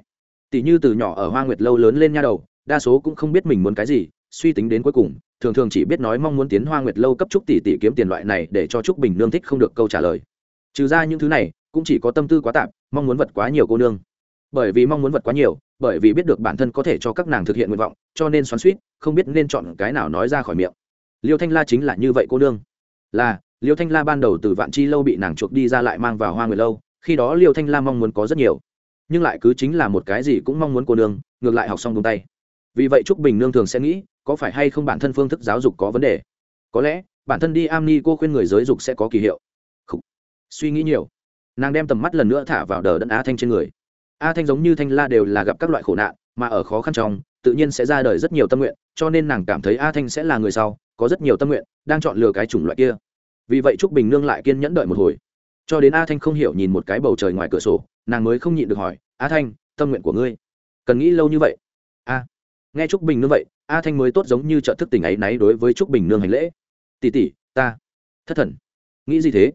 Tỷ như từ nhỏ ở hoa nguyệt lâu lớn lên nha đầu, đa số cũng không biết mình muốn cái gì, suy tính đến cuối cùng, thường thường chỉ biết nói mong muốn tiến hoa nguyệt lâu cấp trúc tỷ tỷ kiếm tiền loại này để cho trúc bình nương thích không được câu trả lời. Trừ ra những thứ này, cũng chỉ có tâm tư quá tạp mong muốn vật quá nhiều cô nương. Bởi vì mong muốn vật quá nhiều, bởi vì biết được bản thân có thể cho các nàng thực hiện nguyện vọng, cho nên xoắn suýt, không biết nên chọn cái nào nói ra khỏi miệng. Liêu thanh la chính là như vậy cô nương là, liêu thanh la ban đầu từ vạn chi lâu bị nàng chuộc đi ra lại mang vào hoa người lâu, khi đó liêu thanh la mong muốn có rất nhiều. Nhưng lại cứ chính là một cái gì cũng mong muốn cô nương, ngược lại học xong buông tay. Vì vậy trúc bình nương thường sẽ nghĩ, có phải hay không bản thân phương thức giáo dục có vấn đề? Có lẽ, bản thân đi am ni cô khuyên người giới dục sẽ có kỳ hiệu. Khủ. suy nghĩ nhiều. Nàng đem tầm mắt lần nữa thả vào đờ đẫn a thanh trên người. A thanh giống như thanh la đều là gặp các loại khổ nạn, mà ở khó khăn trong, tự nhiên sẽ ra đời rất nhiều tâm nguyện, cho nên nàng cảm thấy a thanh sẽ là người sau, có rất nhiều tâm nguyện, đang chọn lựa cái chủng loại kia vì vậy trúc bình nương lại kiên nhẫn đợi một hồi cho đến a thanh không hiểu nhìn một cái bầu trời ngoài cửa sổ nàng mới không nhịn được hỏi a thanh tâm nguyện của ngươi cần nghĩ lâu như vậy a nghe trúc bình nương vậy a thanh mới tốt giống như trợ thức tình ấy náy đối với trúc bình nương hành lễ tỉ tỉ ta thất thần nghĩ gì thế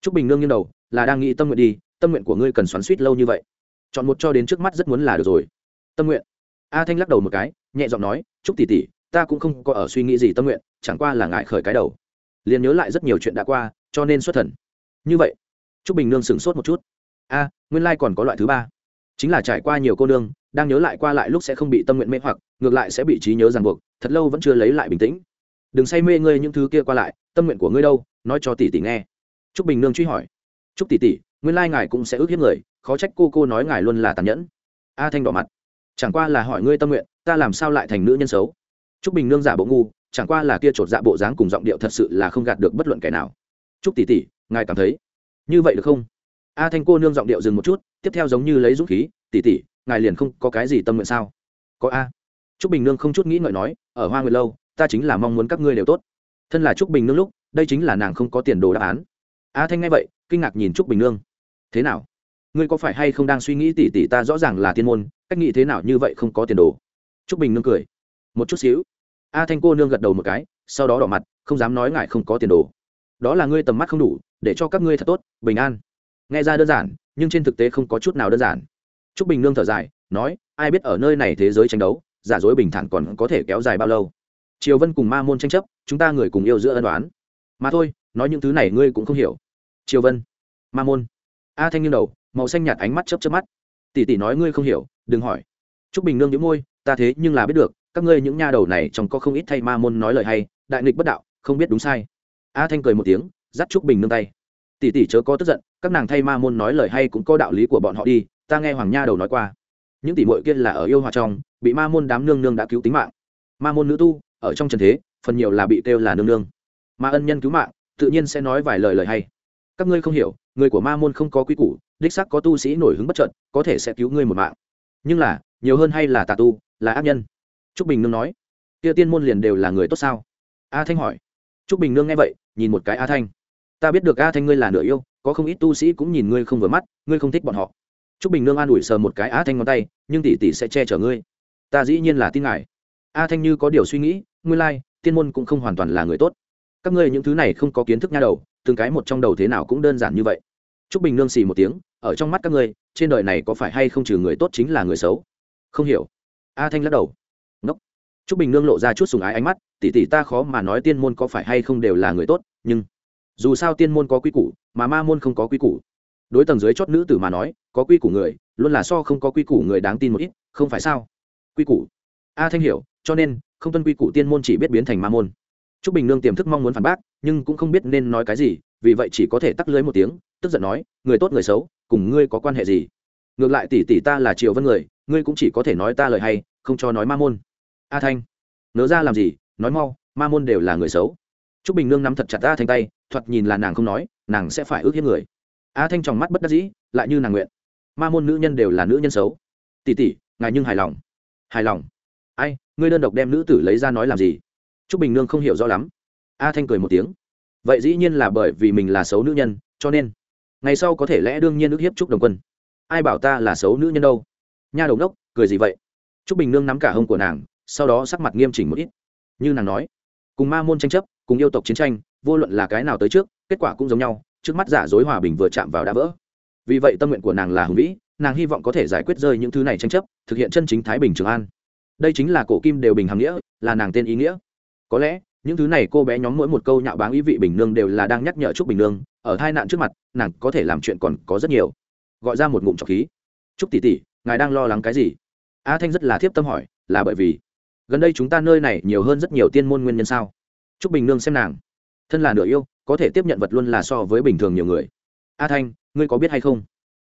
trúc bình nương như đầu là đang nghĩ tâm nguyện đi tâm nguyện của ngươi cần xoắn suýt lâu như vậy chọn một cho đến trước mắt rất muốn là được rồi tâm nguyện a thanh lắc đầu một cái nhẹ giọng nói trúc tỉ tỉ ta cũng không có ở suy nghĩ gì tâm nguyện chẳng qua là ngại khởi cái đầu liền nhớ lại rất nhiều chuyện đã qua, cho nên xuất thần. Như vậy, trúc bình nương sửng sốt một chút. A, nguyên lai còn có loại thứ ba. Chính là trải qua nhiều cô nương, đang nhớ lại qua lại lúc sẽ không bị tâm nguyện mê hoặc, ngược lại sẽ bị trí nhớ ràng buộc, thật lâu vẫn chưa lấy lại bình tĩnh. Đừng say mê ngươi những thứ kia qua lại, tâm nguyện của ngươi đâu, nói cho tỷ tỷ nghe. T r ú c bình nương truy hỏi. T r ú c tỷ tỷ, nguyên lai ngài cũng sẽ ước hiếp người, khó trách cô cô nói ngài luôn là tàn nhẫn. A thanh đỏ mặt. Chẳng qua là hỏi ngươi tâm nguyện, ta làm sao lại thành nữ nhân xấu? T r ú c bình nương giả bộ ngu chẳng qua là kia chột dạ bộ dáng cùng giọng điệu thật sự là không gạt được bất luận kẻ nào. Chúc tỷ tỷ, ngài cảm thấy? Như vậy được không? A thanh cô nương giọng điệu dừng một chút, tiếp theo giống như lấy dũng khí, tỷ tỷ, ngài liền không có cái gì tâm nguyện sao? Có a. Trúc bình nương không chút nghĩ ngợi nói, ở hoa nguyệt lâu, ta chính là mong muốn các ngươi đều tốt. Thân là trúc bình nương lúc, đây chính là nàng không có tiền đồ đáp án. A thanh nghe vậy, kinh ngạc nhìn trúc bình nương. Thế nào? Ngươi có phải hay không đang suy nghĩ tỉ tỉ ta rõ ràng là tiên môn, cách nghĩ thế nào như vậy không có tiền đồ? Trúc bình nương cười. Một chút xíu a thanh cô nương gật đầu một cái, sau đó đỏ mặt, không dám nói ngại không có tiền đồ. Đó là ngươi tầm mắt không đủ, để cho các ngươi thật tốt, bình an. Nghe ra đơn giản, nhưng trên thực tế không có chút nào đơn giản. T r ú c bình nương thở dài, nói, ai biết ở nơi này thế giới tranh đấu, giả dối bình thản còn có thể kéo dài bao lâu? Triều vân cùng ma môn tranh chấp, chúng ta người cùng yêu giữa ân đoán mà thôi, nói những thứ này ngươi cũng không hiểu. Triều vân, ma môn. A thanh nghiêng đầu, màu xanh nhạt ánh mắt chấp chấp mắt. Tỷ tỷ nói ngươi không hiểu, đừng hỏi. T r ú c bình nương nhíu môi, ta thế nhưng là biết được các ngươi những nha đầu này trong có không ít thay ma môn nói lời hay, đại nghịch bất đạo, không biết đúng sai. A thanh cười một tiếng, dắt trúc bình nương tay. Tỷ tỷ chớ có tức giận, các nàng thay ma môn nói lời hay cũng có đạo lý của bọn họ đi, ta nghe hoàng nha đầu nói qua. Những tỷ muội kia là ở yêu hòa trong, bị ma môn đám nương nương đã cứu tính mạng. Ma môn nữ tu, ở trong trần thế, phần nhiều là bị kêu là nương nương. Ma ân nhân cứu mạng, tự nhiên sẽ nói vài lời lời hay. Các ngươi không hiểu, người của ma môn không có quy củ, đích sắc có tu sĩ nổi hứng bất trợn có thể sẽ cứu ngươi một mạng. Nhưng là, nhiều hơn hay là tà tu, là ác nhân trúc bình nương nói kia tiên môn liền đều là người tốt sao? A thanh hỏi. Trúc bình nương nghe vậy nhìn một cái a thanh. Ta biết được a thanh ngươi là nửa yêu có không ít tu sĩ cũng nhìn ngươi không vừa mắt ngươi không thích bọn họ. Trúc bình nương an ủi sờ một cái a thanh ngón tay nhưng tỷ tỷ sẽ che chở ngươi. Ta dĩ nhiên là tin ngài. A thanh như có điều suy nghĩ ngươi lai、like, tiên môn cũng không hoàn toàn là người tốt. Các ngươi những thứ này không có kiến thức nha đầu từng cái một trong đầu thế nào cũng đơn giản như vậy. Trúc bình nương xì một tiếng ở trong mắt các ngươi trên đời này có phải hay không trừ người tốt chính là người xấu? Không hiểu. A thanh lắc đầu. Trúc t r ú c bình nương lộ ra chút sùng ái ánh mắt, tỷ tỷ ta khó mà nói tiên môn có phải hay không đều là người tốt, nhưng dù sao tiên môn có quy củ, mà ma môn không có quy củ. Đối tầng dưới chót nữ tử mà nói, có quy củ người, luôn là so không có quy củ người đáng tin một ít, không phải sao? Quy củ? A thanh hiểu, cho nên, không tuân quy củ tiên môn chỉ biết biến thành ma môn. T r ú c bình nương tiềm thức mong muốn phản bác, nhưng cũng không biết nên nói cái gì, vì vậy chỉ có thể tắt lưới một tiếng, tức giận nói, người tốt người xấu, cùng ngươi có quan hệ gì? Ngược lại tỷ tỷ ta là triều vân người, ngươi cũng chỉ có thể nói ta lời hay, không cho nói ma môn a thanh. Nỡ ra làm gì, nói mau, ma môn đều là người xấu. T r ú c bình nương nắm thật chặt a thanh tay, thoạt nhìn là nàng không nói, nàng sẽ phải ước hiếp người. A thanh tròng mắt bất đắc dĩ, lại như nàng nguyện. Ma môn nữ nhân đều là nữ nhân xấu. Tỉ tỉ ngài nhưng hài lòng. Hài lòng. Ai, ngươi đơn độc đem nữ tử lấy ra nói làm gì? T r ú c bình nương không hiểu rõ lắm. A thanh cười một tiếng. Vậy dĩ nhiên là bởi vì mình là xấu nữ nhân, cho nên, ngày sau có thể lẽ đương nhiên ước hiếp trúc đồng quân. Ai bảo ta là xấu nữ nhân đâu? Nha đầu đốc, cười gì vậy? T r ú c bình nương nắm cả hông của nàng sau đó sắc mặt nghiêm chỉnh một ít. Như nàng nói, cùng ma môn tranh chấp, cùng yêu tộc chiến tranh, vô luận là cái nào tới trước, kết quả cũng giống nhau, trước mắt giả dối hòa bình vừa chạm vào đã vỡ. Vì vậy tâm nguyện của nàng là hùng vĩ, nàng hy vọng có thể giải quyết rơi những thứ này tranh chấp, thực hiện chân chính thái bình trường an. Đây chính là cổ kim đều bình hàm nghĩa, là nàng tên ý nghĩa. Có lẽ, những thứ này cô bé nhóm mỗi một câu nhạo báng ý vị bình nương đều là đang nhắc nhở trúc bình nương, ở hai nạn trước mặt, nàng có thể làm chuyện còn có rất nhiều. Gọi ra một ngụm trọc khí. Trúc tỷ tỷ, ngài đang lo lắng cái gì? A thanh rất là thiếp tâm hỏi, là bởi vì gần đây chúng ta nơi này nhiều hơn rất nhiều tiên môn nguyên nhân sao? Trúc bình nương xem nàng. Thân là nửa yêu, có thể tiếp nhận vật luôn là so với bình thường nhiều người. A thanh, ngươi có biết hay không?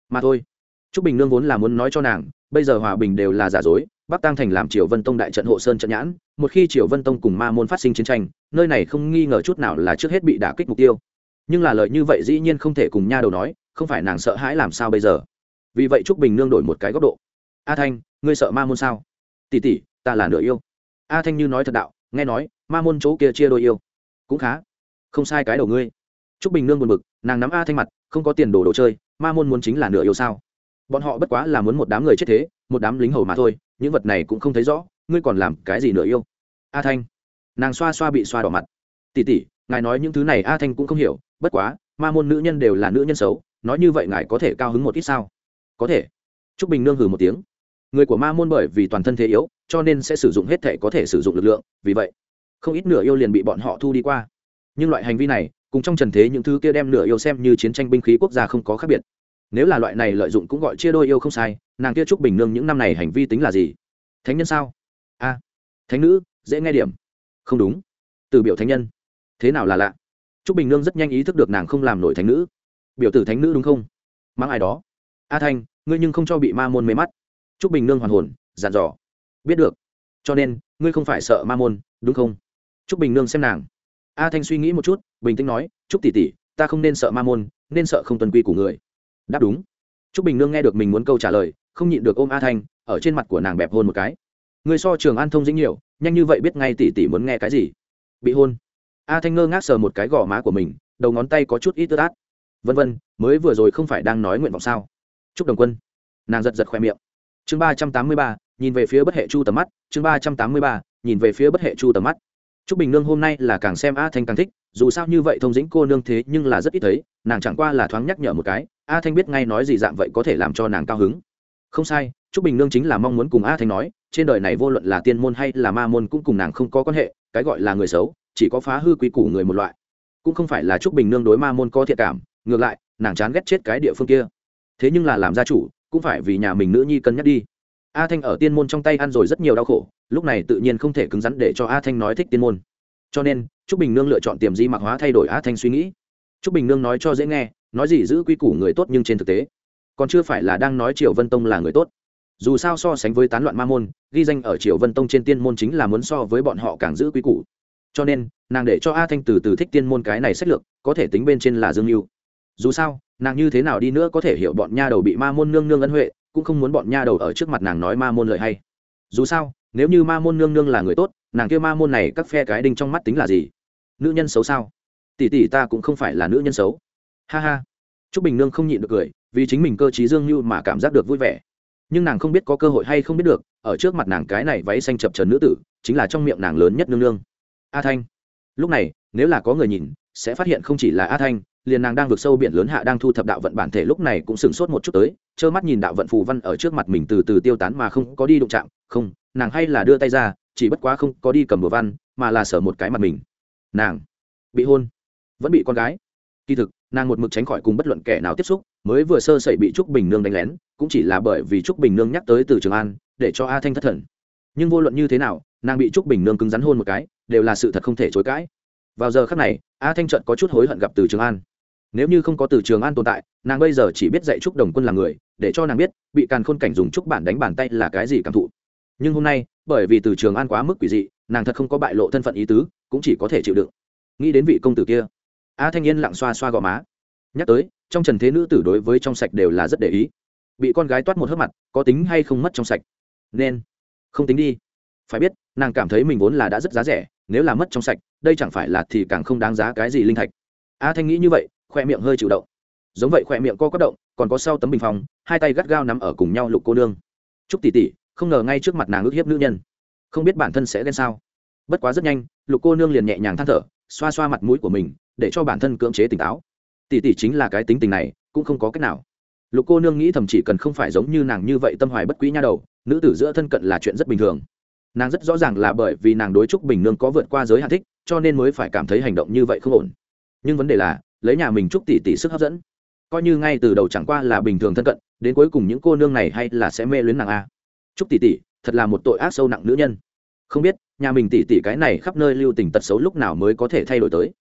Mà thôi. T r ú c bình nương vốn là muốn nói cho nàng, bây giờ hòa bình đều là giả dối, bắc tăng thành làm triều vân tông đại trận hộ sơn trận nhãn, một khi triều vân tông cùng ma môn phát sinh chiến tranh, nơi này không nghi ngờ chút nào là trước hết bị đả kích mục tiêu. Nhưng là lợi như vậy dĩ nhiên không thể cùng nha đầu nói, không phải nàng sợ hãi làm sao bây giờ? Vì vậy t r ú c bình nương đổi một cái góc độ. A thanh, ngươi sợ ma môn sao? Tỉ tỉ ta là nửa yêu a thanh như nói thật đạo, nghe nói, ma môn chỗ kia chia đôi yêu. Cũng khá. Không sai cái đầu ngươi. T r ú c bình nương buồn bực, nàng nắm a thanh mặt, không có tiền đồ đồ chơi, ma môn muốn chính là nửa yêu sao? Bọn họ bất quá là muốn một đám người chết thế, một đám lính hầu mà thôi, những vật này cũng không thấy rõ, ngươi còn làm cái gì nửa yêu? A thanh. Nàng xoa xoa bị xoa đỏ mặt. Tỉ tỉ ngài nói những thứ này a thanh cũng không hiểu, bất quá, ma môn nữ nhân đều là nữ nhân xấu, nói như vậy ngài có thể cao hứng một ít sao? Có thể. T r ú c bình nương hừ một tiếng người của ma môn bởi vì toàn thân thế yếu, cho nên sẽ sử dụng hết thể có thể sử dụng lực lượng, vì vậy, không ít nửa yêu liền bị bọn họ thu đi qua. Nhưng loại hành vi này, cùng trong trần thế những thứ kia đem nửa yêu xem như chiến tranh binh khí quốc gia không có khác biệt. Nếu là loại này lợi dụng cũng gọi chia đôi yêu không sai, nàng kia trúc bình nương những năm này hành vi tính là gì? Thánh nhân sao? A, thánh nữ, dễ nghe điểm. Không đúng. Từ biểu thánh nhân. Thế nào là lạ? Trúc bình nương rất nhanh ý thức được nàng không làm nổi thánh nữ. Biểu tử thánh nữ đúng không? Mang ai đó. A thanh, ngươi nhưng không cho bị ma môn mê mắt trúc bình nương hoàn hồn dàn dò. Biết được. Cho nên, ngươi không phải sợ ma môn, đúng không? Trúc bình nương xem nàng. A thanh suy nghĩ một chút, bình tĩnh nói, Trúc tỷ tỷ, ta không nên sợ ma môn, nên sợ không tuân quy của người. Đáp đúng. Trúc bình nương nghe được mình muốn câu trả lời, không nhịn được ôm a thanh, ở trên mặt của nàng bẹp hôn một cái. Ngươi so trường an thông dĩnh nhiều, nhanh như vậy biết ngay tỷ tỷ muốn nghe cái gì? Bị hôn. A thanh ngơ ngác sờ một cái gò má của mình, đầu ngón tay có chút ít tơ át. Vân vân, mới vừa rồi không phải đang nói nguyện vọng sao? Trúc đồng quân. Nàng giật giật khoe miệng chương ba trăm tám mươi ba, nhìn về phía bất hệ chu tầm mắt. Chương ba trăm tám mươi ba, nhìn về phía bất hệ chu tầm mắt. T r ú c bình nương hôm nay là càng xem a thanh càng thích, dù sao như vậy thông dĩnh cô nương thế nhưng là rất ít thấy, nàng chẳng qua là thoáng nhắc nhở một cái, a thanh biết ngay nói gì dạng vậy có thể làm cho nàng cao hứng. Không sai t r ú c bình nương chính là mong muốn cùng a thanh nói, trên đời này vô luận là tiên môn hay là ma môn cũng cùng nàng không có quan hệ, cái gọi là người xấu, chỉ có phá hư quy củ người một loại. Cũng không phải là t r ú c bình nương đối ma môn có thiện cảm, ngược lại, nàng chán ghét chết cái địa phương kia. Thế nhưng là làm gia chủ cũng phải vì nhà mình nữ nhi cân nhắc đi. A thanh ở tiên môn trong tay ăn rồi rất nhiều đau khổ, lúc này tự nhiên không thể cứng rắn để cho a thanh nói thích tiên môn. Cho nên t r ú c bình nương lựa chọn tiềm di mạc hóa thay đổi a thanh suy nghĩ. T r ú c bình nương nói cho dễ nghe, nói gì giữ quy củ người tốt nhưng trên thực tế, còn chưa phải là đang nói triều vân tông là người tốt. Dù sao so sánh với tán loạn ma môn, ghi danh ở triều vân tông trên tiên môn chính là muốn so với bọn họ càng giữ quy củ. Cho nên, nàng để cho a thanh từ từ thích tiên môn cái này sách lược, có thể tính bên trên là dương mưu dù sao, nàng như thế nào đi nữa có thể hiểu bọn nha đầu bị ma môn nương nương ân huệ, cũng không muốn bọn nha đầu ở trước mặt nàng nói ma môn lợi hay. Dù sao, nếu như ma môn nương nương là người tốt, nàng kia ma môn này các phe cái đinh trong mắt tính là gì? Nữ nhân xấu sao? Tỷ tỷ ta cũng không phải là nữ nhân xấu. Ha ha. T r ú c bình nương không nhịn được cười, vì chính mình cơ t r í dương như mà cảm giác được vui vẻ. Nhưng nàng không biết có cơ hội hay không biết được, ở trước mặt nàng cái này váy xanh chập trần nữ tử, chính là trong miệng nàng lớn nhất nương nương. A thanh. Lúc này, nếu là có người nhìn, sẽ phát hiện không chỉ là a thanh liền nàng đang vượt sâu biển lớn hạ đang thu thập đạo vận bản thể lúc này cũng sửng sốt một chút tới, trơ mắt nhìn đạo vận phù văn ở trước mặt mình từ từ tiêu tán mà không có đi đụng chạm, không, nàng hay là đưa tay ra, chỉ bất quá không có đi cầm bừa văn, mà là sở một cái mặt mình. Nàng bị hôn, vẫn bị con gái. Kỳ thực, nàng một mực tránh khỏi cùng bất luận kẻ nào tiếp xúc, mới vừa sơ sẩy bị trúc bình nương đánh lén, cũng chỉ là bởi vì trúc bình nương nhắc tới từ trường an, để cho a thanh thất thần. Nhưng vô luận như thế nào, nàng bị trúc bình nương cứng rắn hôn một cái, đều là sự thật không thể chối cãi. Vào giờ khắc này, a thanh trận có chút hối hận gặp từ trường an nếu như không có từ trường an tồn tại, nàng bây giờ chỉ biết dạy trúc đồng quân là người, để cho nàng biết, bị càn khôn cảnh dùng trúc bản đánh bàn tay là cái gì cảm thụ. Nhưng hôm nay, bởi vì từ trường an quá mức quỷ dị, nàng thật không có bại lộ thân phận ý tứ, cũng chỉ có thể chịu đựng. Nghĩ đến vị công tử kia, a thanh niên lặng xoa xoa gò má. Nhắc tới, trong trần thế nữ tử đối với trong sạch đều là rất để ý. Bị con gái toát một hớp mặt, có tính hay không mất trong sạch? Nên, không tính đi. Phải biết, nàng cảm thấy mình vốn là đã rất giá rẻ, nếu là mất trong sạch, đây chẳng phải là thì càng không đáng giá cái gì linh thạch. A thanh nghĩ như vậy khoe miệng hơi chịu động. Giống vậy khoe miệng co quất động, còn có sau tấm bình phòng hai tay gắt gao nắm ở cùng nhau lục cô nương. Chúc tỷ tỷ, không ngờ ngay trước mặt nàng ước hiếp nữ nhân. Không biết bản thân sẽ lên sao. Bất quá rất nhanh, lục cô nương liền nhẹ nhàng than thở, xoa xoa mặt mũi của mình, để cho bản thân cưỡng chế tỉnh táo. Tỷ tỷ chính là cái tính tình này, cũng không có cách nào. Lục cô nương nghĩ thầm chỉ cần không phải giống như nàng như vậy tâm hoài bất quý nha đầu, nữ tử giữa thân cận là chuyện rất bình thường. Nàng rất rõ ràng là bởi vì nàng đối trúc bình nương có vượt qua giới hạn thích, cho nên mới phải cảm thấy hành động như vậy không ổn. Nhưng vấn đề là lấy nhà mình chúc tỷ tỷ sức hấp dẫn. Coi như ngay từ đầu chẳng qua là bình thường thân cận đến cuối cùng những cô nương này hay là sẽ mê luyến nàng a. Chúc tỷ tỷ thật là một tội ác sâu nặng nữ nhân. Không biết nhà mình tỷ tỷ cái này khắp nơi lưu tình tật xấu lúc nào mới có thể thay đổi tới.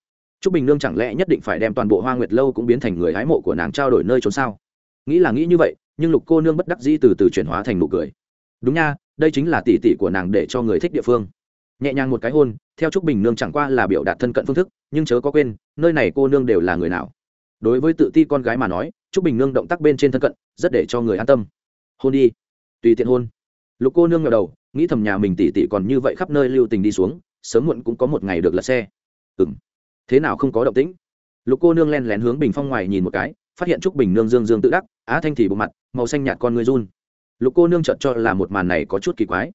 Trúc Bình Nương chẳng lẽ nhất định phải đem toàn bộ Hoa Nguyệt lâu cũng biến thành người hái mộ của nàng trao đổi nơi trốn sao? Nghĩ là nghĩ như vậy, nhưng Lục cô nương bất đắc dĩ từ từ chuyển hóa thành nụ cười. Đúng nha, đây chính là tỷ tỷ của nàng để cho người thích địa phương nhẹ nhàng một cái hôn, theo trúc bình nương chẳng qua là biểu đạt thân cận phương thức, nhưng chớ có quên, nơi này cô nương đều là người nào. Đối với tự ti con gái mà nói, trúc bình nương động tác bên trên thân cận, rất để cho người an tâm. Hôn đi. Tùy tiện hôn. Lục cô nương ngờ đầu, nghĩ thầm nhà mình tỉ tỉ còn như vậy khắp nơi lưu tình đi xuống, sớm muộn cũng có một ngày được lật xe. Ừ m thế nào không có động tĩnh? Lục cô nương len lén hướng bình phong ngoài nhìn một cái, phát hiện trúc bình nương dương dương tự đắc, á thanh thì bộ mặt, màu xanh nhạt con người run. Lục cô nương chợt cho là một màn này có chút kỳ quái.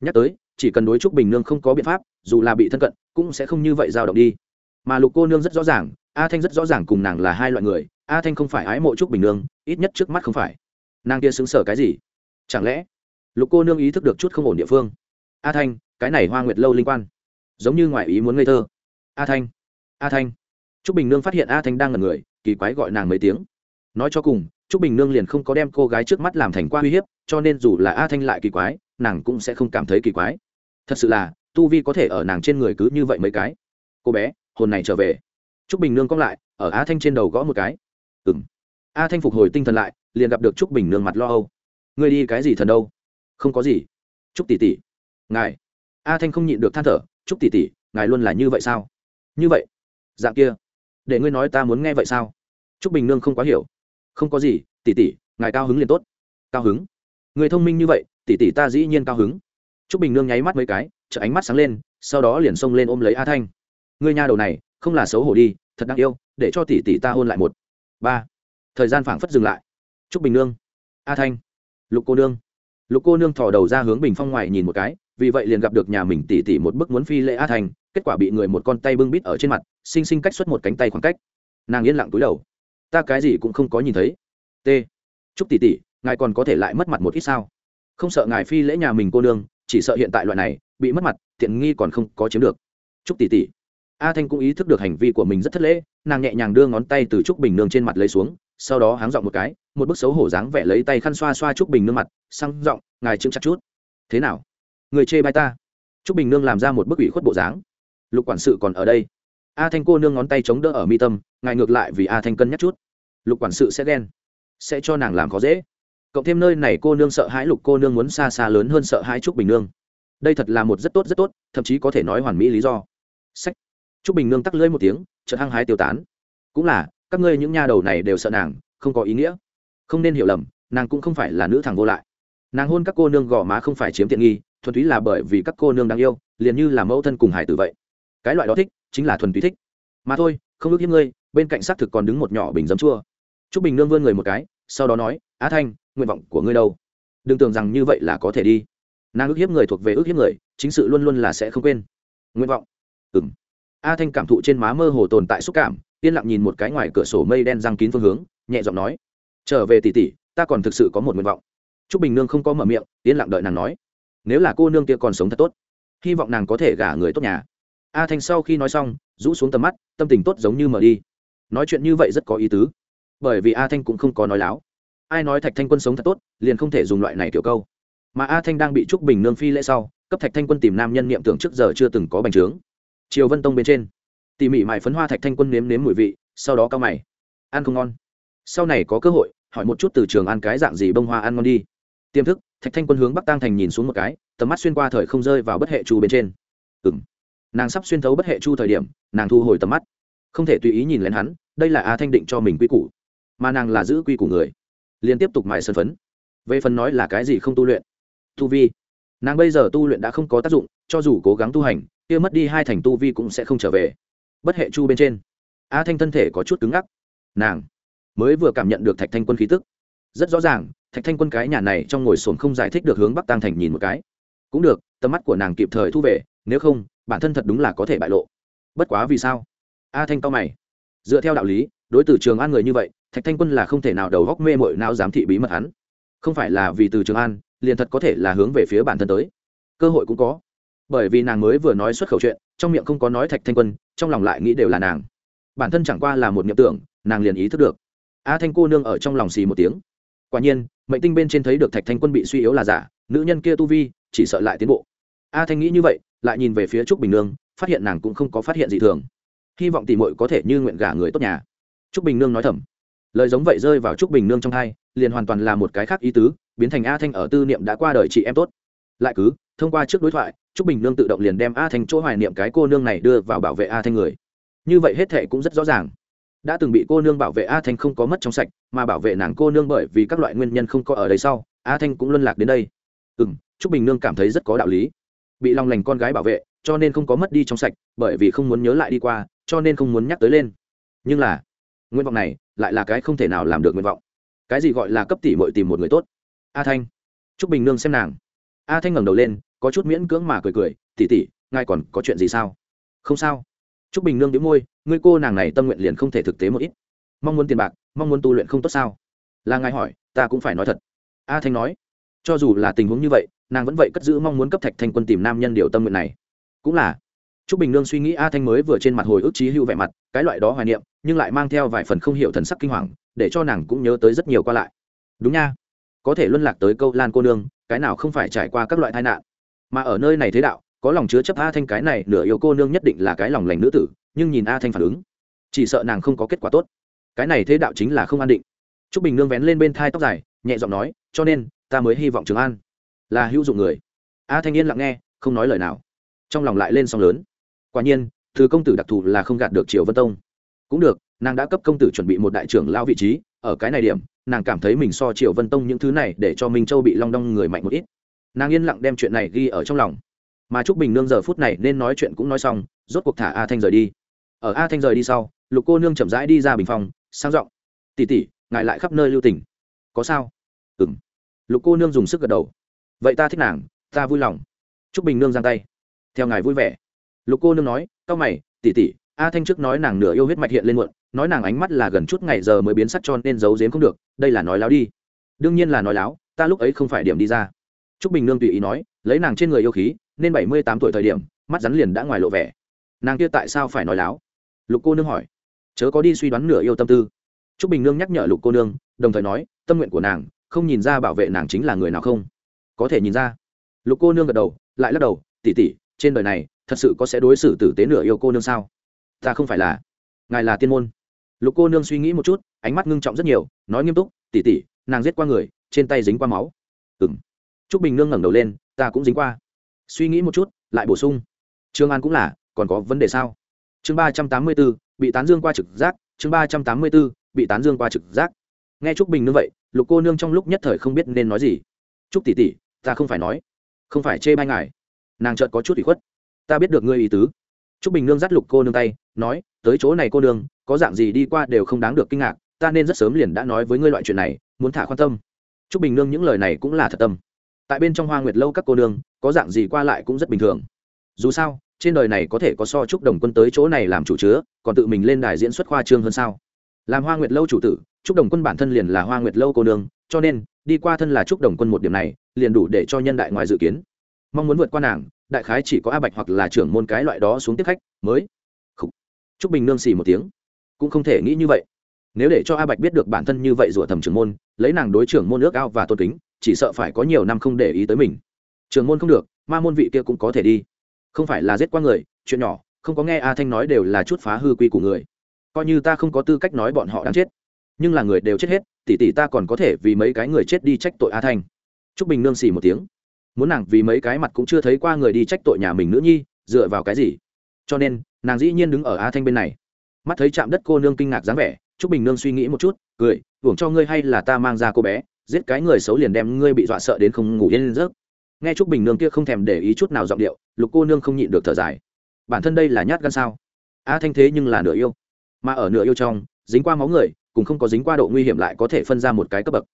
Nhắc tới chỉ cần đối trúc bình nương không có biện pháp, dù là bị thân cận, cũng sẽ không như vậy dao động đi. Mà lục cô nương rất rõ ràng, a thanh rất rõ ràng cùng nàng là hai loại người, a thanh không phải ái mộ trúc bình nương, ít nhất trước mắt không phải. Nàng kia xứng sở cái gì? Chẳng lẽ lục cô nương ý thức được chút không ổn địa phương? A thanh, cái này hoa nguyệt lâu linh quan, giống như ngoại ý muốn ngây thơ. A thanh a thanh. Trúc bình nương phát hiện a thanh đang ngần người, kỳ quái gọi nàng mấy tiếng. Nói cho cùng, trúc bình nương liền không có đem cô gái trước mắt làm thành qua uy hiếp, cho nên dù là a thanh lại kỳ quái, nàng cũng sẽ không cảm thấy kỳ quái thật sự là, tu vi có thể ở nàng trên người cứ như vậy mấy cái. Cô bé, hồn này trở về. Trúc bình nương cong lại, ở a thanh trên đầu gõ một cái. Ừ m a thanh phục hồi tinh thần lại, liền gặp được trúc bình nương mặt lo âu. Ngươi đi cái gì thần đâu? Không có gì. Trúc tỷ tỷ. Ngài. A thanh không nhịn được than thở, trúc tỷ tỷ, ngài luôn là như vậy sao? Như vậy. Dạng kia. Để ngươi nói ta muốn nghe vậy sao? Trúc bình nương không quá hiểu. Không có gì, tỷ tỷ, ngài cao hứng liền tốt. Cao hứng? Người thông minh như vậy, tỷ tỷ ta dĩ nhiên cao hứng trúc bình nương nháy mắt mấy cái trợ ánh mắt sáng lên, sau đó liền xông lên ôm lấy a thanh. Ngươi nhà đầu này, không là xấu hổ đi, thật đáng yêu, để cho tỷ tỷ ta hôn lại một. Ba. Thời gian phảng phất dừng lại. Trúc bình nương. A thanh. Lục cô nương. Lục cô nương thò đầu ra hướng bình phong ngoài nhìn một cái, vì vậy liền gặp được nhà mình tỷ tỷ một bức muốn phi lễ a thanh, kết quả bị người một con tay bưng bít ở trên mặt xinh xinh cách xuất một cánh tay khoảng cách. Nàng yên lặng túi đầu. Ta cái gì cũng không có nhìn thấy. T. Trúc tỷ tỷ, ngài còn có thể lại mất mặt một ít sao? Không sợ ngài phi lễ nhà mình cô nương chỉ sợ hiện tại loại này, bị mất mặt, tiện nghi còn không có chiếm được. Chúc tỷ tỷ. A thanh cũng ý thức được hành vi của mình rất thất lễ, nàng nhẹ nhàng đưa ngón tay từ trúc bình nương trên mặt lấy xuống, sau đó háng giọng một cái, một bức xấu hổ dáng vẻ lấy tay khăn xoa xoa trúc bình nương mặt, sang giọng, ngài chững chặt chút. Thế nào? Người chê bai ta? Trúc bình nương làm ra một bức ủy khuất bộ dáng. Lục quản sự còn ở đây. A thanh cô nương ngón tay chống đỡ ở mi tâm, ngài ngược lại vì a thanh cân nhắc chút. Lục quản sự sẽ ghen, sẽ cho nàng làm khó dễ cộng thêm nơi này cô nương sợ hãi lục cô nương muốn xa xa lớn hơn sợ hãi trúc bình nương. Đây thật là một rất tốt rất tốt, thậm chí có thể nói hoàn mỹ lý do. Sách. Trúc bình nương tắc lưỡi một tiếng, chợt hăng hái tiêu tán. Cũng là, các ngươi những nha đầu này đều sợ nàng, không có ý nghĩa. Không nên hiểu lầm, nàng cũng không phải là nữ thằng vô lại. Nàng hôn các cô nương gò má không phải chiếm tiện nghi, thuần túy là bởi vì các cô nương đang yêu, liền như là mẫu thân cùng hải tử vậy. Cái loại đó thích, chính là thuần túy thích. Mà thôi, không ước hiếp ngươi, bên cạnh xác thực còn đứng một nhỏ bình giấm chua. T r ú c bình nương vươn người một cái, sau đó nói á thanh, nguyện vọng của ngươi đâu? Đừng tưởng rằng như vậy là có thể đi. Nàng ước hiếp người thuộc về ước hiếp người, chính sự luôn luôn là sẽ không quên. Nguyện vọng? Ừ m a thanh cảm thụ trên má mơ hồ tồn tại xúc cảm, yên lặng nhìn một cái ngoài cửa sổ mây đen răng kín phương hướng, nhẹ giọng nói, trở về tỉ tỉ ta còn thực sự có một nguyện vọng. T r ú c bình nương không có mở miệng, yên lặng đợi nàng nói, nếu là cô nương kia còn sống thật tốt, hy vọng nàng có thể gả người tốt nhà. A thanh sau khi nói xong, rũ xuống tầm mắt, tâm tình tốt giống như mở đi. Nói chuyện như vậy rất có ý tứ, bởi vì a thanh cũng không có nói láo ai nói thạch thanh quân sống thật tốt, liền không thể dùng loại này kiểu câu. Mà a thanh đang bị trúc bình nương phi lễ sau, cấp thạch thanh quân tìm nam nhân niệm tưởng trước giờ chưa từng có bành trướng. Triều vân tông bên trên, tỉ mỉ mại phấn hoa thạch thanh quân nếm nếm mùi vị, sau đó cao mày. Ăn không ngon. Sau này có cơ hội, hỏi một chút từ trường ăn cái dạng gì bông hoa ăn ngon đi. Tiềm thức, thạch thanh quân hướng bắc tăng thành nhìn xuống một cái, tầm mắt xuyên qua thời không rơi vào bất hệ chu bên trên. Ừ nàng sắp xuyên thấu bất hệ chu thời điểm, nàng thu hồi tầm mắt. Không thể tùy ý nhìn lén hắn, đây là a thanh định cho mình quy củ. Mà nàng là giữ quy củ người liên tiếp tục mài sân phấn. Về phần nói là cái gì không tu luyện, tu vi, nàng bây giờ tu luyện đã không có tác dụng, cho dù cố gắng tu hành, kia mất đi hai thành tu vi cũng sẽ không trở về. Bất hệ chu bên trên, a thanh thân thể có chút cứng ngắc. Nàng mới vừa cảm nhận được thạch thanh quân khí tức. Rất rõ ràng, thạch thanh quân cái nhà này trong ngồi sồn không giải thích được hướng bắc tăng thành nhìn một cái. Cũng được, tầm mắt của nàng kịp thời thu về, nếu không, bản thân thật đúng là có thể bại lộ. Bất quá vì sao? A thanh to mày. Dựa theo đạo lý, đối từ trường an người như vậy thạch thanh quân là không thể nào đầu góc mê mội nào giám thị bí mật hắn. Không phải là vì từ trường an, liền thật có thể là hướng về phía bản thân tới. Cơ hội cũng có. Bởi vì nàng mới vừa nói xuất khẩu chuyện, trong miệng không có nói thạch thanh quân, trong lòng lại nghĩ đều là nàng. Bản thân chẳng qua là một niệm tưởng, nàng liền ý thức được. A thanh cô nương ở trong lòng xì một tiếng. Quả nhiên, mệnh tinh bên trên thấy được thạch thanh quân bị suy yếu là giả, nữ nhân kia tu vi, chỉ sợ lại tiến bộ. A thanh nghĩ như vậy, lại nhìn về phía trúc bình nương, phát hiện nàng cũng không có phát hiện gì thường. Hy vọng tỷ muội có thể như nguyện gả người tốt nhà. Trúc bình nương nói thầm lời giống vậy rơi vào trúc bình nương trong hai, liền hoàn toàn là một cái khác ý tứ, biến thành a thanh ở tư niệm đã qua đời chị em tốt. Lại cứ, thông qua trước đối thoại, trúc bình nương tự động liền đem a thanh chỗ hoài niệm cái cô nương này đưa vào bảo vệ a thanh người. Như vậy hết thệ cũng rất rõ ràng. Đã từng bị cô nương bảo vệ a thanh không có mất trong sạch, mà bảo vệ nàng cô nương bởi vì các loại nguyên nhân không có ở đây sau, a thanh cũng luân lạc đến đây. Ừ m trúc bình nương cảm thấy rất có đạo lý. Bị lòng lành con gái bảo vệ, cho nên không có mất đi trong sạch, bởi vì không muốn nhớ lại đi qua, cho nên không muốn nhắc tới lên. Nhưng là, nguyện vọng này lại là cái không thể nào làm được nguyện vọng. Cái gì gọi là cấp tỷ mội tìm một người tốt? A thanh t r ú c bình nương xem nàng. A thanh ngẩng đầu lên, có chút miễn cưỡng mà cười cười tỉ tỉ ngài còn có chuyện gì sao? Không sao. T r ú c bình nương đĩu môi, ngươi cô nàng này tâm nguyện liền không thể thực tế một ít. Mong muốn tiền bạc, mong muốn tu luyện không tốt sao? Là ngài hỏi, ta cũng phải nói thật. A thanh nói, cho dù là tình huống như vậy, nàng vẫn vậy cất giữ mong muốn cấp thạch thanh quân tìm nam nhân điều tâm nguyện này. Cũng là Trúc bình nương suy nghĩ a thanh mới vừa trên mặt hồi ức trí hữu vẻ mặt, cái loại đó hoài niệm, nhưng lại mang theo vài phần không hiểu thần sắc kinh hoàng, để cho nàng cũng nhớ tới rất nhiều qua lại. Đúng nha, có thể luân lạc tới câu lan cô nương, cái nào không phải trải qua các loại tai nạn. Mà ở nơi này thế đạo, có lòng chứa chấp a thanh cái này nửa yêu cô nương nhất định là cái lòng lành nữ tử, nhưng nhìn a thanh phản ứng, chỉ sợ nàng không có kết quả tốt. Cái này thế đạo chính là không an định. Trúc bình nương vén lên bên thai tóc dài, nhẹ giọng nói, cho nên, ta mới hy vọng trường an là hữu dụng người. A thanh yên lặng nghe, không nói lời nào. Trong lòng lại lên song lớn quả nhiên thứ công tử đặc thù là không gạt được triều vân tông. Cũng được, nàng đã cấp công tử chuẩn bị một đại trưởng lao vị trí, ở cái này điểm, nàng cảm thấy mình so triều vân tông những thứ này để cho minh châu bị long đong người mạnh một ít. Nàng yên lặng đem chuyện này ghi ở trong lòng. Mà trúc bình nương giờ phút này nên nói chuyện cũng nói xong, rốt cuộc thả a thanh rời đi. Ở a thanh rời đi sau, lục cô nương chậm rãi đi ra bình phòng, sang giọng tỉ tỉ ngại lại khắp nơi lưu tình. Có sao? Ừ m lục cô nương dùng sức gật đầu. Vậy ta thích nàng, ta vui lòng. Trúc bình nương giang tay. Theo ngài vui vẻ lục cô nương nói c a o mày tỉ tỉ a thanh trước nói nàng nửa yêu huyết mạch hiện lên muộn, nói nàng ánh mắt là gần chút ngày giờ mới biến sắc cho nên giấu giếm không được, đây là nói láo đi. Đương nhiên là nói láo, ta lúc ấy không phải điểm đi ra. T r ú c bình nương tùy ý nói, lấy nàng trên người yêu khí, nên bảy mươi tám tuổi thời điểm, mắt rắn liền đã ngoài lộ vẻ. Nàng kia tại sao phải nói láo? Lục cô nương hỏi. Chớ có đi suy đoán nửa yêu tâm tư. T r ú c bình nương nhắc nhở lục cô nương, đồng thời nói, tâm nguyện của nàng, không nhìn ra bảo vệ nàng chính là người nào không? Có thể nhìn ra. Lục cô nương gật đầu, lại lắc đầu tỉ tỉ trên đời này thật sự có sẽ đối xử tử tế nửa yêu cô nương sao? Ta không phải là. Ngài là tiên môn. Lục cô nương suy nghĩ một chút, ánh mắt ngưng trọng rất nhiều, nói nghiêm túc tỉ tỉ nàng giết qua người, trên tay dính qua máu. Ừng t r ú c bình nương ngẩng đầu lên, ta cũng dính qua. Suy nghĩ một chút, lại bổ sung, trương an cũng là, còn có vấn đề sao? Chương ba trăm tám mươi b ố bị tán dương qua trực giác, chương ba trăm tám mươi b ố bị tán dương qua trực giác. Nghe t r ú c bình nương vậy, lục cô nương trong lúc nhất thời không biết nên nói gì. T r ú c tỉ tỉ ta không phải nói, không phải chê bai ngài, nàng chợt có chút ủy khuất ta biết được ngươi ý tứ. T r ú c bình nương dắt lục cô nương tay, nói, tới chỗ này cô nương, có dạng gì đi qua đều không đáng được kinh ngạc, ta nên rất sớm liền đã nói với ngươi loại chuyện này, muốn thả quan tâm. T r ú c bình nương những lời này cũng là thật tâm. Tại bên trong hoa nguyệt lâu các cô nương, có dạng gì qua lại cũng rất bình thường. Dù sao, trên đời này có thể có so chúc đồng quân tới chỗ này làm chủ chứa, còn tự mình lên đài diễn xuất khoa trương hơn sao? Làm hoa nguyệt lâu chủ tử chúc đồng quân bản thân liền là hoa nguyệt lâu cô nương, cho nên, đi qua thân là chúc đồng quân một điểm này, liền đủ để cho nhân đại ngoài dự kiến. Mong muốn vượt qua nàng đại khái chỉ có a bạch hoặc là trưởng môn cái loại đó xuống tiếp khách, mới chúc bình nương xì một tiếng. Cũng không thể nghĩ như vậy. Nếu để cho a bạch biết được bản thân như vậy rủa thầm trưởng môn, lấy nàng đối trưởng môn ước ao và tôn kính, chỉ sợ phải có nhiều năm không để ý tới mình. Trưởng môn không được, ma môn vị kia cũng có thể đi. Không phải là giết qua người, chuyện nhỏ, không có nghe a thanh nói đều là chút phá hư quy của người. Coi như ta không có tư cách nói bọn họ đáng chết, nhưng là người đều chết hết, tỷ tỷ ta còn có thể vì mấy cái người chết đi trách tội a thanh. T r ú c bình nương xì một tiếng muốn nàng vì mấy cái mặt cũng chưa thấy qua người đi trách tội nhà mình nữ nhi, dựa vào cái gì? Cho nên, nàng dĩ nhiên đứng ở a thanh bên này. Mắt thấy chạm đất cô nương kinh ngạc dáng vẻ t bình nương suy nghĩ một chút, cười, hưởng cho ngươi hay là ta mang ra cô bé, giết cái người xấu liền đem ngươi bị dọa sợ đến không ngủ yên giấc. Nghe t bình nương kia không thèm để ý chút nào giọng điệu, lục cô nương không nhịn được thở dài. Bản thân đây là nhát gan sao? A thanh thế nhưng là nửa yêu. Mà ở nửa yêu trong, dính qua máu người, cùng không có dính qua độ nguy hiểm lại có thể phân ra một cái cấp bậc.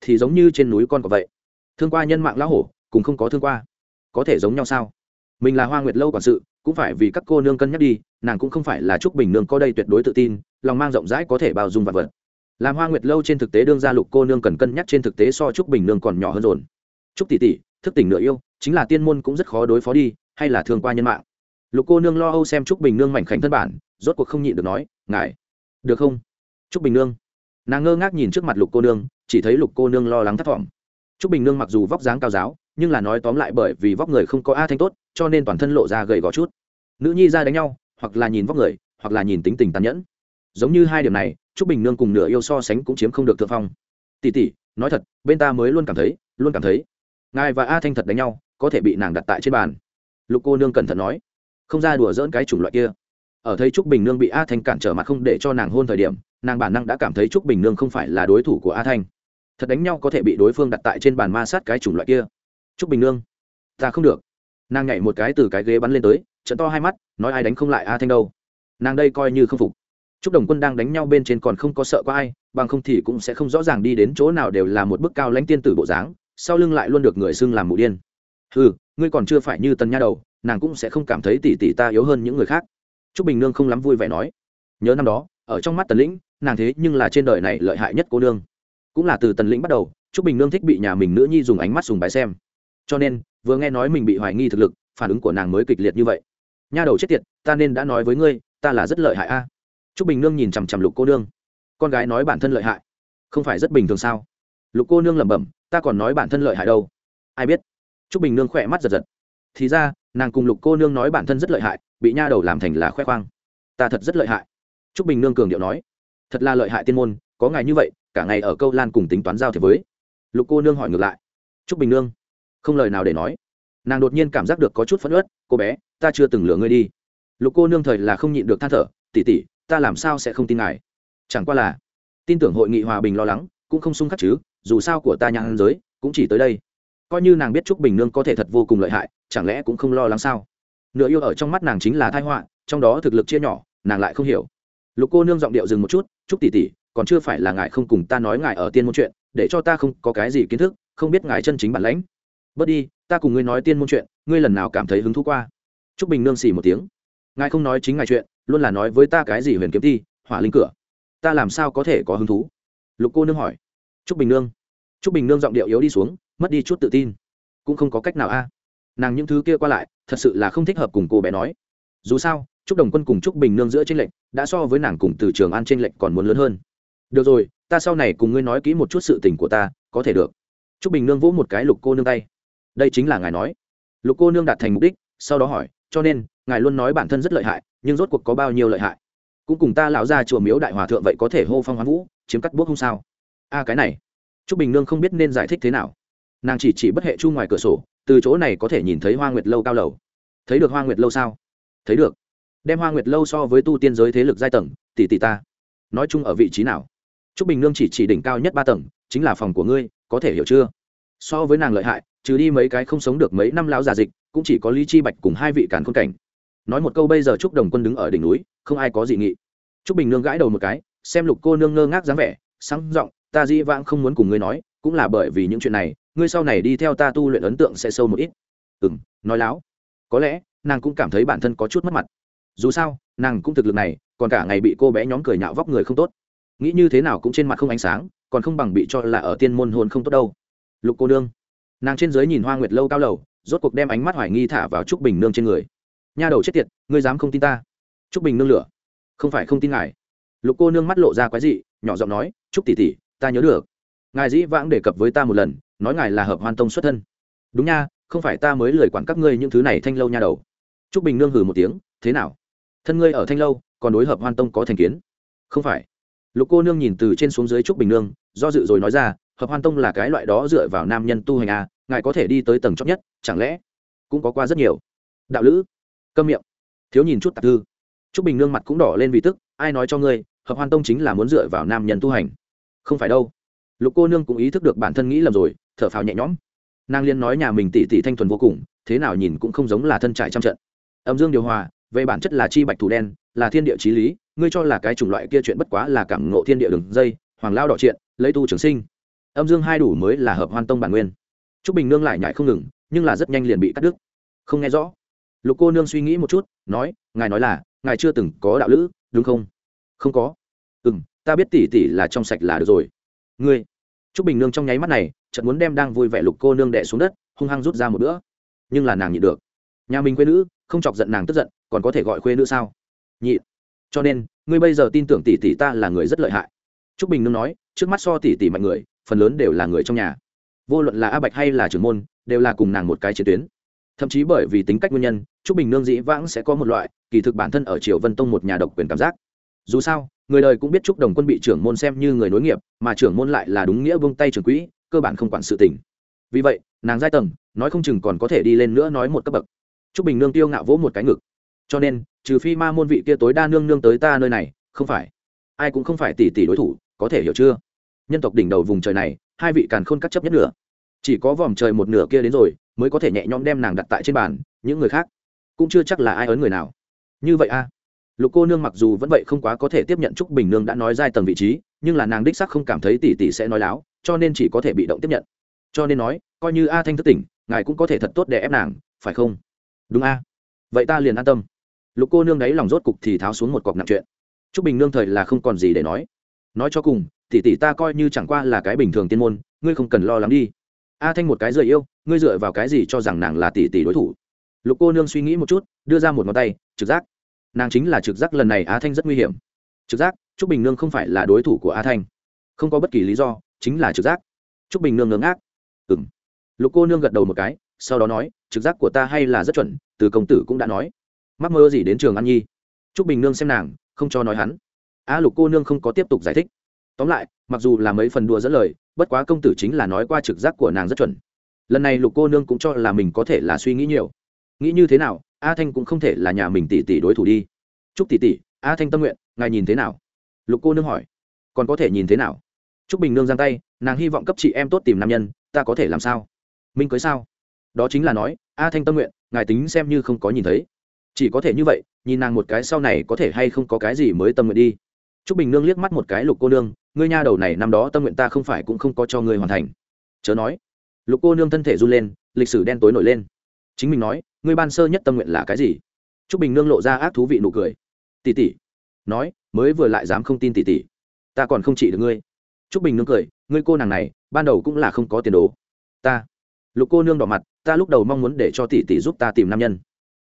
Thì giống như trên núi con có vậy. Thương qua nhân mạng lão hổ cùng không có thương qua. Có thể giống nhau sao? Mình là hoa nguyệt lâu quản sự, cũng phải vì các cô nương cân nhắc đi, nàng cũng không phải là trúc bình nương có đây tuyệt đối tự tin, lòng mang rộng rãi có thể bao dung vật vật. Làm hoa nguyệt lâu trên thực tế đương gia lục cô nương cần cân nhắc trên thực tế so trúc bình nương còn nhỏ hơn rồi trúc tỷ tỷ, thức tỉnh nửa yêu, chính là tiên môn cũng rất khó đối phó đi, hay là thương qua nhân mạng? Lục cô nương lo âu xem trúc bình nương mảnh khảnh thân bản, rốt cuộc không nhịn được nói, ngài, được không? Trúc bình nương. Nàng ngơ ngác nhìn trước mặt lục cô nương, chỉ thấy lục cô nương lo lắng thất vọng trúc bình nương mặc dù vóc dáng cao giáo nhưng là nói tóm lại bởi vì vóc người không có a thanh tốt, cho nên toàn thân lộ ra gầy gò chút. Nữ nhi ra đánh nhau, hoặc là nhìn vóc người, hoặc là nhìn tính tình tàn nhẫn. Giống như hai điểm này, trúc bình nương cùng nửa yêu so sánh cũng chiếm không được thượng phong. Tỷ tỷ, nói thật, bên ta mới luôn cảm thấy, luôn cảm thấy, ngài và a thanh thật đánh nhau, có thể bị nàng đặt tại trên bàn. Lục cô nương cẩn thận nói, không ra đùa dỡn cái chủng loại kia. Ở thấy trúc bình nương bị a thanh cản trở mặt không để cho nàng hôn thời điểm, nàng bản năng đã cảm thấy trúc bình nương không phải là đối thủ của a thanh. Thật đánh nhau có thể bị đối phương đặt tại trên bàn ma sát cái chủng loại kia trúc bình nương ta không được. Nàng nhảy một cái từ cái ghế bắn lên tới trận to hai mắt nói ai đánh không lại a thanh đâu. Nàng đây coi như không phục. Trúc đồng quân đang đánh nhau bên trên còn không có sợ qua ai bằng không thì cũng sẽ không rõ ràng đi đến chỗ nào đều là một bức cao lãnh tiên tử bộ dáng sau lưng lại luôn được người xưng làm mụ điên. Hừ, ngươi còn chưa phải như tần nha đầu nàng cũng sẽ không cảm thấy tỷ tỷ ta yếu hơn những người khác. Trúc bình nương không lắm vui vẻ nói. Nhớ năm đó ở trong mắt tần lĩnh nàng thế nhưng là trên đời này lợi hại nhất cô nương. Cũng là từ tần lĩnh bắt đầu Trúc bình nương thích bị nhà mình nữ nhi dùng ánh mắt sùng bái xem cho nên, vừa nghe nói mình bị hoài nghi thực lực, phản ứng của nàng mới kịch liệt như vậy. Nha đầu chết tiệt, ta nên đã nói với ngươi, ta là rất lợi hại a. À. t r ú c bình nương nhìn chằm chằm lục cô nương. Con gái nói bản thân lợi hại. Không phải rất bình thường sao? Lục cô nương lẩm bẩm, ta còn nói bản thân lợi hại đâu. Ai biết? T r ú c bình nương khỏe mắt giật giật. Thì ra, nàng cùng lục cô nương nói bản thân rất lợi hại, bị nha đầu làm thành là khoe khoang. Ta thật rất lợi hại. T r ú c bình nương cường điệu nói. Thật là lợi hại tiên môn, có ngày như vậy, cả ngày ở câu lan cùng tính toán giao thế với. Lục cô nương hỏi ngược lại. T r ú c bình nương không lời nào để nói. Nàng đột nhiên cảm giác được có chút phẫn ớt cô bé, ta chưa từng lừa ngươi đi. Lục cô nương thời là không nhịn được than thở tỉ tỉ ta làm sao sẽ không tin ngài? Chẳng qua là, tin tưởng hội nghị hòa bình lo lắng, cũng không xung khắc chứ, dù sao của ta nhãn giới, cũng chỉ tới đây. Coi như nàng biết trúc bình nương có thể thật vô cùng lợi hại, chẳng lẽ cũng không lo lắng sao? Nửa yêu ở trong mắt nàng chính là thai họa, trong đó thực lực chia nhỏ, nàng lại không hiểu. Lục cô nương giọng điệu dừng một chút, trúc tỷ tỷ, còn chưa phải là ngài không cùng ta nói ngài ở tiên môn chuyện, để cho ta không có cái gì kiến thức, không biết ngài chân chính bản lãnh bớt đi, ta cùng ngươi nói tiên môn chuyện, ngươi lần nào cảm thấy hứng thú qua? Trúc bình nương xỉ một tiếng. Ngài không nói chính ngài chuyện, luôn là nói với ta cái gì huyền kiếm thi hỏa linh cửa. Ta làm sao có thể có hứng thú? Lục cô nương hỏi. Trúc bình nương. Trúc bình nương giọng điệu yếu đi xuống, mất đi chút tự tin. Cũng không có cách nào a. Nàng những thứ kia qua lại, thật sự là không thích hợp cùng cô bé nói. Dù sao, trúc đồng quân cùng trúc bình nương giữa tranh lệch, đã so với nàng cùng từ trường an tranh lệch còn muốn lớn hơn. Được rồi, ta sau này cùng ngươi nói kỹ một chút sự tình của ta, có thể được. Trúc bình nương vỗ một cái lục cô nương tay đây chính là ngài nói. Lục cô nương đạt thành mục đích, sau đó hỏi, cho nên, ngài luôn nói bản thân rất lợi hại, nhưng rốt cuộc có bao nhiêu lợi hại? Cũng cùng ta lão ra chùa miếu đại hòa thượng vậy có thể hô phong hoán vũ, chiếm cắt bước không sao? A, cái này. Trúc bình nương không biết nên giải thích thế nào. Nàng chỉ chỉ bất hệ chu ngoài cửa sổ, từ chỗ này có thể nhìn thấy hoa nguyệt lâu cao lầu. Thấy được hoa nguyệt lâu sao? Thấy được. Đem hoa nguyệt lâu so với tu tiên giới thế lực giai tầng, tỷ tỷ ta. Nói chung ở vị trí nào? Trúc bình nương chỉ chỉ đỉnh cao nhất ba tầng, chính là phòng của ngươi, có thể hiểu chưa? So với nàng lợi hại trừ đi mấy cái không sống được mấy năm lão già dịch, cũng chỉ có lý chi bạch cùng hai vị càn khôn cảnh. Nói một câu bây giờ trúc đồng quân đứng ở đỉnh núi, không ai có gì nghị. Trúc bình nương gãi đầu một cái, xem lục cô nương ngơ ngác dáng vẻ, sáng giọng, ta dĩ vãng không muốn cùng ngươi nói, cũng là bởi vì những chuyện này, ngươi sau này đi theo ta tu luyện ấn tượng sẽ sâu một ít. Ừm, nói láo. Có lẽ, nàng cũng cảm thấy bản thân có chút mất mặt. Dù sao, nàng cũng thực lực này, còn cả ngày bị cô bé nhóm cười nhạo vóc người không tốt. Nghĩ như thế nào cũng trên mặt không ánh sáng, còn không bằng bị cho là ở tiên môn hồn không tốt đâu. Lục cô nương nàng trên dưới nhìn hoa nguyệt lâu cao lầu, rốt cuộc đem ánh mắt hoài nghi thả vào trúc bình nương trên người. Nha đầu chết tiệt, ngươi dám không tin ta? Trúc bình nương lửa. Không phải không tin ngài. Lục cô nương mắt lộ ra quái dị, nhỏ giọng nói, trúc tỷ tỷ, ta nhớ được. Ngài dĩ vãng đề cập với ta một lần, nói ngài là hợp hoan tông xuất thân. Đúng nha, không phải ta mới lười quản các ngươi những thứ này thanh lâu nha đầu. Trúc bình nương hừ một tiếng, thế nào? Thân ngươi ở thanh lâu, còn đối hợp hoan tông có thành kiến? Không phải. Lục cô nương nhìn từ trên xuống dưới trúc bình nương, do dự rồi nói ra, hợp hoan tông là cái loại đó dựa vào nam nhân tu hành a ngài có thể đi tới tầng chót nhất, chẳng lẽ cũng có qua rất nhiều? Đạo lữ, câm miệng. Thiếu nhìn chút tạp thư. Trúc bình nương mặt cũng đỏ lên vì tức, ai nói cho ngươi, hợp hoan tông chính là muốn dựa vào nam nhân tu hành. Không phải đâu. Lục cô nương cũng ý thức được bản thân nghĩ lầm rồi, thở phào nhẹ nhõm. Nàng liên nói nhà mình tỷ tỷ thanh thuần vô cùng, thế nào nhìn cũng không giống là thân trải trăm trận. Âm dương điều hòa, về bản chất là chi bạch thủ đen, là thiên địa trí lý, ngươi cho là cái chủng loại kia chuyện bất quá là cảm ngộ thiên địa đường dây, hoàng lao đỏ triện, lấy tu trường sinh. Âm dương hai đủ mới là hợp hoan tông bản nguyên t bình nương lại nhại không ngừng, nhưng là rất nhanh liền bị cắt đứt. Không nghe rõ. Lục cô nương suy nghĩ một chút, nói, ngài nói là, ngài chưa từng có đạo lữ, đúng không? Không có. Ừ m ta biết tỷ tỷ là trong sạch là được rồi. Ngươi? T r ú c bình nương trong nháy mắt này, chợt muốn đem đang vui vẻ lục cô nương đẻ xuống đất, hung hăng rút ra một bữa. Nhưng là nàng nhịn được. Nhà mình quê nữ, không chọc giận nàng tức giận, còn có thể gọi quê nữ sao? Nhịn. Cho nên, ngươi bây giờ tin tưởng tỷ tỷ ta là người rất lợi hại. T r ú c bình nương nói, trước mắt so tỷ tỷ mạnh người, phần lớn đều là người trong nhà vô luận là a bạch hay là trưởng môn, đều là cùng nàng một cái chiến tuyến. Thậm chí bởi vì tính cách nguyên nhân, trúc bình nương dĩ vãng sẽ có một loại, kỳ thực bản thân ở triều vân tông một nhà độc quyền cảm giác. Dù sao, người đời cũng biết trúc đồng quân bị trưởng môn xem như người nối nghiệp, mà trưởng môn lại là đúng nghĩa vung tay trưởng quỹ, cơ bản không quản sự tình. Vì vậy, nàng giai tầng, nói không chừng còn có thể đi lên nữa nói một cấp bậc. Trúc bình nương tiêu ngạo vỗ một cái ngực. Cho nên, trừ phi ma môn vị kia tối đa nương nương tới ta nơi này, không phải. Ai cũng không phải tỷ tỷ đối thủ, có thể hiểu chưa? Nhân tộc đỉnh đầu vùng trời này hai vị càn khôn cắt chấp nhất nửa, chỉ có vòm trời một nửa kia đến rồi mới có thể nhẹ nhõm đem nàng đặt tại trên bàn những người khác cũng chưa chắc là ai ấn người nào. Như vậy a lục cô nương mặc dù vẫn vậy không quá có thể tiếp nhận trúc bình nương đã nói giai tầng vị trí nhưng là nàng đích sắc không cảm thấy tỷ tỷ sẽ nói láo cho nên chỉ có thể bị động tiếp nhận. Cho nên nói coi như a thanh thức tỉnh ngài cũng có thể thật tốt để ép nàng phải không? Đúng a. Vậy ta liền an tâm. Lục cô nương đấy lòng rốt cục thì tháo xuống một cọc nặng chuyện. Trúc bình nương thời là không còn gì để nói. Nói cho cùng tỷ tỷ ta coi như chẳng qua là cái bình thường tiên môn, ngươi không cần lo lắng đi. A thanh một cái rời yêu, ngươi dựa vào cái gì cho rằng nàng là tỷ tỷ đối thủ? Lục cô nương suy nghĩ một chút, đưa ra một ngón tay, trực giác. Nàng chính là trực giác lần này a thanh rất nguy hiểm. Trực giác, trúc bình nương không phải là đối thủ của a thanh. Không có bất kỳ lý do, chính là trực giác. Trúc bình nương ngớ ngác. Ừ m lục cô nương gật đầu một cái, sau đó nói, trực giác của ta hay là rất chuẩn, từ công tử cũng đã nói. Mắc mơ gì đến trường ăn nhi? Trúc bình nương xem nàng, không cho nói hắn. A lục cô nương không có tiếp tục giải thích tóm lại, mặc dù là mấy phần đùa dẫn lời, bất quá công tử chính là nói qua trực giác của nàng rất chuẩn. Lần này lục cô nương cũng cho là mình có thể là suy nghĩ nhiều. Nghĩ như thế nào, a thanh cũng không thể là nhà mình tỷ tỷ đối thủ đi. Chúc tỷ tỷ, a thanh tâm nguyện, ngài nhìn thế nào? Lục cô nương hỏi. Còn có thể nhìn thế nào? Chúc bình nương giang tay, nàng hy vọng cấp chị em tốt tìm nam nhân, ta có thể làm sao? Minh cưới sao? Đó chính là nói, a thanh tâm nguyện, ngài tính xem như không có nhìn thấy. Chỉ có thể như vậy, nhìn nàng một cái sau này có thể hay không có cái gì mới tâm nguyện đi. Trúc bình nương liếc mắt một cái lục cô nương ngươi nha đầu này năm đó tâm nguyện ta không phải cũng không có cho ngươi hoàn thành. Chớ nói. Lục cô nương thân thể run lên lịch sử đen tối nổi lên. Chính mình nói ngươi ban sơ nhất tâm nguyện là cái gì? Trúc bình nương lộ ra ác thú vị nụ cười. Tỷ tỷ, nói mới vừa lại dám không tin tỷ tỷ, ta còn không trị được ngươi. Trúc bình nương cười ngươi cô nàng này ban đầu cũng là không có tiền đồ. Ta. Lục cô nương đỏ mặt ta lúc đầu mong muốn để cho tỷ tỷ giúp ta tìm nam nhân.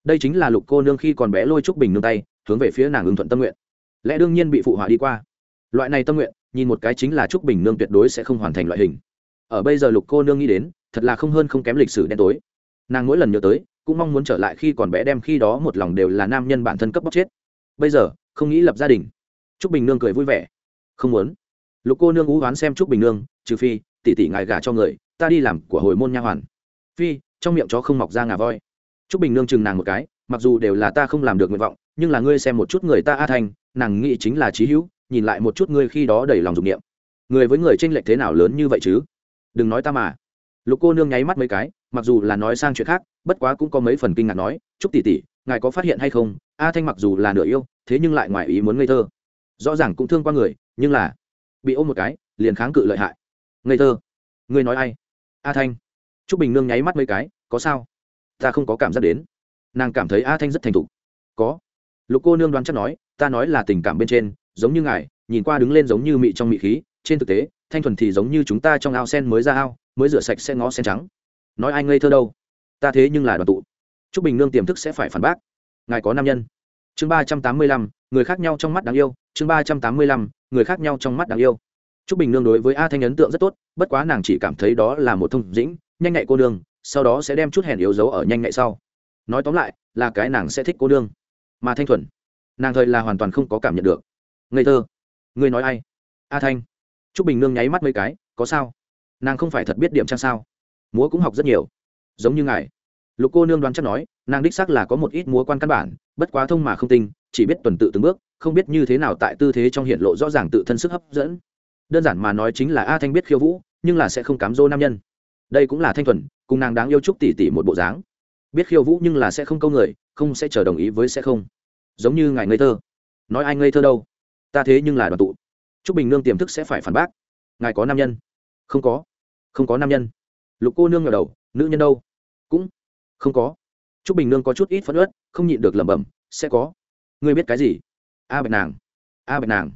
Đây chính là lục cô nương khi còn bé lôi trúc bình nương tay hướng về phía nàng ứng thuận tâm nguyện lẽ đương nhiên bị phụ họa đi qua. Loại này tâm nguyện nhìn một cái chính là trúc bình nương tuyệt đối sẽ không hoàn thành loại hình. Ở bây giờ lục cô nương nghĩ đến thật là không hơn không kém lịch sử đen tối. Nàng mỗi lần nhớ tới cũng mong muốn trở lại khi còn bé đem khi đó một lòng đều là nam nhân bản thân cấp bóc chết. Bây giờ không nghĩ lập gia đình. Trúc bình nương cười vui vẻ. Không muốn. Lục cô nương ú oán xem trúc bình nương trừ phi tỷ tỷ ngài gả cho người ta đi làm của hồi môn nha hoàn. Phi trong miệng chó không mọc ra ngà voi. Trúc Bình nương chừng nàng một cái, mặc dù đều là ta không làm được nguyện vọng, nhưng là ngươi xem một chút người ta A Thành, nàng nghĩ chính là trí hữu, nhìn lại một chút ngươi khi đó đầy lòng dục niệm. Người với người tranh lệch thế nào lớn như vậy chứ? Đừng nói ta mà. Lục cô nương nháy mắt mấy cái, mặc dù là nói sang chuyện khác, bất quá cũng có mấy phần kinh ngạc nói, "Trúc tỷ tỷ, ngài có phát hiện hay không, A Thanh mặc dù là nửa yêu, thế nhưng lại ngoài ý muốn ngây thơ. Rõ ràng cũng thương qua người, nhưng là bị ôm một cái, liền kháng cự lợi hại. Ngây thơ. Ngươi nói ai? A Thanh. Trúc Bình nương nháy mắt mấy cái, có sao? ta không có cảm giác đến nàng cảm thấy a thanh rất thành thục có lục cô nương đoán chắc nói ta nói là tình cảm bên trên, giống như ngài, nhìn qua đứng lên giống như mị trong mị khí, trên thực tế, thanh thuần thì giống như chúng ta trong ao sen mới ra ao, mới rửa sạch sẽ ngó sen trắng. Nói ai ngây thơ đâu? Ta thế nhưng là đoàn tụ. T r ú c bình nương tiềm thức sẽ phải phản bác. Ngài có nam nhân. Chương ba trăm tám mươi lăm, người khác nhau trong mắt đáng yêu. Chương ba trăm tám mươi lăm, người khác nhau trong mắt đáng yêu. T r ú c bình nương đối với a thanh ấn tượng rất tốt, bất quá nàng chỉ cảm thấy đó là một thông dĩnh, nhanh nhạy cô nương, sau đó sẽ đem chút hèn yếu dấu ở nhanh nhạy sau. Nói tóm lại, là cái nàng sẽ thích cô nương, mà thanh thuần nàng thời là hoàn toàn không có cảm nhận được. Ngây thơ. Ngươi nói ai? A thanh. T r ú c bình nương nháy mắt mấy cái, có sao? Nàng không phải thật biết điểm trang sao? Múa cũng học rất nhiều. Giống như ngài. Lục cô nương đoán chắc nói, nàng đích xác là có một ít múa quan căn bản, bất quá thông mà không tinh, chỉ biết tuần tự từng bước, không biết như thế nào tại tư thế trong hiện lộ rõ ràng tự thân sức hấp dẫn. Đơn giản mà nói chính là a thanh biết khiêu vũ, nhưng là sẽ không cám dỗ nam nhân. Đây cũng là thanh thuần, cùng nàng đáng yêu chúc tỷ tỷ một bộ dáng. Biết khiêu vũ nhưng là sẽ không câu người, không sẽ chờ đồng ý với sẽ không giống như ngài ngây thơ. Nói ai ngây thơ đâu? Ta thế nhưng là đoàn tụ. T r ú c bình nương tiềm thức sẽ phải phản bác. Ngài có nam nhân? Không có. Không có nam nhân. Lục cô nương ngờ đầu, nữ nhân đâu? Cũng không có. T r ú c bình nương có chút ít phẫn ớt không nhịn được lẩm bẩm, sẽ có. Ngươi biết cái gì? A bạch nàng. A bạch nàng.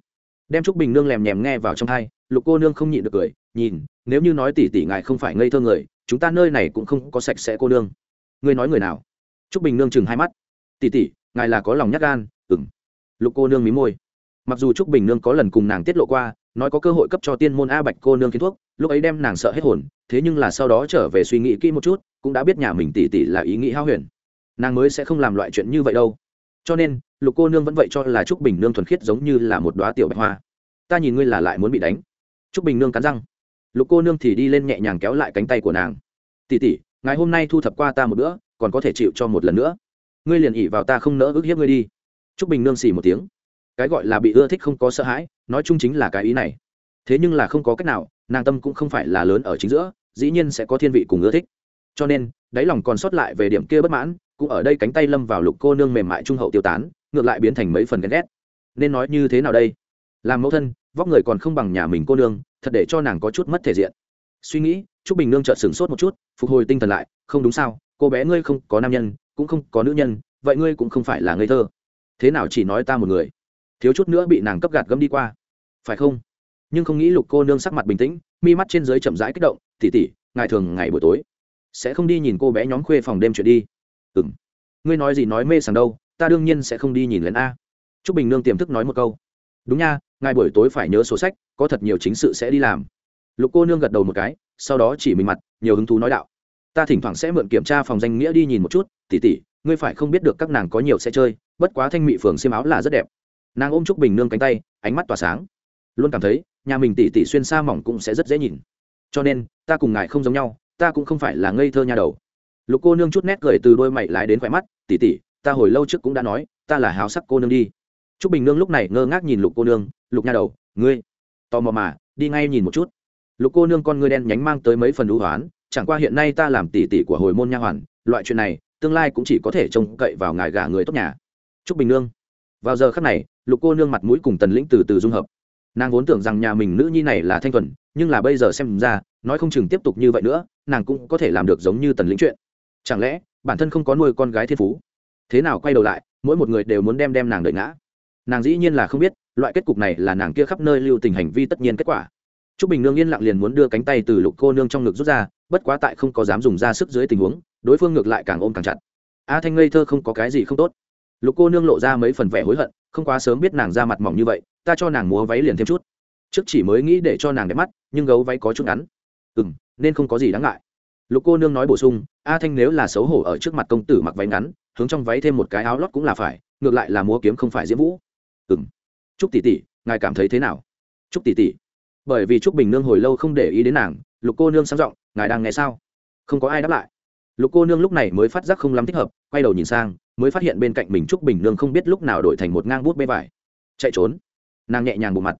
Đem t r ú c bình nương lèm nhèm nghe vào trong thai lục cô nương không nhịn được cười, nhìn, nếu như nói tỷ tỷ ngài không phải ngây thơ người, chúng ta nơi này cũng không có sạch sẽ cô nương. Ngươi nói người nào? T r ú c bình nương chừng hai mắt. Tỉ tỉ ngài là có lòng nhắc gan ừng lục cô nương mí môi. Mặc dù trúc bình nương có lần cùng nàng tiết lộ qua, nói có cơ hội cấp cho tiên môn a bạch cô nương kiến thuốc, lúc ấy đem nàng sợ hết hồn, thế nhưng là sau đó trở về suy nghĩ kỹ một chút, cũng đã biết nhà mình tỉ tỉ là ý nghĩ hao huyền. Nàng mới sẽ không làm loại chuyện như vậy đâu. Cho nên, lục cô nương vẫn vậy cho là trúc bình nương thuần khiết giống như là một đoá tiểu bạch hoa. Ta nhìn ngươi là lại muốn bị đánh. Trúc bình nương cắn răng. Lục cô nương thì đi lên nhẹ nhàng kéo lại cánh tay của nàng. Tỉ tỉ ngày hôm nay thu thập qua ta một bữa, còn có thể chịu cho một lần nữa ngươi liền ỉ vào ta không nỡ ức hiếp ngươi đi. T r ú c bình nương xì một tiếng. Cái gọi là bị ưa thích không có sợ hãi, nói chung chính là cái ý này. Thế nhưng là không có cách nào, nàng tâm cũng không phải là lớn ở chính giữa, dĩ nhiên sẽ có thiên vị cùng ưa thích. Cho nên, đáy lòng còn sót lại về điểm kia bất mãn, cũng ở đây cánh tay lâm vào lục cô nương mềm mại trung hậu tiêu tán, ngược lại biến thành mấy phần ghen ghét. Nên nói như thế nào đây? Làm mẫu thân, vóc người còn không bằng nhà mình cô nương, thật để cho nàng có chút mất thể diện. Suy nghĩ, trúc bình nương chợt sửng sốt một chút, phục hồi tinh thần lại, không đúng sao, cô bé ngươi không có nam nhân cũng không có nữ nhân, vậy ngươi cũng không phải là ngây thơ. Thế nào chỉ nói ta một người? Thiếu chút nữa bị nàng cấp gạt gấm đi qua. Phải không? Nhưng không nghĩ lục cô nương sắc mặt bình tĩnh, mi mắt trên dưới chậm rãi kích động tỉ tỉ ngày thường ngày buổi tối sẽ không đi nhìn cô bé nhóm khuê phòng đêm chuyện đi. Ừ m ngươi nói gì nói mê sảng đâu, ta đương nhiên sẽ không đi nhìn lén a. T r ú c bình nương tiềm thức nói một câu. Đúng nha, ngài buổi tối phải nhớ sổ sách, có thật nhiều chính sự sẽ đi làm. Lục cô nương gật đầu một cái, sau đó chỉ mình mặt, nhiều hứng thú nói đạo ta thỉnh thoảng sẽ mượn kiểm tra phòng danh nghĩa đi nhìn một chút, tỉ tỉ, ngươi phải không biết được các nàng có nhiều sẽ chơi, bất quá thanh mị phường xiêm áo là rất đẹp. Nàng ôm trúc bình nương cánh tay, ánh mắt tỏa sáng. Luôn cảm thấy, nhà mình tỉ tỉ xuyên xa mỏng cũng sẽ rất dễ nhìn. Cho nên, ta cùng ngài không giống nhau, ta cũng không phải là ngây thơ nha đầu. Lục cô nương chút nét cười từ đôi mày lái đến khỏe mắt, tỉ tỉ, ta hồi lâu trước cũng đã nói, ta là háo sắc cô nương đi. T r ú c bình nương lúc này ngơ ngác nhìn lục cô nương, lục nha đầu, ngươi, tò mò mà, đi ngay nhìn một chút. Lục cô nương con ngươi đen nhánh mang tới mấy phần đũ hoán chẳng qua hiện nay ta làm tỷ tỷ của hồi môn nha hoàn, loại chuyện này, tương lai cũng chỉ có thể trông cậy vào ngài gả người tốt nhà. Trúc bình nương. Vào giờ khắc này, lục cô nương mặt mũi cùng tần lĩnh từ từ dung hợp. Nàng vốn tưởng rằng nhà mình nữ nhi này là thanh thuần, nhưng là bây giờ xem ra, nói không chừng tiếp tục như vậy nữa, nàng cũng có thể làm được giống như tần lĩnh chuyện. Chẳng lẽ, bản thân không có nuôi con gái thiên phú? Thế nào quay đầu lại, mỗi một người đều muốn đem đem nàng đợi ngã. Nàng dĩ nhiên là không biết, loại kết cục này là nàng kia khắp nơi lưu tình hành vi tất nhiên kết quả. Trúc bình nương yên lặng liền muốn đưa cánh tay từ lục cô nương trong ngực rút ra bất quá tại không có dám dùng ra sức dưới tình huống đối phương ngược lại càng ôm càng chặt. A thanh ngây thơ không có cái gì không tốt. Lục cô nương lộ ra mấy phần vẻ hối hận không quá sớm biết nàng ra mặt mỏng như vậy ta cho nàng múa váy liền thêm chút. Trước chỉ mới nghĩ để cho nàng đẹp mắt nhưng gấu váy có chút ngắn. Ừm, nên không có gì đáng ngại. Lục cô nương nói bổ sung a thanh nếu là xấu hổ ở trước mặt công tử mặc váy ngắn hướng trong váy thêm một cái áo lót cũng là phải ngược lại là múa kiếm không phải diễm vũ. Ừm. Trúc tỷ tỷ ngài cảm thấy thế nào? Trúc tỷ tỷ bởi vì trúc bình nương hồi lâu không để ý đến nàng, lục cô nương sang giọng, ngài đang nghe sao? Không có ai đáp lại. Lục cô nương lúc này mới phát giác không lắm thích hợp, quay đầu nhìn sang, mới phát hiện bên cạnh mình trúc bình nương không biết lúc nào đổi thành một ngang bút bê vải. Chạy trốn. Nàng nhẹ nhàng bộ mặt.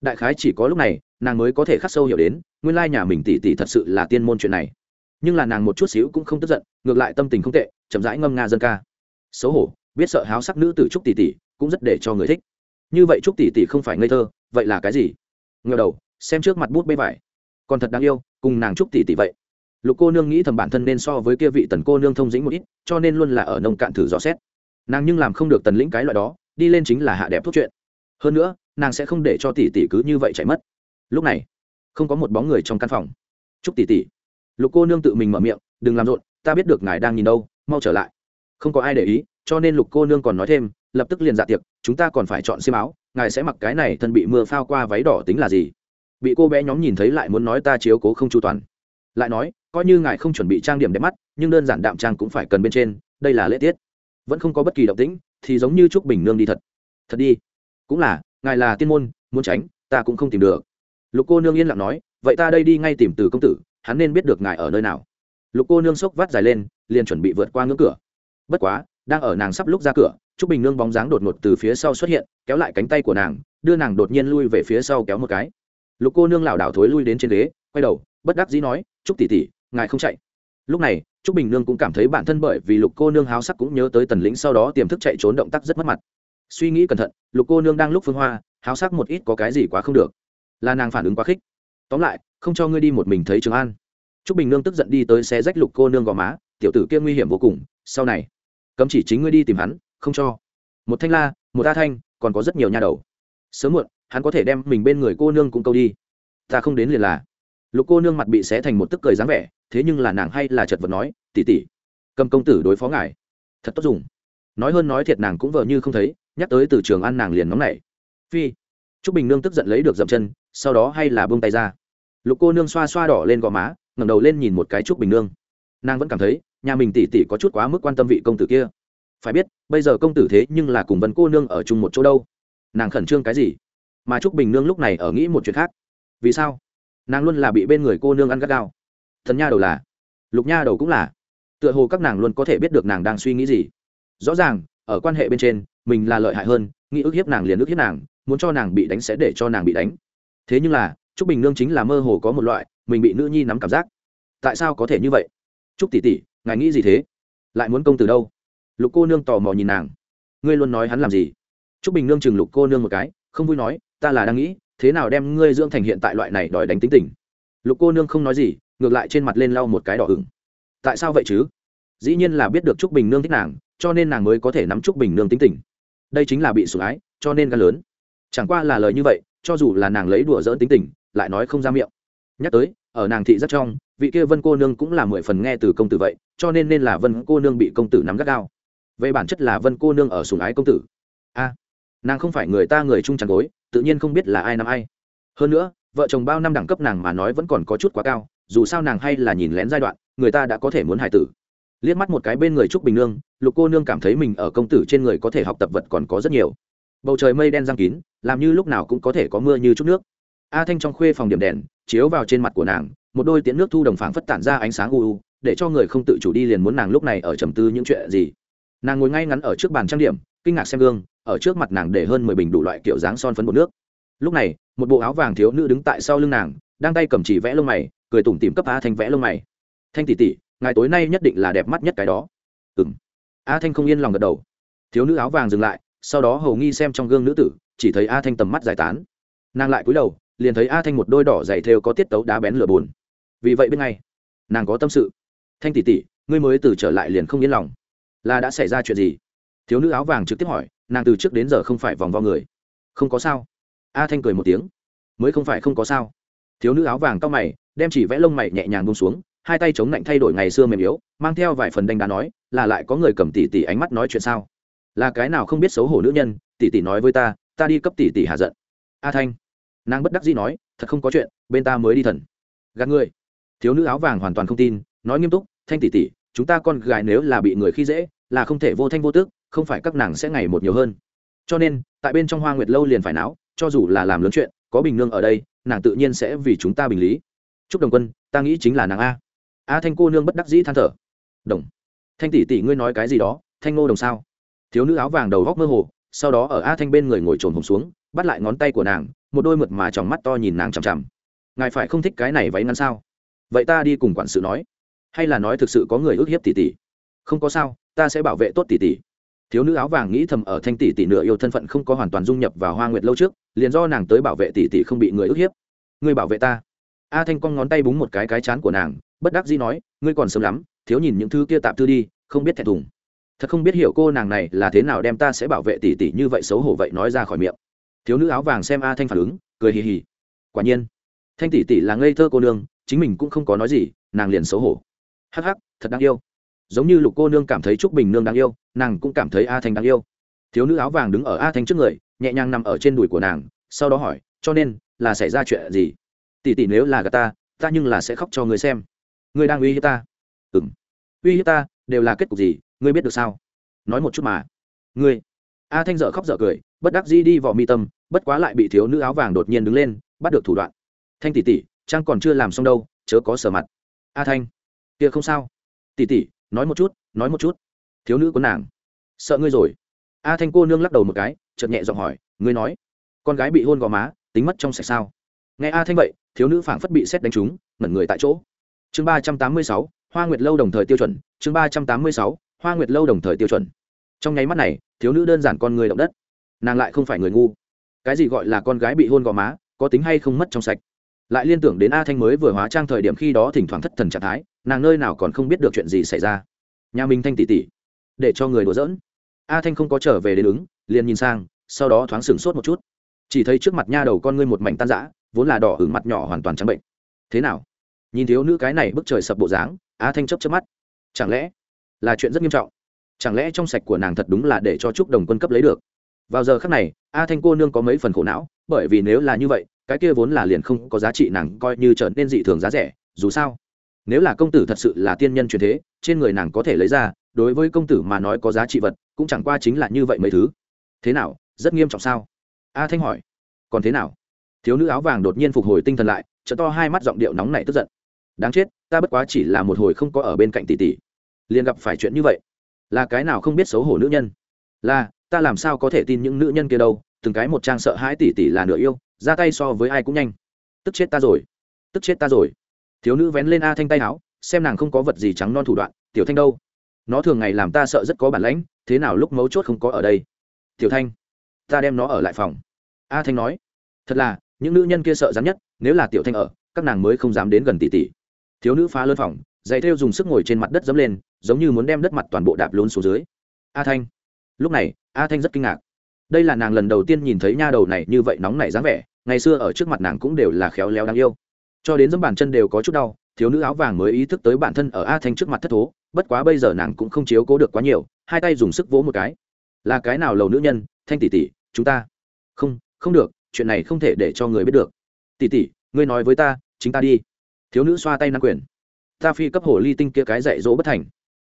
Đại khái chỉ có lúc này, nàng mới có thể khắc sâu hiểu đến, nguyên lai nhà mình tỷ tỷ thật sự là tiên môn chuyện này. Nhưng là nàng một chút xíu cũng không tức giận, ngược lại tâm tình không tệ, chậm rãi ngâm nga dân ca. Xấu hổ, biết sợ háo sắc nữ tử trúc tỷ tỷ cũng rất để cho người thích. Như vậy trúc tỷ tỷ không phải ngây thơ, vậy là cái gì? Ngờ đầu xem trước mặt bút bê vải. Còn thật đáng yêu, cùng nàng trúc tỷ tỷ vậy. Lục cô nương nghĩ thầm bản thân nên so với kia vị tần cô nương thông dĩnh một ít, cho nên luôn là ở nông cạn thử dò xét. Nàng nhưng làm không được tần lĩnh cái loại đó, đi lên chính là hạ đẹp thuốc chuyện. Hơn nữa, nàng sẽ không để cho tỷ tỷ cứ như vậy chạy mất. Lúc này, không có một bóng người trong căn phòng. Chúc tỷ tỷ. Lục cô nương tự mình mở miệng, đừng làm rộn, ta biết được ngài đang nhìn đâu, mau trở lại. Không có ai để ý, cho nên lục cô nương còn nói thêm, lập tức liền dạ tiệc, chúng ta còn phải chọn xiêm áo, ngài sẽ mặc cái này thân bị mưa phao qua váy đỏ tính là gì? Bị cô bé nhóm nhìn thấy lại muốn nói ta chiếu cố không chu toàn. Lại nói, coi như ngài không chuẩn bị trang điểm đẹp mắt, nhưng đơn giản đạm trang cũng phải cần bên trên, đây là lễ tiết. Vẫn không có bất kỳ động tĩnh, thì giống như trúc bình nương đi thật. Thật đi. Cũng là, ngài là tiên môn, muốn tránh, ta cũng không tìm được. Lục cô nương yên lặng nói, vậy ta đây đi ngay tìm từ công tử, hắn nên biết được ngài ở nơi nào. Lục cô nương sốc vắt dài lên, liền chuẩn bị vượt qua ngưỡng cửa. Bất quá, đang ở nàng sắp lúc ra cửa, trúc bình nương bóng dáng đột ngột từ phía sau xuất hiện, kéo lại cánh tay của nàng, đưa nàng đột nhiên lui về phía sau kéo một cái lục cô nương lảo đảo thối lui đến trên ghế, quay đầu, bất đắc dĩ nói chúc tỷ tỷ, ngài không chạy. Lúc này, trúc bình nương cũng cảm thấy bản thân bởi vì lục cô nương háo sắc cũng nhớ tới tần lĩnh sau đó tiềm thức chạy trốn động tác rất mất mặt. Suy nghĩ cẩn thận, lục cô nương đang lúc phương hoa, háo sắc một ít có cái gì quá không được. Là nàng phản ứng quá khích. Tóm lại, không cho ngươi đi một mình thấy trường an. Trúc bình nương tức giận đi tới xe rách lục cô nương gò má, tiểu tử kia nguy hiểm vô cùng, sau này, cấm chỉ chính ngươi đi tìm hắn, không cho. Một thanh la, một a thanh, còn có rất nhiều nha đầu. Sớm muộn hắn có thể đem mình bên người cô nương cũng câu đi. Ta không đến liền là. Lục cô nương mặt bị xé thành một tức cười dáng vẻ, thế nhưng là nàng hay là chật vật nói tỉ tỉ cầm công tử đối phó ngài. Thật tốt dùng. Nói hơn nói thiệt nàng cũng vờ như không thấy, nhắc tới từ trường ăn nàng liền nóng nảy. Phi. T r ú c bình nương tức giận lấy được dậm chân, sau đó hay là bông tay ra. Lục cô nương xoa xoa đỏ lên gò má, ngẩng đầu lên nhìn một cái trúc bình nương. Nàng vẫn cảm thấy, nhà mình tỉ tỉ có chút quá mức quan tâm vị công tử kia. Phải biết, bây giờ công tử thế nhưng là cùng vân cô nương ở chung một chỗ đâu. Nàng khẩn trương cái gì? Mà trúc bình nương lúc này ở nghĩ một chuyện khác. Vì sao? Nàng luôn là bị bên người cô nương ăn gắt gao. Thần nha đầu là, lục nha đầu cũng là. Tựa hồ các nàng luôn có thể biết được nàng đang suy nghĩ gì. Rõ ràng, ở quan hệ bên trên, mình là lợi hại hơn, nghĩ ức hiếp nàng liền ức hiếp nàng, muốn cho nàng bị đánh sẽ để cho nàng bị đánh. Thế nhưng là, trúc bình nương chính là mơ hồ có một loại, mình bị nữ nhi nắm cảm giác. Tại sao có thể như vậy? Trúc tỷ tỷ, ngài nghĩ gì thế? Lại muốn công từ đâu? Lục cô nương tò mò nhìn nàng. Ngươi luôn nói hắn làm gì? Trúc bình nương chừng lục cô nương một cái, không vui nói ta là đang nghĩ, thế nào đem ngươi dưỡng thành hiện tại loại này đòi đánh tính tình? Lục cô nương không nói gì, ngược lại trên mặt lên lau một cái đỏ ửng. Tại sao vậy chứ? Dĩ nhiên là biết được trúc bình nương thích nàng, cho nên nàng mới có thể nắm trúc bình nương tính tình. Đây chính là bị sủng ái, cho nên gan lớn. Chẳng qua là lời như vậy, cho dù là nàng lấy đùa dỡn tính tình, lại nói không ra miệng. Nhắc tới, ở nàng thị rất trong, vị kia vân cô nương cũng là mười phần nghe từ công tử vậy, cho nên nên là vân cô nương bị công tử nắm gắt gao. Về bản chất là vân cô nương ở sùng ái công tử. A, nàng không phải người ta người chung tràn gối tự nhiên không biết là ai nắm ai. Hơn nữa, vợ chồng bao năm đẳng cấp nàng mà nói vẫn còn có chút quá cao, dù sao nàng hay là nhìn lén giai đoạn, người ta đã có thể muốn hài tử. Liếc mắt một cái bên người trúc bình nương, lục cô nương cảm thấy mình ở công tử trên người có thể học tập vật còn có rất nhiều. Bầu trời mây đen giang kín, làm như lúc nào cũng có thể có mưa như chút nước. A thanh trong khuê phòng điểm đèn, chiếu vào trên mặt của nàng, một đôi tiễn nước thu đồng phảng phất tản ra ánh sáng u u, để cho người không tự chủ đi liền muốn nàng lúc này ở trầm tư những chuyện gì. Nàng ngồi ngay ngắn ở trước bàn trang điểm kinh ngạc xem gương, ở trước mặt nàng để hơn mười bình đủ loại kiểu dáng son phấn bột nước. Lúc này, một bộ áo vàng thiếu nữ đứng tại sau lưng nàng, đang tay cầm chỉ vẽ lông mày, cười tủm tìm cấp a thanh vẽ lông mày. Thanh tỷ tỷ, ngài tối nay nhất định là đẹp mắt nhất cái đó. Ừ m a thanh không yên lòng gật đầu. Thiếu nữ áo vàng dừng lại, sau đó hầu nghi xem trong gương nữ tử, chỉ thấy a thanh tầm mắt giải tán. Nàng lại cúi đầu, liền thấy a thanh một đôi đỏ dày thêu có tiết tấu đá bén lửa bùn. Vì vậy bên ngay, nàng có tâm sự. Thanh tỷ tỷ, ngươi mới từ trở lại liền không yên lòng. Là đã xảy ra chuyện gì? Thiếu nữ áo vàng trực tiếp hỏi, nàng từ trước đến giờ không phải vòng vo người. Không có sao. A thanh cười một tiếng. Mới không phải không có sao. Thiếu nữ áo vàng cao mày, đem chỉ vẽ lông mày nhẹ nhàng bông xuống, hai tay chống lạnh thay đổi ngày xưa mềm yếu, mang theo vài phần đánh đá nói, là lại có người cầm tỷ tỷ ánh mắt nói chuyện sao? Là cái nào không biết xấu hổ nữ nhân, tỷ tỷ nói với ta ta đi cấp tỷ tỷ hạ giận. A thanh, nàng bất đắc dĩ nói, thật không có chuyện, bên ta mới đi thần. Gạt người thiếu nữ áo vàng hoàn toàn không tin, nói nghiêm túc, thanh tỷ tỷ, chúng ta con gái nếu là bị người khi dễ, là không thể vô thanh vô tước không phải các nàng sẽ ngày một nhiều hơn. Cho nên, tại bên trong hoa nguyệt lâu liền phải não cho dù là làm lớn chuyện, có bình nương ở đây, nàng tự nhiên sẽ vì chúng ta bình lý. Chúc đồng quân, ta nghĩ chính là nàng a. A thanh cô nương bất đắc dĩ than thở. Đồng. Thanh tỷ tỷ ngươi nói cái gì đó, thanh ngô đồng sao? Thiếu nữ áo vàng đầu góc mơ hồ, sau đó ở a thanh bên người ngồi trồn hồng xuống, bắt lại ngón tay của nàng, một đôi mượt mà tròng mắt to nhìn nàng chằm chằm. Ngài phải không thích cái này váy ngắn sao? Vậy ta đi cùng quản sự nói. Hay là nói thực sự có người ước hiếp tỷ tỷ? Không có sao, ta sẽ bảo vệ tốt tỷ tỷ thiếu nữ áo vàng nghĩ thầm ở thanh tỷ tỷ nửa yêu thân phận không có hoàn toàn dung nhập vào hoa nguyệt lâu trước, liền do nàng tới bảo vệ tỷ tỷ không bị người ức hiếp. Ngươi bảo vệ ta? A thanh cong ngón tay búng một cái cái chán của nàng, bất đắc dĩ nói, ngươi còn sớm lắm, thiếu nhìn những thứ kia tạm thư đi, không biết thẹn thùng. Thật không biết hiểu cô nàng này là thế nào đem ta sẽ bảo vệ tỷ tỷ như vậy xấu hổ vậy nói ra khỏi miệng. Thiếu nữ áo vàng xem a thanh phản ứng, cười hì hì. Quả nhiên, thanh tỷ tỷ là ngây thơ cô nương, chính mình cũng không có nói gì, nàng liền xấu hổ. Hắc hắc, thật đáng yêu giống như lục cô nương cảm thấy trúc bình nương đáng yêu, nàng cũng cảm thấy a thanh đáng yêu. Thiếu nữ áo vàng đứng ở a thanh trước người, nhẹ nhàng nằm ở trên đùi của nàng, sau đó hỏi, cho nên là xảy ra chuyện gì? Tỷ tỷ nếu là gà ta ta nhưng là sẽ khóc cho người xem. Người đang uy hiếp ta? Ừ m uy hiếp ta, đều là kết cục gì, ngươi biết được sao? Nói một chút mà. Ngươi. A thanh dở khóc dở cười, bất đắc dĩ đi vào mi tâm, bất quá lại bị thiếu nữ áo vàng đột nhiên đứng lên, bắt được thủ đoạn. Thanh tỷ tỷ trang còn chưa làm xong đâu, chớ có sở mặt. A thanh, kia không sao. Tỷ tỷ nói một chút, nói một chút. Thiếu nữ của nàng. Sợ ngươi rồi. A thanh cô nương lắc đầu một cái, chợt nhẹ giọng hỏi, ngươi nói, con gái bị hôn gò má, tính mất trong sạch sao? Nghe a thanh vậy, thiếu nữ phảng phất bị xét đánh trúng, ngẩn người tại chỗ. Chương ba trăm tám mươi sáu, hoa nguyệt lâu đồng thời tiêu chuẩn. Chương ba trăm tám mươi sáu, hoa nguyệt lâu đồng thời tiêu chuẩn. Trong nháy mắt này, thiếu nữ đơn giản con người động đất. Nàng lại không phải người ngu. Cái gì gọi là con gái bị hôn gò má, có tính hay không mất trong sạch? Lại liên tưởng đến a thanh mới vừa hóa trang thời điểm khi đó thỉnh thoảng thất thần trạng thái nàng nơi nào còn không biết được chuyện gì xảy ra. Nhà mình thanh tỷ tỷ, để cho người đùa giỡn. A thanh không có trở về đến ứng, liền nhìn sang, sau đó thoáng sửng sốt một chút. Chỉ thấy trước mặt nha đầu con ngươi một mảnh tan rã, vốn là đỏ hứng mặt nhỏ hoàn toàn trắng bệnh. Thế nào? Nhìn thiếu nữ cái này bức trời sập bộ dáng, a thanh chấp chấp mắt. Chẳng lẽ là chuyện rất nghiêm trọng? Chẳng lẽ trong sạch của nàng thật đúng là để cho chúc đồng quân cấp lấy được? Vào giờ khác này, a thanh cô nương có mấy phần khổ não, bởi vì nếu là như vậy, cái kia vốn là liền không có giá trị nàng coi như trở nên dị thường giá rẻ, dù sao nếu là công tử thật sự là tiên nhân truyền thế, trên người nàng có thể lấy ra, đối với công tử mà nói có giá trị vật, cũng chẳng qua chính là như vậy mấy thứ. Thế nào, rất nghiêm trọng sao? A thanh hỏi. Còn thế nào? Thiếu nữ áo vàng đột nhiên phục hồi tinh thần lại chợ to hai mắt giọng điệu nóng này tức giận. Đáng chết, ta bất quá chỉ là một hồi không có ở bên cạnh tỷ tỷ. Liền gặp phải chuyện như vậy, là cái nào không biết xấu hổ nữ nhân? Là, ta làm sao có thể tin những nữ nhân kia đâu, từng cái một trang sợ hãi tỷ tỷ là nửa yêu, ra tay so với ai cũng nhanh. Tức chết ta rồi. Tức chết ta rồi thiếu nữ vén lên a thanh tay áo, xem nàng không có vật gì trắng non thủ đoạn, tiểu thanh đâu? Nó thường ngày làm ta sợ rất có bản lãnh, thế nào lúc mấu chốt không có ở đây? Tiểu thanh, ta đem nó ở lại phòng. A thanh nói, thật là, những nữ nhân kia sợ dám nhất, nếu là tiểu thanh ở, các nàng mới không dám đến gần tỷ tỷ. Thiếu nữ phá lơn phòng dày theo dùng sức ngồi trên mặt đất dẫm lên, giống như muốn đem đất mặt toàn bộ đạp lún xuống dưới. A thanh, lúc này, a thanh rất kinh ngạc. Đây là nàng lần đầu tiên nhìn thấy nha đầu này như vậy nóng nảy dáng vẻ, ngày xưa ở trước mặt nàng cũng đều là khéo léo đáng yêu cho đến dẫm bàn chân đều có chút đau, thiếu nữ áo vàng mới ý thức tới bản thân ở a thanh trước mặt thất thố, bất quá bây giờ nàng cũng không chiếu cố được quá nhiều, hai tay dùng sức vỗ một cái. Là cái nào lầu nữ nhân? Thanh tỷ tỷ, chúng ta. Không không được, chuyện này không thể để cho người biết được. Tỷ tỷ, ngươi nói với ta, chính ta đi. Thiếu nữ xoa tay năng quyền. Ta phi cấp hồ ly tinh kia cái dạy dỗ bất thành.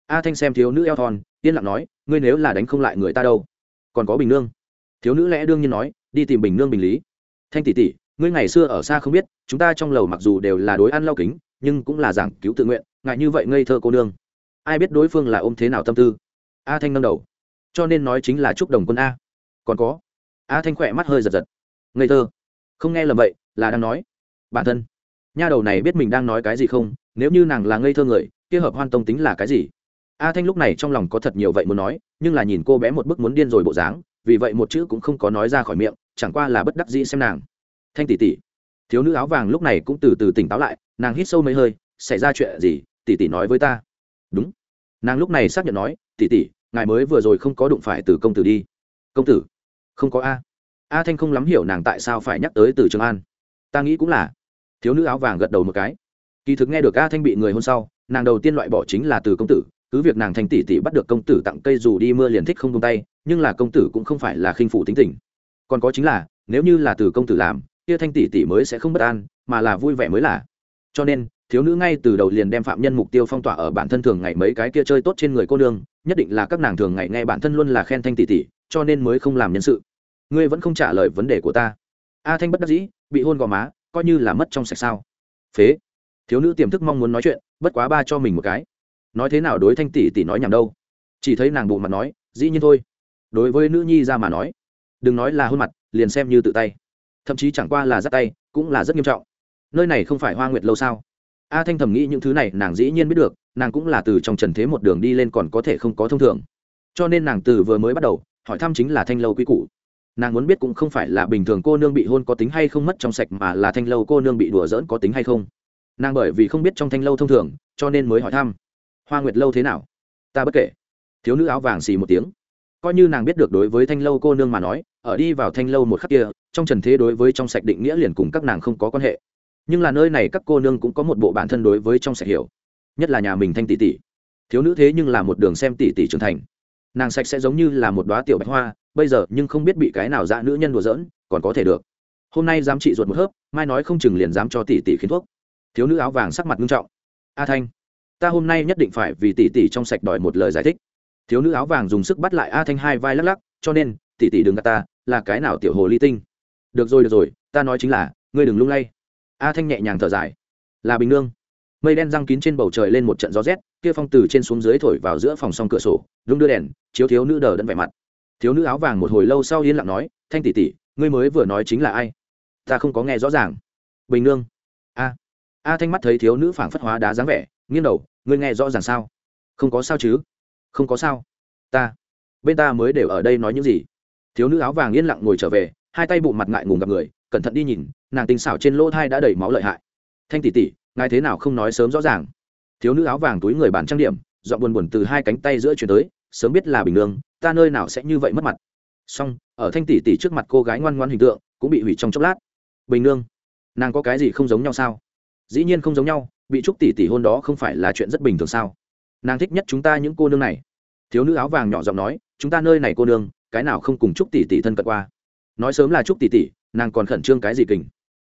A thanh xem thiếu nữ eo thon, yên lặng nói, ngươi nếu là đánh không lại người ta đâu, còn có bình nương. Thiếu nữ lẽ đương nhiên nói, đi tìm bình nương bình lý. Thanh tỷ tỷ ngươi ngày xưa ở xa không biết, chúng ta trong lầu mặc dù đều là đối ăn lau kính, nhưng cũng là giảng cứu tự nguyện, ngại như vậy ngây thơ cô nương. Ai biết đối phương là ôm thế nào tâm tư? A thanh nâng đầu. Cho nên nói chính là chúc đồng quân a. Còn có. A thanh khỏe mắt hơi giật giật. Ngây thơ. Không nghe lầm vậy, là đang nói. Bản thân. Nha đầu này biết mình đang nói cái gì không? Nếu như nàng là ngây thơ người, kia hợp hoan tông tính là cái gì? A thanh lúc này trong lòng có thật nhiều vậy muốn nói, nhưng là nhìn cô bé một bức muốn điên rồi bộ dáng, vì vậy một chữ cũng không có nói ra khỏi miệng, chẳng qua là bất đắc dĩ xem nàng thanh tỷ tỷ thiếu nữ áo vàng lúc này cũng từ từ tỉnh táo lại, nàng hít sâu mấy hơi, xảy ra chuyện gì? Tỷ tỷ nói với ta. Đúng. Nàng lúc này xác nhận nói tỷ tỷ ngài mới vừa rồi không có đụng phải từ công tử đi. Công tử? Không có a. A thanh không lắm hiểu nàng tại sao phải nhắc tới từ trường an. Ta nghĩ cũng là. Thiếu nữ áo vàng gật đầu một cái. Kỳ thực nghe được a thanh bị người hôn sau, nàng đầu tiên loại bỏ chính là từ công tử, cứ việc nàng thành tỷ tỷ bắt được công tử tặng cây dù đi mưa liền thích không tung tay, nhưng là công tử cũng không phải là khinh phụ tính tình. Còn có chính là, nếu như là từ công tử làm kia thanh tỷ tỷ mới sẽ không bất an, mà là vui vẻ mới là. Cho nên, thiếu nữ ngay từ đầu liền đem phạm nhân mục tiêu phong tỏa ở bản thân thường ngày mấy cái kia chơi tốt trên người cô nương, nhất định là các nàng thường ngày nghe bản thân luôn là khen thanh tỷ tỷ, cho nên mới không làm nhân sự. Ngươi vẫn không trả lời vấn đề của ta. A thanh bất đắc dĩ, bị hôn gò má, coi như là mất trong sạch sao. Phế. Thiếu nữ tiềm thức mong muốn nói chuyện, bất quá ba cho mình một cái. Nói thế nào đối thanh tỷ tỷ nói nhầm đâu? Chỉ thấy nàng bụng mặt nói, dĩ nhiên thôi. Đối với nữ nhi ra mà nói, đừng nói là hôn mặt, liền xem như tự tay thậm chí chẳng qua là dắt tay, cũng là rất nghiêm trọng. Nơi này không phải hoa nguyệt lâu sao? A thanh thầm nghĩ những thứ này nàng dĩ nhiên biết được, nàng cũng là từ trong trần thế một đường đi lên còn có thể không có thông thường. Cho nên nàng từ vừa mới bắt đầu, hỏi thăm chính là thanh lâu quy củ. Nàng muốn biết cũng không phải là bình thường cô nương bị hôn có tính hay không mất trong sạch mà là thanh lâu cô nương bị đùa dỡn có tính hay không. Nàng bởi vì không biết trong thanh lâu thông thường, cho nên mới hỏi thăm. Hoa nguyệt lâu thế nào? Ta bất kể. Thiếu nữ áo vàng xì một tiếng. Coi như nàng biết được đối với thanh lâu cô nương mà nói, ở đi vào thanh lâu một khắc kia trong trần thế đối với trong sạch định nghĩa liền cùng các nàng không có quan hệ. Nhưng là nơi này các cô nương cũng có một bộ bản thân đối với trong sạch hiểu. Nhất là nhà mình thanh tỷ tỷ. Thiếu nữ thế nhưng là một đường xem tỷ tỷ trưởng thành. Nàng sạch sẽ giống như là một đoá tiểu bạch hoa, bây giờ nhưng không biết bị cái nào dã nữ nhân đùa giỡn, còn có thể được. Hôm nay dám trị ruột một hớp, mai nói không chừng liền dám cho tỷ tỷ khiến thuốc. Thiếu nữ áo vàng sắc mặt nghiêm trọng. A thanh, ta hôm nay nhất định phải vì tỷ tỷ trong sạch đòi một lời giải thích. Thiếu nữ áo vàng dùng sức bắt lại a thanh hai vai lắc lắc, cho nên, tỷ tỷ đừng gạt ta, là cái nào tiểu hồ ly tinh? Được rồi được rồi, ta nói chính là, ngươi đừng lung lay. A thanh nhẹ nhàng thở dài. Là bình nương. Mây đen răng kín trên bầu trời lên một trận gió rét, kia phong từ trên xuống dưới thổi vào giữa phòng song cửa sổ, rung đưa đèn, chiếu thiếu nữ đờ đẫn vẻ mặt. Thiếu nữ áo vàng một hồi lâu sau yên lặng nói, thanh tỷ tỷ, ngươi mới vừa nói chính là ai? Ta không có nghe rõ ràng. Bình nương. A. A thanh mắt thấy thiếu nữ phảng phất hóa đá dáng vẻ, nghiêng đầu, ngươi nghe rõ ràng sao? Không có sao chứ. Không có sao. Ta, bên ta mới đều ở đây nói những gì. Thiếu nữ áo vàng yên lặng ngồi trở về hai tay bụng mặt ngại ngùng gặp người, cẩn thận đi nhìn, nàng tinh xảo trên lỗ thai đã đầy máu lợi hại. Thanh tỷ tỷ, ngài thế nào không nói sớm rõ ràng? Thiếu nữ áo vàng túi người bàn trang điểm dọn buồn buồn từ hai cánh tay giữa chuyển tới, sớm biết là bình nương ta nơi nào sẽ như vậy mất mặt. Song ở thanh tỷ tỷ trước mặt cô gái ngoan ngoan hình tượng, cũng bị hủy trong chốc lát. Bình nương nàng có cái gì không giống nhau sao? Dĩ nhiên không giống nhau, bị trúc tỷ tỷ hôn đó không phải là chuyện rất bình thường sao? Nàng thích nhất chúng ta những cô nương này. Thiếu nữ áo vàng nhỏ giọng nói, chúng ta nơi này cô nương, cái nào không cùng trúc tỷ tỷ thân cận qua? Nói sớm là chúc tỷ tỷ nàng còn khẩn trương cái gì kình.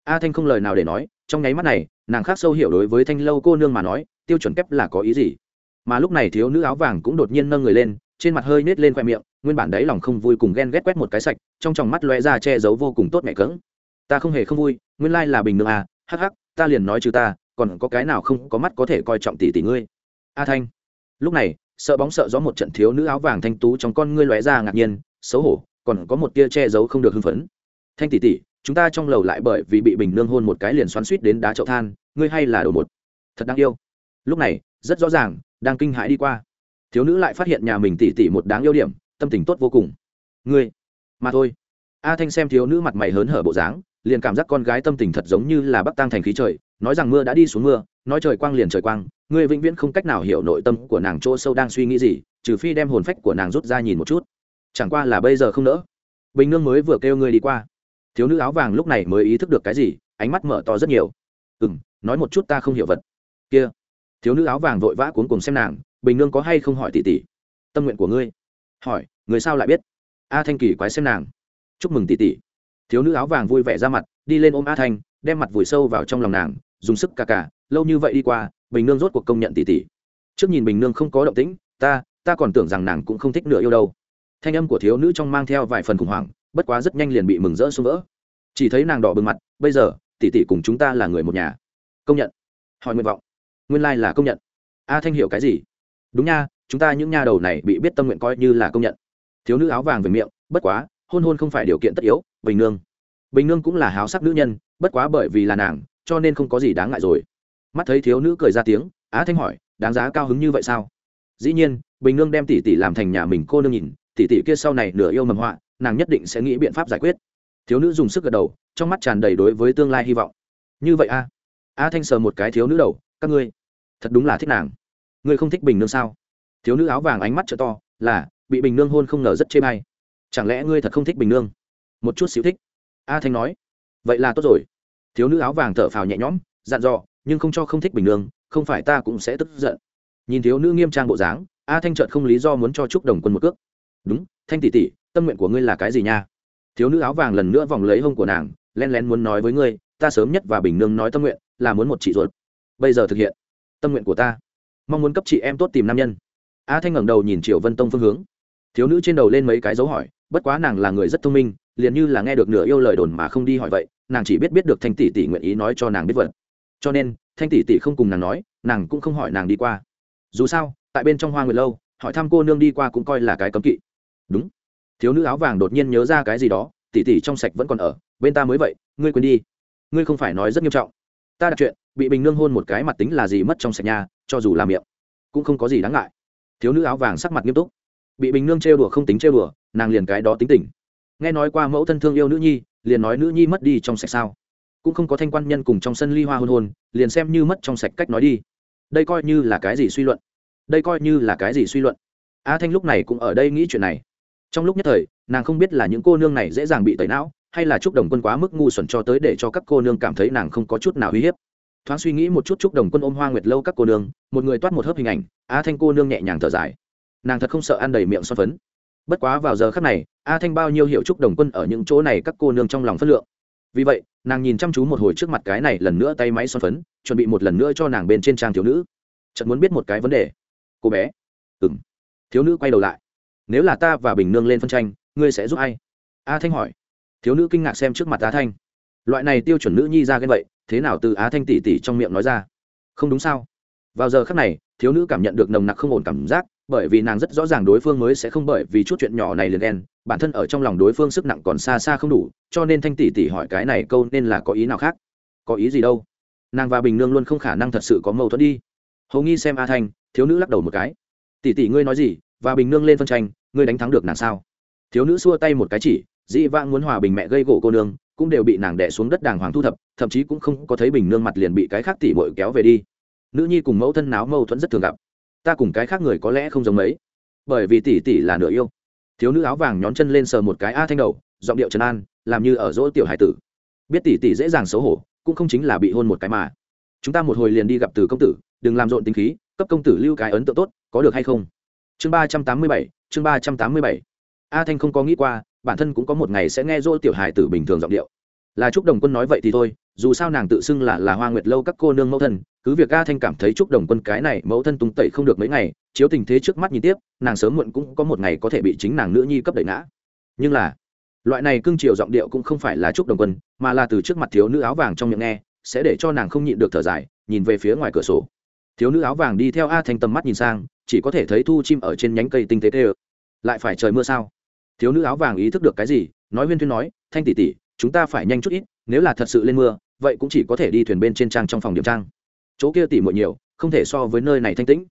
A thanh không lời nào để nói, trong nháy mắt này, nàng khác sâu hiểu đối với thanh lâu cô nương mà nói, tiêu chuẩn kép là có ý gì. Mà lúc này thiếu nữ áo vàng cũng đột nhiên nâng người lên, trên mặt hơi nết lên khoe miệng, nguyên bản đấy lòng không vui cùng ghen ghét quét một cái sạch, trong tròng mắt loe ra che giấu vô cùng tốt mẹ cỡng ta không hề không vui, nguyên lai là bình nương à hắc hắc, ta liền nói chứ ta, còn có cái nào không có mắt có thể coi trọng tỷ tỷ ngươi. A thanh, lúc này, sợ bóng sợ gió một trận thiếu nữ áo vàng thanh tú trong con ngươi lóe ra ngạc nhiên, xấu hổ còn có một tia che giấu không được hưng phấn. Thanh tỷ tỷ, chúng ta trong lầu lại bởi vì bị bình nương hôn một cái liền xoắn suýt đến đá chậu than, ngươi hay là đồ một. Thật đáng yêu. Lúc này, rất rõ ràng, đang kinh hãi đi qua. Thiếu nữ lại phát hiện nhà mình tỷ tỷ một đáng yêu điểm, tâm tình tốt vô cùng. Ngươi, mà thôi. A thanh xem thiếu nữ mặt mày hớn hở bộ dáng, liền cảm giác con gái tâm tình thật giống như là bắc tăng thành khí trời, nói rằng mưa đã đi xuống mưa, nói trời quang liền trời quang, ngươi vĩnh viễn không cách nào hiểu nội tâm của nàng chỗ sâu đang suy nghĩ gì, trừ phi đem hồn phách của nàng rút ra nhìn một chút chẳng qua là bây giờ không nỡ. Bình nương mới vừa kêu ngươi đi qua. Thiếu nữ áo vàng lúc này mới ý thức được cái gì ánh mắt mở to rất nhiều. Ừ m nói một chút ta không hiểu vật. Kia. Thiếu nữ áo vàng vội vã cuốn cùng xem nàng bình nương có hay không hỏi tỷ tỷ tâm nguyện của ngươi. Hỏi người sao lại biết? A thanh kỳ quái xem nàng. Chúc mừng tỷ tỷ thiếu nữ áo vàng vui vẻ ra mặt đi lên ôm a thanh đem mặt vùi sâu vào trong lòng nàng dùng sức cà cà, lâu như vậy đi qua bình nương rốt cuộc công nhận tỷ tỷ trước nhìn bình nương không có động tĩnh ta ta còn tưởng rằng nàng cũng không thích nửa yêu đâu thanh âm của thiếu nữ trong mang theo vài phần khủng hoảng, bất quá rất nhanh liền bị mừng rỡ xuống vỡ. Chỉ thấy nàng đỏ bừng mặt, bây giờ, tỷ tỷ cùng chúng ta là người một nhà. Công nhận. Hỏi nguyện vọng. Nguyên lai là công nhận. A thanh hiểu cái gì? Đúng nha, chúng ta những nha đầu này bị biết tâm nguyện coi như là công nhận. Thiếu nữ áo vàng về miệng, bất quá, hôn hôn không phải điều kiện tất yếu, bình nương. Bình nương cũng là háo sắc nữ nhân, bất quá bởi vì là nàng, cho nên không có gì đáng ngại rồi. Mắt thấy thiếu nữ cười ra tiếng á thanh hỏi, đáng giá cao hứng như vậy sao? Dĩ nhiên, bình nương đem tỷ tỷ làm thành nhà mình cô nương nhìn tỷ tỷ kia sau này nửa yêu mầm họa, nàng nhất định sẽ nghĩ biện pháp giải quyết. Thiếu nữ dùng sức gật đầu, trong mắt tràn đầy đối với tương lai hy vọng. Như vậy a? A thanh sờ một cái thiếu nữ đầu, các ngươi, thật đúng là thích nàng. Ngươi không thích bình nương sao? Thiếu nữ áo vàng ánh mắt t to, là, bị bình nương hôn không ngờ rất chê bay chẳng lẽ ngươi thật không thích bình nương? Một chút xíu thích. A thanh nói. Vậy là tốt rồi. Thiếu nữ áo vàng thở phào nhẹ nhõm, dặn dò, nhưng không cho không thích bình nương, không phải ta cũng sẽ tức giận. Nhìn thiếu nữ nghiêm trang bộ dáng, a thanh trợt không lý do muốn cho chúc đồng quân một cước đúng, thanh tỷ tỷ, tâm nguyện của ngươi là cái gì nha? Thiếu nữ áo vàng lần nữa vòng lấy hông của nàng, len lén muốn nói với ngươi, ta sớm nhất và bình nương nói tâm nguyện là muốn một chị ruột. Bây giờ thực hiện. Tâm nguyện của ta. Mong muốn cấp chị em tốt tìm nam nhân. A thanh ngẩng đầu nhìn triệu vân tông phương hướng. Thiếu nữ trên đầu lên mấy cái dấu hỏi, bất quá nàng là người rất thông minh, liền như là nghe được nửa yêu lời đồn mà không đi hỏi vậy, nàng chỉ biết biết được thanh tỷ tỷ nguyện ý nói cho nàng biết vật. Cho nên, thanh tỷ tỷ không cùng nàng nói, nàng cũng không hỏi nàng đi qua. Dù sao, tại bên trong hoa nguyệt lâu, hỏi thăm cô nương đi qua cũng coi là cái cấm kỵ đúng. Thiếu nữ áo vàng đột nhiên nhớ ra cái gì đó, tỉ tỉ trong sạch vẫn còn ở, bên ta mới vậy, ngươi quên đi. Ngươi không phải nói rất nghiêm trọng. Ta đặt chuyện, bị bình nương hôn một cái mặt tính là gì mất trong sạch nhà, cho dù làm miệng, cũng không có gì đáng ngại. Thiếu nữ áo vàng sắc mặt nghiêm túc. Bị bình nương trêu đùa không tính trêu đùa, nàng liền cái đó tính tình. Nghe nói qua mẫu thân thương yêu nữ nhi, liền nói nữ nhi mất đi trong sạch sao. Cũng không có thanh quan nhân cùng trong sân ly hoa hôn hôn, liền xem như mất trong sạch cách nói đi. Đây coi như là cái gì suy luận? Đây coi như là cái gì suy luận? A thanh lúc này cũng ở đây nghĩ chuyện này trong lúc nhất thời, nàng không biết là những cô nương này dễ dàng bị tẩy não, hay là chúc đồng quân quá mức ngu xuẩn cho tới để cho các cô nương cảm thấy nàng không có chút nào uy hiếp. Thoáng suy nghĩ một chút chúc đồng quân ôm hoa nguyệt lâu các cô nương, một người toát một hớp hình ảnh, a thanh cô nương nhẹ nhàng thở dài. Nàng thật không sợ ăn đầy miệng son phấn. Bất quá vào giờ khắc này, a thanh bao nhiêu hiệu chúc đồng quân ở những chỗ này các cô nương trong lòng phất lượng. Vì vậy, nàng nhìn chăm chú một hồi trước mặt cái này lần nữa tay máy son phấn, chuẩn bị một lần nữa cho nàng bên trên trang thiếu nữ. Chợt muốn biết một cái vấn đề. Cô bé. Ừng thiếu nữ quay đầu lại nếu là ta và bình nương lên phân tranh, ngươi sẽ giúp ai? A thanh hỏi. Thiếu nữ kinh ngạc xem trước mặt a thanh. Loại này tiêu chuẩn nữ nhi ra ghen vậy, thế nào từ á thanh tỷ tỷ trong miệng nói ra? Không đúng sao? Vào giờ khắc này, thiếu nữ cảm nhận được nồng nặc không ổn cảm giác, bởi vì nàng rất rõ ràng đối phương mới sẽ không bởi vì chút chuyện nhỏ này liền đen bản thân ở trong lòng đối phương sức nặng còn xa xa không đủ, cho nên thanh tỷ tỷ hỏi cái này câu nên là có ý nào khác? Có ý gì đâu? Nàng và bình nương luôn không khả năng thật sự có mâu thuẫn đi. Hầu nghi xem a thanh, thiếu nữ lắc đầu một cái. Tỷ tỷ ngươi nói gì? Và bình nương lên phân tranh, ngươi đánh thắng được nàng sao? Thiếu nữ xua tay một cái chỉ, dĩ vãng muốn hòa bình mẹ gây gỗ cô nương, cũng đều bị nàng đẻ xuống đất đàng hoàng thu thập, thậm chí cũng không có thấy bình nương mặt liền bị cái khác tỷ bội kéo về đi. Nữ nhi cùng mẫu thân náo mâu thuẫn rất thường gặp. Ta cùng cái khác người có lẽ không giống mấy. Bởi vì tỷ tỷ là nửa yêu. Thiếu nữ áo vàng nhón chân lên sờ một cái a thanh đầu, giọng điệu trấn an, làm như ở dỗ tiểu hải tử. Biết tỷ tỷ dễ dàng xấu hổ, cũng không chính là bị hôn một cái mà. Chúng ta một hồi liền đi gặp từ công tử, đừng làm rộn tính khí, cấp công tử lưu cái ấn tượng tốt, có được hay không? Chương ba trăm tám mươi bảy, chương ba trăm tám mươi bảy. A thanh không có nghĩ qua, bản thân cũng có một ngày sẽ nghe dỗ tiểu hải tử bình thường giọng điệu. Là trúc đồng quân nói vậy thì thôi, dù sao nàng tự xưng là là hoa nguyệt lâu các cô nương mẫu thân, cứ việc a thanh cảm thấy trúc đồng quân cái này mẫu thân tung tẩy không được mấy ngày, chiếu tình thế trước mắt nhìn tiếp, nàng sớm muộn cũng có một ngày có thể bị chính nàng nữ nhi cấp đẩy ngã. Nhưng là, loại này cưng chiều giọng điệu cũng không phải là trúc đồng quân, mà là từ trước mặt thiếu nữ áo vàng trong miệng nghe, sẽ để cho nàng không nhịn được thở dài, nhìn về phía ngoài cửa sổ. Thiếu nữ áo vàng đi theo a thanh tầm mắt nhìn sang chỉ có thể thấy thu chim ở trên nhánh cây tinh tế tê ơ. Lại phải trời mưa sao? Thiếu nữ áo vàng ý thức được cái gì, nói huyên thuyên nói, thanh tỷ tỷ, chúng ta phải nhanh chút ít, nếu là thật sự lên mưa, vậy cũng chỉ có thể đi thuyền bên trên trang trong phòng điểm trang. Chỗ kia tỉ muội nhiều, không thể so với nơi này thanh tĩnh.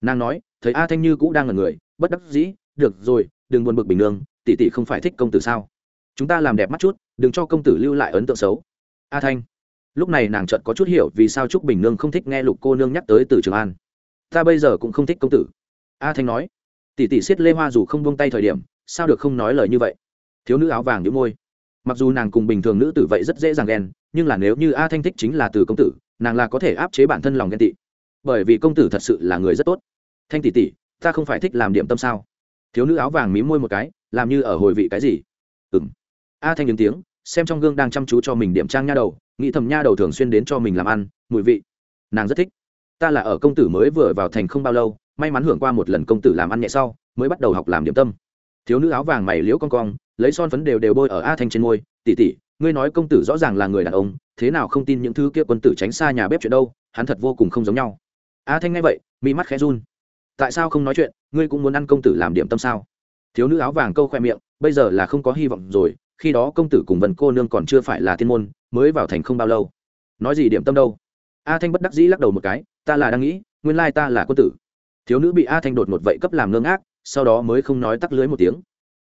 Nàng nói, thấy a thanh như cũng đang là người, bất đắc dĩ, được rồi, đừng buồn bực bình nương, tỷ tỷ không phải thích công tử sao? Chúng ta làm đẹp mắt chút, đừng cho công tử lưu lại ấn tượng xấu. A thanh. Lúc này nàng chợt có chút hiểu vì sao trúc bình nương không thích nghe lục cô nương nhắc tới từ trường an ta bây giờ cũng không thích công tử. A thanh nói. Tỷ tỷ siết lê hoa dù không buông tay thời điểm, sao được không nói lời như vậy? Thiếu nữ áo vàng nhíu môi. Mặc dù nàng cùng bình thường nữ tử vậy rất dễ dàng ghen, nhưng là nếu như a thanh thích chính là từ công tử, nàng là có thể áp chế bản thân lòng ghen tị. Bởi vì công tử thật sự là người rất tốt. Thanh tỷ tỷ, ta không phải thích làm điểm tâm sao? Thiếu nữ áo vàng mí môi một cái, làm như ở hồi vị cái gì? Ừ m a thanh những tiếng, xem trong gương đang chăm chú cho mình điểm trang nha đầu, nghĩ thầm nha đầu thường xuyên đến cho mình làm ăn, mùi vị. Nàng rất thích ta là ở công tử mới vừa vào thành không bao lâu, may mắn hưởng qua một lần công tử làm ăn nhẹ sau, mới bắt đầu học làm điểm tâm. Thiếu nữ áo vàng mày liễu con cong, lấy son phấn đều đều bôi ở a thanh trên môi tỉ tỉ ngươi nói công tử rõ ràng là người đàn ông, thế nào không tin những thứ kia quân tử tránh xa nhà bếp chuyện đâu, hắn thật vô cùng không giống nhau. A thanh nghe vậy, mi mắt khẽ run. Tại sao không nói chuyện, ngươi cũng muốn ăn công tử làm điểm tâm sao? Thiếu nữ áo vàng câu khoe miệng, bây giờ là không có hy vọng rồi, khi đó công tử cùng vần cô nương còn chưa phải là thiên môn, mới vào thành không bao lâu. Nói gì điểm tâm đâu? A thanh bất đắc dĩ lắc đầu một cái ta là đang nghĩ, nguyên lai ta là quân tử. Thiếu nữ bị a thanh đột một vậy cấp làm ngơ ngác, sau đó mới không nói tắc lưới một tiếng.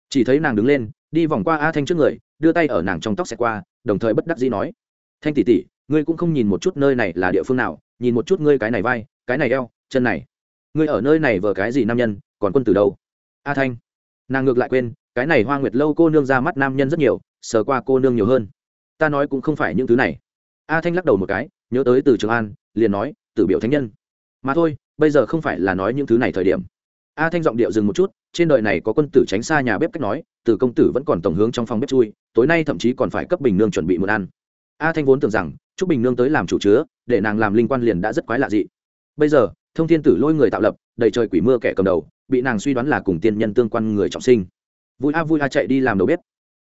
Chỉ thấy nàng đứng lên, đi vòng qua a thanh trước người, đưa tay ở nàng trong tóc xẹt qua, đồng thời bất đắc dĩ nói, thanh tỷ tỷ, ngươi cũng không nhìn một chút nơi này là địa phương nào, nhìn một chút ngươi cái này vai, cái này eo, chân này. Ngươi ở nơi này vờ cái gì nam nhân, còn quân tử đâu? A thanh. Nàng ngược lại quên, cái này hoa nguyệt lâu cô nương ra mắt nam nhân rất nhiều, sờ qua cô nương nhiều hơn. Ta nói cũng không phải những thứ này. A thanh lắc đầu một cái, nhớ tới từ trường an, liền nói tử biểu thánh nhân. Mà thôi, bây giờ không phải là nói những thứ này thời điểm. A thanh giọng điệu dừng một chút, trên đời này có quân tử tránh xa nhà bếp cách nói, từ công tử vẫn còn tổng hướng trong phòng bếp chui, tối nay thậm chí còn phải cấp bình nương chuẩn bị một ăn. A thanh vốn tưởng rằng, chúc bình nương tới làm chủ chứa, để nàng làm linh quan liền đã rất quái lạ dị. Bây giờ, thông thiên tử lôi người tạo lập, đầy trời quỷ mưa kẻ cầm đầu, bị nàng suy đoán là cùng tiên nhân tương quan người trọng sinh. Vui a vui a chạy đi làm đầu bếp.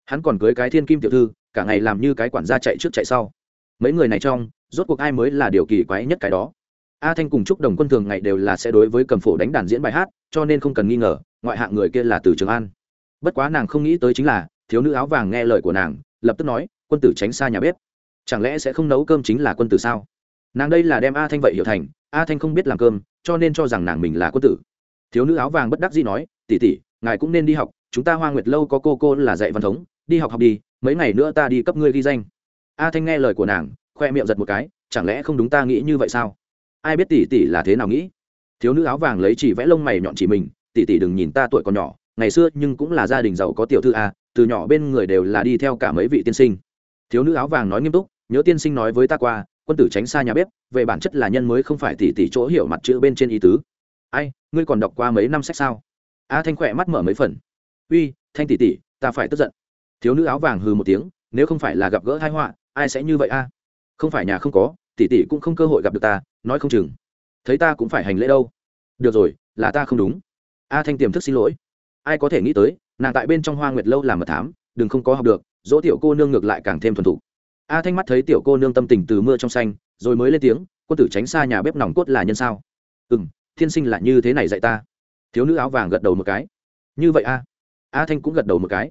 Hắn còn cưới cái thiên kim tiểu thư, cả ngày làm như cái quản gia chạy trước chạy sau. Mấy người này trong, rốt cuộc ai mới là điều kỳ quái nhất cái đó? A thanh cùng chúc đồng quân thường ngày đều là sẽ đối với cầm phổ đánh đàn diễn bài hát, cho nên không cần nghi ngờ, ngoại hạng người kia là từ trường an. Bất quá nàng không nghĩ tới chính là, thiếu nữ áo vàng nghe lời của nàng, lập tức nói, quân tử tránh xa nhà bếp. Chẳng lẽ sẽ không nấu cơm chính là quân tử sao? Nàng đây là đem a thanh vậy hiểu thành, a thanh không biết làm cơm, cho nên cho rằng nàng mình là quân tử. Thiếu nữ áo vàng bất đắc dĩ nói tỉ tỉ ngài cũng nên đi học, chúng ta hoa nguyệt lâu có cô cô là dạy văn thống, đi học học đi, mấy ngày nữa ta đi cấp ngươi ghi danh. A thanh nghe lời của nàng, khoe miệng giật một cái, chẳng lẽ không đúng ta nghĩ như vậy sao? Ai biết tỷ tỷ là thế nào nghĩ? Thiếu nữ áo vàng lấy chỉ vẽ lông mày nhọn chỉ mình, tỷ tỷ đừng nhìn ta tuổi còn nhỏ, ngày xưa nhưng cũng là gia đình giàu có tiểu thư a, từ nhỏ bên người đều là đi theo cả mấy vị tiên sinh. Thiếu nữ áo vàng nói nghiêm túc, nhớ tiên sinh nói với ta qua, quân tử tránh xa nhà bếp, về bản chất là nhân mới không phải tỷ tỷ chỗ hiểu mặt chữ bên trên ý tứ. Ai, ngươi còn đọc qua mấy năm sách sao? A thanh khỏe mắt mở mấy phần. Uy, thanh tỷ tỷ, ta phải tức giận. Thiếu nữ áo vàng hừ một tiếng, nếu không phải là gặp gỡ thái họa, ai sẽ như vậy a? Không phải nhà không có tỷ tỷ cũng không cơ hội gặp được ta, nói không chừng. Thấy ta cũng phải hành lễ đâu. Được rồi, là ta không đúng. A thanh tiềm thức xin lỗi. Ai có thể nghĩ tới, nàng tại bên trong hoa nguyệt lâu làm mật thám, đừng không có học được, dỗ tiểu cô nương ngược lại càng thêm thuần thục. A thanh mắt thấy tiểu cô nương tâm tình từ mưa trong xanh, rồi mới lên tiếng, quân tử tránh xa nhà bếp nòng cốt là nhân sao? Ừ m thiên sinh là như thế này dạy ta. Thiếu nữ áo vàng gật đầu một cái. Như vậy a. A thanh cũng gật đầu một cái.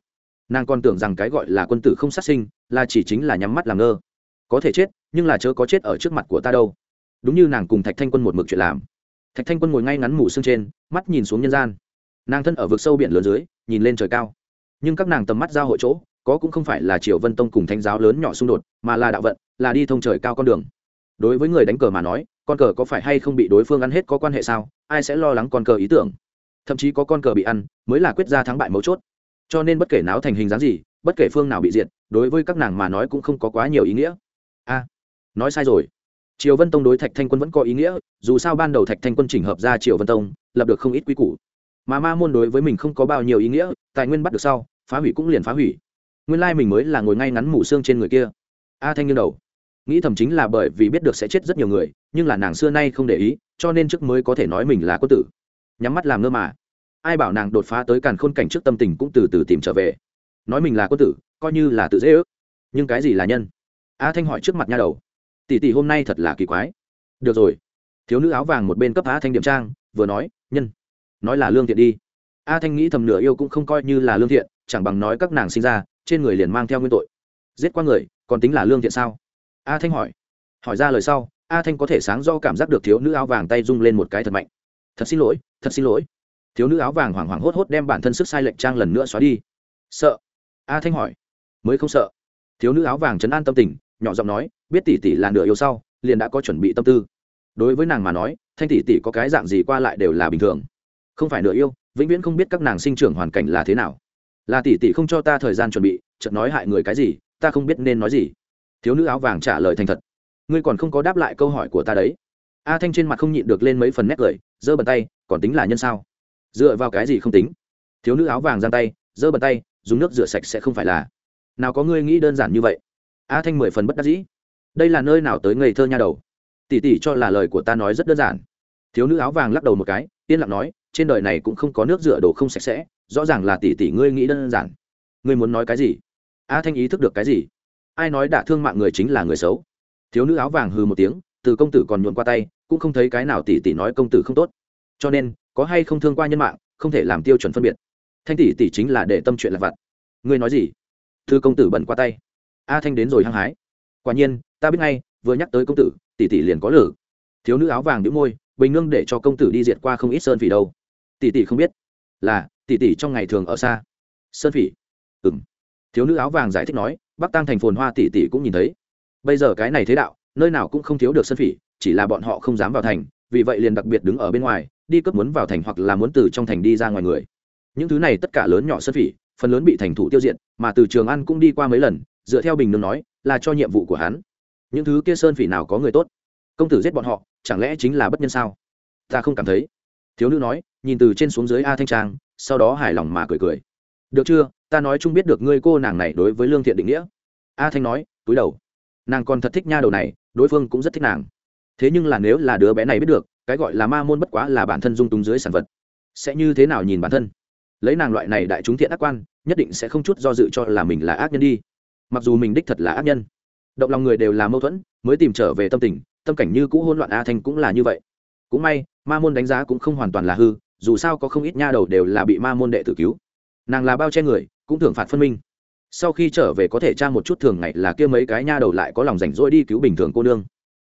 Nàng còn tưởng rằng cái gọi là quân tử không sát sinh, là chỉ chính là nhắm mắt làm ngơ. Có thể chết nhưng là chớ có chết ở trước mặt của ta đâu. Đúng như nàng cùng thạch thanh quân một mực chuyện làm. Thạch thanh quân ngồi ngay ngắn mủ xương trên, mắt nhìn xuống nhân gian. Nàng thân ở vực sâu biển lớn dưới, nhìn lên trời cao. Nhưng các nàng tầm mắt ra hội chỗ, có cũng không phải là triều vân tông cùng thánh giáo lớn nhỏ xung đột, mà là đạo vận, là đi thông trời cao con đường. Đối với người đánh cờ mà nói, con cờ có phải hay không bị đối phương ăn hết có quan hệ sao? Ai sẽ lo lắng con cờ ý tưởng? Thậm chí có con cờ bị ăn, mới là quyết ra thắng bại mấu chốt. Cho nên bất kể náo thành hình dáng gì, bất kể phương nào bị diệt, đối với các nàng mà nói cũng không có quá nhiều ý nghĩa. A nói sai rồi. Triều vân tông đối thạch thanh quân vẫn có ý nghĩa, dù sao ban đầu thạch thanh quân chỉnh hợp ra triều vân tông, lập được không ít quy củ. Mà ma môn đối với mình không có bao nhiêu ý nghĩa, tài nguyên bắt được sau, phá hủy cũng liền phá hủy. Nguyên lai mình mới là ngồi ngay ngắn mủ xương trên người kia. A thanh nghiêng đầu. Nghĩ thầm chính là bởi vì biết được sẽ chết rất nhiều người, nhưng là nàng xưa nay không để ý, cho nên trước mới có thể nói mình là quân tử. Nhắm mắt làm ngơ mà. Ai bảo nàng đột phá tới càn khôn cảnh trước tâm tình cũng từ từ tìm trở về. Nói mình là quân tử, coi như là tự dễ ước. Nhưng cái gì là nhân? A thanh hỏi trước mặt nha đầu tỷ tỷ hôm nay thật là kỳ quái. Được rồi. Thiếu nữ áo vàng một bên cấp a thanh điểm trang, vừa nói, nhân, nói là lương thiện đi. A thanh nghĩ thầm nửa yêu cũng không coi như là lương thiện, chẳng bằng nói các nàng sinh ra, trên người liền mang theo nguyên tội. Giết qua người, còn tính là lương thiện sao? A thanh hỏi. Hỏi ra lời sau a thanh có thể sáng do cảm giác được thiếu nữ áo vàng tay rung lên một cái thật mạnh. Thật xin lỗi, thật xin lỗi. Thiếu nữ áo vàng hoảng hoảng hốt hốt đem bản thân sức sai lệch trang lần nữa xóa đi. Sợ? A thanh hỏi. Mới không sợ. Thiếu nữ áo vàng chấn an tâm tình, nhỏ giọng nói biết tỷ tỷ là nửa yêu sau, liền đã có chuẩn bị tâm tư. Đối với nàng mà nói, thanh tỷ tỷ có cái dạng gì qua lại đều là bình thường. Không phải nửa yêu, vĩnh viễn không biết các nàng sinh trưởng hoàn cảnh là thế nào. Là tỷ tỷ không cho ta thời gian chuẩn bị, chợt nói hại người cái gì, ta không biết nên nói gì. Thiếu nữ áo vàng trả lời thành thật. Ngươi còn không có đáp lại câu hỏi của ta đấy. A thanh trên mặt không nhịn được lên mấy phần nét cười, giơ bàn tay, còn tính là nhân sao? Dựa vào cái gì không tính? Thiếu nữ áo vàng giang tay, giơ bàn tay, dùng nước rửa sạch sẽ không phải là. Nào có ngươi nghĩ đơn giản như vậy? A thanh mười phần bất đắc dĩ đây là nơi nào tới ngây thơ nha đầu? Tỷ tỷ cho là lời của ta nói rất đơn giản. Thiếu nữ áo vàng lắc đầu một cái, yên lặng nói, trên đời này cũng không có nước rửa đồ không sạch sẽ, rõ ràng là tỷ tỷ ngươi nghĩ đơn giản. Ngươi muốn nói cái gì? A thanh ý thức được cái gì? Ai nói đả thương mạng người chính là người xấu? Thiếu nữ áo vàng hừ một tiếng, từ công tử còn nhuộn qua tay, cũng không thấy cái nào tỷ tỷ nói công tử không tốt. Cho nên, có hay không thương qua nhân mạng, không thể làm tiêu chuẩn phân biệt. Thanh tỷ tỷ chính là để tâm chuyện là vặt. Ngươi nói gì? Thư công tử bẩn qua tay. A thanh đến rồi hăng hái quả nhiên, ta biết ngay, vừa nhắc tới công tử, tỷ tỷ liền có lử. Thiếu nữ áo vàng đĩu môi, bình nương để cho công tử đi diệt qua không ít sơn phỉ đâu. Tỷ tỷ không biết. Là, tỷ tỷ trong ngày thường ở xa. Sơn phỉ? Ừ m thiếu nữ áo vàng giải thích nói, bắc tăng thành phồn hoa tỷ tỷ cũng nhìn thấy. Bây giờ cái này thế đạo, nơi nào cũng không thiếu được sơn phỉ, chỉ là bọn họ không dám vào thành, vì vậy liền đặc biệt đứng ở bên ngoài, đi cướp muốn vào thành hoặc là muốn từ trong thành đi ra ngoài người. Những thứ này tất cả lớn nhỏ sơn phỉ, phần lớn bị thành thủ tiêu diệt, mà từ trường ăn cũng đi qua mấy lần, dựa theo bình nương nói là cho nhiệm vụ của hắn. Những thứ kia sơn phỉ nào có người tốt? Công tử giết bọn họ, chẳng lẽ chính là bất nhân sao? Ta không cảm thấy. Thiếu nữ nói, nhìn từ trên xuống dưới a thanh trang, sau đó hài lòng mà cười cười. Được chưa? Ta nói chung biết được ngươi cô nàng này đối với lương thiện định nghĩa. A thanh nói, túi đầu. Nàng còn thật thích nha đầu này, đối phương cũng rất thích nàng. Thế nhưng là nếu là đứa bé này biết được, cái gọi là ma môn bất quá là bản thân dung túng dưới sản vật. Sẽ như thế nào nhìn bản thân? Lấy nàng loại này đại chúng thiện ác quan, nhất định sẽ không chút do dự cho là mình là ác nhân đi mặc dù mình đích thật là ác nhân, động lòng người đều là mâu thuẫn, mới tìm trở về tâm tình, tâm cảnh như cũ hôn loạn a thanh cũng là như vậy. Cũng may, ma môn đánh giá cũng không hoàn toàn là hư, dù sao có không ít nha đầu đều là bị ma môn đệ tử cứu. Nàng là bao che người, cũng thưởng phạt phân minh. Sau khi trở về có thể tra một chút thường ngày là kia mấy cái nha đầu lại có lòng rảnh rỗi đi cứu bình thường cô nương.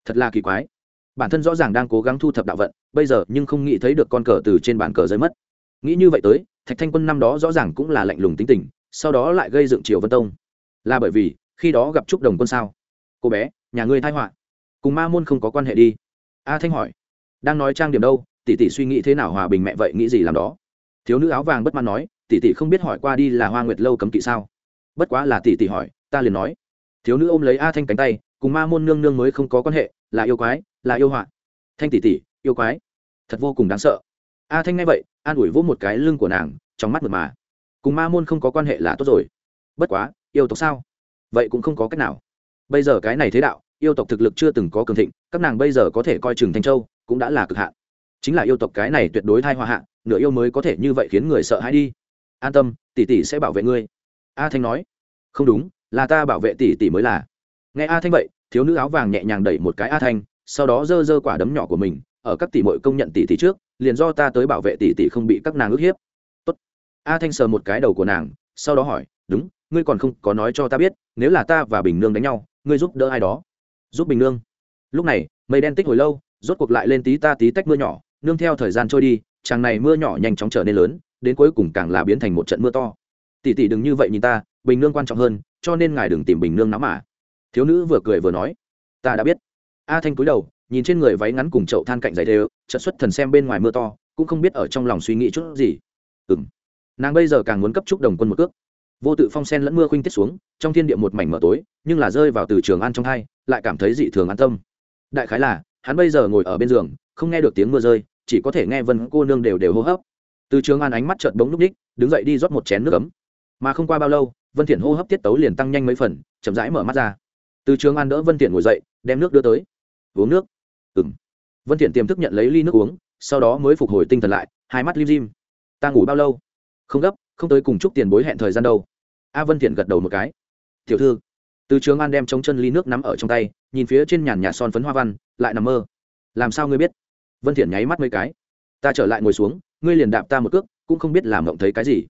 Thật là kỳ quái. Bản thân rõ ràng đang cố gắng thu thập đạo vận, bây giờ nhưng không nghĩ thấy được con cờ từ trên bàn cờ rơi mất. Nghĩ như vậy tới, thạch thanh quân năm đó rõ ràng cũng là lạnh lùng tính tình, sau đó lại gây dựng triều vân tông là bởi vì khi đó gặp trúc đồng quân sao? Cô bé, nhà ngươi thai họa. Cùng ma môn không có quan hệ đi. A thanh hỏi. Đang nói trang điểm đâu, tỷ tỷ suy nghĩ thế nào hòa bình mẹ vậy, nghĩ gì làm đó? Thiếu nữ áo vàng bất mãn nói, tỷ tỷ không biết hỏi qua đi là hoa nguyệt lâu cấm kỵ sao? Bất quá là tỷ tỷ hỏi, ta liền nói. Thiếu nữ ôm lấy a thanh cánh tay, cùng ma môn nương nương mới không có quan hệ, là yêu quái, là yêu họa. Thanh tỷ tỷ, yêu quái. Thật vô cùng đáng sợ. A thanh nghe vậy, an ủi vỗ một cái lưng của nàng, trong mắt mượt mà. Cùng ma môn không có quan hệ là tốt rồi. Bất quá yêu tộc sao? Vậy cũng không có cách nào. Bây giờ cái này thế đạo, yêu tộc thực lực chưa từng có cường thịnh, các nàng bây giờ có thể coi chừng thanh châu, cũng đã là cực hạn. Chính là yêu tộc cái này tuyệt đối thai hoa hạ, nửa yêu mới có thể như vậy khiến người sợ hãi đi. An tâm, tỷ tỷ sẽ bảo vệ ngươi. A thanh nói. Không đúng, là ta bảo vệ tỷ tỷ mới là. Nghe a thanh vậy, thiếu nữ áo vàng nhẹ nhàng đẩy một cái a thanh, sau đó giơ giơ quả đấm nhỏ của mình, ở các tỷ mội công nhận tỷ tỷ trước, liền do ta tới bảo vệ tỷ tỷ không bị các nàng ức hiếp. Tốt. a thanh sờ một cái đầu của nàng, sau đó hỏi, đúng ngươi còn không có nói cho ta biết, nếu là ta và bình nương đánh nhau, ngươi giúp đỡ ai đó? Giúp bình nương. Lúc này, mây đen tích hồi lâu, rốt cuộc lại lên tí ta tí tách mưa nhỏ, nương theo thời gian trôi đi, chàng này mưa nhỏ nhanh chóng trở nên lớn, đến cuối cùng càng là biến thành một trận mưa to. Tỷ tỷ đừng như vậy nhìn ta, bình nương quan trọng hơn, cho nên ngài đừng tìm bình nương nắm mà. Thiếu nữ vừa cười vừa nói, ta đã biết. A thanh cúi đầu, nhìn trên người váy ngắn cùng chậu than cạnh giày đều trận xuất thần xem bên ngoài mưa to, cũng không biết ở trong lòng suy nghĩ chút gì. Ừng nàng bây giờ càng muốn cấp chúc đồng quân một cước vô tự phong sen lẫn mưa khuynh tiết xuống, trong thiên địa một mảnh mở tối, nhưng là rơi vào từ trường ăn trong hai, lại cảm thấy dị thường an tâm. Đại khái là, hắn bây giờ ngồi ở bên giường, không nghe được tiếng mưa rơi, chỉ có thể nghe vân cô nương đều đều hô hấp. Từ trường an ánh mắt chợt bóng núp ních đứng dậy đi rót một chén nước ấm. Mà không qua bao lâu, vân thiện hô hấp tiết tấu liền tăng nhanh mấy phần, chậm rãi mở mắt ra. Từ trường an đỡ vân thiện ngồi dậy, đem nước đưa tới. Uống nước. Ừm. Vân thiện tiềm thức nhận lấy ly nước uống, sau đó mới phục hồi tinh thần lại, hai mắt lim dim. Ta ngủ bao lâu? Không gấp không tới cùng chúc tiền bối hẹn thời gian đâu. A vân thiện gật đầu một cái. Tiểu thư, từ trường an đem chống chân ly nước nắm ở trong tay, nhìn phía trên nhàn nhà son phấn hoa văn, lại nằm mơ. Làm sao ngươi biết? Vân thiện nháy mắt mấy cái. Ta trở lại ngồi xuống, ngươi liền đạp ta một cước, cũng không biết làm mộng thấy cái gì.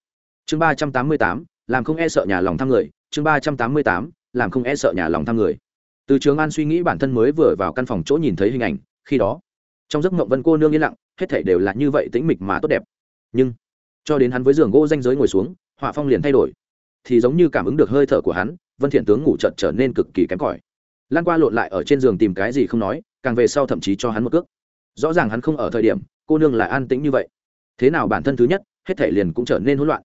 Chương ba trăm tám mươi tám, làm không e sợ nhà lòng tham người. Chương ba trăm tám mươi tám, làm không e sợ nhà lòng tham người. Từ trường an suy nghĩ bản thân mới vừa vào căn phòng chỗ nhìn thấy hình ảnh, khi đó, trong giấc mộng vân cô nương yên lặng, hết thảy đều là như vậy tĩnh mịch mà tốt đẹp. Nhưng cho đến hắn với giường gỗ danh giới ngồi xuống họa phong liền thay đổi. Thì giống như cảm ứng được hơi thở của hắn, vân thiện tướng ngủ chợt trở nên cực kỳ kém cỏi. Lan qua lộn lại ở trên giường tìm cái gì không nói, càng về sau thậm chí cho hắn một cước. Rõ ràng hắn không ở thời điểm, cô nương lại an tĩnh như vậy. Thế nào bản thân thứ nhất, hết thể liền cũng trở nên hỗn loạn.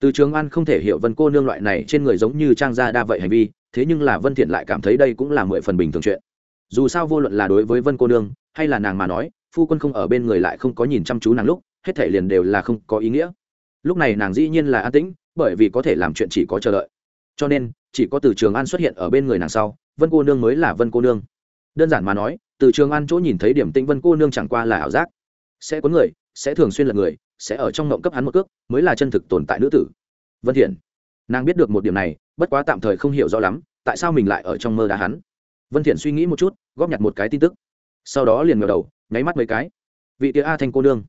Từ trường an không thể hiểu vân cô nương loại này trên người giống như trang gia đa vậy hành vi, thế nhưng là vân thiện lại cảm thấy đây cũng là mười phần bình thường chuyện. Dù sao vô luận là đối với vân cô nương, hay là nàng mà nói, phu quân không ở bên người lại không có nhìn chăm chú nàng lúc, hết thể liền đều là không có ý nghĩa lúc này nàng dĩ nhiên là an tĩnh, bởi vì có thể làm chuyện chỉ có chờ đợi. Cho nên, chỉ có từ trường an xuất hiện ở bên người nàng sau, vân cô nương mới là vân cô nương. Đơn giản mà nói, từ trường an chỗ nhìn thấy điểm tĩnh vân cô nương chẳng qua là ảo giác. Sẽ có người, sẽ thường xuyên là người, sẽ ở trong ngộng cấp hắn một cước, mới là chân thực tồn tại nữ tử. Vân thiện, nàng biết được một điểm này, bất quá tạm thời không hiểu rõ lắm, tại sao mình lại ở trong mơ đá hắn. Vân thiện suy nghĩ một chút, góp nhặt một cái tin tức. Sau đó liền ngẩng đầu, nháy mắt mấy cái. Vị tia a thanh cô nương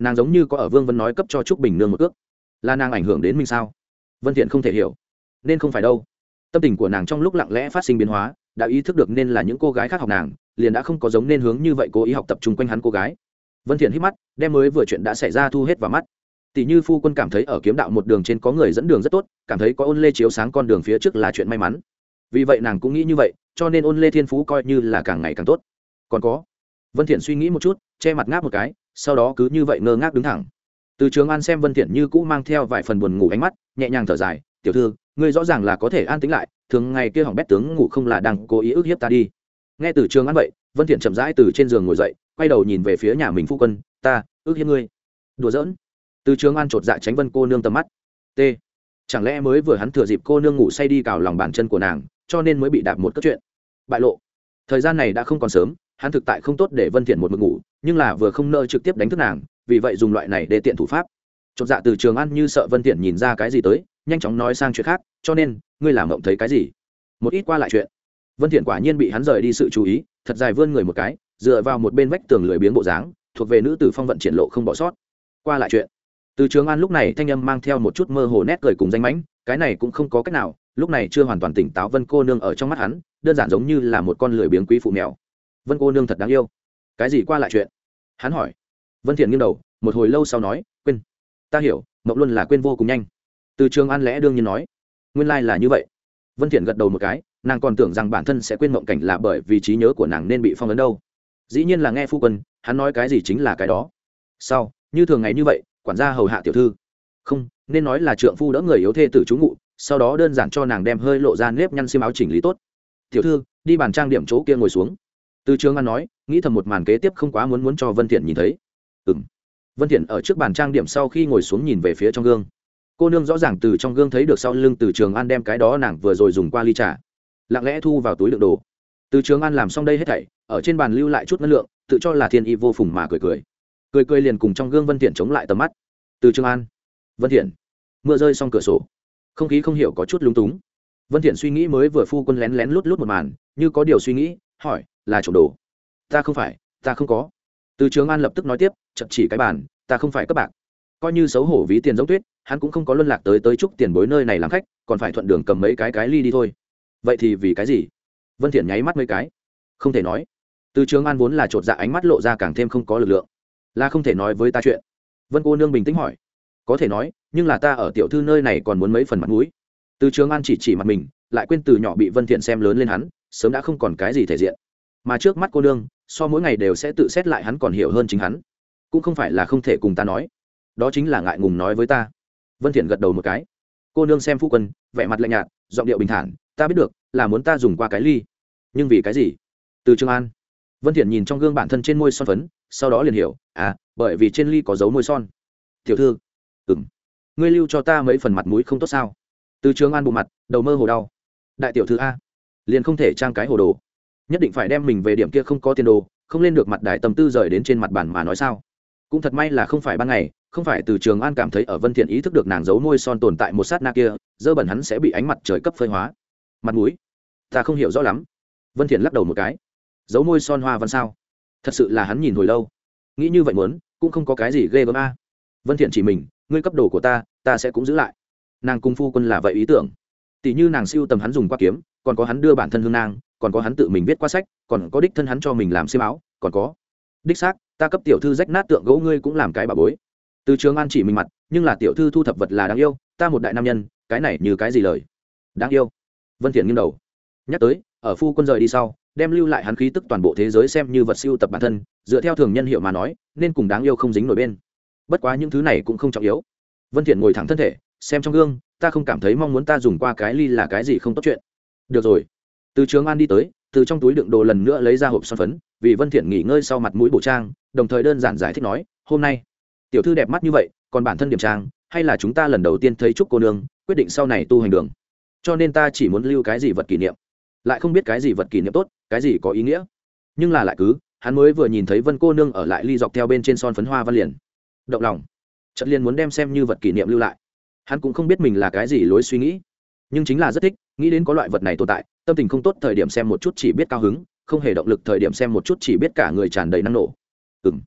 nàng giống như có ở vương vân nói cấp cho trúc bình nương một cước là nàng ảnh hưởng đến mình sao vân thiện không thể hiểu nên không phải đâu tâm tình của nàng trong lúc lặng lẽ phát sinh biến hóa đã ý thức được nên là những cô gái khác học nàng liền đã không có giống nên hướng như vậy cố ý học tập trung quanh hắn cô gái vân thiện hít mắt đem mới vừa chuyện đã xảy ra thu hết vào mắt tỷ như phu quân cảm thấy ở kiếm đạo một đường trên có người dẫn đường rất tốt cảm thấy có ôn lê chiếu sáng con đường phía trước là chuyện may mắn vì vậy nàng cũng nghĩ như vậy cho nên ôn lê thiên phú coi như là càng ngày càng tốt còn có vân thiện suy nghĩ một chút che mặt ngáp một cái sau đó cứ như vậy ngơ ngác đứng thẳng. Từ trường an xem vân thiện như cũ mang theo vài phần buồn ngủ ánh mắt, nhẹ nhàng thở dài, tiểu thư, ngươi rõ ràng là có thể an tĩnh lại, thường ngày kia hỏng bét tướng ngủ không là đang cố ý ức hiếp ta đi. Nghe từ trường an vậy, vân thiện chậm rãi từ trên giường ngồi dậy, quay đầu nhìn về phía nhà mình phu quân, ta, ức hiếp ngươi. Đùa giỡn. Từ trường an chột dạ tránh vân cô nương tầm mắt. T, chẳng lẽ mới vừa hắn thừa dịp cô nương ngủ say đi cào lòng bàn chân của nàng, cho nên mới bị đạp một cất chuyện? Bại lộ. Thời gian này đã không còn sớm, hắn thực tại không tốt để vân thiện một mực ngủ nhưng là vừa không nợ trực tiếp đánh thức nàng, vì vậy dùng loại này để tiện thủ pháp. Chột dạ từ trường ăn như sợ vân tiện nhìn ra cái gì tới, nhanh chóng nói sang chuyện khác, cho nên, ngươi làm mộng thấy cái gì? Một ít qua lại chuyện. Vân thiện quả nhiên bị hắn rời đi sự chú ý, thật dài vươn người một cái, dựa vào một bên vách tường lười biếng bộ dáng, thuộc về nữ tử phong vận triển lộ không bỏ sót. Qua lại chuyện. Từ trường an lúc này thanh âm mang theo một chút mơ hồ nét cười cùng danh mãnh, cái này cũng không có cách nào, lúc này chưa hoàn toàn tỉnh táo vân cô nương ở trong mắt hắn, đơn giản giống như là một con lười biếng quý phụ mèo. Vân cô nương thật đáng yêu cái gì qua lại chuyện? Hắn hỏi. Vân thiện nghiêng đầu, một hồi lâu sau nói, quên. Ta hiểu, mộng luôn là quên vô cùng nhanh. Từ trường an lẽ đương nhiên nói, nguyên lai like là như vậy. Vân thiện gật đầu một cái, nàng còn tưởng rằng bản thân sẽ quên mộng cảnh là bởi vì trí nhớ của nàng nên bị phong ấn đâu. Dĩ nhiên là nghe phu quân, hắn nói cái gì chính là cái đó. Sau như thường ngày như vậy, quản gia hầu hạ tiểu thư. Không, nên nói là trượng phu đỡ người yếu thê tử chú ngụ, sau đó đơn giản cho nàng đem hơi lộ ra nếp nhăn xiêm áo chỉnh lý tốt. Tiểu thư, đi bàn trang điểm chỗ kia ngồi xuống từ trường an nói, nghĩ thầm một màn kế tiếp không quá muốn muốn cho vân thiện nhìn thấy. Ừ m vân thiện ở trước bàn trang điểm sau khi ngồi xuống nhìn về phía trong gương. Cô nương rõ ràng từ trong gương thấy được sau lưng từ trường an đem cái đó nàng vừa rồi dùng qua ly trà. Lặng lẽ thu vào túi đựng đồ. Từ trường an làm xong đây hết thảy, ở trên bàn lưu lại chút năng lượng, tự cho là thiên y vô phùng mà cười cười. Cười cười liền cùng trong gương vân thiện chống lại tầm mắt. Từ trường an. Vân thiện. Mưa rơi xong cửa sổ. Không khí không hiểu có chút lúng túng. Vân thiện suy nghĩ mới vừa phu quân lén lén lút lút một màn, như có điều suy nghĩ, hỏi là trộm đồ. Ta không phải, ta không có. Từ trường an lập tức nói tiếp, chậm chỉ cái bàn, ta không phải các bạn coi như xấu hổ ví tiền giống tuyết, hắn cũng không có luân lạc tới tới chúc tiền bối nơi này làm khách, còn phải thuận đường cầm mấy cái cái ly đi thôi. Vậy thì vì cái gì? Vân thiện nháy mắt mấy cái. Không thể nói. Từ trường an vốn là trột dạ ánh mắt lộ ra càng thêm không có lực lượng. Là không thể nói với ta chuyện. Vân cô nương bình tĩnh hỏi. Có thể nói, nhưng là ta ở tiểu thư nơi này còn muốn mấy phần mặt mũi. Từ trường an chỉ chỉ mặt mình, lại quên từ nhỏ bị vân thiện xem lớn lên hắn, sớm đã không còn cái gì thể diện mà trước mắt cô nương, so mỗi ngày đều sẽ tự xét lại hắn còn hiểu hơn chính hắn. Cũng không phải là không thể cùng ta nói. Đó chính là ngại ngùng nói với ta. Vân thiện gật đầu một cái. Cô nương xem phu quân, vẻ mặt lạnh nhạt, giọng điệu bình thản, ta biết được, là muốn ta dùng qua cái ly. Nhưng vì cái gì? Từ trường an. Vân thiện nhìn trong gương bản thân trên môi son phấn, sau đó liền hiểu à bởi vì trên ly có dấu môi son. Tiểu thư. Ừm. Ngươi lưu cho ta mấy phần mặt mũi không tốt sao? Từ trường an bộ mặt, đầu mơ hồ đau. Đại tiểu thư a, liền không thể trang cái hồ đồ nhất định phải đem mình về điểm kia không có tiền đồ, không lên được mặt đài tâm tư rời đến trên mặt bàn mà nói sao? Cũng thật may là không phải ban ngày, không phải từ trường an cảm thấy ở vân thiện ý thức được nàng giấu môi son tồn tại một sát na kia, dơ bẩn hắn sẽ bị ánh mặt trời cấp phơi hóa. Mặt mũi, ta không hiểu rõ lắm. Vân thiện lắc đầu một cái. Giấu môi son hoa văn sao? Thật sự là hắn nhìn hồi lâu. Nghĩ như vậy muốn, cũng không có cái gì ghê gớm a. Vân thiện chỉ mình, ngươi cấp đồ của ta ta sẽ cũng giữ lại. Nàng cung phu quân là vậy ý tưởng. Tỷ như nàng siêu tầm hắn dùng qua kiếm, còn có hắn đưa bản thân hương nàng còn có hắn tự mình viết qua sách, còn có đích thân hắn cho mình làm xiêm áo, còn có. Đích xác, ta cấp tiểu thư rách nát tượng gỗ ngươi cũng làm cái bà bối. Từ trường an chỉ mình mặt, nhưng là tiểu thư thu thập vật là đáng yêu, ta một đại nam nhân, cái này như cái gì lời? Đáng yêu. Vân thiện nghiêng đầu. Nhắc tới, ở phu quân rời đi sau, đem lưu lại hắn khí tức toàn bộ thế giới xem như vật siêu tập bản thân, dựa theo thường nhân hiệu mà nói, nên cùng đáng yêu không dính nổi bên. Bất quá những thứ này cũng không trọng yếu. Vân thiện ngồi thẳng thân thể, xem trong gương, ta không cảm thấy mong muốn ta dùng qua cái ly là cái gì không tốt chuyện. Được rồi từ trường an đi tới, từ trong túi đựng đồ lần nữa lấy ra hộp son phấn, vì vân thiện nghỉ ngơi sau mặt mũi bổ trang, đồng thời đơn giản giải thích nói, hôm nay, tiểu thư đẹp mắt như vậy, còn bản thân điểm trang, hay là chúng ta lần đầu tiên thấy trúc cô nương, quyết định sau này tu hành đường. Cho nên ta chỉ muốn lưu cái gì vật kỷ niệm. Lại không biết cái gì vật kỷ niệm tốt, cái gì có ý nghĩa. Nhưng là lại cứ, hắn mới vừa nhìn thấy vân cô nương ở lại ly dọc theo bên trên son phấn hoa văn liền. Động lòng. Trận liền muốn đem xem như vật kỷ niệm lưu lại. Hắn cũng không biết mình là cái gì lối suy nghĩ nhưng chính là rất thích, nghĩ đến có loại vật này tồn tại, tâm tình không tốt thời điểm xem một chút chỉ biết cao hứng, không hề động lực thời điểm xem một chút chỉ biết cả người tràn đầy năng nổ. Ừ m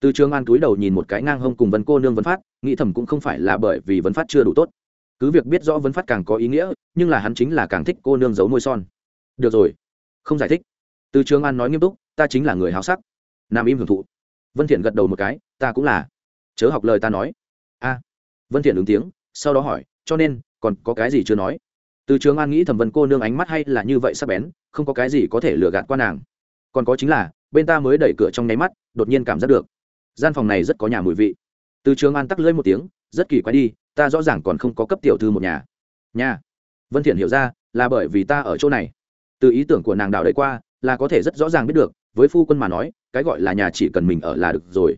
từ trường an túi đầu nhìn một cái ngang hông cùng vấn cô nương vấn phát, nghĩ thầm cũng không phải là bởi vì vấn phát chưa đủ tốt. Cứ việc biết rõ vấn phát càng có ý nghĩa, nhưng là hắn chính là càng thích cô nương giấu môi son. Được rồi. Không giải thích. Từ trường an nói nghiêm túc, ta chính là người háo sắc. Nam im hưởng thụ. Vân thiện gật đầu một cái, ta cũng là. Chớ học lời ta nói. A. Vân thiện ứng tiếng, sau đó hỏi, cho nên, còn có cái gì chưa nói? Từ trường an nghĩ thẩm vân cô nương ánh mắt hay là như vậy sắc bén, không có cái gì có thể lừa gạt qua nàng. Còn có chính là, bên ta mới đẩy cửa trong nháy mắt, đột nhiên cảm giác được. Gian phòng này rất có nhà mùi vị. Từ trường an tắc lưỡi một tiếng, rất kỳ quái đi, ta rõ ràng còn không có cấp tiểu thư một nhà. Nhà. Vân thiện hiểu ra, là bởi vì ta ở chỗ này. Từ ý tưởng của nàng đào đẩy qua, là có thể rất rõ ràng biết được, với phu quân mà nói, cái gọi là nhà chỉ cần mình ở là được rồi.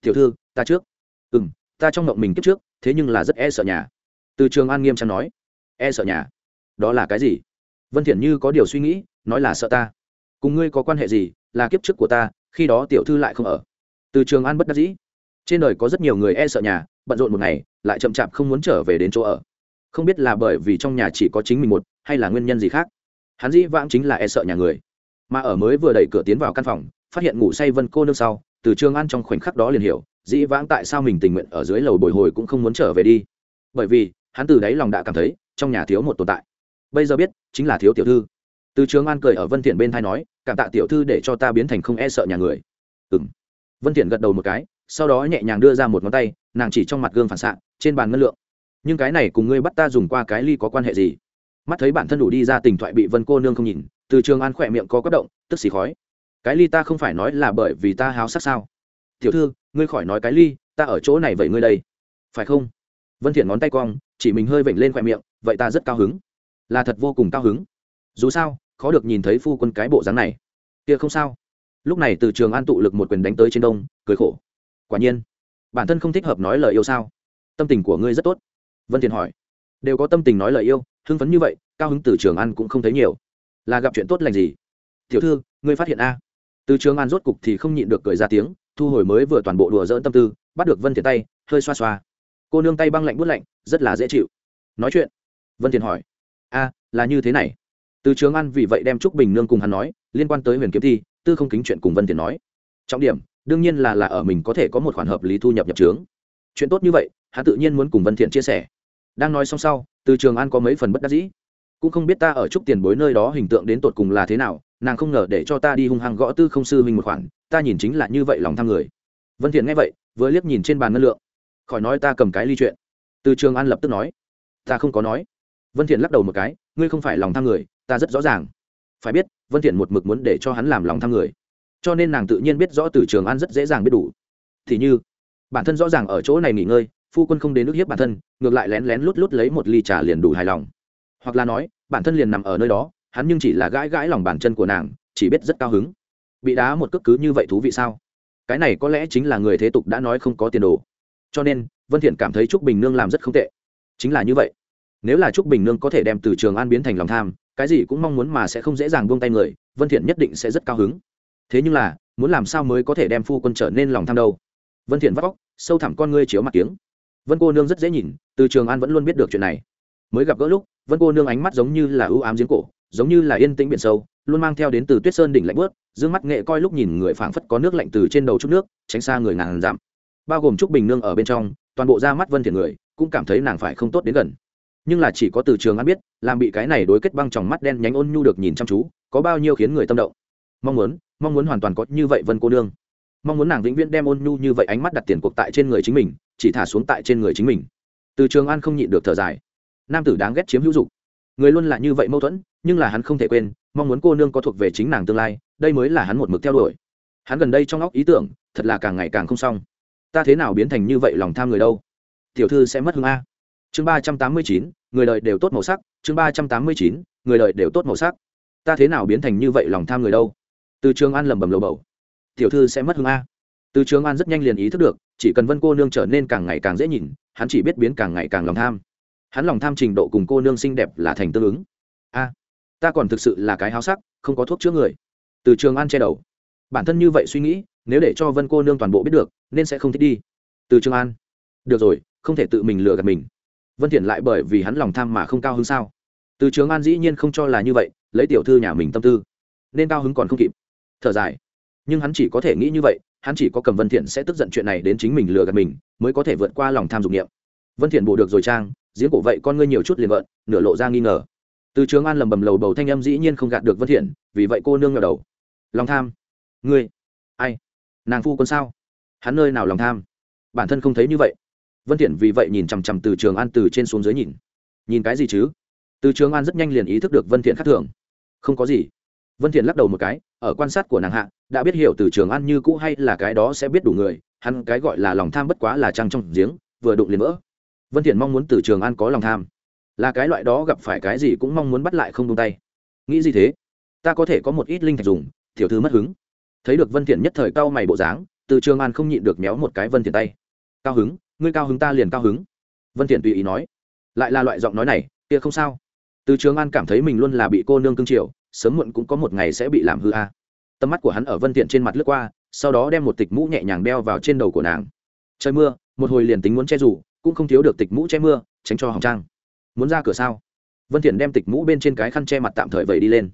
Tiểu thư, ta trước. Ừ ta trong ngộng mình kiếp trước, thế nhưng là rất e sợ nhà. Từ trường an nghiêm trang nói. E sợ nhà đó là cái gì? Vân thiện như có điều suy nghĩ, nói là sợ ta. Cùng ngươi có quan hệ gì, là kiếp trước của ta, khi đó tiểu thư lại không ở. Từ trường an bất đắc dĩ. Trên đời có rất nhiều người e sợ nhà, bận rộn một ngày, lại chậm chạp không muốn trở về đến chỗ ở. Không biết là bởi vì trong nhà chỉ có chính mình một, hay là nguyên nhân gì khác. Hắn dĩ vãng chính là e sợ nhà người. Mà ở mới vừa đẩy cửa tiến vào căn phòng, phát hiện ngủ say vân cô nương sau, từ trường an trong khoảnh khắc đó liền hiểu, dĩ vãng tại sao mình tình nguyện ở dưới lầu bồi hồi cũng không muốn trở về đi. Bởi vì, hắn từ đáy lòng đã cảm thấy, trong nhà thiếu một tồn tại bây giờ biết, chính là thiếu tiểu thư. Từ trường an cười ở vân thiện bên thay nói, cảm tạ tiểu thư để cho ta biến thành không e sợ nhà người. Ừm. Vân thiện gật đầu một cái, sau đó nhẹ nhàng đưa ra một ngón tay, nàng chỉ trong mặt gương phản xạ, trên bàn ngân lượng. Nhưng cái này cùng ngươi bắt ta dùng qua cái ly có quan hệ gì? Mắt thấy bản thân đủ đi ra tình thoại bị vân cô nương không nhìn, từ trường an khỏe miệng có quất động, tức xì khói. Cái ly ta không phải nói là bởi vì ta háo sắc sao? Tiểu thư, ngươi khỏi nói cái ly, ta ở chỗ này vậy ngươi đây. Phải không? Vân thiện ngón tay cong, chỉ mình hơi vểnh lên khỏe miệng, vậy ta rất cao hứng là thật vô cùng cao hứng. Dù sao, khó được nhìn thấy phu quân cái bộ dáng này. Kia không sao. Lúc này từ trường an tụ lực một quyền đánh tới trên đông, cười khổ. Quả nhiên, bản thân không thích hợp nói lời yêu sao? Tâm tình của ngươi rất tốt. Vân thiền hỏi. Đều có tâm tình nói lời yêu, hưng phấn như vậy, cao hứng từ trường an cũng không thấy nhiều. Là gặp chuyện tốt lành gì? Tiểu thư, ngươi phát hiện a? Từ trường an rốt cục thì không nhịn được cười ra tiếng, thu hồi mới vừa toàn bộ đùa dỡn tâm tư, bắt được vân thiền tay, hơi xoa xoa. Cô nương tay băng lạnh bút lạnh, rất là dễ chịu. Nói chuyện. Vân thiền hỏi a, là như thế này. Từ trường an vì vậy đem trúc bình nương cùng hắn nói, liên quan tới huyền kiếm thi, tư không kính chuyện cùng vân thiện nói. Trọng điểm, đương nhiên là là ở mình có thể có một khoản hợp lý thu nhập nhập trướng. Chuyện tốt như vậy, hắn tự nhiên muốn cùng vân thiện chia sẻ. Đang nói xong sau, từ trường an có mấy phần bất đắc dĩ. Cũng không biết ta ở trúc tiền bối nơi đó hình tượng đến tột cùng là thế nào, nàng không ngờ để cho ta đi hung hăng gõ tư không sư huynh một khoản, ta nhìn chính là như vậy lòng tham người. Vân thiện nghe vậy, vừa liếc nhìn trên bàn ngân lượng. Khỏi nói ta cầm cái ly chuyện. Từ trường an lập tức nói. Ta không có nói vân thiện lắc đầu một cái, ngươi không phải lòng tham người, ta rất rõ ràng. Phải biết, vân thiện một mực muốn để cho hắn làm lòng tham người, cho nên nàng tự nhiên biết rõ từ trường an rất dễ dàng biết đủ. Thì như, bản thân rõ ràng ở chỗ này nghỉ ngơi, phu quân không đến nước hiếp bản thân, ngược lại lén lén lút lút lấy một ly trà liền đủ hài lòng. Hoặc là nói, bản thân liền nằm ở nơi đó, hắn nhưng chỉ là gãi gãi lòng bàn chân của nàng, chỉ biết rất cao hứng. Bị đá một cước cứ như vậy thú vị sao? Cái này có lẽ chính là người thế tục đã nói không có tiền đồ. Cho nên, vân thiện cảm thấy trúc bình nương làm rất không tệ. Chính là như vậy nếu là trúc bình nương có thể đem từ trường an biến thành lòng tham, cái gì cũng mong muốn mà sẽ không dễ dàng buông tay người, vân thiện nhất định sẽ rất cao hứng. Thế nhưng là, muốn làm sao mới có thể đem phu quân trở nên lòng tham đâu? Vân thiện vắt óc, sâu thẳm con ngươi chiếu mặt tiếng vân cô nương rất dễ nhìn, từ trường an vẫn luôn biết được chuyện này. Mới gặp gỡ lúc, vân cô nương ánh mắt giống như là ưu ám giếng cổ, giống như là yên tĩnh biển sâu, luôn mang theo đến từ tuyết sơn đỉnh lạnh bớt dương mắt nghệ coi lúc nhìn người phảng phất có nước lạnh từ trên đầu chút nước, tránh xa người ngàn giảm. bao gồm trúc bình nương ở bên trong, toàn bộ ra mắt vân thiện người, cũng cảm thấy nàng phải không tốt đến gần nhưng là chỉ có từ trường an biết, làm bị cái này đối kết băng trong mắt đen nhánh ôn nhu được nhìn chăm chú, có bao nhiêu khiến người tâm động. Mong muốn mong muốn hoàn toàn có như vậy vân cô nương. Mong muốn nàng vĩnh viễn đem ôn nhu như vậy ánh mắt đặt tiền cuộc tại trên người chính mình, chỉ thả xuống tại trên người chính mình. Từ trường an không nhịn được thở dài. Nam tử đáng ghét chiếm hữu dục. Người luôn là như vậy mâu thuẫn, nhưng là hắn không thể quên, mong muốn cô nương có thuộc về chính nàng tương lai, đây mới là hắn một mực theo đuổi. Hắn gần đây trong óc ý tưởng, thật là càng ngày càng không xong. Ta thế nào biến thành như vậy lòng tham người đâu? Tiểu thư sẽ mất hương a chương ba trăm tám mươi chín, người đời đều tốt màu sắc. Chương ba trăm tám mươi chín, người đời đều tốt màu sắc. Ta thế nào biến thành như vậy lòng tham người đâu? Từ trường an lẩm bẩm lầu bầu. Tiểu thư sẽ mất hương a. Từ trường an rất nhanh liền ý thức được, chỉ cần vân cô nương trở nên càng ngày càng dễ nhìn, hắn chỉ biết biến càng ngày càng lòng tham. Hắn lòng tham trình độ cùng cô nương xinh đẹp là thành tương ứng. A, ta còn thực sự là cái háo sắc, không có thuốc chữa người. Từ trường an che đầu. Bản thân như vậy suy nghĩ, nếu để cho vân cô nương toàn bộ biết được, nên sẽ không thích đi. Từ trường an. Được rồi, không thể tự mình lừa gạt mình vân thiện lại bởi vì hắn lòng tham mà không cao hứng sao? Từ trường an dĩ nhiên không cho là như vậy, lấy tiểu thư nhà mình tâm tư. Nên cao hứng còn không kịp. Thở dài. Nhưng hắn chỉ có thể nghĩ như vậy, hắn chỉ có cầm vân thiện sẽ tức giận chuyện này đến chính mình lừa gạt mình, mới có thể vượt qua lòng tham dục niệm. Vân thiện bổ được rồi trang, giếng cổ vậy con ngươi nhiều chút liền vợn nửa lộ ra nghi ngờ. Từ trường an lầm bầm lầu bầu thanh âm dĩ nhiên không gạt được vân thiện, vì vậy cô nương ngẩng đầu. Lòng tham. Ngươi. Ai? Nàng phu quân sao? Hắn nơi nào lòng tham? Bản thân không thấy như vậy vân thiện vì vậy nhìn chằm chằm từ trường an từ trên xuống dưới nhìn. Nhìn cái gì chứ? Từ trường an rất nhanh liền ý thức được vân thiện khác thường. Không có gì. Vân thiện lắc đầu một cái, ở quan sát của nàng hạ, đã biết hiểu từ trường an như cũ hay là cái đó sẽ biết đủ người, hắn cái gọi là lòng tham bất quá là trăng trong giếng, vừa đụng liền vỡ. Vân thiện mong muốn từ trường an có lòng tham. Là cái loại đó gặp phải cái gì cũng mong muốn bắt lại không buông tay. Nghĩ gì thế? Ta có thể có một ít linh thạch dùng, tiểu thư mất hứng. Thấy được vân thiện nhất thời cao mày bộ dáng, từ trường an không nhịn được méo một cái vân thiện tay. Cao hứng ngươi cao hứng ta liền cao hứng. Vân thiện tùy ý nói. Lại là loại giọng nói này, kia không sao. Từ trường an cảm thấy mình luôn là bị cô nương cưng chiều, sớm muộn cũng có một ngày sẽ bị làm hư a. Tầm mắt của hắn ở vân thiện trên mặt lướt qua, sau đó đem một tịch mũ nhẹ nhàng đeo vào trên đầu của nàng. Trời mưa, một hồi liền tính muốn che rủ, cũng không thiếu được tịch mũ che mưa, tránh cho hỏng trang. Muốn ra cửa sao? Vân thiện đem tịch mũ bên trên cái khăn che mặt tạm thời vậy đi lên.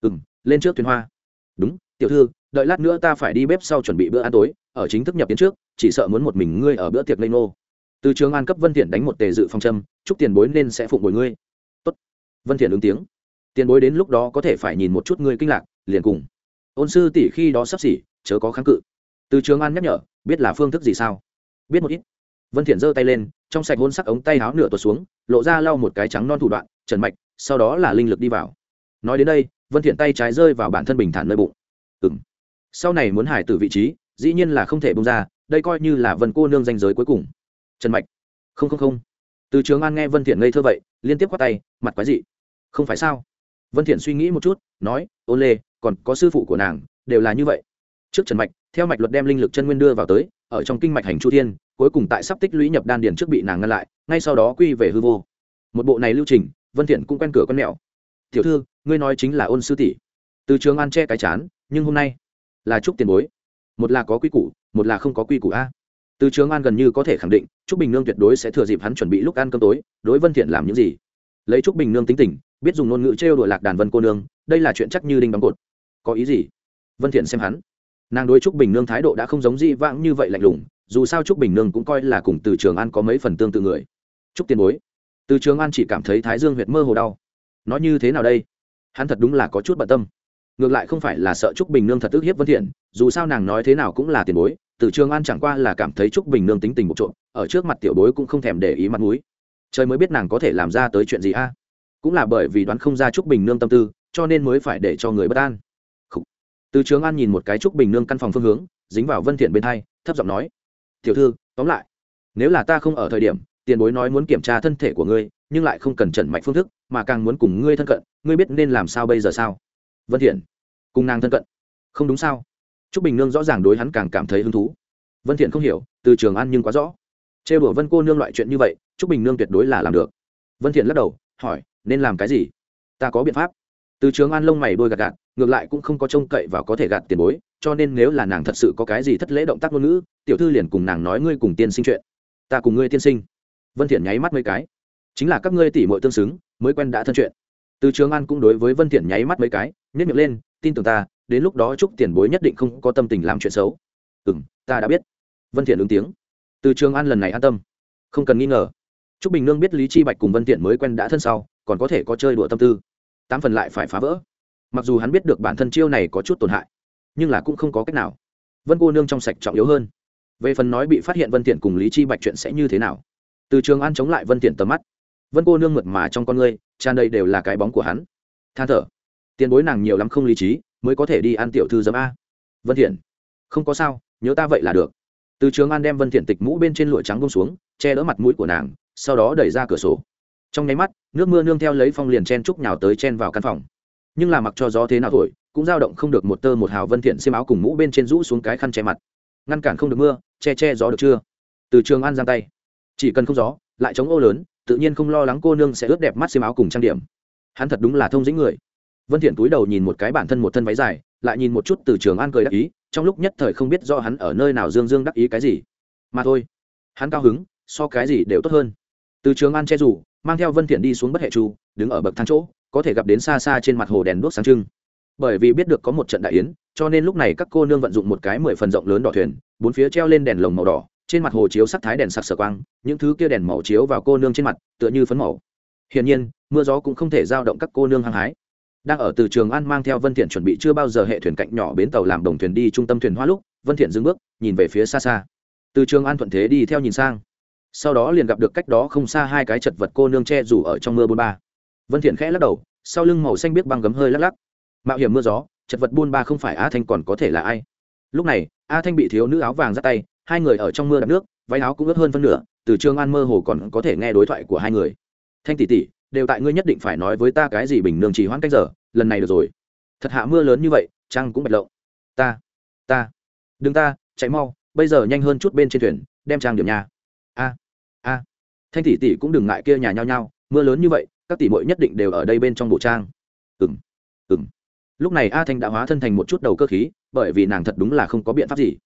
Ừm, lên trước thuyền hoa. Đúng, tiểu thư đợi lát nữa ta phải đi bếp sau chuẩn bị bữa ăn tối, ở chính thức nhập tiến trước, chỉ sợ muốn một mình ngươi ở bữa tiệc lây nô từ trường an cấp vân thiện đánh một tề dự phong châm, chúc tiền bối nên sẽ phụng bồi ngươi. Tốt. Vân thiện ứng tiếng. Tiền bối đến lúc đó có thể phải nhìn một chút ngươi kinh lạc, liền cùng. Ôn sư tỷ khi đó sắp xỉ, chớ có kháng cự. Từ trường an nhắc nhở, biết là phương thức gì sao? Biết một ít. Vân thiện giơ tay lên, trong sạch hôn sắc ống tay áo nửa tuột xuống, lộ ra lau một cái trắng non thủ đoạn, trần mạch, sau đó là linh lực đi vào. Nói đến đây, vân thiện tay trái rơi vào bản thân bình thản nơi bụng. Ừm sau này muốn hải tử vị trí, dĩ nhiên là không thể bông ra, đây coi như là vân cô nương danh giới cuối cùng. Trần mạch, không không không. Từ trường an nghe vân thiện ngây thơ vậy, liên tiếp quát tay, mặt quái dị. Không phải sao? Vân thiện suy nghĩ một chút, nói ôn lê, còn có sư phụ của nàng, đều là như vậy. Trước trần mạch, theo mạch luật đem linh lực chân nguyên đưa vào tới, ở trong kinh mạch hành chu thiên, cuối cùng tại sắp tích lũy nhập đan điền trước bị nàng ngăn lại, ngay sau đó quy về hư vô. Một bộ này lưu trình, vân thiện cũng quen cửa con mẹo. Tiểu thư, ngươi nói chính là ôn sư tỷ. Từ trường an che cái chán, nhưng hôm nay là trúc tiền bối. Một là có quy củ, một là không có quy củ a. Từ trường an gần như có thể khẳng định, trúc bình nương tuyệt đối sẽ thừa dịp hắn chuẩn bị lúc ăn cơm tối, đối vân thiện làm những gì. Lấy trúc bình nương tính tình, biết dùng ngôn ngữ trêu đùa lạc đàn vân cô nương, đây là chuyện chắc như đinh đóng cột. Có ý gì? Vân thiện xem hắn. Nàng đối trúc bình nương thái độ đã không giống dị vãng như vậy lạnh lùng, dù sao trúc bình nương cũng coi là cùng từ trường an có mấy phần tương tự người. Trúc tiền bối. Từ trường an chỉ cảm thấy thái dương huyệt mơ hồ đau. Nói như thế nào đây? Hắn thật đúng là có chút bận tâm ngược lại không phải là sợ trúc bình nương thật tức hiếp vân thiện, dù sao nàng nói thế nào cũng là tiền bối, từ trường an chẳng qua là cảm thấy trúc bình nương tính tình một trộm, ở trước mặt tiểu bối cũng không thèm để ý mặt mũi. Trời mới biết nàng có thể làm ra tới chuyện gì a. Cũng là bởi vì đoán không ra trúc bình nương tâm tư, cho nên mới phải để cho người bất an. Từ trường an nhìn một cái trúc bình nương căn phòng phương hướng, dính vào vân thiện bên hai, thấp giọng nói, tiểu thư, tóm lại, nếu là ta không ở thời điểm, tiền bối nói muốn kiểm tra thân thể của ngươi, nhưng lại không cần trần mạch phương thức, mà càng muốn cùng ngươi thân cận, ngươi biết nên làm sao bây giờ sao? Vân thiện, cùng nàng thân cận. Không đúng sao? Trúc bình nương rõ ràng đối hắn càng cảm thấy hứng thú. Vân thiện không hiểu, từ trường an nhưng quá rõ. Trêu đùa vân cô nương loại chuyện như vậy, trúc bình nương tuyệt đối là làm được. Vân thiện lắc đầu, hỏi, nên làm cái gì? Ta có biện pháp. Từ trường an lông mày đôi gạt gạt, ngược lại cũng không có trông cậy và có thể gạt tiền bối, cho nên nếu là nàng thật sự có cái gì thất lễ động tác ngôn ngữ, tiểu thư liền cùng nàng nói ngươi cùng tiên sinh chuyện. Ta cùng ngươi tiên sinh. Vân thiện nháy mắt mấy cái. Chính là các ngươi tỷ muội tương xứng, mới quen đã thân chuyện từ trường an cũng đối với vân thiện nháy mắt mấy cái, nhếch miệng lên, tin tưởng ta, đến lúc đó chúc tiền bối nhất định không có tâm tình làm chuyện xấu. Ừm, ta đã biết. Vân thiện ứng tiếng. Từ trường an lần này an tâm. Không cần nghi ngờ. Trúc bình nương biết lý chi bạch cùng vân thiện mới quen đã thân sau, còn có thể có chơi đùa tâm tư. Tám phần lại phải phá vỡ. Mặc dù hắn biết được bản thân chiêu này có chút tổn hại, nhưng là cũng không có cách nào. Vân cô nương trong sạch trọng yếu hơn. Về phần nói bị phát hiện vân thiện cùng lý chi bạch chuyện sẽ như thế nào? Từ trường an chống lại vân thiện tầm mắt vân cô nương mượt mà trong con ngươi, tràn đầy đều là cái bóng của hắn. Than thở, tiền bối nàng nhiều lắm không lý trí, mới có thể đi ăn tiểu thư dấm a. Vân thiện, không có sao, nhớ ta vậy là được. Từ trường an đem vân thiện tịch mũ bên trên lụa trắng bông xuống, che đỡ mặt mũi của nàng, sau đó đẩy ra cửa sổ. Trong nháy mắt, nước mưa nương theo lấy phong liền chen trúc nhào tới chen vào căn phòng. Nhưng là mặc cho gió thế nào thổi, cũng dao động không được một tơ một hào vân thiện xiêm áo cùng mũ bên trên rũ xuống cái khăn che mặt. Ngăn cản không được mưa, che che gió được chưa? Từ trường an giang tay. Chỉ cần không gió, lại chống ô lớn tự nhiên không lo lắng cô nương sẽ ướt đẹp mắt xiêm áo cùng trang điểm. Hắn thật đúng là thông dĩnh người. Vân thiện túi đầu nhìn một cái bản thân một thân váy dài, lại nhìn một chút từ trường an cười đắc ý, trong lúc nhất thời không biết do hắn ở nơi nào dương dương đắc ý cái gì. Mà thôi, hắn cao hứng, so cái gì đều tốt hơn. Từ trường an che rủ mang theo vân thiện đi xuống bất hệ chu đứng ở bậc thang chỗ, có thể gặp đến xa xa trên mặt hồ đèn đuốc sáng trưng. Bởi vì biết được có một trận đại yến, cho nên lúc này các cô nương vận dụng một cái mười phần rộng lớn đỏ thuyền, bốn phía treo lên đèn lồng màu đỏ trên mặt hồ chiếu sắc thái đèn sặc sờ quang, những thứ kia đèn màu chiếu vào cô nương trên mặt, tựa như phấn màu. Hiển nhiên, mưa gió cũng không thể giao động các cô nương hăng hái. Đang ở từ trường an mang theo vân thiện chuẩn bị chưa bao giờ hệ thuyền cạnh nhỏ bến tàu làm đồng thuyền đi trung tâm thuyền hoa lúc, vân thiện dừng bước, nhìn về phía xa xa. Từ trường an thuận thế đi theo nhìn sang. Sau đó liền gặp được cách đó không xa hai cái chật vật cô nương che rủ ở trong mưa bôn ba. Vân thiện khẽ lắc đầu, sau lưng màu xanh biết băng gấm hơi lắc lắc. Mạo hiểm mưa gió, chật vật buôn ba không phải a thanh còn có thể là ai? Lúc này, a thanh bị thiếu nữ áo vàng ra tay hai người ở trong mưa đạp nước, váy áo cũng ướt hơn phân nửa, từ trường an mơ hồ còn có thể nghe đối thoại của hai người. Thanh tỷ tỷ, đều tại ngươi nhất định phải nói với ta cái gì bình nương chỉ hoãn cách giờ, lần này được rồi. Thật hạ mưa lớn như vậy, trăng cũng bật lộng. Ta ta, đừng ta, chạy mau, bây giờ nhanh hơn chút bên trên thuyền, đem trang điểm nhà. A a. Thanh tỷ tỷ cũng đừng ngại kia nhà nhau nhau mưa lớn như vậy, các tỷ muội nhất định đều ở đây bên trong bộ trang. Ừng ừng lúc này a thanh đã hóa thân thành một chút đầu cơ khí, bởi vì nàng thật đúng là không có biện pháp gì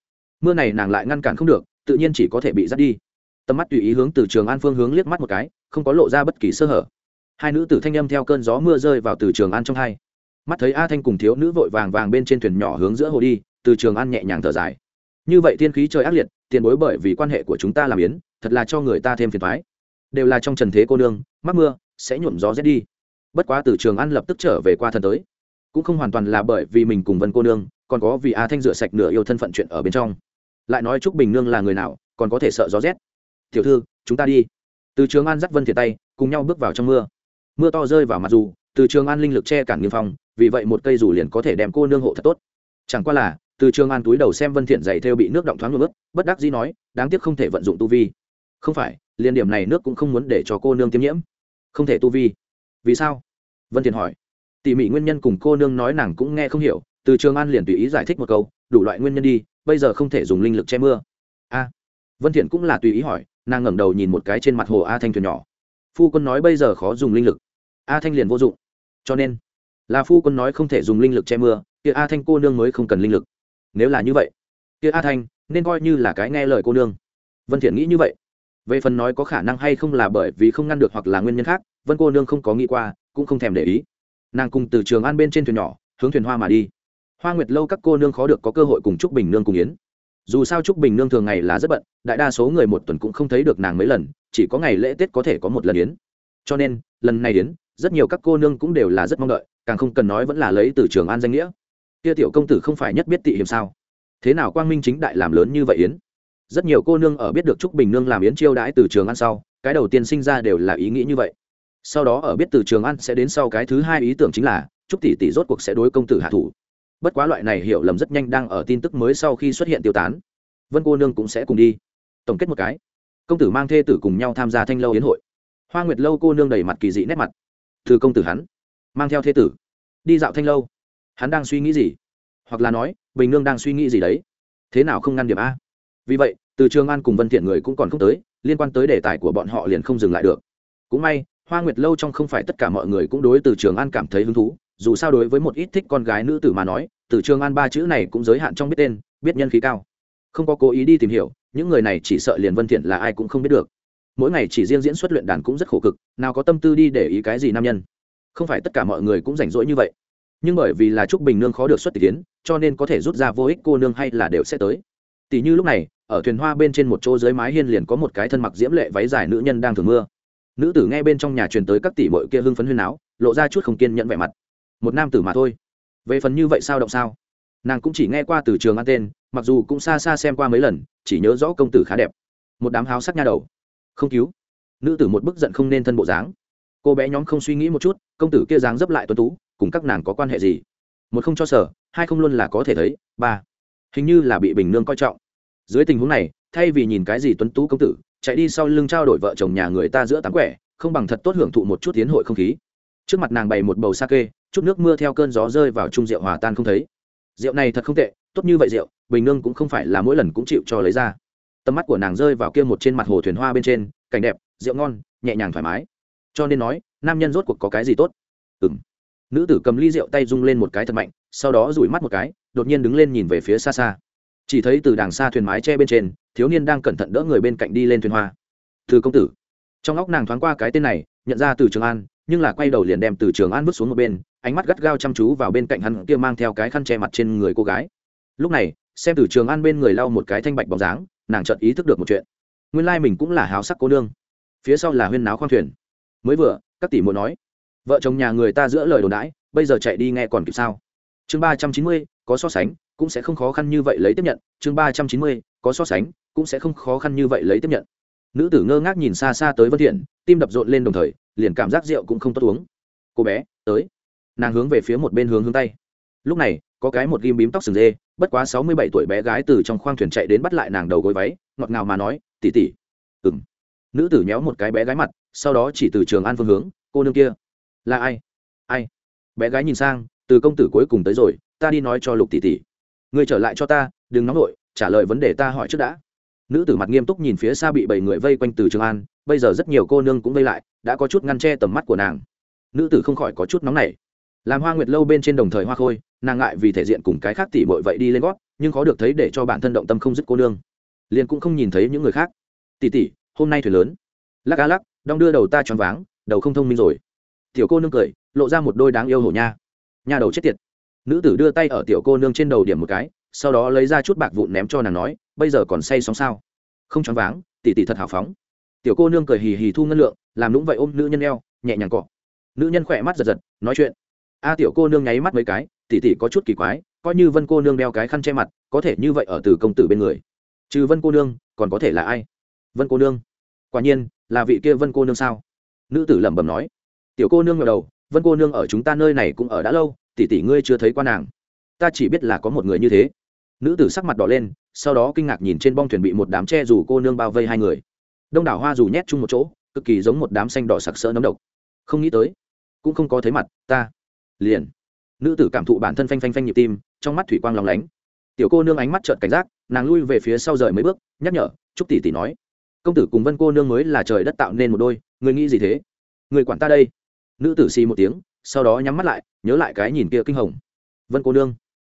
mưa này nàng lại ngăn cản không được tự nhiên chỉ có thể bị dắt đi. Tầm mắt tùy ý hướng từ trường an phương hướng liếc mắt một cái không có lộ ra bất kỳ sơ hở. Hai nữ tử thanh âm theo cơn gió mưa rơi vào từ trường an trong hai. Mắt thấy a thanh cùng thiếu nữ vội vàng vàng bên trên thuyền nhỏ hướng giữa hồ đi từ trường an nhẹ nhàng thở dài. Như vậy thiên khí trời ác liệt tiền bối bởi vì quan hệ của chúng ta làm biến, thật là cho người ta thêm phiền thoái đều là trong trần thế cô nương mắc mưa sẽ nhuộm gió rét đi. Bất quá từ trường an lập tức trở về qua thân tới. Cũng không hoàn toàn là bởi vì mình cùng vân cô nương còn có vì a thanh rửa sạch nửa yêu thân phận chuyện ở bên trong lại nói trúc bình nương là người nào, còn có thể sợ gió rét. Tiểu thư, chúng ta đi. Từ trường an dắt vân thiệt tay, cùng nhau bước vào trong mưa. Mưa to rơi vào mặt dù, từ trường an linh lực che cản nghiêm phong, vì vậy một cây dù liền có thể đem cô nương hộ thật tốt. Chẳng qua là, từ trường an túi đầu xem vân thiện dày theo bị nước động thoáng ngược bất đắc dĩ nói, đáng tiếc không thể vận dụng tu vi. Không phải, liên điểm này nước cũng không muốn để cho cô nương tiêm nhiễm. Không thể tu vi. Vì sao? Vân thiện hỏi. Tỉ mỉ nguyên nhân cùng cô nương nói nàng cũng nghe không hiểu, từ trường an liền tùy ý giải thích một câu, đủ loại nguyên nhân đi bây giờ không thể dùng linh lực che mưa. A. Vân thiện cũng là tùy ý hỏi, nàng ngẩng đầu nhìn một cái trên mặt hồ a thanh thuyền nhỏ. Phu quân nói bây giờ khó dùng linh lực. A thanh liền vô dụng. Cho nên, là phu quân nói không thể dùng linh lực che mưa, kia a thanh cô nương mới không cần linh lực. Nếu là như vậy, kia a thanh, nên coi như là cái nghe lời cô nương. Vân thiện nghĩ như vậy. Về phần nói có khả năng hay không là bởi vì không ngăn được hoặc là nguyên nhân khác, vân cô nương không có nghĩ qua, cũng không thèm để ý. Nàng cùng từ trường an bên trên thuyền nhỏ, hướng thuyền hoa mà đi hoa nguyệt lâu các cô nương khó được có cơ hội cùng trúc bình nương cùng yến. Dù sao trúc bình nương thường ngày là rất bận, đại đa số người một tuần cũng không thấy được nàng mấy lần, chỉ có ngày lễ tết có thể có một lần yến. Cho nên, lần này yến, rất nhiều các cô nương cũng đều là rất mong đợi, càng không cần nói vẫn là lấy từ trường an danh nghĩa. Kia tiểu công tử không phải nhất biết tị hiểm sao? Thế nào quang minh chính đại làm lớn như vậy yến? Rất nhiều cô nương ở biết được trúc bình nương làm yến chiêu đãi từ trường an sau, cái đầu tiên sinh ra đều là ý nghĩ như vậy. Sau đó ở biết từ trường an sẽ đến sau cái thứ hai ý tưởng chính là, trúc tỷ tỷ rốt cuộc sẽ đối công tử hạ thủ bất quá loại này hiểu lầm rất nhanh đang ở tin tức mới sau khi xuất hiện tiêu tán. Vân cô nương cũng sẽ cùng đi. Tổng kết một cái. Công tử mang thê tử cùng nhau tham gia thanh lâu yến hội. Hoa nguyệt lâu cô nương đầy mặt kỳ dị nét mặt. Thư công tử hắn, mang theo thê tử, đi dạo thanh lâu. Hắn đang suy nghĩ gì? Hoặc là nói, bình nương đang suy nghĩ gì đấy? Thế nào không ngăn điểm a? Vì vậy, từ trường an cùng vân thiện người cũng còn không tới, liên quan tới đề tài của bọn họ liền không dừng lại được. Cũng may, hoa nguyệt lâu trong không phải tất cả mọi người cũng đối từ trường an cảm thấy hứng thú dù sao đối với một ít thích con gái nữ tử mà nói, từ trường an ba chữ này cũng giới hạn trong biết tên, biết nhân khí cao. Không có cố ý đi tìm hiểu, những người này chỉ sợ liền vân thiện là ai cũng không biết được. Mỗi ngày chỉ riêng diễn xuất luyện đàn cũng rất khổ cực, nào có tâm tư đi để ý cái gì nam nhân. Không phải tất cả mọi người cũng rảnh rỗi như vậy. Nhưng bởi vì là trúc bình nương khó được xuất tiến cho nên có thể rút ra vô ích cô nương hay là đều sẽ tới. Tỷ như lúc này, ở thuyền hoa bên trên một chỗ dưới mái hiên liền có một cái thân mặc diễm lệ váy dài nữ nhân đang thường mưa. Nữ tử nghe bên trong nhà truyền tới các tỷ muội kia hưng phấn huyên áo lộ ra chút không kiên nhẫn vẻ mặt một nam tử mà thôi. Về phần như vậy sao động sao? Nàng cũng chỉ nghe qua từ trường an tên, mặc dù cũng xa xa xem qua mấy lần, chỉ nhớ rõ công tử khá đẹp. Một đám háo sắc nha đầu. Không cứu. Nữ tử một bức giận không nên thân bộ dáng. Cô bé nhóm không suy nghĩ một chút, công tử kia dáng dấp lại tuấn tú, cùng các nàng có quan hệ gì? Một không cho sở, hai không luôn là có thể thấy, ba. Hình như là bị bình nương coi trọng. Dưới tình huống này, thay vì nhìn cái gì tuấn tú công tử, chạy đi sau lưng trao đổi vợ chồng nhà người ta giữa tám quẻ, không bằng thật tốt hưởng thụ một chút tiến hội không khí. Trước mặt nàng bày một bầu sake chút nước mưa theo cơn gió rơi vào chung rượu hòa tan không thấy. Rượu này thật không tệ, tốt như vậy rượu, bình nương cũng không phải là mỗi lần cũng chịu cho lấy ra. Tầm mắt của nàng rơi vào kia một trên mặt hồ thuyền hoa bên trên, cảnh đẹp, rượu ngon, nhẹ nhàng thoải mái. Cho nên nói, nam nhân rốt cuộc có cái gì tốt? Ừng nữ tử cầm ly rượu tay rung lên một cái thật mạnh, sau đó rủi mắt một cái, đột nhiên đứng lên nhìn về phía xa xa. Chỉ thấy từ đàng xa thuyền mái che bên trên, thiếu niên đang cẩn thận đỡ người bên cạnh đi lên thuyền hoa. Từ công tử. Trong óc nàng thoáng qua cái tên này, nhận ra từ trường an, nhưng là quay đầu liền đem từ trường an vứt xuống một bên ánh mắt gắt gao chăm chú vào bên cạnh hắn kia mang theo cái khăn che mặt trên người cô gái. Lúc này, xem từ trường an bên người lau một cái thanh bạch bóng dáng, nàng chợt ý thức được một chuyện. Nguyên lai mình cũng là háo sắc cô nương. Phía sau là huyên náo khoang thuyền. Mới vừa, các tỷ muốn nói, vợ chồng nhà người ta giữa lời đồn đãi, bây giờ chạy đi nghe còn kịp sao? Chương ba trăm chín mươi, có so sánh, cũng sẽ không khó khăn như vậy lấy tiếp nhận. Chương ba trăm chín mươi, có so sánh, cũng sẽ không khó khăn như vậy lấy tiếp nhận. Nữ tử ngơ ngác nhìn xa xa tới vân thiện, tim đập rộn lên đồng thời, liền cảm giác rượu cũng không tốt uống. Cô bé, tới nàng hướng về phía một bên hướng hướng tay. Lúc này, có cái một ghim bím tóc sừng dê, bất quá sáu mươi bảy tuổi bé gái từ trong khoang thuyền chạy đến bắt lại nàng đầu gối váy, ngọt ngào mà nói tỉ tỉ ừng nữ tử nhéo một cái bé gái mặt, sau đó chỉ từ trường an phương hướng, cô nương kia. Là ai? Ai? Bé gái nhìn sang, từ công tử cuối cùng tới rồi, ta đi nói cho lục tỷ tỷ. Người trở lại cho ta, đừng nóng nổi trả lời vấn đề ta hỏi trước đã. Nữ tử mặt nghiêm túc nhìn phía xa bị bảy người vây quanh từ trường an, bây giờ rất nhiều cô nương cũng vây lại, đã có chút ngăn che tầm mắt của nàng. Nữ tử không khỏi có chút nóng nảy làm hoa nguyệt lâu bên trên đồng thời hoa khôi, nàng ngại vì thể diện cùng cái khác tỉ bội vậy đi lên gót, nhưng khó được thấy để cho bản thân động tâm không dứt cô nương. Liền cũng không nhìn thấy những người khác. Tỉ tỉ hôm nay thuyền lớn. Lắc á lắc, đong đưa đầu ta choáng váng, đầu không thông minh rồi. Tiểu cô nương cười, lộ ra một đôi đáng yêu hổ nha. Nha đầu chết tiệt. Nữ tử đưa tay ở tiểu cô nương trên đầu điểm một cái, sau đó lấy ra chút bạc vụn ném cho nàng nói, bây giờ còn say sóng sao? Không choáng váng tỉ tỉ thật hào phóng. Tiểu cô nương cười hì hì thu ngân lượng, làm lũng vậy ôm nữ nhân eo, nhẹ nhàng cọ. Nữ nhân khỏe mắt giật giật, nói chuyện a tiểu cô nương nháy mắt mấy cái, tỉ tỉ có chút kỳ quái, coi như vân cô nương đeo cái khăn che mặt, có thể như vậy ở từ công tử bên người. Trừ vân cô nương, còn có thể là ai? Vân cô nương. Quả nhiên, là vị kia vân cô nương sao? Nữ tử lẩm bẩm nói. Tiểu cô nương ngờ đầu, vân cô nương ở chúng ta nơi này cũng ở đã lâu tỷ tỷ ngươi chưa thấy quan nàng. Ta chỉ biết là có một người như thế. Nữ tử sắc mặt đỏ lên, sau đó kinh ngạc nhìn trên bong thuyền bị một đám tre dù cô nương bao vây hai người. Đông đảo hoa dù nhét chung một chỗ, cực kỳ giống một đám xanh đỏ sặc sỡ nấm độc. Không nghĩ tới, cũng không có thấy mặt, ta liền. Nữ tử cảm thụ bản thân phanh phanh phanh nhịp tim, trong mắt thủy quang lòng lánh. Tiểu cô nương ánh mắt trợn cảnh giác, nàng lui về phía sau rời mấy bước, nhắc nhở chúc tỷ tỷ nói, công tử cùng vân cô nương mới là trời đất tạo nên một đôi, người nghĩ gì thế? Người quản ta đây. Nữ tử xì một tiếng, sau đó nhắm mắt lại, nhớ lại cái nhìn kia kinh hồng. Vân cô nương,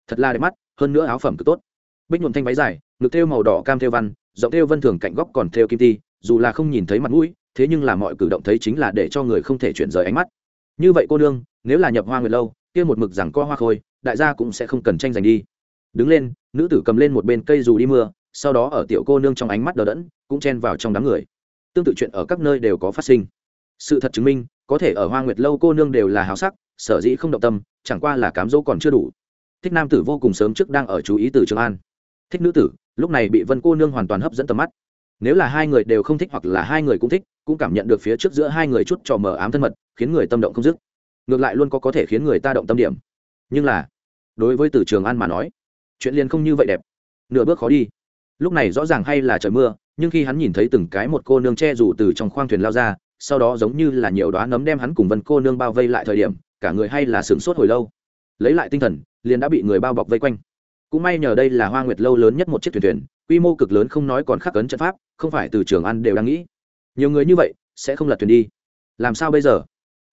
thật là đẹp mắt, hơn nữa áo phẩm cực tốt. Bích nhuộm thanh váy dài, ngực thêu màu đỏ cam thêu văn, rộng thêu vân thường cạnh góc còn thêu kim ti, dù là không nhìn thấy mặt mũi, thế nhưng là mọi cử động thấy chính là để cho người không thể chuyển rời ánh mắt. Như vậy cô nương nếu là nhập hoa nguyệt lâu, kia một mực rằng co hoa khôi, đại gia cũng sẽ không cần tranh giành đi. Đứng lên, nữ tử cầm lên một bên cây dù đi mưa, sau đó ở tiểu cô nương trong ánh mắt đờ đẫn, cũng chen vào trong đám người. Tương tự chuyện ở các nơi đều có phát sinh. Sự thật chứng minh, có thể ở hoa nguyệt lâu cô nương đều là háo sắc, sở dĩ không động tâm, chẳng qua là cám dỗ còn chưa đủ. Thích nam tử vô cùng sớm trước đang ở chú ý từ trường an. Thích nữ tử, lúc này bị vân cô nương hoàn toàn hấp dẫn tầm mắt. Nếu là hai người đều không thích hoặc là hai người cũng thích, cũng cảm nhận được phía trước giữa hai người chút trò mờ ám thân mật, khiến người tâm động không dứt ngược lại luôn có có thể khiến người ta động tâm điểm. Nhưng là, đối với từ trường an mà nói, chuyện liền không như vậy đẹp. Nửa bước khó đi. Lúc này rõ ràng hay là trời mưa, nhưng khi hắn nhìn thấy từng cái một cô nương che dù từ trong khoang thuyền lao ra, sau đó giống như là nhiều đoá nấm đem hắn cùng vân cô nương bao vây lại thời điểm, cả người hay là sửng sốt hồi lâu. Lấy lại tinh thần, liền đã bị người bao bọc vây quanh. Cũng may nhờ đây là hoa nguyệt lâu lớn nhất một chiếc thuyền thuyền, quy mô cực lớn không nói còn khắc cấn trận pháp, không phải từ trường ăn đều đang nghĩ. Nhiều người như vậy, sẽ không lật thuyền đi. Làm sao bây giờ?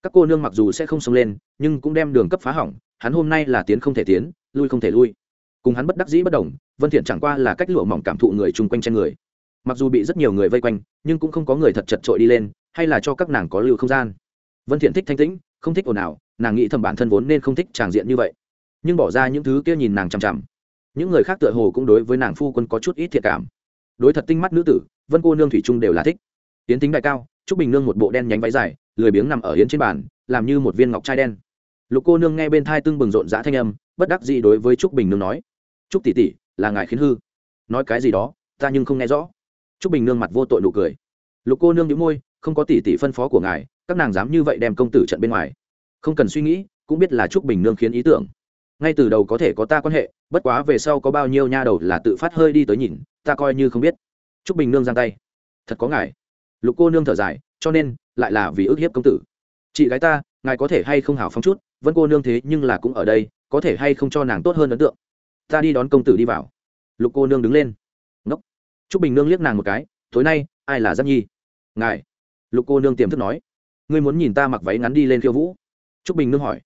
Các cô nương mặc dù sẽ không xông lên, nhưng cũng đem đường cấp phá hỏng, hắn hôm nay là tiến không thể tiến, lui không thể lui. Cùng hắn bất đắc dĩ bất đồng, vân thiện chẳng qua là cách lụa mỏng cảm thụ người chung quanh trên người. Mặc dù bị rất nhiều người vây quanh, nhưng cũng không có người thật chật trội đi lên, hay là cho các nàng có lưu không gian. Vân thiện thích thanh tĩnh, không thích ồn ào, nàng nghĩ thầm bản thân vốn nên không thích tràng diện như vậy. Nhưng bỏ ra những thứ kia nhìn nàng chằm chằm. Những người khác tựa hồ cũng đối với nàng phu quân có chút ít thiệt cảm. Đối thật tinh mắt nữ tử, vân cô nương thủy trung đều là thích. Tiến tính đại cao, trúc bình nương một bộ đen nhánh váy dài lười biếng nằm ở yến trên bàn, làm như một viên ngọc trai đen. Lục cô nương nghe bên thai tưng bừng rộn rã thanh âm, bất đắc dĩ đối với trúc bình nương nói, trúc tỷ tỷ, là ngài khiến hư. Nói cái gì đó, ta nhưng không nghe rõ. Trúc bình nương mặt vô tội nụ cười. Lục cô nương nhíu môi, không có tỷ tỷ phân phó của ngài, các nàng dám như vậy đem công tử trận bên ngoài. Không cần suy nghĩ, cũng biết là trúc bình nương khiến ý tưởng. Ngay từ đầu có thể có ta quan hệ, bất quá về sau có bao nhiêu nha đầu là tự phát hơi đi tới nhìn, ta coi như không biết. Trúc bình nương giang tay, thật có ngài. Lục cô nương thở dài cho nên lại là vì ức hiếp công tử. Chị gái ta, ngài có thể hay không hào phóng chút vẫn cô nương thế nhưng là cũng ở đây, có thể hay không cho nàng tốt hơn ấn tượng. Ta đi đón công tử đi vào. Lục cô nương đứng lên. Ngốc. T r ú c bình nương liếc nàng một cái, tối nay, ai là giáp nhi? Ngài. Lục cô nương tiềm thức nói. Ngươi muốn nhìn ta mặc váy ngắn đi lên khiêu vũ? T r ú c bình nương hỏi.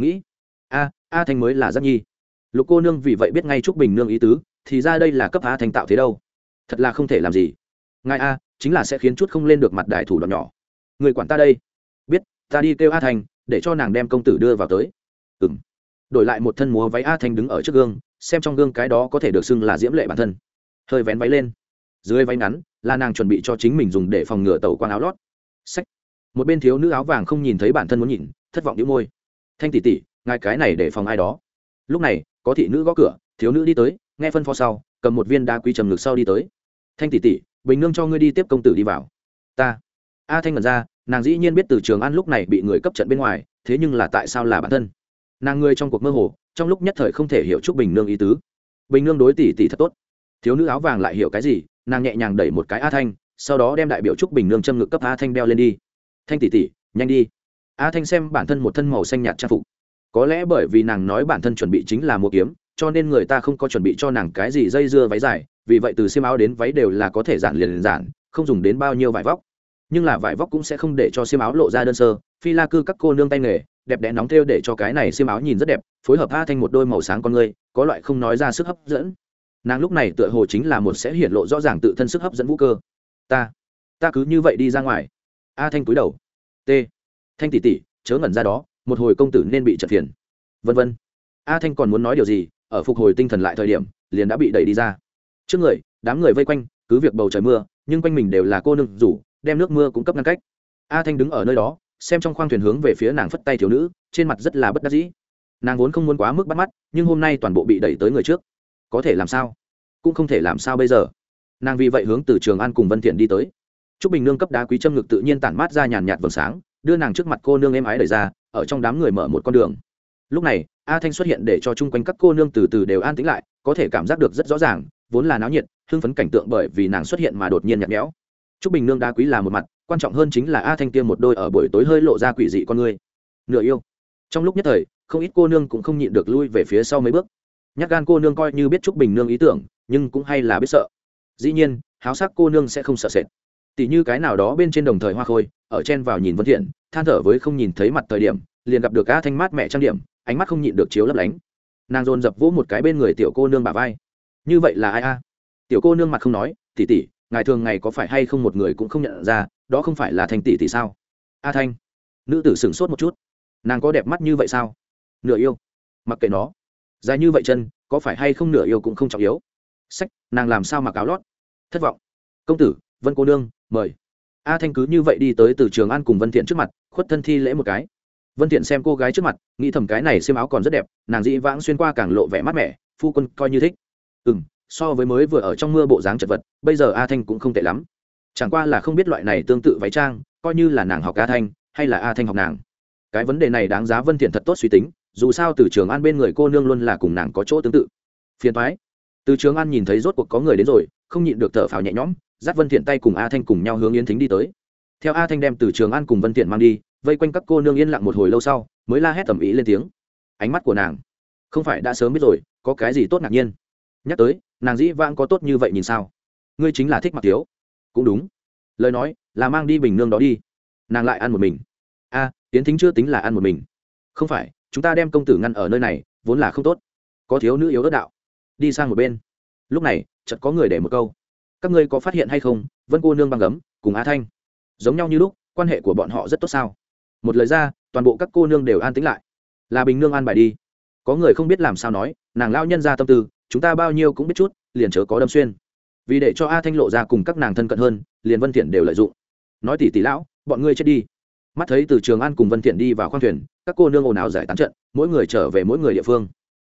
Nghĩ. A a thanh mới là giáp nhi. Lục cô nương vì vậy biết ngay t r ú c bình nương ý tứ, thì ra đây là cấp a thanh tạo thế đâu. Thật là không thể làm gì ngài a chính là sẽ khiến chút không lên được mặt đại thủ đoạn nhỏ. Người quản ta đây. Biết ta đi kêu a thành, để cho nàng đem công tử đưa vào tới. Ừng đổi lại một thân múa váy a thành đứng ở trước gương xem trong gương cái đó có thể được xưng là diễm lệ bản thân. Hơi vén váy lên. Dưới váy ngắn là nàng chuẩn bị cho chính mình dùng để phòng ngừa tàu quang áo lót. Sách một bên thiếu nữ áo vàng không nhìn thấy bản thân muốn nhìn thất vọng đĩu môi. Thanh tỷ tỷ ngài cái này để phòng ai đó? Lúc này có thị nữ gõ cửa thiếu nữ đi tới nghe phân phó sau cầm một viên đá quý trầm ngực sau đi tới. Thanh tỷ tỷ bình nương cho ngươi đi tiếp công tử đi vào. Ta. A thanh ngẩn ra, nàng dĩ nhiên biết từ trường an lúc này bị người cấp trận bên ngoài, thế nhưng là tại sao là bản thân? Nàng ngươi trong cuộc mơ hồ, trong lúc nhất thời không thể hiểu chúc bình nương ý tứ. Bình nương đối tỷ tỷ thật tốt. Thiếu nữ áo vàng lại hiểu cái gì, nàng nhẹ nhàng đẩy một cái a thanh, sau đó đem đại biểu trúc bình nương châm ngực cấp a thanh đeo lên đi. Thanh tỷ tỷ, nhanh đi. A thanh xem bản thân một thân màu xanh nhạt trang phục. Có lẽ bởi vì nàng nói bản thân chuẩn bị chính là mua kiếm, cho nên người ta không có chuẩn bị cho nàng cái gì dây dưa váy dài vì vậy từ xiêm áo đến váy đều là có thể giản liền giản, không dùng đến bao nhiêu vải vóc. Nhưng là vải vóc cũng sẽ không để cho xiêm áo lộ ra đơn sơ. Phi la cư các cô nương tay nghề, đẹp đẽ nóng theo để cho cái này xiêm áo nhìn rất đẹp, phối hợp a thanh một đôi màu sáng con người, có loại không nói ra sức hấp dẫn. Nàng lúc này tựa hồ chính là một sẽ hiển lộ rõ ràng tự thân sức hấp dẫn vũ cơ. Ta ta cứ như vậy đi ra ngoài. A thanh cúi đầu. T. Thanh tỷ tỷ, chớ ngẩn ra đó, một hồi công tử nên bị trật phiền. Vân vân. A thanh còn muốn nói điều gì, ở phục hồi tinh thần lại thời điểm, liền đã bị đẩy đi ra trước người, đám người vây quanh, cứ việc bầu trời mưa, nhưng quanh mình đều là cô nương rủ, đem nước mưa cung cấp ngăn cách. A thanh đứng ở nơi đó, xem trong khoang thuyền hướng về phía nàng phất tay thiếu nữ, trên mặt rất là bất đắc dĩ. Nàng vốn không muốn quá mức bắt mắt, nhưng hôm nay toàn bộ bị đẩy tới người trước. Có thể làm sao? Cũng không thể làm sao bây giờ. Nàng vì vậy hướng từ trường an cùng vân thiện đi tới. T r ú c bình nương cấp đá quý châm ngực tự nhiên tản mát ra nhàn nhạt vầng sáng, đưa nàng trước mặt cô nương êm ái đẩy ra, ở trong đám người mở một con đường. Lúc này a thanh xuất hiện để cho chung quanh các cô nương từ từ đều an tĩnh lại, có thể cảm giác được rất rõ ràng, vốn là náo nhiệt, hưng phấn cảnh tượng bởi vì nàng xuất hiện mà đột nhiên nhạt nhẽo. Trúc bình nương đá quý là một mặt, quan trọng hơn chính là a thanh kia một đôi ở buổi tối hơi lộ ra quỷ dị con người. Nửa yêu. Trong lúc nhất thời, không ít cô nương cũng không nhịn được lui về phía sau mấy bước. Nhắc gan cô nương coi như biết trúc bình nương ý tưởng, nhưng cũng hay là biết sợ. Dĩ nhiên, háo sắc cô nương sẽ không sợ sệt. Tỷ như cái nào đó bên trên đồng thời hoa khôi, ở chen vào nhìn vân thiện, than thở với không nhìn thấy mặt thời điểm liền gặp được a thanh mát mẹ trang điểm, ánh mắt không nhịn được chiếu lấp lánh. Nàng dồn dập vỗ một cái bên người tiểu cô nương bà vai. Như vậy là ai a? Tiểu cô nương mặt không nói, tỷ tỷ, ngài thường ngày có phải hay không một người cũng không nhận ra, đó không phải là thanh tỷ tỷ sao? A thanh, nữ tử sửng sốt một chút. Nàng có đẹp mắt như vậy sao? Nửa yêu. Mặc kệ nó. Dài như vậy chân, có phải hay không nửa yêu cũng không trọng yếu. Sách, nàng làm sao mặc áo lót? Thất vọng. Công tử, vân cô nương, mời. A thanh cứ như vậy đi tới từ trường an cùng vân thiện trước mặt, khuất thân thi lễ một cái vân thiện xem cô gái trước mặt, nghĩ thầm cái này xiêm áo còn rất đẹp, nàng dĩ vãng xuyên qua càng lộ vẻ mát mẻ, phu quân coi như thích. Ừm, so với mới vừa ở trong mưa bộ dáng chật vật, bây giờ a thanh cũng không tệ lắm. Chẳng qua là không biết loại này tương tự váy trang, coi như là nàng học a thanh, hay là a thanh học nàng. Cái vấn đề này đáng giá vân thiện thật tốt suy tính, dù sao từ trường an bên người cô nương luôn là cùng nàng có chỗ tương tự. Phiền toái. Từ trường an nhìn thấy rốt cuộc có người đến rồi, không nhịn được thở phào nhẹ nhõm, dắt vân thiện tay cùng a thanh cùng nhau hướng yến thính đi tới. Theo a thanh đem từ trường an cùng vân thiện mang đi vây quanh các cô nương yên lặng một hồi lâu sau, mới la hét tầm ý lên tiếng. Ánh mắt của nàng, không phải đã sớm biết rồi, có cái gì tốt ngạc nhiên? Nhắc tới, nàng dĩ vãng có tốt như vậy nhìn sao? Ngươi chính là thích mặc thiếu. Cũng đúng. Lời nói, là mang đi bình nương đó đi. Nàng lại ăn một mình. A tiến thính chưa tính là ăn một mình. Không phải, chúng ta đem công tử ngăn ở nơi này, vốn là không tốt. Có thiếu nữ yếu ớt đạo. Đi sang một bên. Lúc này, chợt có người để một câu. Các ngươi có phát hiện hay không? Vân cô nương băng gấm, cùng á thanh. Giống nhau như lúc, quan hệ của bọn họ rất tốt sao? Một lời ra, toàn bộ các cô nương đều an tĩnh lại. Là bình nương an bài đi. Có người không biết làm sao nói, nàng lao nhân ra tâm tư, chúng ta bao nhiêu cũng biết chút, liền chớ có đâm xuyên. Vì để cho a thanh lộ ra cùng các nàng thân cận hơn, liền vân thiện đều lợi dụng. Nói tỷ tỷ lão, bọn ngươi chết đi. Mắt thấy từ trường an cùng vân thiện đi vào khoang thuyền, các cô nương ồn ào giải tán trận, mỗi người trở về mỗi người địa phương.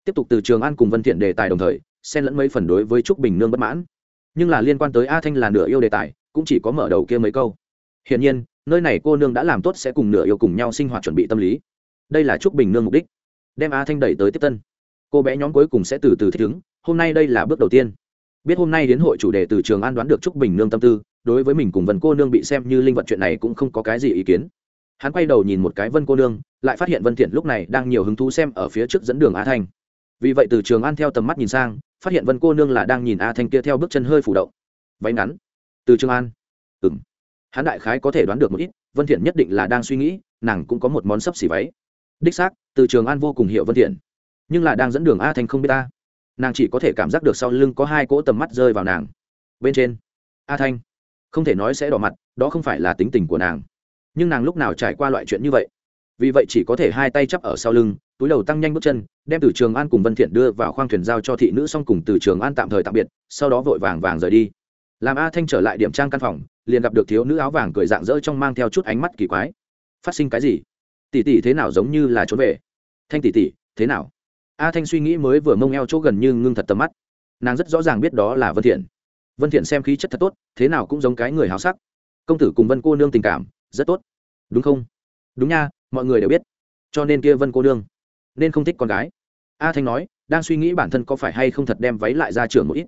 Tiếp tục từ trường an cùng vân thiện đề tài đồng thời, xen lẫn mấy phần đối với trúc bình nương bất mãn. Nhưng là liên quan tới a thanh là nửa yêu đề tài, cũng chỉ có mở đầu kia mấy câu. Hiển nhiên nơi này cô nương đã làm tốt sẽ cùng nửa yêu cùng nhau sinh hoạt chuẩn bị tâm lý. Đây là chúc bình nương mục đích, đem a thanh đẩy tới tiếp tân. Cô bé nhóm cuối cùng sẽ từ từ thích ứng, hôm nay đây là bước đầu tiên. Biết hôm nay đến hội chủ đề từ trường an đoán được trúc bình nương tâm tư, đối với mình cùng vân cô nương bị xem như linh vật chuyện này cũng không có cái gì ý kiến. Hắn quay đầu nhìn một cái vân cô nương, lại phát hiện vân thiện lúc này đang nhiều hứng thú xem ở phía trước dẫn đường a thanh. Vì vậy từ trường an theo tầm mắt nhìn sang, phát hiện vân cô nương là đang nhìn a thanh kia theo bước chân hơi phủ động. Váy ngắn. Từ trường an. Ừng hắn đại khái có thể đoán được một ít, vân thiện nhất định là đang suy nghĩ, nàng cũng có một món sấp xỉ váy. Đích xác, từ trường an vô cùng hiểu vân thiện. Nhưng là đang dẫn đường a thanh không biết ta nàng chỉ có thể cảm giác được sau lưng có hai cỗ tầm mắt rơi vào nàng. Bên trên, a thanh, không thể nói sẽ đỏ mặt, đó không phải là tính tình của nàng. Nhưng nàng lúc nào trải qua loại chuyện như vậy? Vì vậy chỉ có thể hai tay chắp ở sau lưng, túi đầu tăng nhanh bước chân, đem từ trường an cùng vân thiện đưa vào khoang thuyền giao cho thị nữ xong cùng từ trường an tạm thời tạm biệt, sau đó vội vàng vàng rời đi làm a thanh trở lại điểm trang căn phòng, liền gặp được thiếu nữ áo vàng cười dạng dỡ trong mang theo chút ánh mắt kỳ quái. Phát sinh cái gì? Tỷ tỷ thế nào giống như là trốn về? Thanh tỷ tỷ, thế nào? A thanh suy nghĩ mới vừa mông eo chỗ gần như ngưng thật tầm mắt. Nàng rất rõ ràng biết đó là vân thiện. Vân thiện xem khí chất thật tốt, thế nào cũng giống cái người háo sắc. Công tử cùng vân cô nương tình cảm, rất tốt. Đúng không? Đúng nha, mọi người đều biết. Cho nên kia vân cô nương, nên không thích con gái. A thanh nói, đang suy nghĩ bản thân có phải hay không thật đem váy lại ra trường một ít.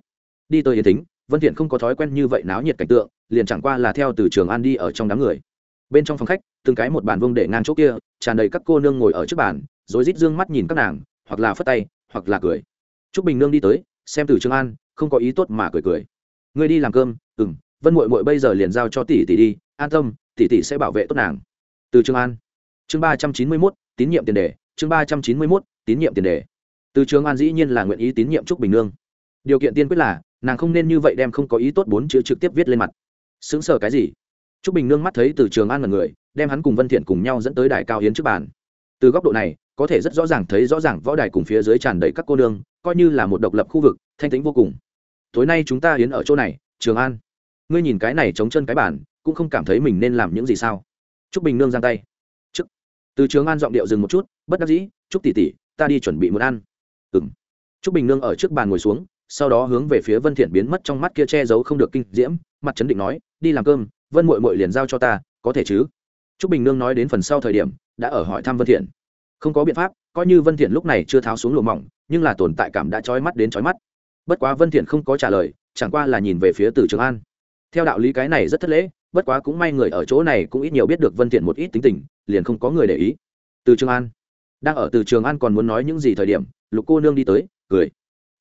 Đi tới yến tính vân thiện không có thói quen như vậy náo nhiệt cảnh tượng, liền chẳng qua là theo từ trường an đi ở trong đám người. Bên trong phòng khách, từng cái một bàn vương để ngang chỗ kia, tràn đầy các cô nương ngồi ở trước bàn rồi rít dương mắt nhìn các nàng, hoặc là phất tay, hoặc là cười. Trúc bình nương đi tới, xem từ trường an, không có ý tốt mà cười cười. Ngươi đi làm cơm, ừm, vân muội muội bây giờ liền giao cho tỷ tỷ đi, an tâm, tỷ tỷ sẽ bảo vệ tốt nàng. Từ trường an. Chương ba trăm chín mươi mốt, tín nhiệm tiền đề, chương ba trăm chín mươi mốt, tín nhiệm tiền đề. Từ trường an dĩ nhiên là nguyện ý tín nhiệm trúc bình nương điều kiện tiên quyết là, nàng không nên như vậy đem không có ý tốt bốn chữ trực tiếp viết lên mặt. Xứng sở cái gì? Trúc bình nương mắt thấy từ trường an là người, đem hắn cùng vân thiện cùng nhau dẫn tới đài cao hiến trước bàn. Từ góc độ này, có thể rất rõ ràng thấy rõ ràng võ đài cùng phía dưới tràn đầy các cô nương, coi như là một độc lập khu vực, thanh tĩnh vô cùng. Tối nay chúng ta hiến ở chỗ này, trường an. Ngươi nhìn cái này chống chân cái bản cũng không cảm thấy mình nên làm những gì sao? Trúc bình nương giang tay. Chức từ trường an giọng điệu dừng một chút, bất đắc dĩ, trúc tỷ tỷ, ta đi chuẩn bị muốn ăn. Ừng trúc bình nương ở trước bàn ngồi xuống sau đó hướng về phía vân thiện biến mất trong mắt kia che giấu không được kinh diễm, mặt chấn định nói, đi làm cơm, vân muội muội liền giao cho ta, có thể chứ? Trúc bình nương nói đến phần sau thời điểm, đã ở hỏi thăm vân thiện. Không có biện pháp, coi như vân thiện lúc này chưa tháo xuống lụa mỏng, nhưng là tồn tại cảm đã chói mắt đến chói mắt. Bất quá vân thiện không có trả lời, chẳng qua là nhìn về phía từ trường an. Theo đạo lý cái này rất thất lễ, bất quá cũng may người ở chỗ này cũng ít nhiều biết được vân thiện một ít tính tình, liền không có người để ý. Từ trường an. Đang ở từ trường an còn muốn nói những gì thời điểm, lục cô nương đi tới, cười.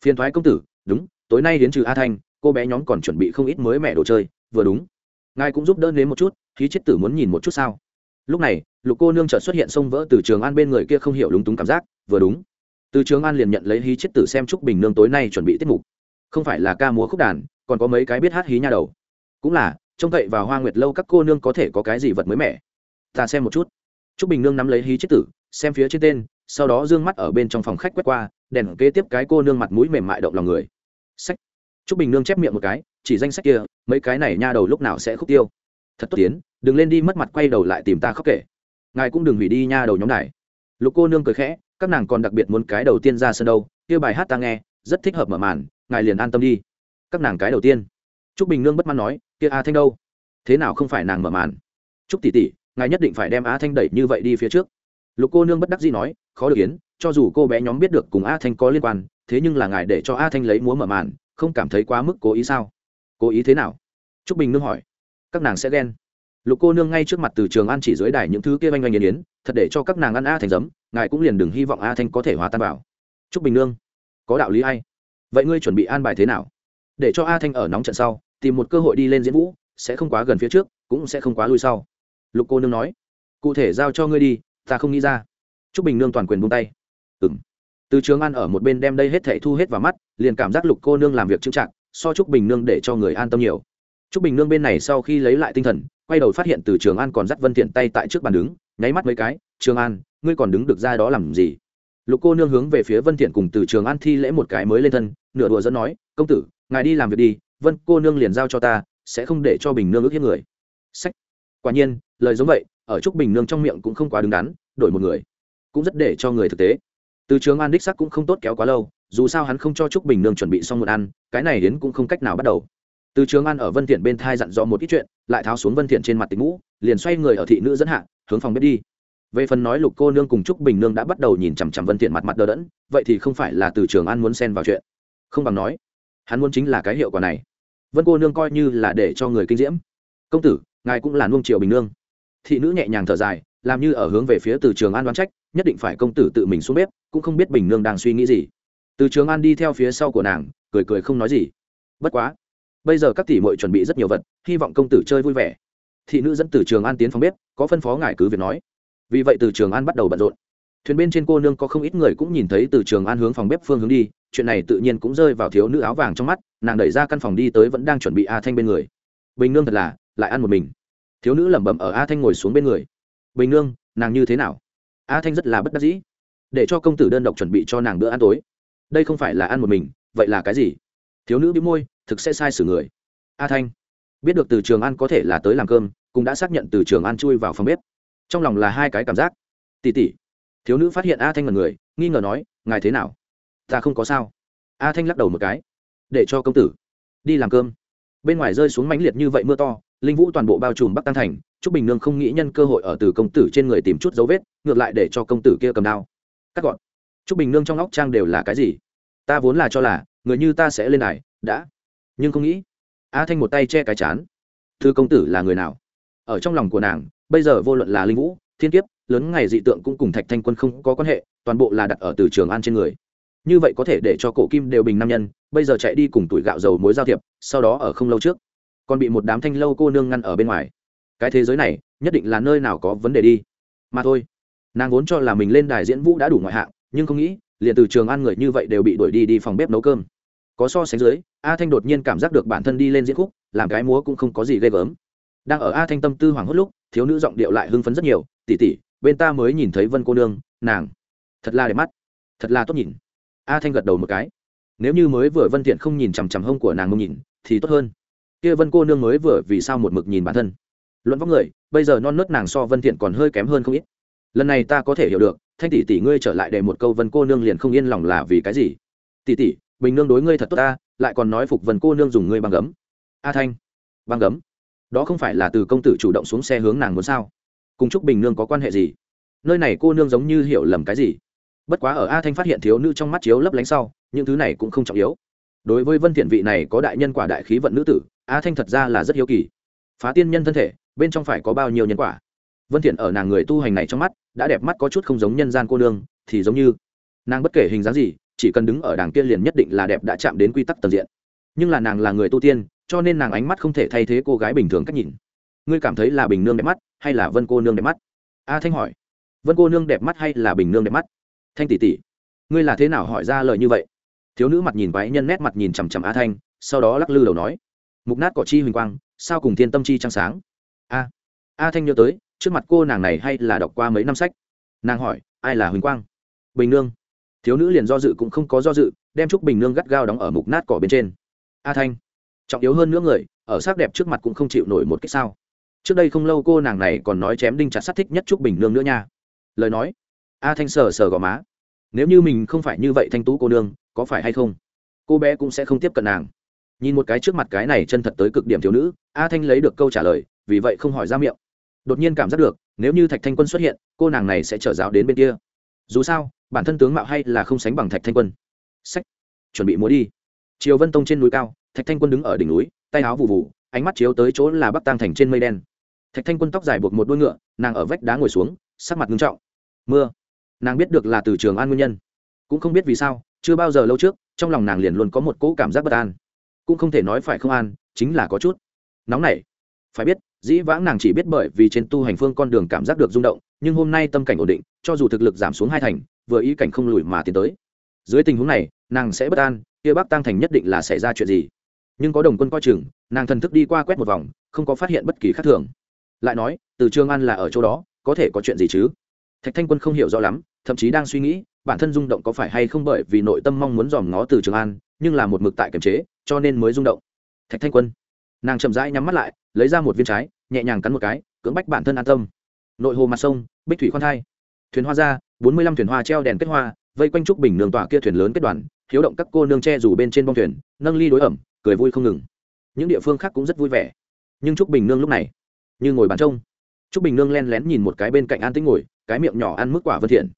Phiền thoái công tử đúng, tối nay đến trừ a thanh, cô bé nhóm còn chuẩn bị không ít mới mẹ đồ chơi. Vừa đúng. Ngài cũng giúp đỡ nếm một chút, khí chết tử muốn nhìn một chút sao? Lúc này, lục cô nương chợt xuất hiện xông vỡ từ trường an bên người kia không hiểu lúng túng cảm giác. Vừa đúng. Từ trường an liền nhận lấy hí chết tử xem trúc bình nương tối nay chuẩn bị tiết mục. Không phải là ca múa khúc đàn, còn có mấy cái biết hát hí nha đầu. Cũng là, trông cậy vào hoa nguyệt lâu các cô nương có thể có cái gì vật mới mẻ. Ta xem một chút. Trúc bình nương nắm lấy hí chết tử, xem phía trên tên, sau đó d ư ơ n g mắt ở bên trong phòng khách quét qua, đèn kế tiếp cái cô nương mặt mũi mềm mại động lòng người sách. Trúc bình nương chép miệng một cái, chỉ danh sách kia, mấy cái này nha đầu lúc nào sẽ khúc tiêu? Thật tốt tiến, đừng lên đi mất mặt quay đầu lại tìm ta khóc kể. Ngài cũng đừng hủy đi nha đầu nhóm này lục cô nương cười khẽ, các nàng còn đặc biệt muốn cái đầu tiên ra sân đâu, kia bài hát ta nghe, rất thích hợp mở màn, ngài liền an tâm đi. Các nàng cái đầu tiên. T r ú c bình nương bất mãn nói, kia a thanh đâu? Thế nào không phải nàng mở màn? T r ú c tỷ tỷ, ngài nhất định phải đem a thanh đẩy như vậy đi phía trước. Lục cô nương bất đắc dĩ nói, khó được yến cho dù cô bé nhóm biết được cùng a thanh có liên quan thế nhưng là ngài để cho a thanh lấy múa mở màn, không cảm thấy quá mức cố ý sao? Cố ý thế nào? T r ú c bình nương hỏi. Các nàng sẽ ghen. Lục cô nương ngay trước mặt từ trường an chỉ dưới đài những thứ kia oanh oanh yên yến, thật để cho các nàng ăn a thành giấm, ngài cũng liền đừng hy vọng a thanh có thể hòa tan vào. T r ú c bình nương, có đạo lý hay? Vậy ngươi chuẩn bị an bài thế nào? Để cho a thanh ở nóng trận sau, tìm một cơ hội đi lên diễn vũ, sẽ không quá gần phía trước, cũng sẽ không quá lui sau. Lục cô nương nói. Cụ thể giao cho ngươi đi, ta không nghĩ ra. T r ú c bình nương toàn quyền buông tay. Ừng từ trường an ở một bên đem đây hết thảy thu hết vào mắt, liền cảm giác lục cô nương làm việc trưng trạng so chúc bình nương để cho người an tâm nhiều. Chúc bình nương bên này sau khi lấy lại tinh thần, quay đầu phát hiện từ trường an còn dắt vân thiện tay tại trước bàn đứng, nháy mắt mấy cái, trường an, ngươi còn đứng được ra đó làm gì? Lục cô nương hướng về phía vân thiện cùng từ trường an thi lễ một cái mới lên thân, nửa đùa dẫn nói, công tử, ngài đi làm việc đi, vân cô nương liền giao cho ta, sẽ không để cho bình nương ước hiếp người. Sách. Quả nhiên, lời giống vậy, ở trúc bình nương trong miệng cũng không quá đứng đắn, đổi một người, cũng rất để cho người thực tế từ trường an đích sắc cũng không tốt kéo quá lâu, dù sao hắn không cho trúc bình nương chuẩn bị xong một ăn, cái này đến cũng không cách nào bắt đầu. Từ trường an ở vân thiện bên thai dặn dò một ít chuyện, lại tháo xuống vân thiện trên mặt tình ngũ, liền xoay người ở thị nữ dẫn hạ, hướng phòng bếp đi. Về phần nói lục cô nương cùng trúc bình nương đã bắt đầu nhìn chằm chằm vân thiện mặt mặt đờ đẫn, vậy thì không phải là từ trường an muốn xen vào chuyện. Không bằng nói, hắn muốn chính là cái hiệu quả này. Vân cô nương coi như là để cho người kinh diễm. Công tử, ngài cũng là nuông triều bình nương. Thị nữ nhẹ nhàng thở dài làm như ở hướng về phía từ trường an đoán trách, nhất định phải công tử tự mình xuống bếp, cũng không biết bình nương đang suy nghĩ gì. Từ trường an đi theo phía sau của nàng, cười cười không nói gì. Bất quá, bây giờ các tỷ muội chuẩn bị rất nhiều vật, hy vọng công tử chơi vui vẻ. Thị nữ dẫn từ trường an tiến phòng bếp, có phân phó ngài cứ việc nói. Vì vậy từ trường an bắt đầu bận rộn. Thuyền bên trên cô nương có không ít người cũng nhìn thấy từ trường an hướng phòng bếp phương hướng đi, chuyện này tự nhiên cũng rơi vào thiếu nữ áo vàng trong mắt, nàng đẩy ra căn phòng đi tới vẫn đang chuẩn bị a thanh bên người. Bình nương thật là, lại ăn một mình. Thiếu nữ lẩm bẩm ở a thanh ngồi xuống bên người bình nương, nàng như thế nào? A thanh rất là bất đắc dĩ. Để cho công tử đơn độc chuẩn bị cho nàng bữa ăn tối. Đây không phải là ăn một mình, vậy là cái gì? Thiếu nữ bị môi, thực sẽ sai xử người. A thanh, biết được từ trường ăn có thể là tới làm cơm, cũng đã xác nhận từ trường ăn chui vào phòng bếp. Trong lòng là hai cái cảm giác. Tỉ tỉ, thiếu nữ phát hiện a thanh là người, nghi ngờ nói, ngài thế nào? Ta không có sao. A thanh lắc đầu một cái, để cho công tử đi làm cơm. Bên ngoài rơi xuống mãnh liệt như vậy mưa to, linh vũ toàn bộ bao trùm bắc tăng thành trúc bình nương không nghĩ nhân cơ hội ở từ công tử trên người tìm chút dấu vết, ngược lại để cho công tử kia cầm đao. Cắt gọn. Trúc bình nương trong óc trang đều là cái gì? Ta vốn là cho là, người như ta sẽ lên này, đã. Nhưng không nghĩ. A thanh một tay che cái chán. Thư công tử là người nào? Ở trong lòng của nàng, bây giờ vô luận là linh vũ, thiên kiếp, lớn ngày dị tượng cũng cùng thạch thanh quân không có quan hệ, toàn bộ là đặt ở từ trường an trên người. Như vậy có thể để cho cổ kim đều bình nam nhân, bây giờ chạy đi cùng tuổi gạo dầu muối giao thiệp, sau đó ở không lâu trước, còn bị một đám thanh lâu cô nương ngăn ở bên ngoài cái thế giới này nhất định là nơi nào có vấn đề đi. Mà thôi, nàng vốn cho là mình lên đài diễn vũ đã đủ ngoại hạng, nhưng không nghĩ, liền từ trường ăn người như vậy đều bị đuổi đi đi phòng bếp nấu cơm. Có so sánh dưới, a thanh đột nhiên cảm giác được bản thân đi lên diễn khúc, làm cái múa cũng không có gì ghê gớm. Đang ở a thanh tâm tư hoàng hốt lúc, thiếu nữ giọng điệu lại hưng phấn rất nhiều tỉ tỉ bên ta mới nhìn thấy vân cô nương, nàng, thật là đẹp mắt, thật là tốt nhìn. A thanh gật đầu một cái. Nếu như mới vừa vân thiện không nhìn chằm chằm hông của nàng mông nhìn, thì tốt hơn. Kia vân cô nương mới vừa vì sao một mực nhìn bản thân? Luận vóc người, bây giờ non nớt nàng so vân thiện còn hơi kém hơn không ít. Lần này ta có thể hiểu được, thanh tỷ tỷ ngươi trở lại để một câu vân cô nương liền không yên lòng là vì cái gì? Tỷ tỷ, bình nương đối ngươi thật tốt ta, lại còn nói phục vân cô nương dùng ngươi băng gấm. A thanh, băng gấm? Đó không phải là từ công tử chủ động xuống xe hướng nàng muốn sao? Cùng chúc bình nương có quan hệ gì? Nơi này cô nương giống như hiểu lầm cái gì? Bất quá ở a thanh phát hiện thiếu nữ trong mắt chiếu lấp lánh sau, những thứ này cũng không trọng yếu. Đối với vân thiện vị này có đại nhân quả đại khí vận nữ tử, a thanh thật ra là rất hiếu kỳ. Phá tiên nhân thân thể bên trong phải có bao nhiêu nhân quả? Vân thiện ở nàng người tu hành này trong mắt, đã đẹp mắt có chút không giống nhân gian cô nương, thì giống như nàng bất kể hình dáng gì, chỉ cần đứng ở đàng kia liền nhất định là đẹp đã chạm đến quy tắc tần diện. Nhưng là nàng là người tu tiên, cho nên nàng ánh mắt không thể thay thế cô gái bình thường cách nhìn. Ngươi cảm thấy là bình nương đẹp mắt, hay là vân cô nương đẹp mắt? A thanh hỏi. Vân cô nương đẹp mắt hay là bình nương đẹp mắt? Thanh tỷ tỷ, ngươi là thế nào hỏi ra lời như vậy? Thiếu nữ mặt nhìn quái nhân nét mặt nhìn chằm chằm a thanh, sau đó lắc lư đầu nói. Mục nát cỏ chi huỳnh quang, sao cùng thiên tâm chi trăng sáng? A. A thanh nhớ tới, trước mặt cô nàng này hay là đọc qua mấy năm sách. Nàng hỏi, ai là huỳnh quang? Bình nương. Thiếu nữ liền do dự cũng không có do dự, đem chúc bình nương gắt gao đóng ở mục nát cỏ bên trên. A thanh, trọng yếu hơn nữa người, ở sắc đẹp trước mặt cũng không chịu nổi một cách sao. Trước đây không lâu cô nàng này còn nói chém đinh chặt sắt thích nhất chúc bình nương nữa nha. Lời nói, a thanh sờ sờ gò má. Nếu như mình không phải như vậy thanh tú cô nương, có phải hay không? Cô bé cũng sẽ không tiếp cận nàng. Nhìn một cái trước mặt cái này chân thật tới cực điểm thiếu nữ, a thanh lấy được câu trả lời vì vậy không hỏi ra miệng. Đột nhiên cảm giác được, nếu như thạch thanh quân xuất hiện, cô nàng này sẽ trở giáo đến bên kia. Dù sao, bản thân tướng mạo hay là không sánh bằng thạch thanh quân. Sách. Chuẩn bị múa đi. Chiều vân tông trên núi cao, thạch thanh quân đứng ở đỉnh núi, tay áo vụ vụ ánh mắt chiếu tới chỗ là bắc tăng thành trên mây đen. Thạch thanh quân tóc dài buộc một đuôi ngựa, nàng ở vách đá ngồi xuống, sắc mặt nghiêm trọng. Mưa. Nàng biết được là từ trường an nguyên nhân. Cũng không biết vì sao, chưa bao giờ lâu trước, trong lòng nàng liền luôn có một cỗ cảm giác bất an. Cũng không thể nói phải không an, chính là có chút nóng này phải biết dĩ vãng nàng chỉ biết bởi vì trên tu hành phương con đường cảm giác được rung động, nhưng hôm nay tâm cảnh ổn định, cho dù thực lực giảm xuống hai thành, vừa ý cảnh không lùi mà tiến tới. Dưới tình huống này, nàng sẽ bất an, kia bác tăng thành nhất định là xảy ra chuyện gì. Nhưng có đồng quân coi chừng, nàng thần thức đi qua quét một vòng, không có phát hiện bất kỳ khác thường. Lại nói, từ trường an là ở chỗ đó, có thể có chuyện gì chứ? Thạch thanh quân không hiểu rõ lắm, thậm chí đang suy nghĩ, bản thân rung động có phải hay không bởi vì nội tâm mong muốn dòm ngó từ trường an, nhưng là một mực tại kiềm chế, cho nên mới rung động. Thạch thanh quân, nàng chậm rãi nhắm mắt lại lấy ra một viên trái, nhẹ nhàng cắn một cái, cưỡng bách bản thân an tâm. Nội hồ mặt sông, bích thủy khoan thai. Thuyền hoa ra, bốn mươi lăm thuyền hoa treo đèn kết hoa, vây quanh trúc bình nương tỏa kia thuyền lớn kết đoàn, hiếu động các cô nương tre rủ bên trên bông thuyền, nâng ly đối ẩm, cười vui không ngừng. Những địa phương khác cũng rất vui vẻ. Nhưng trúc bình nương lúc này, như ngồi bàn trông. Trúc bình nương len lén nhìn một cái bên cạnh an tĩnh ngồi, cái miệng nhỏ ăn mức quả vân thiện.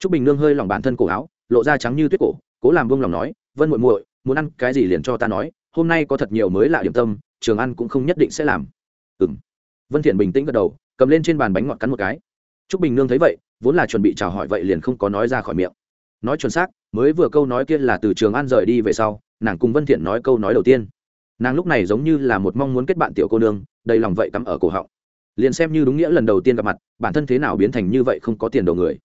Trúc bình nương hơi lòng bản thân cổ áo, lộ ra trắng như tuyết cổ, cố làm vương lòng nói, vân muội muội, muốn ăn cái gì liền cho ta nói hôm nay có thật nhiều mới lạ điểm tâm, trường ăn cũng không nhất định sẽ làm. Ừm. Vân thiện bình tĩnh gật đầu, cầm lên trên bàn bánh ngọt cắn một cái. Trúc bình nương thấy vậy, vốn là chuẩn bị chào hỏi vậy liền không có nói ra khỏi miệng. Nói chuẩn xác, mới vừa câu nói kia là từ trường an rời đi về sau, nàng cùng vân thiện nói câu nói đầu tiên. Nàng lúc này giống như là một mong muốn kết bạn tiểu cô nương, đầy lòng vậy cắm ở cổ họng. Liền xem như đúng nghĩa lần đầu tiên gặp mặt, bản thân thế nào biến thành như vậy không có tiền đầu người.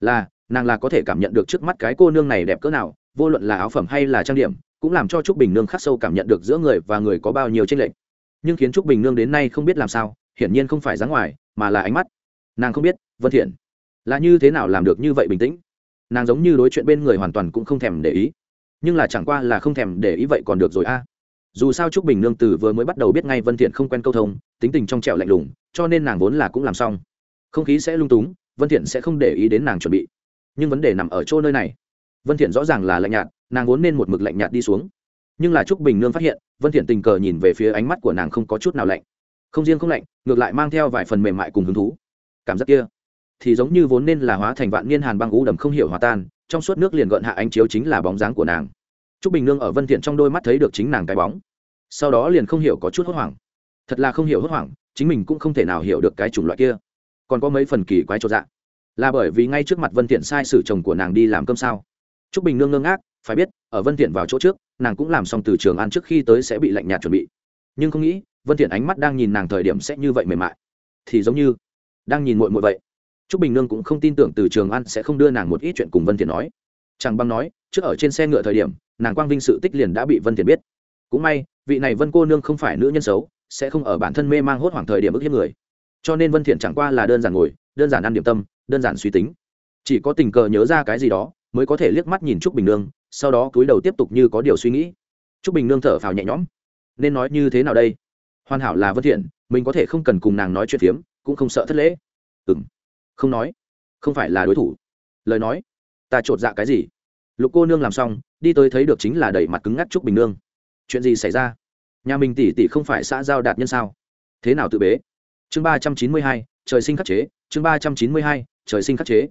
Là, nàng là có thể cảm nhận được trước mắt cái cô nương này đẹp cỡ nào, vô luận là áo phẩm hay là trang điểm cũng làm cho trúc bình nương khắc sâu cảm nhận được giữa người và người có bao nhiêu tranh lệch. Nhưng khiến trúc bình nương đến nay không biết làm sao, hiển nhiên không phải dáng ngoài, mà là ánh mắt. Nàng không biết, vân thiện, là như thế nào làm được như vậy bình tĩnh? Nàng giống như đối chuyện bên người hoàn toàn cũng không thèm để ý. Nhưng là chẳng qua là không thèm để ý vậy còn được rồi a. Dù sao trúc bình nương từ vừa mới bắt đầu biết ngay vân thiện không quen câu thông, tính tình trong trẻo lạnh lùng, cho nên nàng vốn là cũng làm xong. Không khí sẽ lung túng, vân thiện sẽ không để ý đến nàng chuẩn bị. Nhưng vấn đề nằm ở chỗ nơi này. Vân thiện rõ ràng là lạnh nhạt nàng vốn nên một mực lạnh nhạt đi xuống. Nhưng là trúc bình nương phát hiện, vân thiện tình cờ nhìn về phía ánh mắt của nàng không có chút nào lạnh. Không riêng không lạnh, ngược lại mang theo vài phần mềm mại cùng hứng thú. Cảm giác kia, thì giống như vốn nên là hóa thành vạn niên hàn băng u đầm không hiểu hòa tan, trong suốt nước liền gợn hạ ánh chiếu chính là bóng dáng của nàng. Trúc bình nương ở vân thiện trong đôi mắt thấy được chính nàng cái bóng. Sau đó liền không hiểu có chút hốt hoảng. Thật là không hiểu hốt hoảng, chính mình cũng không thể nào hiểu được cái chủng loại kia. Còn có mấy phần kỳ quái cho dạ. Là bởi vì ngay trước mặt vân thiện sai sử chồng của nàng đi làm cơm sao? Trúc bình nương ngơ ngác phải biết, ở vân thiện vào chỗ trước, nàng cũng làm xong từ trường ăn trước khi tới sẽ bị lạnh nhạt chuẩn bị. Nhưng không nghĩ, vân thiện ánh mắt đang nhìn nàng thời điểm sẽ như vậy mềm mại. Thì giống như, đang nhìn muội muội vậy. Trúc bình nương cũng không tin tưởng từ trường ăn sẽ không đưa nàng một ít chuyện cùng vân thiện nói. Chẳng băng nói, trước ở trên xe ngựa thời điểm, nàng quang vinh sự tích liền đã bị vân thiện biết. Cũng may, vị này vân cô nương không phải nữ nhân xấu, sẽ không ở bản thân mê mang hốt hoảng thời điểm ức hiếp người. Cho nên vân thiện chẳng qua là đơn giản ngồi, đơn giản ăn điểm tâm, đơn giản suy tính. Chỉ có tình cờ nhớ ra cái gì đó, mới có thể liếc mắt nhìn trúc bình nương sau đó cúi đầu tiếp tục như có điều suy nghĩ. Trúc bình nương thở phào nhẹ nhõm. Nên nói như thế nào đây? Hoàn hảo là vân thiện, mình có thể không cần cùng nàng nói chuyện phiếm, cũng không sợ thất lễ. Ừm. Không nói. Không phải là đối thủ. Lời nói. Ta trột dạ cái gì? Lục cô nương làm xong, đi tới thấy được chính là đẩy mặt cứng ngắc trúc bình nương. Chuyện gì xảy ra? Nhà mình tỷ tỷ không phải xã giao đạt nhân sao? Thế nào tự bế? Chương ba trăm chín mươi hai, trời sinh khắc chế. Chương ba trăm chín mươi hai, trời sinh khắc chế.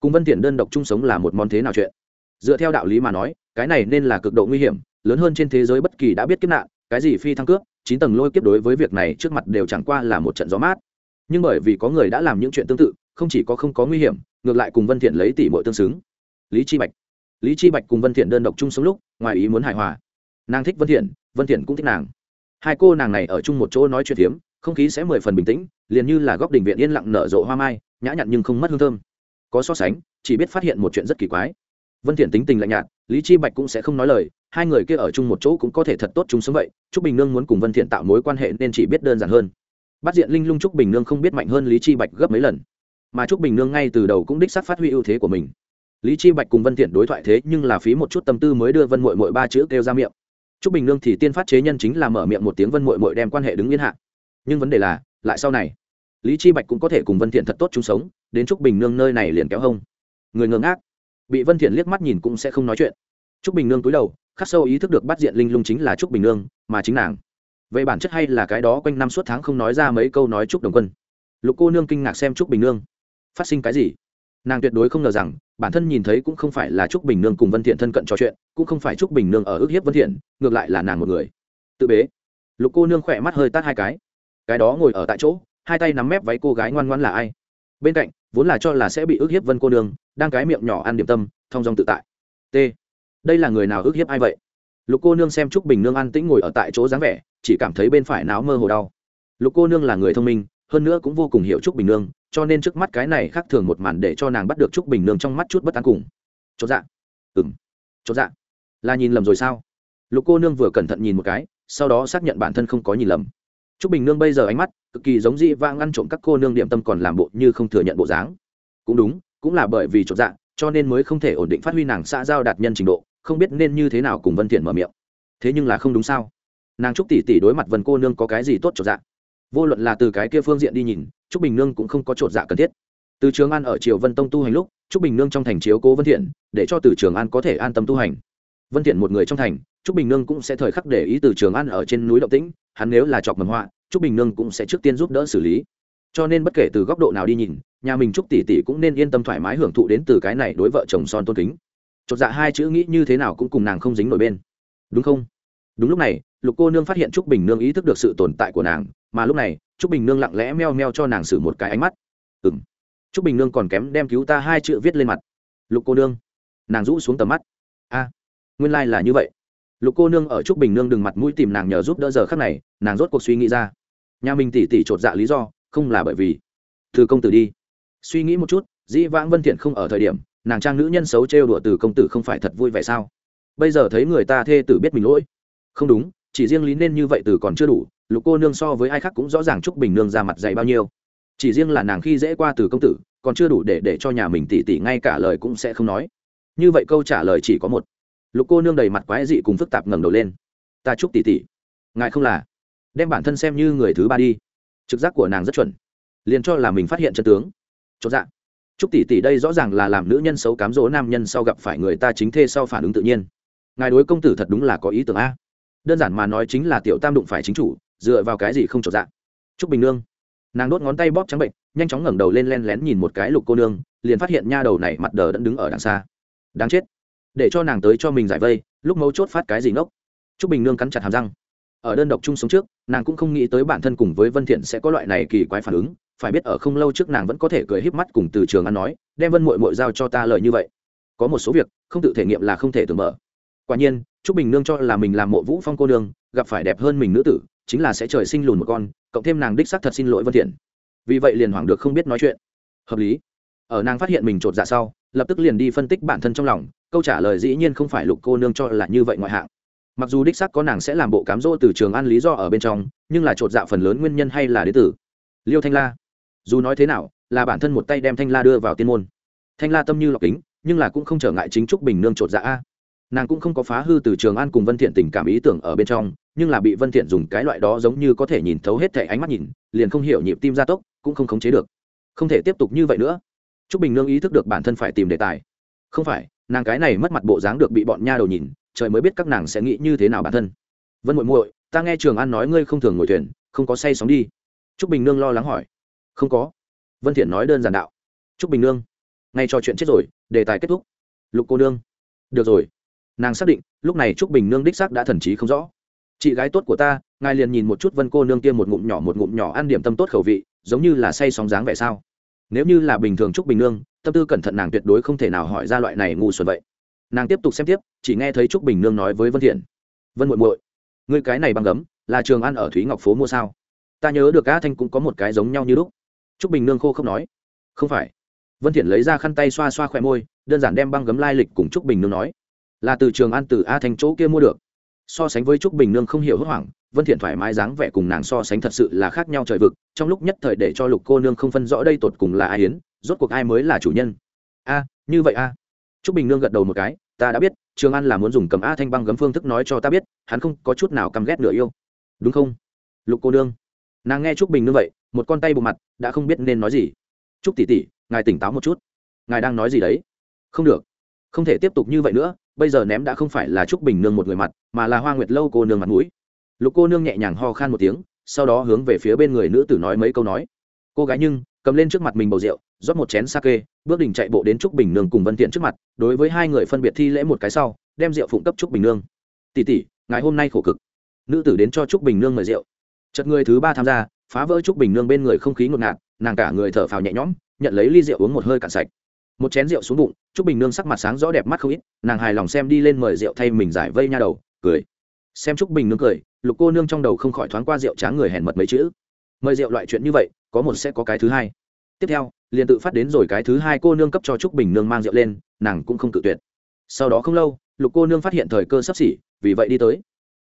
Cùng vân tiện đơn độc chung sống là một món thế nào chuyện? Dựa theo đạo lý mà nói, cái này nên là cực độ nguy hiểm, lớn hơn trên thế giới bất kỳ đã biết kiếp nạn, cái gì phi thăng cướp chín tầng lôi kiếp đối với việc này trước mặt đều chẳng qua là một trận gió mát. Nhưng bởi vì có người đã làm những chuyện tương tự, không chỉ có không có nguy hiểm, ngược lại cùng vân thiện lấy tỷ muội tương xứng. Lý chi bạch. Lý chi bạch cùng vân thiện đơn độc chung sống lúc, ngoài ý muốn hài hòa. Nàng thích vân thiện vân thiện cũng thích nàng. Hai cô nàng này ở chung một chỗ nói chuyện hiếm không khí sẽ mười phần bình tĩnh, liền như là góc đình viện yên lặng nở rộ hoa mai, nhã nhặn nhưng không mất hương thơm. Có so sánh, chỉ biết phát hiện một chuyện rất kỳ quái vân thiện tính tình lạnh nhạt, lý chi bạch cũng sẽ không nói lời, hai người kia ở chung một chỗ cũng có thể thật tốt chúng sống vậy, trúc bình nương muốn cùng vân thiện tạo mối quan hệ nên chỉ biết đơn giản hơn. Bắt diện linh lung trúc bình nương không biết mạnh hơn lý chi bạch gấp mấy lần. Mà trúc bình nương ngay từ đầu cũng đích xác phát huy ưu thế của mình. Lý chi bạch cùng vân thiện đối thoại thế nhưng là phí một chút tâm tư mới đưa vân muội muội ba chữ kêu ra miệng. Trúc bình nương thì tiên phát chế nhân chính là mở miệng một tiếng vân muội muội đem quan hệ đứng yên hạ. Nhưng vấn đề là, lại sau này, lý chi bạch cũng có thể cùng vân thiện thật tốt chung sống, đến trúc bình nương nơi này liền kéo hông. Người ngơ ngác bị vân thiện liếc mắt nhìn cũng sẽ không nói chuyện. Trúc bình nương cúi đầu, khắc sâu ý thức được bắt diện linh lung chính là trúc bình nương, mà chính nàng. Về bản chất hay là cái đó quanh năm suốt tháng không nói ra mấy câu nói trúc đồng quân. Lục cô nương kinh ngạc xem trúc bình nương. Phát sinh cái gì? Nàng tuyệt đối không ngờ rằng, bản thân nhìn thấy cũng không phải là trúc bình nương cùng vân thiện thân cận trò chuyện, cũng không phải trúc bình nương ở ước hiếp vân thiện, ngược lại là nàng một người. Tự bế. Lục cô nương khỏe mắt hơi tát hai cái. Cái đó ngồi ở tại chỗ, hai tay nắm mép váy cô gái ngoan ngoãn là ai? Bên cạnh, vốn là cho là sẽ bị ước hiếp vân cô nương đang cái miệng nhỏ ăn điểm tâm, thong dong tự tại. T. Đây là người nào ước hiếp ai vậy? Lục cô nương xem trúc bình nương ăn tĩnh ngồi ở tại chỗ dáng vẻ, chỉ cảm thấy bên phải náo mơ hồ đau. Lục cô nương là người thông minh, hơn nữa cũng vô cùng hiểu trúc bình nương, cho nên trước mắt cái này khác thường một màn để cho nàng bắt được trúc bình nương trong mắt chút bất an cùng. Chốt dạ. Ừng chốt dạ. Là nhìn lầm rồi sao? Lục cô nương vừa cẩn thận nhìn một cái, sau đó xác nhận bản thân không có nhìn lầm. Trúc bình nương bây giờ ánh mắt cực kỳ giống dị vang ăn trộm các cô nương điểm tâm còn làm bộ như không thừa nhận bộ dáng. Cũng đúng cũng là bởi vì chột dạ cho nên mới không thể ổn định phát huy nàng xã giao đạt nhân trình độ, không biết nên như thế nào cùng vân thiện mở miệng. Thế nhưng là không đúng sao? Nàng trúc tỷ tỷ đối mặt vân cô nương có cái gì tốt chột dạ? Vô luận là từ cái kia phương diện đi nhìn, trúc bình nương cũng không có chột dạ cần thiết. Từ trường an ở triều vân tông tu hành lúc, trúc bình nương trong thành chiếu cố vân thiện, để cho từ trường an có thể an tâm tu hành. Vân thiện một người trong thành, trúc bình nương cũng sẽ thời khắc để ý từ trường an ở trên núi động tĩnh, hắn nếu là chọc mầm họa, trúc bình nương cũng sẽ trước tiên giúp đỡ xử lý cho nên bất kể từ góc độ nào đi nhìn, nhà mình trúc tỷ tỷ cũng nên yên tâm thoải mái hưởng thụ đến từ cái này đối vợ chồng son tôn kính. Chột dạ hai chữ nghĩ như thế nào cũng cùng nàng không dính nổi bên. Đúng không? Đúng lúc này, lục cô nương phát hiện trúc bình nương ý thức được sự tồn tại của nàng, mà lúc này, trúc bình nương lặng lẽ meo meo cho nàng xử một cái ánh mắt. Ừ m trúc bình nương còn kém đem cứu ta hai chữ viết lên mặt. Lục cô nương. Nàng rũ xuống tầm mắt. A, nguyên lai、like、là như vậy. Lục cô nương ở trúc bình nương đừng mặt mũi tìm nàng nhờ giúp đỡ giờ khắc này, nàng rốt cuộc suy nghĩ ra. Nhà mình tỉ tỉ chột dạ lý do không là bởi vì. Từ công tử đi. Suy nghĩ một chút, dĩ vãng vân thiện không ở thời điểm, nàng trang nữ nhân xấu trêu đùa từ công tử không phải thật vui vẻ sao? Bây giờ thấy người ta thê tử biết mình lỗi. Không đúng, chỉ riêng lý nên như vậy từ còn chưa đủ, lục cô nương so với ai khác cũng rõ ràng chúc bình nương ra mặt dày bao nhiêu. Chỉ riêng là nàng khi dễ qua từ công tử, còn chưa đủ để để cho nhà mình tỉ tỉ ngay cả lời cũng sẽ không nói. Như vậy câu trả lời chỉ có một. Lục cô nương đầy mặt quái dị cùng phức tạp ngẩng đầu lên. Ta chúc tỉ tỉ. Ngài không là. Đem bản thân xem như người thứ ba đi trực giác của nàng rất chuẩn. Liền cho là mình phát hiện chân tướng. Chốt dạ. Trúc tỷ tỷ đây rõ ràng là làm nữ nhân xấu cám dỗ nam nhân sau gặp phải người ta chính thê sau phản ứng tự nhiên. Ngài đối công tử thật đúng là có ý tưởng a. Đơn giản mà nói chính là tiểu tam đụng phải chính chủ, dựa vào cái gì không trọn dạng trúc bình nương. Nàng đốt ngón tay bóp trắng bệnh, nhanh chóng ngẩng đầu lên len lén nhìn một cái lục cô nương, liền phát hiện nha đầu này mặt đờ đẫn đứng ở đằng xa. Đáng chết. Để cho nàng tới cho mình giải vây, lúc mấu chốt phát cái gì ngốc. Trúc bình nương cắn chặt hàm răng ở đơn độc chung sống trước, nàng cũng không nghĩ tới bản thân cùng với vân thiện sẽ có loại này kỳ quái phản ứng. Phải biết ở không lâu trước nàng vẫn có thể cười híp mắt cùng từ trường ăn nói, đem vân muội muội giao cho ta lời như vậy. Có một số việc, không tự thể nghiệm là không thể tưởng mở. Quả nhiên, trúc bình nương cho là mình làm mộ vũ phong cô nương, gặp phải đẹp hơn mình nữ tử, chính là sẽ trời sinh lùn một con, cộng thêm nàng đích xác thật xin lỗi vân thiện. Vì vậy liền hoảng được không biết nói chuyện. Hợp lý. Ở nàng phát hiện mình trột dạ sau, lập tức liền đi phân tích bản thân trong lòng, câu trả lời dĩ nhiên không phải lục cô nương cho là như vậy ngoại hạng mặc dù đích xác có nàng sẽ làm bộ cám dỗ từ trường an lý do ở bên trong, nhưng là trột dạ phần lớn nguyên nhân hay là đế tử liêu thanh la. Dù nói thế nào, là bản thân một tay đem thanh la đưa vào tiên môn. Thanh la tâm như lọc kính, nhưng là cũng không trở ngại chính trúc bình nương trột dạ a. Nàng cũng không có phá hư từ trường an cùng vân thiện tình cảm ý tưởng ở bên trong, nhưng là bị vân thiện dùng cái loại đó giống như có thể nhìn thấu hết thẻ ánh mắt nhìn, liền không hiểu nhịp tim gia tốc, cũng không khống chế được. Không thể tiếp tục như vậy nữa. Trúc bình nương ý thức được bản thân phải tìm đề tài. Không phải, nàng cái này mất mặt bộ dáng được bị bọn nha đầu nhìn trời mới biết các nàng sẽ nghĩ như thế nào bản thân. Vân muội muội, ta nghe trường an nói ngươi không thường ngồi thuyền, không có say sóng đi. Trúc bình nương lo lắng hỏi. Không có. Vân thiện nói đơn giản đạo. Trúc bình nương, ngay trò chuyện chết rồi, đề tài kết thúc. Lục cô nương. Được rồi. Nàng xác định, lúc này trúc bình nương đích xác đã thần trí không rõ. Chị gái tốt của ta, ngài liền nhìn một chút vân cô nương kia một ngụm nhỏ một ngụm nhỏ ăn điểm tâm tốt khẩu vị, giống như là say sóng dáng vẻ sao? Nếu như là bình thường trúc bình nương, tâm tư cẩn thận nàng tuyệt đối không thể nào hỏi ra loại này ngu xuẩn vậy nàng tiếp tục xem tiếp, chỉ nghe thấy trúc bình nương nói với vân thiện. Vân muội muội người cái này băng gấm, là trường ăn ở thúy ngọc phố mua sao? Ta nhớ được a thanh cũng có một cái giống nhau như lúc. Trúc bình nương khô không nói. Không phải. Vân thiện lấy ra khăn tay xoa xoa khỏe môi, đơn giản đem băng gấm lai lịch cùng trúc bình nương nói. Là từ trường an từ a thanh chỗ kia mua được. So sánh với trúc bình nương không hiểu hốt hoảng, vân thiện thoải mái dáng vẻ cùng nàng so sánh thật sự là khác nhau trời vực, trong lúc nhất thời để cho lục cô nương không phân rõ đây tột cùng là ai yến, rốt cuộc ai mới là chủ nhân. A, như vậy a trúc bình nương gật đầu một cái, ta đã biết, trường an là muốn dùng cầm a thanh băng gấm phương thức nói cho ta biết, hắn không có chút nào căm ghét nửa yêu. Đúng không? Lục cô nương. Nàng nghe trúc bình nương vậy, một con tay bộ mặt, đã không biết nên nói gì. Trúc tỷ tỷ, ngài tỉnh táo một chút. Ngài đang nói gì đấy? Không được. Không thể tiếp tục như vậy nữa, bây giờ ném đã không phải là trúc bình nương một người mặt, mà là hoa nguyệt lâu cô nương mặt mũi. Lục cô nương nhẹ nhàng ho khan một tiếng, sau đó hướng về phía bên người nữ tử nói mấy câu nói. Cô gái nhưng cầm lên trước mặt mình bầu rượu, rót một chén sake bước đình chạy bộ đến trúc bình nương cùng vân thiện trước mặt, đối với hai người phân biệt thi lễ một cái sau, đem rượu phụng cấp trúc bình nương. Tỷ tỷ ngày hôm nay khổ cực. Nữ tử đến cho trúc bình nương mời rượu. Chợt người thứ ba tham gia, phá vỡ trúc bình nương bên người không khí ngột ngạt, nàng cả người thở phào nhẹ nhõm, nhận lấy ly rượu uống một hơi cạn sạch. Một chén rượu xuống bụng, trúc bình nương sắc mặt sáng rõ đẹp mắt không ít, nàng hài lòng xem đi lên mời rượu thay mình giải vây nha đầu, cười. Xem trúc bình nương cười, lục cô nương trong đầu không khỏi thoáng qua rượu tráng người hèn mật mấy chữ. Mời rượu loại chuyện như vậy, có một sẽ có cái thứ hai tiếp theo, liền tự phát đến rồi cái thứ hai cô nương cấp cho trúc bình nương mang rượu lên, nàng cũng không tự tuyệt. Sau đó không lâu, lục cô nương phát hiện thời cơ sắp xỉ, vì vậy đi tới.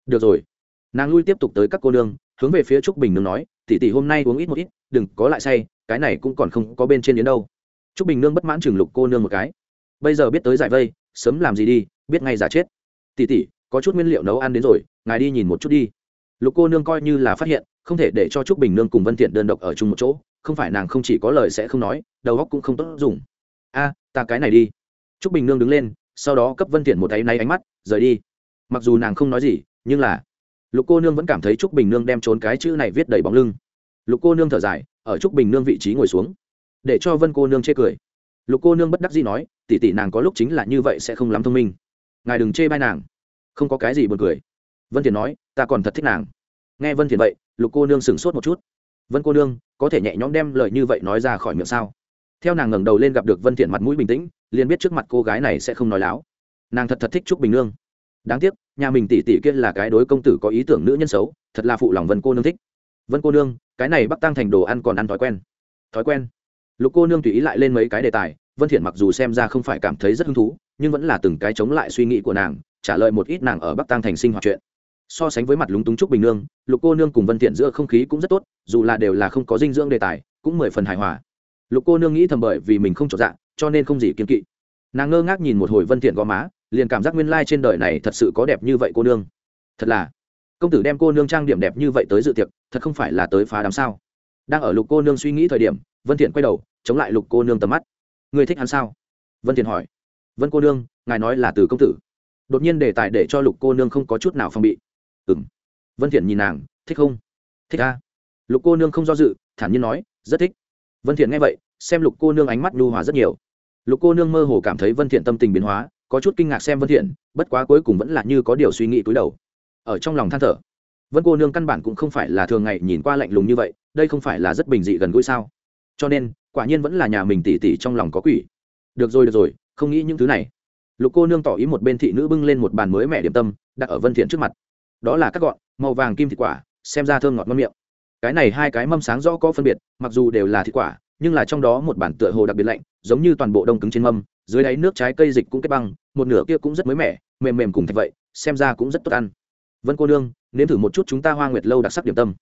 Được rồi. Nàng lui tiếp tục tới các cô nương, hướng về phía trúc bình nương nói tỉ tỉ hôm nay uống ít một ít, đừng có lại say, cái này cũng còn không có bên trên đến đâu. Trúc bình nương bất mãn chừng lục cô nương một cái. Bây giờ biết tới giải vây, sớm làm gì đi, biết ngay giả chết. Tỉ tỉ có chút nguyên liệu nấu ăn đến rồi, ngài đi nhìn một chút đi. Lục cô nương coi như là phát hiện, không thể để cho trúc bình nương cùng vân thiện đơn độc ở chung một chỗ không phải nàng không chỉ có lời sẽ không nói, đầu óc cũng không tốt dùng. A, ta cái này đi. Trúc bình nương đứng lên, sau đó cấp vân thiện một tay náy ánh mắt, rời đi. Mặc dù nàng không nói gì, nhưng là lục cô nương vẫn cảm thấy trúc bình nương đem trốn cái chữ này viết đầy bóng lưng. Lục cô nương thở dài, ở trúc bình nương vị trí ngồi xuống, để cho vân cô nương chê cười. Lục cô nương bất đắc dĩ nói, tỷ tỷ nàng có lúc chính là như vậy sẽ không lắm thông minh. Ngài đừng chê bai nàng. Không có cái gì buồn cười. Vân thiện nói, ta còn thật thích nàng. Nghe vân thiện vậy, lục cô nương sửng sốt một chút vân cô nương, có thể nhẹ nhõm đem lời như vậy nói ra khỏi miệng sao? Theo nàng ngẩng đầu lên gặp được vân thiện mặt mũi bình tĩnh, liền biết trước mặt cô gái này sẽ không nói láo. Nàng thật thật thích trúc bình nương. Đáng tiếc, nhà mình tỷ tỷ kia là cái đối công tử có ý tưởng nữ nhân xấu, thật là phụ lòng vân cô nương thích. Vân cô nương, cái này bắc tăng thành đồ ăn còn ăn thói quen. Thói quen. Lục cô nương tùy ý lại lên mấy cái đề tài, vân thiện mặc dù xem ra không phải cảm thấy rất hứng thú, nhưng vẫn là từng cái chống lại suy nghĩ của nàng, trả lời một ít nàng ở bắc tăng thành sinh hoạt chuyện so sánh với mặt lúng túng trúc bình nương, lục cô nương cùng vân thiện giữa không khí cũng rất tốt, dù là đều là không có dinh dưỡng đề tài, cũng mười phần hài hòa. Lục cô nương nghĩ thầm bởi vì mình không trọn dạng cho nên không gì kiên kỵ. Nàng ngơ ngác nhìn một hồi vân thiện gò má, liền cảm giác nguyên lai trên đời này thật sự có đẹp như vậy cô nương. Thật là, công tử đem cô nương trang điểm đẹp như vậy tới dự tiệc, thật không phải là tới phá đám sao? Đang ở lục cô nương suy nghĩ thời điểm, vân thiện quay đầu, chống lại lục cô nương tầm mắt. Người thích hắn sao? Vân thiện hỏi. Vân cô nương, ngài nói là từ công tử. Đột nhiên đề tài để cho lục cô nương không có chút nào phòng bị ừm. Vân thiện nhìn nàng, thích không? Thích a. Lục cô nương không do dự, thản nhiên nói, rất thích. Vân thiện nghe vậy, xem lục cô nương ánh mắt nhu hòa rất nhiều. Lục cô nương mơ hồ cảm thấy vân thiện tâm tình biến hóa, có chút kinh ngạc xem vân thiện, bất quá cuối cùng vẫn là như có điều suy nghĩ túi đầu. Ở trong lòng than thở, vân cô nương căn bản cũng không phải là thường ngày nhìn qua lạnh lùng như vậy, đây không phải là rất bình dị gần gũi sao? Cho nên, quả nhiên vẫn là nhà mình tỉ tỉ trong lòng có quỷ. Được rồi được rồi, không nghĩ những thứ này. Lục cô nương tỏ ý một bên thị nữ bưng lên một bàn mới mẹ điểm tâm, đặt ở vân thiện trước mặt đó là các gọn, màu vàng kim thịt quả, xem ra thơm ngọt ngon miệng. Cái này hai cái mâm sáng rõ có phân biệt, mặc dù đều là thịt quả, nhưng là trong đó một bản tựa hồ đặc biệt lạnh, giống như toàn bộ đông cứng trên mâm, dưới đáy nước trái cây dịch cũng kết băng, một nửa kia cũng rất mới mẻ, mềm mềm cùng thạch vậy, xem ra cũng rất tốt ăn. Vân cô nương, nếm thử một chút chúng ta hoa nguyệt lâu đặc sắc điểm tâm.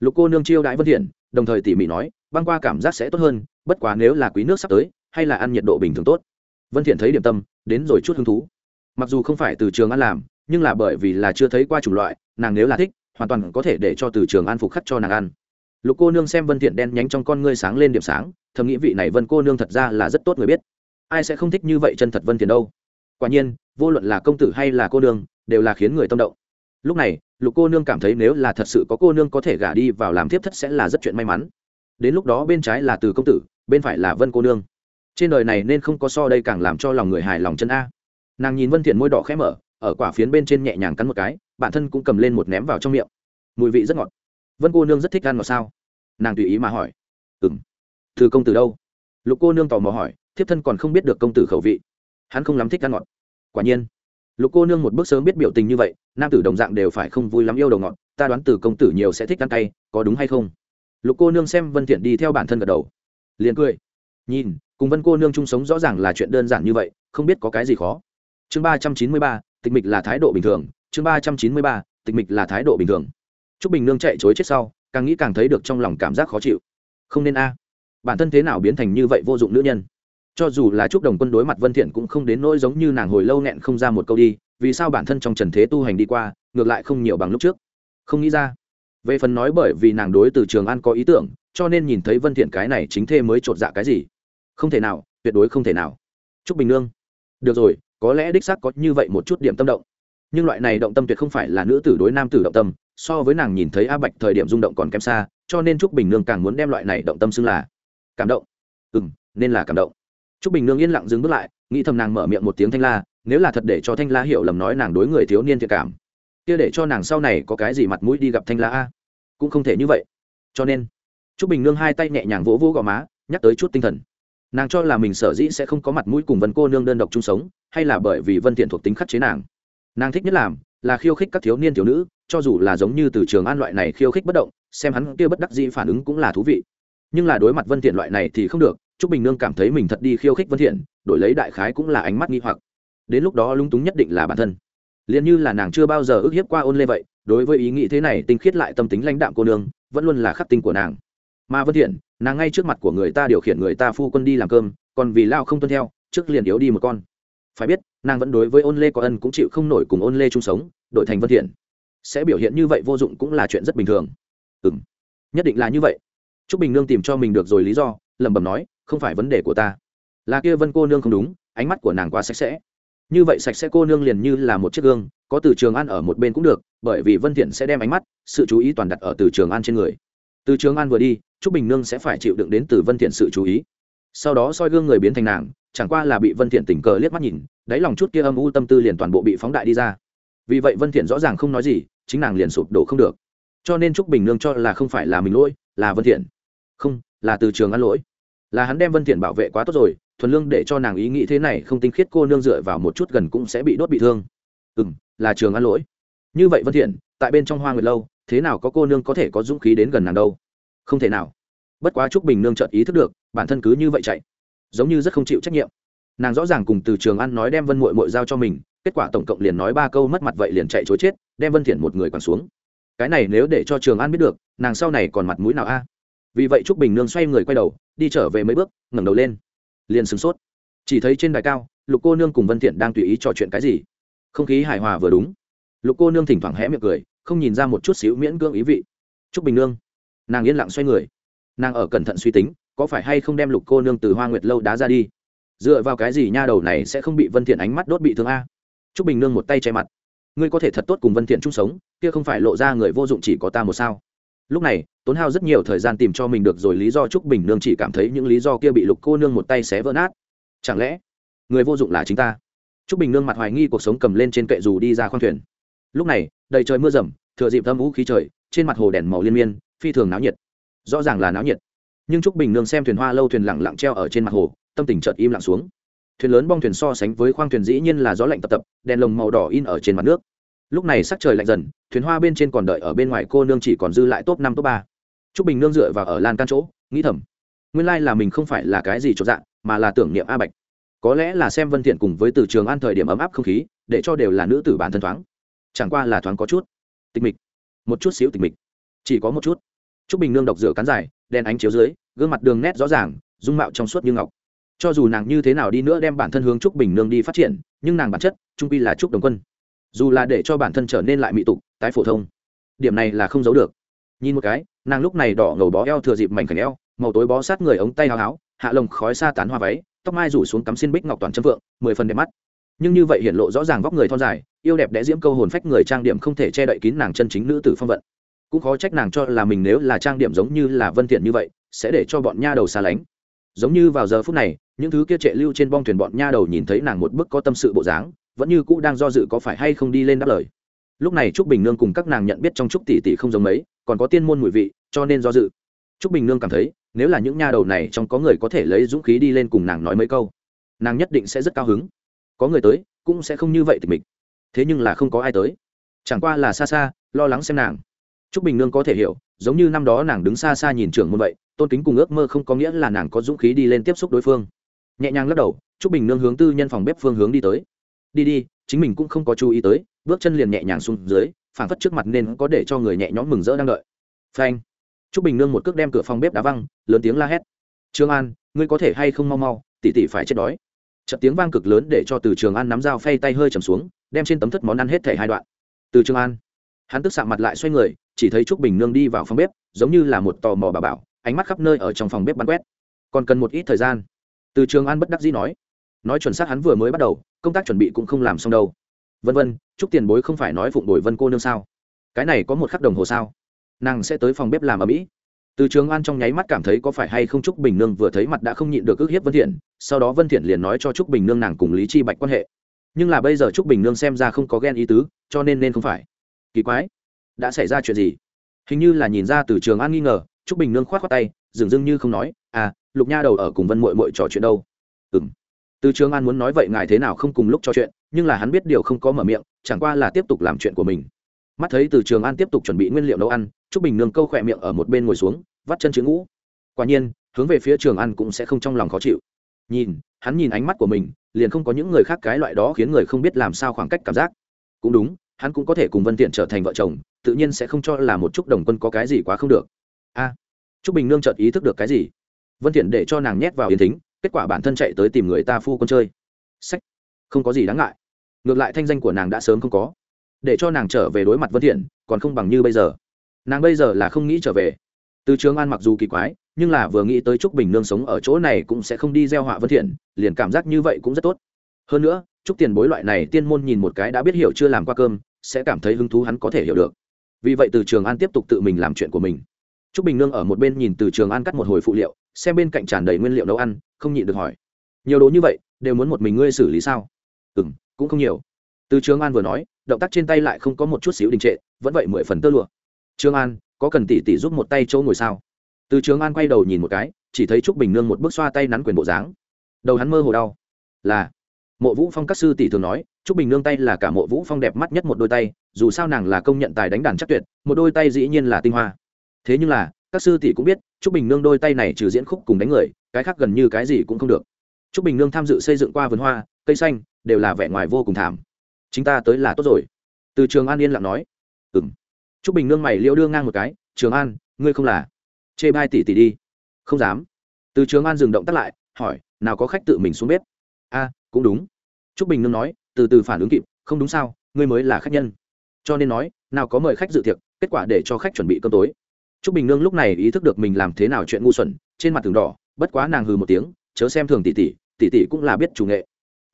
Lục cô nương chiêu đãi vân thiện, đồng thời tỉ mỉ nói, băng qua cảm giác sẽ tốt hơn, bất quá nếu là quý nước sắp tới, hay là ăn nhiệt độ bình thường tốt. Vân thiện thấy điểm tâm, đến rồi chút hứng thú. Mặc dù không phải từ trường ăn làm nhưng là bởi vì là chưa thấy qua chủng loại, nàng nếu là thích, hoàn toàn có thể để cho từ trường an phục khắc cho nàng ăn. Lục cô nương xem vân thiện đen nhánh trong con ngươi sáng lên điểm sáng, thầm nghĩ vị này vân cô nương thật ra là rất tốt người biết. Ai sẽ không thích như vậy chân thật vân thiện đâu. Quả nhiên, vô luận là công tử hay là cô nương, đều là khiến người tâm động. Lúc này, lục cô nương cảm thấy nếu là thật sự có cô nương có thể gả đi vào làm tiếp thất sẽ là rất chuyện may mắn. Đến lúc đó bên trái là từ công tử, bên phải là vân cô nương. Trên đời này nên không có so đây càng làm cho lòng người hài lòng chân a. Nàng nhìn vân thiện môi đỏ khẽ mở ở quả phiến bên trên nhẹ nhàng cắn một cái, bản thân cũng cầm lên một ném vào trong miệng. Mùi vị rất ngọt. Vân cô nương rất thích ăn ngọt sao? Nàng tùy ý mà hỏi. Ừm. Thư công tử đâu? Lục cô nương tò mò hỏi, thiếp thân còn không biết được công tử khẩu vị. Hắn không lắm thích ăn ngọt. Quả nhiên. Lục cô nương một bước sớm biết biểu tình như vậy, nam tử đồng dạng đều phải không vui lắm yêu đầu ngọt, ta đoán từ công tử nhiều sẽ thích ăn cay, có đúng hay không? Lục cô nương xem vân thiện đi theo bản thân gật đầu. Liền cười. Nhìn, cùng vân cô nương chung sống rõ ràng là chuyện đơn giản như vậy, không biết có cái gì khó. Chương ba trăm chín mươi ba tịch mịch là thái độ bình thường, chương ba trăm chín mươi ba, tịch mịch là thái độ bình thường. T r ú c bình nương chạy chối chết sau, càng nghĩ càng thấy được trong lòng cảm giác khó chịu. Không nên a. Bản thân thế nào biến thành như vậy vô dụng nữ nhân? Cho dù là chúc đồng quân đối mặt vân thiện cũng không đến nỗi giống như nàng hồi lâu nghẹn không ra một câu đi, vì sao bản thân trong trần thế tu hành đi qua, ngược lại không nhiều bằng lúc trước? Không nghĩ ra. Về phần nói bởi vì nàng đối từ trường an có ý tưởng, cho nên nhìn thấy vân thiện cái này chính thê mới t dạ cái gì? Không thể nào, tuyệt đối không thể nào. Chúc bình nương. Được rồi có lẽ đích xác có như vậy một chút điểm tâm động. Nhưng loại này động tâm tuyệt không phải là nữ tử đối nam tử động tâm, so với nàng nhìn thấy a bạch thời điểm rung động còn kém xa, cho nên trúc bình nương càng muốn đem loại này động tâm xưng là cảm động. Ừ m nên là cảm động. Trúc bình nương yên lặng dừng bước lại, nghĩ thầm nàng mở miệng một tiếng thanh la, nếu là thật để cho thanh la hiểu lầm nói nàng đối người thiếu niên thiệt cảm, kia để cho nàng sau này có cái gì mặt mũi đi gặp thanh la a? Cũng không thể như vậy. Cho nên, trúc bình nương hai tay nhẹ nhàng vỗ vỗ gò má, nhắc tới chút tinh thần nàng cho là mình sở dĩ sẽ không có mặt mũi cùng vân cô nương đơn độc chung sống, hay là bởi vì vân thiện thuộc tính khắc chế nàng. Nàng thích nhất làm là khiêu khích các thiếu niên thiếu nữ, cho dù là giống như từ trường an loại này khiêu khích bất động, xem hắn kia bất đắc dĩ phản ứng cũng là thú vị. Nhưng là đối mặt vân thiện loại này thì không được, trúc bình nương cảm thấy mình thật đi khiêu khích vân thiện, đổi lấy đại khái cũng là ánh mắt nghi hoặc. Đến lúc đó lung túng nhất định là bản thân. Liền như là nàng chưa bao giờ ước hiếp qua ôn lê vậy, đối với ý nghĩ thế này tinh khiết lại tâm tính lãnh đạm cô nương, vẫn luôn là khắc tinh của nàng mà vân thiện, nàng ngay trước mặt của người ta điều khiển người ta phu quân đi làm cơm, còn vì lao không tuân theo, trước liền yếu đi một con. Phải biết, nàng vẫn đối với ôn lê có ân cũng chịu không nổi cùng ôn lê chung sống, đổi thành vân thiện. Sẽ biểu hiện như vậy vô dụng cũng là chuyện rất bình thường. Ừm, nhất định là như vậy. Trúc bình nương tìm cho mình được rồi lý do, lẩm bẩm nói, không phải vấn đề của ta. Là kia vân cô nương không đúng, ánh mắt của nàng quá sạch sẽ. Như vậy sạch sẽ cô nương liền như là một chiếc gương, có từ trường an ở một bên cũng được, bởi vì vân thiện sẽ đem ánh mắt, sự chú ý toàn đặt ở từ trường an trên người từ trường an vừa đi, trúc bình nương sẽ phải chịu đựng đến từ vân thiện sự chú ý. Sau đó soi gương người biến thành nàng, chẳng qua là bị vân thiện tình cờ liếc mắt nhìn, đáy lòng chút kia âm u tâm tư liền toàn bộ bị phóng đại đi ra. Vì vậy vân thiện rõ ràng không nói gì, chính nàng liền sụp đổ không được. Cho nên trúc bình nương cho là không phải là mình lỗi, là vân thiện. Không, là từ trường ăn lỗi. Là hắn đem vân thiện bảo vệ quá tốt rồi, thuần lương để cho nàng ý nghĩ thế này không tinh khiết cô nương dựa vào một chút gần cũng sẽ bị đốt bị thương. Ừm, là trường ăn lỗi. Như vậy vân thiện, tại bên trong hoa nguyệt lâu thế nào có cô nương có thể có dũng khí đến gần nàng đâu? Không thể nào. Bất quá trúc bình nương chợt ý thức được, bản thân cứ như vậy chạy, giống như rất không chịu trách nhiệm. Nàng rõ ràng cùng từ trường ăn nói đem vân mội mội giao cho mình, kết quả tổng cộng liền nói ba câu mất mặt vậy liền chạy chối chết, đem vân thiện một người còn xuống. Cái này nếu để cho trường an biết được, nàng sau này còn mặt mũi nào a? Vì vậy trúc bình nương xoay người quay đầu, đi trở về mấy bước, ngẩng đầu lên. Liền sửng sốt. Chỉ thấy trên đài cao, lục cô nương cùng vân thiện đang tùy ý trò chuyện cái gì? Không khí hài hòa vừa đúng. Lục cô nương thỉnh thoảng hé miệng cười không nhìn ra một chút xíu miễn cưỡng ý vị. Trúc bình nương, nàng yên lặng xoay người. Nàng ở cẩn thận suy tính, có phải hay không đem lục cô nương từ hoa nguyệt lâu đá ra đi? Dựa vào cái gì nha đầu này sẽ không bị vân thiện ánh mắt đốt bị thương a? Trúc bình nương một tay che mặt. Ngươi có thể thật tốt cùng vân thiện chung sống, kia không phải lộ ra người vô dụng chỉ có ta một sao. Lúc này, tốn hao rất nhiều thời gian tìm cho mình được rồi lý do trúc bình nương chỉ cảm thấy những lý do kia bị lục cô nương một tay xé vỡ nát. Chẳng lẽ, người vô dụng là chính ta? Trúc bình nương mặt hoài nghi cuộc sống cầm lên trên kệ dù đi ra khoang thuyền lúc này, đầy trời mưa rầm, thừa dịp thâm vũ khí trời, trên mặt hồ đèn màu liên miên, phi thường náo nhiệt. Rõ ràng là náo nhiệt. Nhưng trúc bình nương xem thuyền hoa lâu thuyền lặng lặng treo ở trên mặt hồ, tâm tình chợt im lặng xuống. Thuyền lớn bong thuyền so sánh với khoang thuyền dĩ nhiên là gió lạnh tập tập, đèn lồng màu đỏ in ở trên mặt nước. Lúc này sắc trời lạnh dần, thuyền hoa bên trên còn đợi ở bên ngoài cô nương chỉ còn dư lại top năm, top ba. Trúc bình nương dựa vào ở lan can chỗ, nghĩ thầm, nguyên lai là mình không phải là cái gì cho dạng mà là tưởng niệm a bạch. Có lẽ là xem vân thiện cùng với từ trường an thời điểm ấm áp không khí, để cho đều là nữ tử bản thân thoáng chẳng qua là thoáng có chút tịch mịch. Một chút xíu tịch mịch. Chỉ có một chút. T bình nương độc rửa cắn dài, đèn ánh chiếu dưới, gương mặt đường nét rõ ràng, dung mạo trong suốt như ngọc. Cho dù nàng như thế nào đi nữa đem bản thân hướng trúc bình nương đi phát triển, nhưng nàng bản chất, trung pi là trúc đồng quân. Dù là để cho bản thân trở nên lại mỹ tục, tái phổ thông, điểm này là không giấu được. Nhìn một cái, nàng lúc này đỏ ngầu bó eo thừa dịp mảnh khảnh eo, màu tối bó sát người ống tay háo háo, hạ lồng khói xa tán hoa váy, tóc mai rủ xuống cắm xin bích ngọc toàn chân vượng, mười phần đẹp mắt nhưng như vậy hiện lộ rõ ràng vóc người thon dài, yêu đẹp đẽ diễm câu hồn phách người trang điểm không thể che đậy kín nàng chân chính nữ tử phong vận. Cũng khó trách nàng cho là mình nếu là trang điểm giống như là vân thiện như vậy, sẽ để cho bọn nha đầu xa lánh. Giống như vào giờ phút này, những thứ kia trệ lưu trên bong thuyền bọn nha đầu nhìn thấy nàng một bức có tâm sự bộ dáng, vẫn như cũ đang do dự có phải hay không đi lên đáp lời. Lúc này trúc bình nương cùng các nàng nhận biết trong trúc tỷ tỷ không giống mấy, còn có tiên môn mùi vị, cho nên do dự. Trúc bình nương cảm thấy, nếu là những nha đầu này trong có người có thể lấy dũng khí đi lên cùng nàng nói mấy câu, nàng nhất định sẽ rất cao hứng có người tới, cũng sẽ không như vậy thì mình thế nhưng là không có ai tới. Chẳng qua là xa xa lo lắng xem nàng. Trúc bình nương có thể hiểu, giống như năm đó nàng đứng xa xa nhìn trưởng môn vậy, tôn kính cùng ước mơ không có nghĩa là nàng có dũng khí đi lên tiếp xúc đối phương. Nhẹ nhàng lắc đầu, trúc bình nương hướng tư nhân phòng bếp phương hướng đi tới. Đi đi, chính mình cũng không có chú ý tới, bước chân liền nhẹ nhàng xuống dưới, phảng phất trước mặt nên có để cho người nhẹ nhõm mừng rỡ đang đợi. Phanh. Trúc bình nương một cước đem cửa phòng bếp đá văng, lớn tiếng la hét. Trương an, ngươi có thể hay không mau mau tỉ tỉ phải chết đói trận tiếng vang cực lớn để cho từ trường an nắm dao phay tay hơi chầm xuống, đem trên tấm thất món ăn hết thể hai đoạn. Từ trường an, hắn tức sạm mặt lại xoay người, chỉ thấy trúc bình nương đi vào phòng bếp, giống như là một tò mò bà bảo, ánh mắt khắp nơi ở trong phòng bếp bắn quét. Còn cần một ít thời gian. Từ trường an bất đắc dĩ nói. Nói chuẩn xác hắn vừa mới bắt đầu, công tác chuẩn bị cũng không làm xong đâu. Vân vân, Trúc tiền bối không phải nói phụng đổi vân cô nương sao? Cái này có một khắc đồng hồ sao? Nàng sẽ tới phòng bếp làm ở mỹ từ trường an trong nháy mắt cảm thấy có phải hay không trúc bình nương vừa thấy mặt đã không nhịn được ước hiếp vân thiện, sau đó vân thiện liền nói cho trúc bình nương nàng cùng lý chi bạch quan hệ. Nhưng là bây giờ trúc bình nương xem ra không có ghen ý tứ, cho nên nên không phải. Kỳ quái, đã xảy ra chuyện gì? Hình như là nhìn ra từ trường an nghi ngờ, trúc bình nương khoát khoát tay dường dưng như không nói à lục nha đầu ở cùng vân muội muội trò chuyện đâu? Ừm. Từ trường an muốn nói vậy ngài thế nào không cùng lúc trò chuyện, nhưng là hắn biết điều không có mở miệng, chẳng qua là tiếp tục làm chuyện của mình. Mắt thấy từ trường an tiếp tục chuẩn bị nguyên liệu nấu ăn trúc bình nương câu khỏe miệng ở một bên ngồi xuống vắt chân chữ ngũ. Quả nhiên hướng về phía trường ăn cũng sẽ không trong lòng khó chịu. Nhìn hắn nhìn ánh mắt của mình liền không có những người khác cái loại đó khiến người không biết làm sao khoảng cách cảm giác. Cũng đúng hắn cũng có thể cùng vân tiện trở thành vợ chồng tự nhiên sẽ không cho là một chút đồng quân có cái gì quá không được. A à, trúc bình nương chợt ý thức được cái gì? Vân tiện để cho nàng nhét vào yến thính kết quả bản thân chạy tới tìm người ta phu con chơi. Sách không có gì đáng ngại. Ngược lại thanh danh của nàng đã sớm không có. Để cho nàng trở về đối mặt vân thiện còn không bằng như bây giờ nàng bây giờ là không nghĩ trở về. Từ trường an mặc dù kỳ quái, nhưng là vừa nghĩ tới trúc bình nương sống ở chỗ này cũng sẽ không đi gieo họa vân thiện, liền cảm giác như vậy cũng rất tốt. Hơn nữa, trúc tiền bối loại này tiên môn nhìn một cái đã biết hiểu chưa làm qua cơm, sẽ cảm thấy hứng thú hắn có thể hiểu được. Vì vậy từ trường an tiếp tục tự mình làm chuyện của mình. Trúc bình nương ở một bên nhìn từ trường an cắt một hồi phụ liệu, xem bên cạnh tràn đầy nguyên liệu nấu ăn, không nhịn được hỏi. Nhiều đồ như vậy, đều muốn một mình ngươi xử lý sao? Ừ cũng không nhiều. Từ trường an vừa nói, động tác trên tay lại không có một chút xíu đình trệ, vẫn vậy mười phần tơ lụa trương an, có cần tỷ tỷ giúp một tay chỗ ngồi sao? Từ Trương an quay đầu nhìn một cái, chỉ thấy trúc bình nương một bước xoa tay nắn quyền bộ dáng. Đầu hắn mơ hồ đau. Là, mộ vũ phong các sư tỷ thường nói, trúc bình nương tay là cả mộ vũ phong đẹp mắt nhất một đôi tay, dù sao nàng là công nhận tài đánh đàn chắc tuyệt, một đôi tay dĩ nhiên là tinh hoa. Thế nhưng là, các sư tỷ cũng biết, trúc bình nương đôi tay này trừ diễn khúc cùng đánh người, cái khác gần như cái gì cũng không được. Trúc bình nương tham dự xây dựng qua vườn hoa, cây xanh, đều là vẻ ngoài vô cùng thảm. Chính ta tới là tốt rồi. Từ trường an yên lặng nói. Ừng t r ú c bình nương mày liễu đưa ngang một cái, trường an, ngươi không là? Chê bai tỷ tỷ đi. Không dám. Từ trường an dừng động tắt lại, hỏi, nào có khách tự mình xuống bếp? A, cũng đúng. T r ú c bình nương nói, từ từ phản ứng kịp, không đúng sao, ngươi mới là khách nhân. Cho nên nói, nào có mời khách dự tiệc, kết quả để cho khách chuẩn bị cơm tối. T r ú c bình nương lúc này ý thức được mình làm thế nào chuyện ngu xuẩn, trên mặt tường đỏ, bất quá nàng hừ một tiếng, chớ xem thường tỷ tỷ tỷ tỷ cũng là biết chủ nghệ.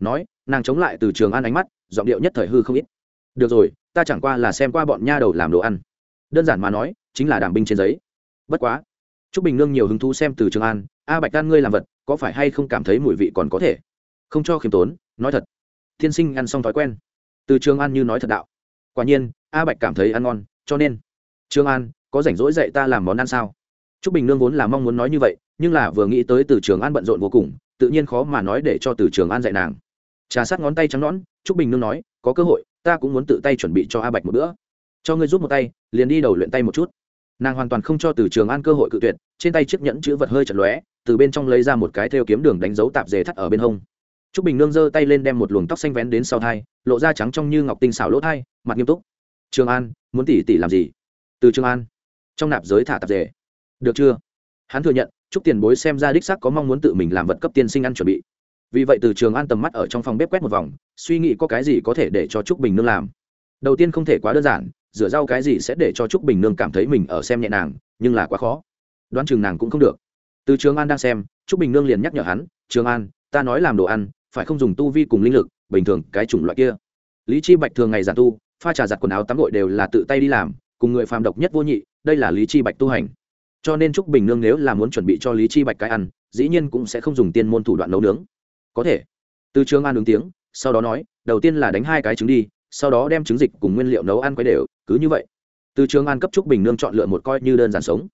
Nói, nàng chống lại từ trường an ánh mắt, giọng điệu nhất thời hư không ít. Được rồi ta chẳng qua là xem qua bọn nha đầu làm đồ ăn. Đơn giản mà nói, chính là đảm binh trên giấy. Bất quá t r ú c bình nương nhiều hứng thú xem từ trường an, a bạch đan ngươi làm vật, có phải hay không cảm thấy mùi vị còn có thể? Không cho khiêm tốn, nói thật thiên sinh ăn xong thói quen. Từ trường an như nói thật đạo. Quả nhiên, a bạch cảm thấy ăn ngon, cho nên, trường an, có rảnh rỗi dạy ta làm món ăn sao? T r ú c bình nương vốn là mong muốn nói như vậy, nhưng là vừa nghĩ tới từ trường an bận rộn vô cùng, tự nhiên khó mà nói để cho từ trường an dạy nàng. Trà sát ngón tay trắng nõn t r ú c bình nương nói, có cơ hội ta cũng muốn tự tay chuẩn bị cho a bạch một bữa. Cho ngươi giúp một tay, liền đi đầu luyện tay một chút. Nàng hoàn toàn không cho từ trường an cơ hội cự tuyệt, trên tay chiếc nhẫn chữ vật hơi chật lóe, từ bên trong lấy ra một cái theo kiếm đường đánh dấu tạp dề thắt ở bên hông. T r ú c bình nương giơ tay lên đem một luồng tóc xanh vén đến sau thai, lộ ra trắng trong như ngọc tinh xảo lỗ thai, mặt nghiêm túc. Trường an, muốn tỉ tỉ làm gì? Từ trường an. Trong nạp giới thả tạp dề. Được chưa? Hắn thừa nhận chúc tiền bối xem ra đích sắc có mong muốn tự mình làm vật cấp tiên sinh ăn chuẩn bị vì vậy từ trường an tầm mắt ở trong phòng bếp quét một vòng, suy nghĩ có cái gì có thể để cho trúc bình nương làm. Đầu tiên không thể quá đơn giản, rửa rau cái gì sẽ để cho trúc bình nương cảm thấy mình ở xem nhẹ nàng, nhưng là quá khó. Đoán chừng nàng cũng không được. Từ trường an đang xem, trúc bình nương liền nhắc nhở hắn, trường an, ta nói làm đồ ăn, phải không dùng tu vi cùng linh lực, bình thường cái chủng loại kia. Lý chi bạch thường ngày giản tu, pha trà giặt quần áo tắm gội đều là tự tay đi làm, cùng người phàm độc nhất vô nhị, đây là lý chi bạch tu hành. Cho nên trúc bình nương nếu là muốn chuẩn bị cho lý chi bạch cái ăn, dĩ nhiên cũng sẽ không dùng tiên môn thủ đoạn nấu nướng có thể. Từ trường an ứng tiếng, sau đó nói, đầu tiên là đánh hai cái trứng đi, sau đó đem trứng dịch cùng nguyên liệu nấu ăn quấy đều, cứ như vậy. Từ trường an cấp trúc bình nương chọn lựa một coi như đơn giản sống.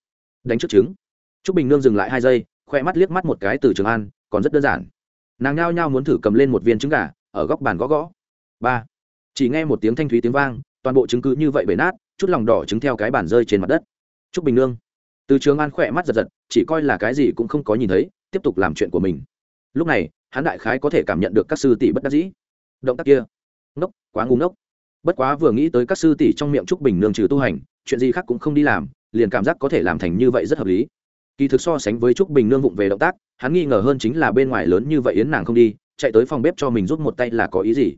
Đánh trước trứng. Trúc bình nương dừng lại hai giây, khoe mắt liếc mắt một cái từ trường an, còn rất đơn giản. Nàng nao nhao muốn thử cầm lên một viên trứng gà, ở góc bàn gõ gõ. Ba. Chỉ nghe một tiếng thanh thúy tiếng vang, toàn bộ trứng cứ như vậy bể nát, chút lòng đỏ trứng theo cái bàn rơi trên mặt đất. Trúc bình nương. Từ trường an khỏe mắt giật giật, chỉ coi là cái gì cũng không có nhìn thấy, tiếp tục làm chuyện của mình lúc này, hắn đại khái có thể cảm nhận được các sư tỷ bất đắc dĩ. Động tác kia. Ngốc, quá ngu ngốc. Bất quá vừa nghĩ tới các sư tỷ trong miệng trúc bình nương trừ tu hành, chuyện gì khác cũng không đi làm, liền cảm giác có thể làm thành như vậy rất hợp lý. Kỳ thực so sánh với trúc bình nương vụng về động tác, hắn nghi ngờ hơn chính là bên ngoài lớn như vậy yến nàng không đi, chạy tới phòng bếp cho mình rút một tay là có ý gì?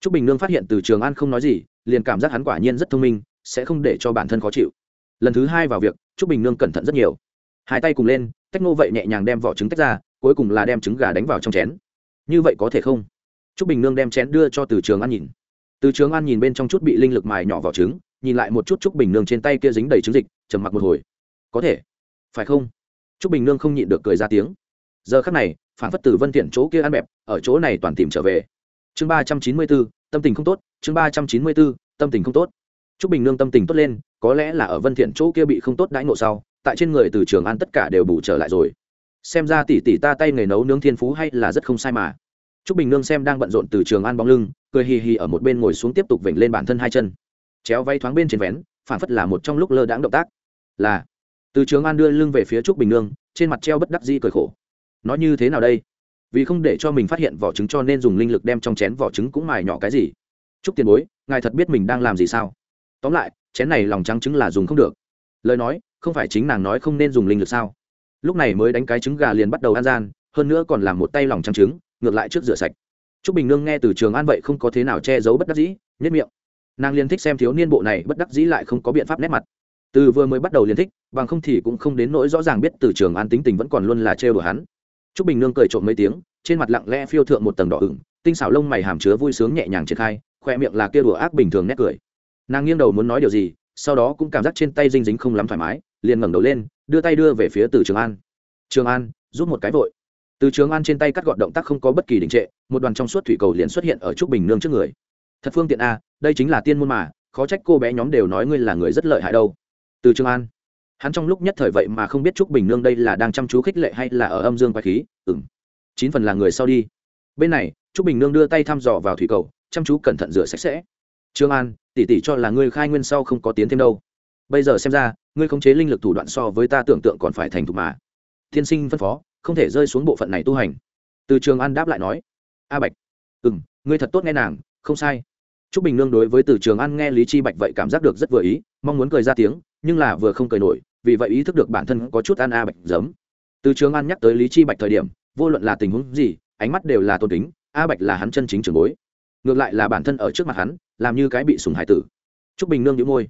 Trúc bình nương phát hiện từ trường an không nói gì, liền cảm giác hắn quả nhiên rất thông minh, sẽ không để cho bản thân khó chịu. Lần thứ hai vào việc, trúc bình nương cẩn thận rất nhiều. Hai tay cùng lên, tách nô vậy nhẹ nhàng đem vỏ trứng tách ra cuối cùng là đem trứng gà đánh vào trong chén như vậy có thể không Trúc Bình Nương đem chén đưa cho Từ Trường An nhìn. Từ Trường An nhìn bên trong chút bị linh lực mài nhỏ vào trứng, nhìn lại một chút Trúc Bình Nương trên tay kia dính đầy trứng dịch, trầm mặc một hồi. Có thể, phải không? Trúc Bình Nương không nhịn được cười ra tiếng. Giờ khắc này, phản phất từ Vân Tiện chỗ kia ăn bẹp, ở chỗ này toàn tìm trở về. Chương ba trăm chín mươi 394, tâm tình không tốt, chương ba trăm chín mươi 394, tâm tình không tốt. Trúc Bình Nương tâm tình tốt lên, có lẽ là ở Vân Thiện chỗ kia bị không tốt đãi ngộ sau, tại trên người Từ Trường An tất cả đều bù trở lại rồi. Xem ra tỷ tỷ ta tay nghề nấu nướng thiên phú hay là rất không sai mà. Trúc Bình Nương xem đang bận rộn từ trường an bóng lưng, cười hì hì ở một bên ngồi xuống tiếp tục vểnh lên bản thân hai chân. Chéo vay thoáng bên trên vén, phản phất là một trong lúc lơ đãng động tác. Là. Từ trường an đưa lưng về phía Trúc Bình Nương, trên mặt treo bất đắc dĩ cười khổ. Nói như thế nào đây? Vì không để cho mình phát hiện vỏ trứng cho nên dùng linh lực đem trong chén vỏ trứng cũng mài nhỏ cái gì. Trúc Tiền Bối, ngài thật biết mình đang làm gì sao? Tóm lại, chén này lòng trắng trứng là dùng không được. Lời nói, không phải chính nàng nói không nên dùng linh lực sao? Lúc này mới đánh cái trứng gà liền bắt đầu ăn gian, hơn nữa còn làm một tay lòng trắng trứng, ngược lại trước rửa sạch. T r ú c bình nương nghe từ trường an vậy không có thế nào che giấu bất đắc dĩ nhất miệng. Nàng liên thích xem thiếu niên bộ này bất đắc dĩ lại không có biện pháp nét mặt. Từ vừa mới bắt đầu liên thích bằng không thì cũng không đến nỗi rõ ràng biết từ trường an tính tình vẫn còn luôn là trêu đùa hắn. T r ú c bình nương cười trộm mấy tiếng trên mặt lặng lẽ phiêu thượng một tầng đỏ ửng tinh xảo lông mày hàm chứa vui sướng nhẹ nhàng triển khai khoe miệng là kia đùa ác bình thường nét cười. Nàng nghiêng đầu muốn nói điều gì sau đó cũng cảm giác trên tay dinh dính không lắm thoải mái, liền ngẩng đầu lên, đưa tay đưa về phía từ trường an. Trường an rút một cái vội. Từ trường an trên tay cắt gọn động tác không có bất kỳ đình trệ, một đoàn trong suốt thủy cầu liền xuất hiện ở trúc bình nương trước người. Thật phương tiện a, đây chính là tiên môn mà, khó trách cô bé nhóm đều nói ngươi là người rất lợi hại đâu. Từ trường an. Hắn trong lúc nhất thời vậy mà không biết trúc bình nương đây là đang chăm chú khích lệ hay là ở âm dương quái khí ừng chín phần là người sau đi. Bên này, trúc bình nương đưa tay thăm dò vào thủy cầu, chăm chú cẩn thận rửa sạch sẽ. Trương an Tỷ tỷ cho là ngươi khai nguyên sau không có tiến thêm đâu. Bây giờ xem ra, ngươi khống chế linh lực thủ đoạn so với ta tưởng tượng còn phải thành thục mà. Thiên sinh phân phó, không thể rơi xuống bộ phận này tu hành. Từ trường an đáp lại nói, a bạch ừ m ngươi thật tốt nghe nàng, không sai. T r ú c bình nương đối với từ trường an nghe lý chi bạch vậy cảm giác được rất vừa ý, mong muốn cười ra tiếng, nhưng là vừa không cười nổi, vì vậy ý thức được bản thân có chút ăn a bạch giấm. Từ trường an nhắc tới lý chi bạch thời điểm, vô luận là tình huống gì, ánh mắt đều là tôn kính, a bạch là hắn chân chính trường bối ngược lại là bản thân ở trước mặt hắn làm như cái bị sùng hải tử t r ú c bình nương nhữ môi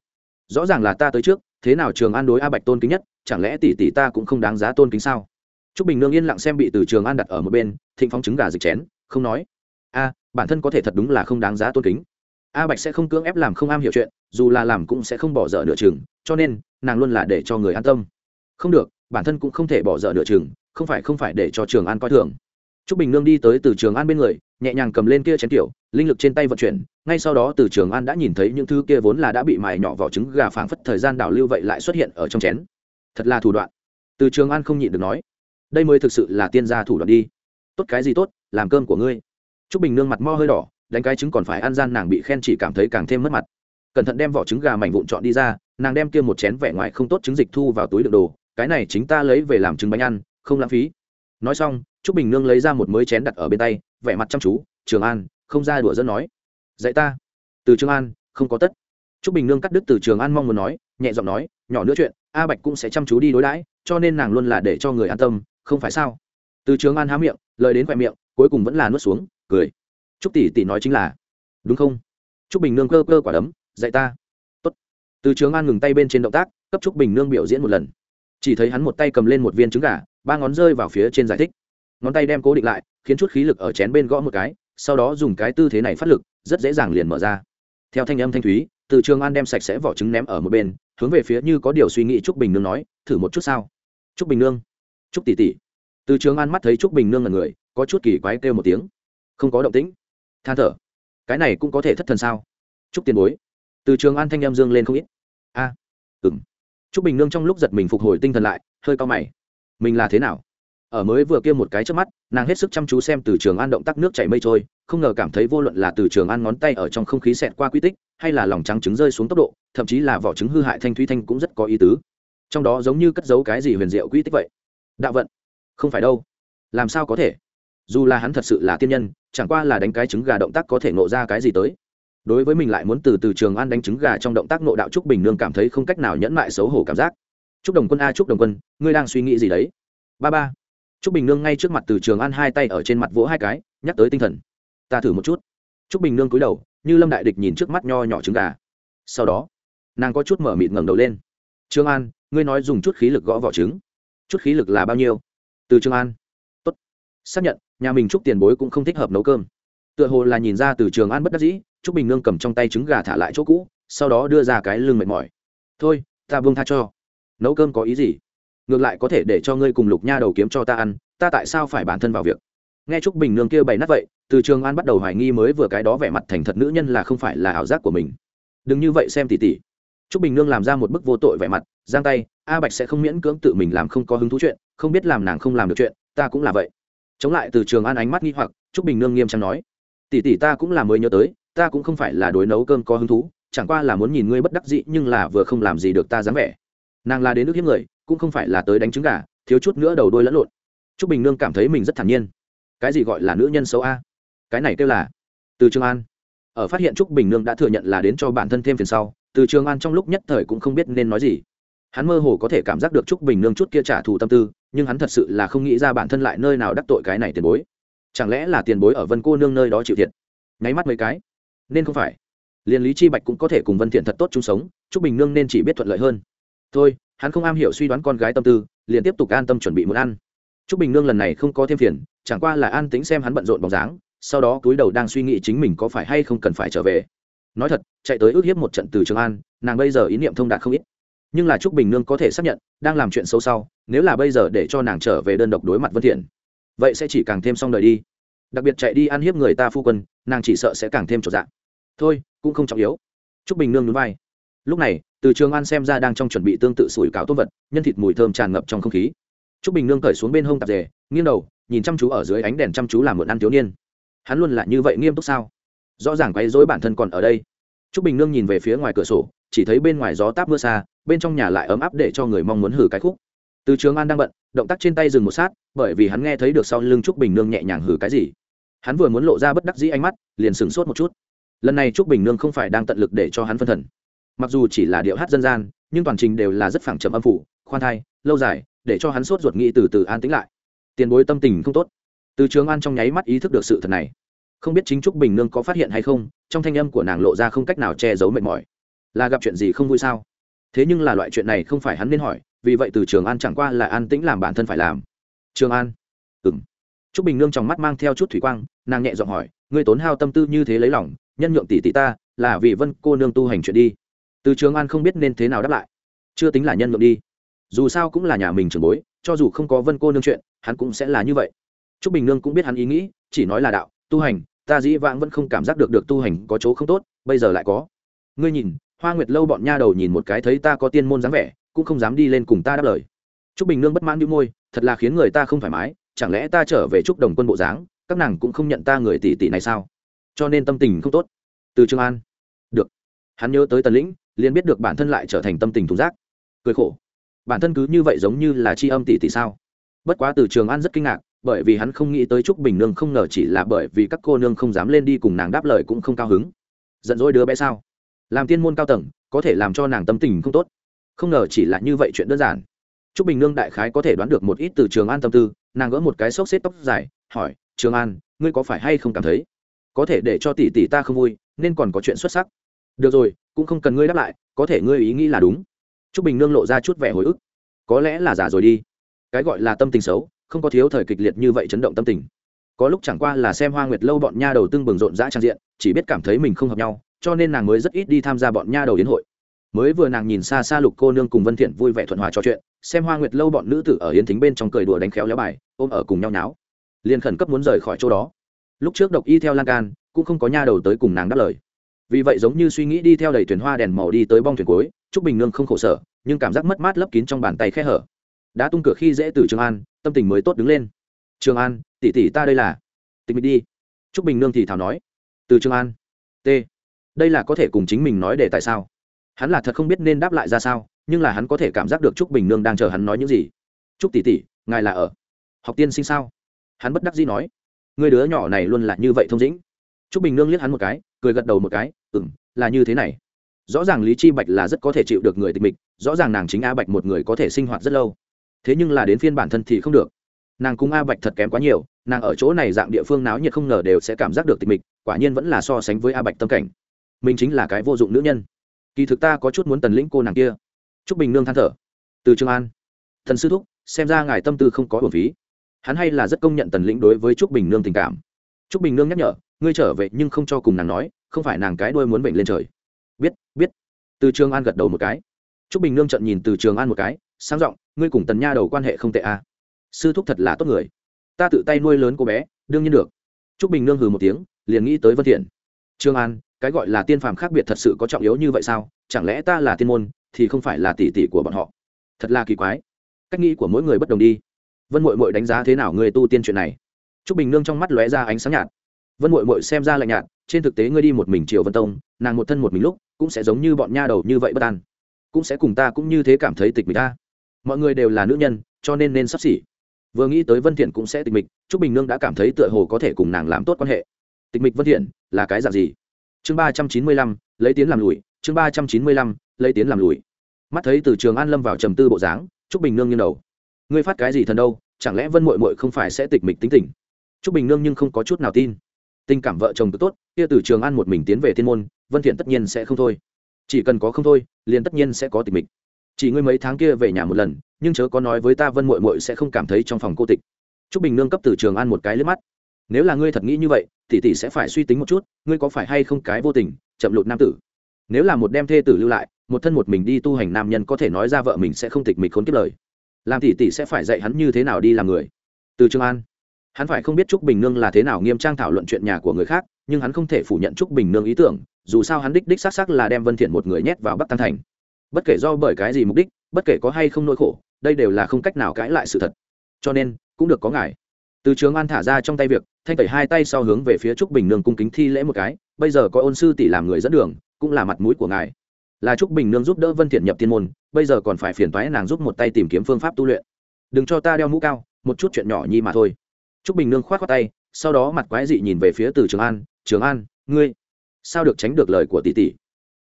rõ ràng là ta tới trước thế nào trường an đối a bạch tôn kính nhất chẳng lẽ tỷ tỷ ta cũng không đáng giá tôn kính sao Trúc Bình Nương yên lặng xem bị Từ Trường An đặt ở một bên, thịnh phóng trứng gà dịch chén, không nói. A, bản thân có thể thật đúng là không đáng giá tôn kính. A Bạch sẽ không cưỡng ép làm không am hiểu chuyện, dù là làm cũng sẽ không bỏ dở nửa chừng, cho nên nàng luôn là để cho người an tâm. Không được, bản thân cũng không thể bỏ dở nửa chừng, không phải không phải để cho Trường An coi thường. Trúc Bình Nương đi tới Từ Trường An bên người, nhẹ nhàng cầm lên kia chén tiểu, linh lực trên tay vận chuyển, ngay sau đó Từ Trường An đã nhìn thấy những thứ kia vốn là đã bị mài nhỏ vỏ trứng gà phảng phất thời gian đảo lưu vậy lại xuất hiện ở trong chén. Thật là thủ đoạn. Từ Trường An không nhịn được nói, đây mới thực sự là tiên gia thủ đoạn đi. Tốt cái gì tốt, làm cơm của ngươi. Trúc Bình Nương mặt mo hơi đỏ, đánh cái trứng còn phải ăn gian nàng bị khen chỉ cảm thấy càng thêm mất mặt. Cẩn thận đem vỏ trứng gà mảnh vụn chọn đi ra, nàng đem kia một chén vẻ ngoài không tốt trứng dịch thu vào túi đựng đồ, cái này chính ta lấy về làm trứng bánh ăn, không lãng phí. Nói xong, Trúc Bình Nương lấy ra một mới chén đặt ở bên tay, vẻ mặt chăm chú, "Trường An, không ra đùa dẫn nói." "Dạy ta." Từ Trường An, "Không có tất." Trúc Bình Nương cắt đứt từ Trường An mong muốn nói, nhẹ giọng nói, "Nhỏ nữa chuyện, A Bạch cũng sẽ chăm chú đi đối đãi, cho nên nàng luôn là để cho người an tâm, không phải sao?" Từ Trường An há miệng, lời đến khoe miệng, cuối cùng vẫn là nuốt xuống, cười. Trúc tỷ tỷ nói chính là, "Đúng không?" Trúc Bình Nương cơ cơ quả đấm, "Dạy ta." "Tốt." Từ Trường An ngừng tay bên trên động tác, cấp Trúc Bình Nương biểu diễn một lần. Chỉ thấy hắn một tay cầm lên một viên trứng gà, ba ngón rơi vào phía trên giải thích. Ngón tay đem cố định lại khiến chút khí lực ở chén bên gõ một cái sau đó dùng cái tư thế này phát lực rất dễ dàng liền mở ra. Theo thanh âm thanh thúy từ trường an đem sạch sẽ vỏ trứng ném ở một bên hướng về phía như có điều suy nghĩ trúc bình nương nói thử một chút sao? Trúc bình nương? Trúc tỷ tỷ. Từ trường an mắt thấy trúc bình nương là người có chút kỳ quái kêu một tiếng. Không có động tĩnh. Than thở. Cái này cũng có thể thất thần sao? Trúc tiền bối. Từ trường an thanh âm dương lên không ít. A. À, ừng trúc bình nương trong lúc giật mình phục hồi tinh thần lại hơi cao mày mình là thế nào? Ở mới vừa kia một cái trước mắt, nàng hết sức chăm chú xem từ trường an động tác nước chảy mây trôi, không ngờ cảm thấy vô luận là từ trường an ngón tay ở trong không khí xẹt qua quy tích, hay là lòng trắng trứng rơi xuống tốc độ, thậm chí là vỏ trứng hư hại thanh thúy thanh cũng rất có ý tứ. Trong đó giống như cất giấu cái gì huyền diệu quy tích vậy? Đạo vận. Không phải đâu. Làm sao có thể? Dù là hắn thật sự là tiên nhân, chẳng qua là đánh cái trứng gà động tác có thể nộ ra cái gì tới. Đối với mình lại muốn từ từ trường an đánh trứng gà trong động tác nộ đạo trúc bình nương cảm thấy không cách nào nhẫn mại xấu hổ cảm giác chúc đồng quân a chúc đồng quân ngươi đang suy nghĩ gì đấy ba ba Trúc Bình Nương ngay trước mặt Từ Trường An hai tay ở trên mặt vỗ hai cái, nhắc tới tinh thần. Ta thử một chút. Trúc Bình Nương cúi đầu, như Lâm đại địch nhìn trước mắt nho nhỏ trứng gà. Sau đó, nàng có chút mở mịt ngẩng đầu lên. trương An, ngươi nói dùng chút khí lực gõ vỏ trứng. Chút khí lực là bao nhiêu? Từ trương An. Tốt. Xác nhận, nhà mình Trúc tiền bối cũng không thích hợp nấu cơm. Tựa hồ là nhìn ra Từ Trường An bất đắc dĩ, Trúc Bình Nương cầm trong tay trứng gà thả lại chỗ cũ, sau đó đưa ra cái lưng mệt mỏi. Thôi, ta buông tha cho. Nấu cơm có ý gì? ngược lại có thể để cho ngươi cùng lục nha đầu kiếm cho ta ăn, ta tại sao phải bản thân vào việc? Nghe trúc bình nương kia bày nát vậy, từ trường an bắt đầu hoài nghi mới vừa cái đó vẻ mặt thành thật nữ nhân là không phải là ảo giác của mình. Đừng như vậy xem tỉ tỉ. Trúc bình nương làm ra một bức vô tội vẻ mặt, giang tay, a bạch sẽ không miễn cưỡng tự mình làm không có hứng thú chuyện, không biết làm nàng không làm được chuyện, ta cũng là vậy. Chống lại từ trường an ánh mắt nghi hoặc, trúc bình nương nghiêm trang nói, tỉ tỉ ta cũng là mới nhớ tới, ta cũng không phải là đối nấu cơm có hứng thú, chẳng qua là muốn nhìn ngươi bất đắc dĩ nhưng là vừa không làm gì được ta dám vẻ nàng là đến nước hiếp người, cũng không phải là tới đánh trứng gà, thiếu chút nữa đầu đôi lẫn lộn. T r ú c bình nương cảm thấy mình rất thản nhiên. Cái gì gọi là nữ nhân xấu a? Cái này kêu là từ trường an. Ở phát hiện trúc bình nương đã thừa nhận là đến cho bản thân thêm phiền sau, từ trường an trong lúc nhất thời cũng không biết nên nói gì. Hắn mơ hồ có thể cảm giác được trúc bình nương chút kia trả thù tâm tư, nhưng hắn thật sự là không nghĩ ra bản thân lại nơi nào đắc tội cái này tiền bối. Chẳng lẽ là tiền bối ở vân cô nương nơi đó chịu thiệt? Nháy mắt mấy cái. Nên không phải. Liền lý chi bạch cũng có thể cùng vân thiện thật tốt chung sống, trúc bình nương nên chỉ biết thuận lợi hơn thôi, hắn không am hiểu suy đoán con gái tâm tư, liền tiếp tục an tâm chuẩn bị muốn ăn. T r ú c bình nương lần này không có thêm phiền, chẳng qua là an tính xem hắn bận rộn bóng dáng, sau đó túi đầu đang suy nghĩ chính mình có phải hay không cần phải trở về. Nói thật, chạy tới ước hiếp một trận từ trường an, nàng bây giờ ý niệm thông đạt không ít. Nhưng là t r ú c bình nương có thể xác nhận, đang làm chuyện sâu sau, nếu là bây giờ để cho nàng trở về đơn độc đối mặt vân thiện, vậy sẽ chỉ càng thêm xong đời đi. Đặc biệt chạy đi ăn hiếp người ta phu quân, nàng chỉ sợ sẽ càng thêm trọn dạng thôi, cũng không trọng yếu. T r ú c bình nương núi vai. Lúc này từ trường an xem ra đang trong chuẩn bị tương tự sủi cảo tôm vật, nhân thịt mùi thơm tràn ngập trong không khí. T r ú c bình nương cởi xuống bên hông tạp dề, nghiêng đầu, nhìn chăm chú ở dưới ánh đèn chăm chú làm mượn ăn thiếu niên. Hắn luôn là như vậy nghiêm túc sao? Rõ ràng quấy dối bản thân còn ở đây. T r ú c bình nương nhìn về phía ngoài cửa sổ, chỉ thấy bên ngoài gió táp mưa xa, bên trong nhà lại ấm áp để cho người mong muốn hử cái khúc. Từ trường an đang bận, động tác trên tay dừng một sát, bởi vì hắn nghe thấy được sau lưng trúc bình nương nhẹ nhàng hử cái gì. Hắn vừa muốn lộ ra bất đắc dĩ ánh mắt, liền sửng sốt một chút. Lần này trúc bình nương không phải đang tận lực để cho hắn phân thần mặc dù chỉ là điệu hát dân gian, nhưng toàn trình đều là rất phẳng trầm âm phủ, khoan thai, lâu dài, để cho hắn sốt ruột nghĩ từ từ an tĩnh lại. Tiền bối tâm tình không tốt. Từ trường an trong nháy mắt ý thức được sự thật này. Không biết chính trúc bình nương có phát hiện hay không, trong thanh âm của nàng lộ ra không cách nào che giấu mệt mỏi. Là gặp chuyện gì không vui sao? Thế nhưng là loại chuyện này không phải hắn nên hỏi, vì vậy từ trường an chẳng qua là an tĩnh làm bản thân phải làm. Trường an. Ừng Trúc bình nương trong mắt mang theo chút thủy quang, nàng nhẹ giọng hỏi, ngươi tốn hao tâm tư như thế lấy lòng, nhân nhượng tỷ tỷ ta, là vì vân cô nương tu hành chuyện đi từ trường an không biết nên thế nào đáp lại. Chưa tính là nhân lượng đi. Dù sao cũng là nhà mình trường bối, cho dù không có vân cô nương chuyện, hắn cũng sẽ là như vậy. T r ú c bình nương cũng biết hắn ý nghĩ, chỉ nói là đạo, tu hành, ta dĩ vãng vẫn không cảm giác được được tu hành có chỗ không tốt, bây giờ lại có. Ngươi nhìn, hoa nguyệt lâu bọn nha đầu nhìn một cái thấy ta có tiên môn dáng vẻ, cũng không dám đi lên cùng ta đáp lời. T r ú c bình nương bất mãn đĩu môi, thật là khiến người ta không thoải mái, chẳng lẽ ta trở về chúc đồng quân bộ dáng, các nàng cũng không nhận ta người tỷ tỷ này sao? Cho nên tâm tình không tốt. Từ trường an, được. Hắn nhớ tới tần lĩnh liền biết được bản thân lại trở thành tâm tình thùng rác. Cười khổ. Bản thân cứ như vậy giống như là tri âm tỷ tỷ sao? Bất quá từ trường an rất kinh ngạc, bởi vì hắn không nghĩ tới trúc bình nương không ngờ chỉ là bởi vì các cô nương không dám lên đi cùng nàng đáp lời cũng không cao hứng. Giận dỗi đứa bé sao? Làm tiên môn cao tầng, có thể làm cho nàng tâm tình không tốt. Không ngờ chỉ là như vậy chuyện đơn giản. T r ú c bình nương đại khái có thể đoán được một ít từ trường an tâm tư, nàng gỡ một cái xốc xếp tóc dài, hỏi, trường an, ngươi có phải hay không cảm thấy có thể để cho tỷ tỷ ta không vui, nên còn có chuyện xuất sắc? Được rồi cũng không cần ngươi đáp lại, có thể ngươi ý nghĩ là đúng. T r ú c bình nương lộ ra chút vẻ hồi ức. Có lẽ là giả rồi đi. Cái gọi là tâm tình xấu, không có thiếu thời kịch liệt như vậy chấn động tâm tình. Có lúc chẳng qua là xem hoa nguyệt lâu bọn nha đầu tưng bừng rộn rã trang diện, chỉ biết cảm thấy mình không hợp nhau, cho nên nàng mới rất ít đi tham gia bọn nha đầu yến hội. Mới vừa nàng nhìn xa xa lục cô nương cùng vân thiện vui vẻ thuận hòa trò chuyện, xem hoa nguyệt lâu bọn nữ tử ở yến thính bên trong cười đùa đánh khéo léo bài, ôm ở cùng nhau nháo liền khẩn cấp muốn rời khỏi chỗ đó. Lúc trước độc y theo lan can, cũng không có nha đầu tới cùng nàng đáp lời vì vậy giống như suy nghĩ đi theo đầy thuyền hoa đèn màu đi tới bong thuyền cuối, trúc bình nương không khổ sở, nhưng cảm giác mất mát lấp kín trong bàn tay khe hở. Đã tung cửa khi dễ từ trường an, tâm tình mới tốt đứng lên. Trường an, tỷ tỷ ta đây là. Tịch mịch đi. Trúc bình nương thì thảo nói. Từ trường an. T. Đây là có thể cùng chính mình nói để tại sao? Hắn là thật không biết nên đáp lại ra sao, nhưng là hắn có thể cảm giác được trúc bình nương đang chờ hắn nói những gì. Trúc tỷ tỷ, ngài là ở học tiên sinh sao? Hắn bất đắc dĩ nói. Người đứa nhỏ này luôn là như vậy thông dĩnh. Trúc bình nương liếc hắn một cái cười gật đầu một cái ừ m là như thế này. Rõ ràng lý chi bạch là rất có thể chịu được người tịch mịch, rõ ràng nàng chính a bạch một người có thể sinh hoạt rất lâu. Thế nhưng là đến phiên bản thân thì không được. Nàng cung a bạch thật kém quá nhiều, nàng ở chỗ này dạng địa phương náo nhiệt không ngờ đều sẽ cảm giác được tịch mịch, quả nhiên vẫn là so sánh với a bạch tâm cảnh. Mình chính là cái vô dụng nữ nhân. Kỳ thực ta có chút muốn tần lĩnh cô nàng kia. T r ú c bình nương than thở. Từ trường an, thần sư thúc, xem ra ngài tâm tư không có hồn phí. Hắn hay là rất công nhận tần lĩnh đối với t r ú c bình nương tình cảm. T r ú c bình nương nhắc nhở ngươi trở về nhưng không cho cùng nàng nói, không phải nàng cái đuôi muốn bệnh lên trời. Biết biết. Từ trường an gật đầu một cái. T r ú c bình nương trận nhìn từ trường an một cái, sang giọng, ngươi cùng tần nha đầu quan hệ không tệ à. sư thúc thật là tốt người. Ta tự tay nuôi lớn cô bé, đương nhiên được. T r ú c bình nương hừ một tiếng, liền nghĩ tới vân thiện. Trương an, cái gọi là tiên phàm khác biệt thật sự có trọng yếu như vậy sao? Chẳng lẽ ta là tiên môn, thì không phải là tỷ tỷ của bọn họ? Thật là kỳ quái. Cách nghĩ của mỗi người bất đồng đi. Vân mội mội đánh giá thế nào người tu tiên chuyện này? T r ú c bình nương trong mắt lóe ra ánh sáng nhạt vân mội mội xem ra lạnh nhạt, trên thực tế ngươi đi một mình triều vân tông, nàng một thân một mình lúc, cũng sẽ giống như bọn nha đầu như vậy bất an. Cũng sẽ cùng ta cũng như thế cảm thấy tịch mịch ta mọi người đều là nữ nhân, cho nên nên sắp xỉ. Vừa nghĩ tới vân thiện cũng sẽ tịch mịch, trúc bình nương đã cảm thấy tựa hồ có thể cùng nàng làm tốt quan hệ. Tịch mịch vân thiện, là cái dạng gì? Chương ba trăm chín mươi lăm, lấy tiến làm lùi. Chương ba trăm chín mươi lăm, lấy tiến làm lùi. Mắt thấy từ trường an lâm vào trầm tư bộ dáng, trúc bình nương nghiêng đầu. Ngươi phát cái gì thần đâu? Chẳng lẽ vân muội muội không phải sẽ tịch mịch tính tình? Trúc bình nương nhưng không có chút nào tin tình cảm vợ chồng cứ tốt, kia từ trường an một mình tiến về thiên môn, vân thiện tất nhiên sẽ không thôi. Chỉ cần có không thôi, liền tất nhiên sẽ có tịch mịch. Chỉ ngươi mấy tháng kia về nhà một lần, nhưng chớ có nói với ta vân Muội Muội sẽ không cảm thấy trong phòng cô tịch. Trúc bình nương cấp từ trường An một cái lướt mắt. Nếu là ngươi thật nghĩ như vậy thì tỷ sẽ phải suy tính một chút, ngươi có phải hay không cái vô tình, chậm lụt nam tử. Nếu là một đem thê tử lưu lại, một thân một mình đi tu hành nam nhân có thể nói ra vợ mình sẽ không tịch mịch khốn kiếp lời. Làm tỷ tỷ sẽ phải dạy hắn như thế nào đi làm người. Từ trường an hắn phải không biết trúc bình nương là thế nào nghiêm trang thảo luận chuyện nhà của người khác, nhưng hắn không thể phủ nhận trúc bình nương ý tưởng, dù sao hắn đích đích xác xác là đem vân thiện một người nhét vào bắc tăng thành. Bất kể do bởi cái gì mục đích, bất kể có hay không nỗi khổ, đây đều là không cách nào cãi lại sự thật. Cho nên, cũng được có ngài. Từ trường an thả ra trong tay việc, thanh tẩy hai tay sau hướng về phía trúc bình nương cung kính thi lễ một cái, bây giờ có ôn sư tỷ làm người dẫn đường, cũng là mặt mũi của ngài. Là trúc bình nương giúp đỡ vân thiện nhập tiên môn, bây giờ còn phải phiền toái nàng giúp một tay tìm kiếm phương pháp tu luyện. Đừng cho ta đeo mũ cao, một chút chuyện nhỏ nhi mà thôi trúc bình nương khoát khoát tay, sau đó mặt quái dị nhìn về phía từ trường an trường an, ngươi, sao được tránh được lời của tỷ tỷ?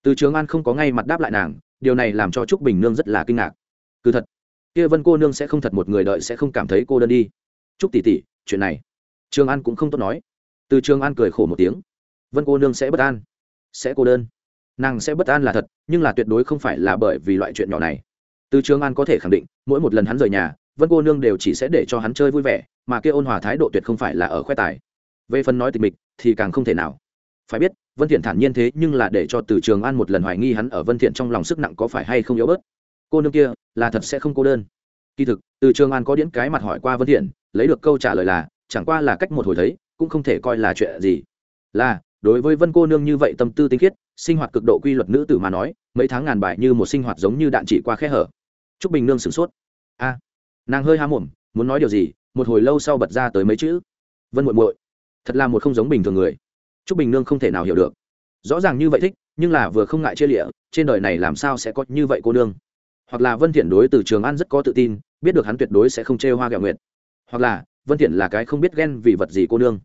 Từ trường an không có ngay mặt đáp lại nàng, điều này làm cho trúc bình nương rất là kinh ngạc. Cứ thật, kia vân cô nương sẽ không thật một người đợi sẽ không cảm thấy cô đơn đi. Trúc tỷ tỷ, chuyện này. Trường an cũng không tốt nói. Từ trường an cười khổ một tiếng. Vân cô nương sẽ bất an, sẽ cô đơn. Nàng sẽ bất an là thật, nhưng là tuyệt đối không phải là bởi vì loại chuyện nhỏ này. Từ trường an có thể khẳng định, mỗi một lần hắn rời nhà, vân cô nương đều chỉ sẽ để cho hắn chơi vui vẻ mà kia ôn hòa thái độ tuyệt không phải là ở khoe tài. Về phần nói tịch mịch, thì càng không thể nào. Phải biết, vân thiện thản nhiên thế nhưng là để cho từ trường an một lần hoài nghi hắn ở vân thiện trong lòng sức nặng có phải hay không yếu bớt. Cô nương kia, là thật sẽ không cô đơn. Kỳ thực, từ trường an có điển cái mặt hỏi qua vân thiện, lấy được câu trả lời là, chẳng qua là cách một hồi thấy, cũng không thể coi là chuyện gì. Là, đối với vân cô nương như vậy tâm tư tinh khiết, sinh hoạt cực độ quy luật nữ tử mà nói, mấy tháng ngàn bài như một sinh hoạt giống như đạn chỉ qua khe hở. Trúc bình nương sửng sốt. A, nàng hơi há mồm, muốn nói điều gì một hồi lâu sau bật ra tới mấy chữ. Vân muội muội, thật là một không giống bình thường người. Trúc bình nương không thể nào hiểu được. Rõ ràng như vậy thích, nhưng là vừa không ngại chia lịa, trên đời này làm sao sẽ có như vậy cô nương? Hoặc là vân thiện đối từ trường an rất có tự tin, biết được hắn tuyệt đối sẽ không chê hoa gạo nguyện hoặc là vân thiện là cái không biết ghen vì vật gì cô nương.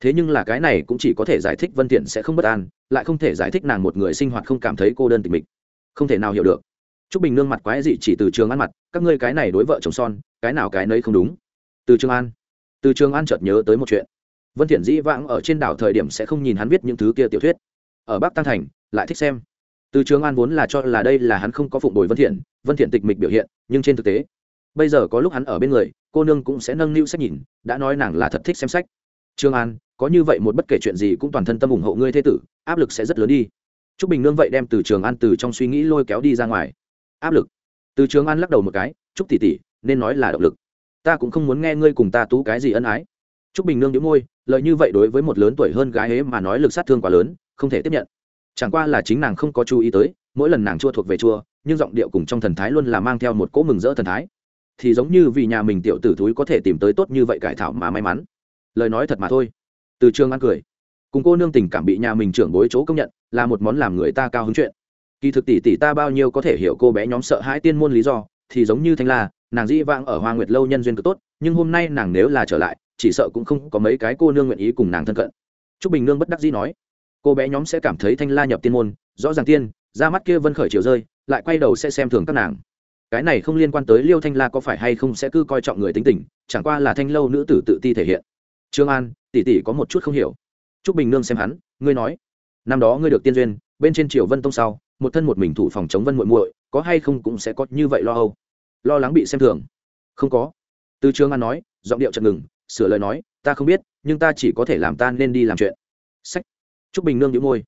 Thế nhưng là cái này cũng chỉ có thể giải thích vân thiện sẽ không bất an, lại không thể giải thích nàng một người sinh hoạt không cảm thấy cô đơn tịch mịch. Không thể nào hiểu được. Trúc bình nương mặt quái dị chỉ từ trường an mặt, các ngươi cái này đối vợ chồng son, cái nào cái nấy không đúng từ trường an. Từ trường an chợt nhớ tới một chuyện. Vân thiện dĩ vãng ở trên đảo thời điểm sẽ không nhìn hắn viết những thứ kia tiểu thuyết. Ở bắc tăng thành, lại thích xem. Từ trường an vốn là cho là đây là hắn không có phụng bồi vân thiện vân thiện tịch mịch biểu hiện, nhưng trên thực tế, bây giờ có lúc hắn ở bên người, cô nương cũng sẽ nâng niu sách nhìn, đã nói nàng là thật thích xem sách. Trương an, có như vậy một bất kể chuyện gì cũng toàn thân tâm ủng hộ ngươi thế tử, áp lực sẽ rất lớn đi. Trúc bình nương vậy đem từ trường an từ trong suy nghĩ lôi kéo đi ra ngoài. Áp lực. Từ trường an lắc đầu một cái, trúc tỷ tỷ, nên nói là động lực ta cũng không muốn nghe ngươi cùng ta tú cái gì ân ái. Trúc bình nương nhíu môi lợi như vậy đối với một lớn tuổi hơn gái ấy mà nói lực sát thương quá lớn, không thể tiếp nhận. Chẳng qua là chính nàng không có chú ý tới, mỗi lần nàng chua thuộc về chua, nhưng giọng điệu cùng trong thần thái luôn là mang theo một cỗ mừng rỡ thần thái. Thì giống như vì nhà mình tiểu tử thúi có thể tìm tới tốt như vậy cải thảo mà may mắn. Lời nói thật mà thôi. Từ trường ăn cười. Cùng cô nương tình cảm bị nhà mình trưởng bối chỗ công nhận, là một món làm người ta cao hứng chuyện. Kỳ thực tỷ tỷ ta bao nhiêu có thể hiểu cô bé nhóm sợ hãi tiên môn lý do thì giống như thanh la, nàng dĩ vãng ở hoa nguyệt lâu nhân duyên cực tốt, nhưng hôm nay nàng nếu là trở lại, chỉ sợ cũng không có mấy cái cô nương nguyện ý cùng nàng thân cận. T r ú c bình nương bất đắc dĩ nói, cô bé nhóm sẽ cảm thấy thanh la nhập tiên môn, rõ ràng tiên, ra mắt kia vân khởi chiều rơi, lại quay đầu sẽ xem thường các nàng. Cái này không liên quan tới liêu thanh la có phải hay không sẽ cứ coi trọng người tính tình, chẳng qua là thanh lâu nữ tử tự ti thể hiện. Trương an, tỷ tỷ có một chút không hiểu. T r ú c bình nương xem hắn, ngươi nói, năm đó ngươi được tiên duyên, bên trên triều vân tông sau, một thân một mình thủ phòng chống vân muội muội, có hay không cũng sẽ có như vậy lo âu? Lo lắng bị xem thường. Không có. Từ trường an nói, giọng điệu chật ngừng, sửa lời nói, ta không biết, nhưng ta chỉ có thể làm ta nên đi làm chuyện. Sách. T bình nương nhíu môi.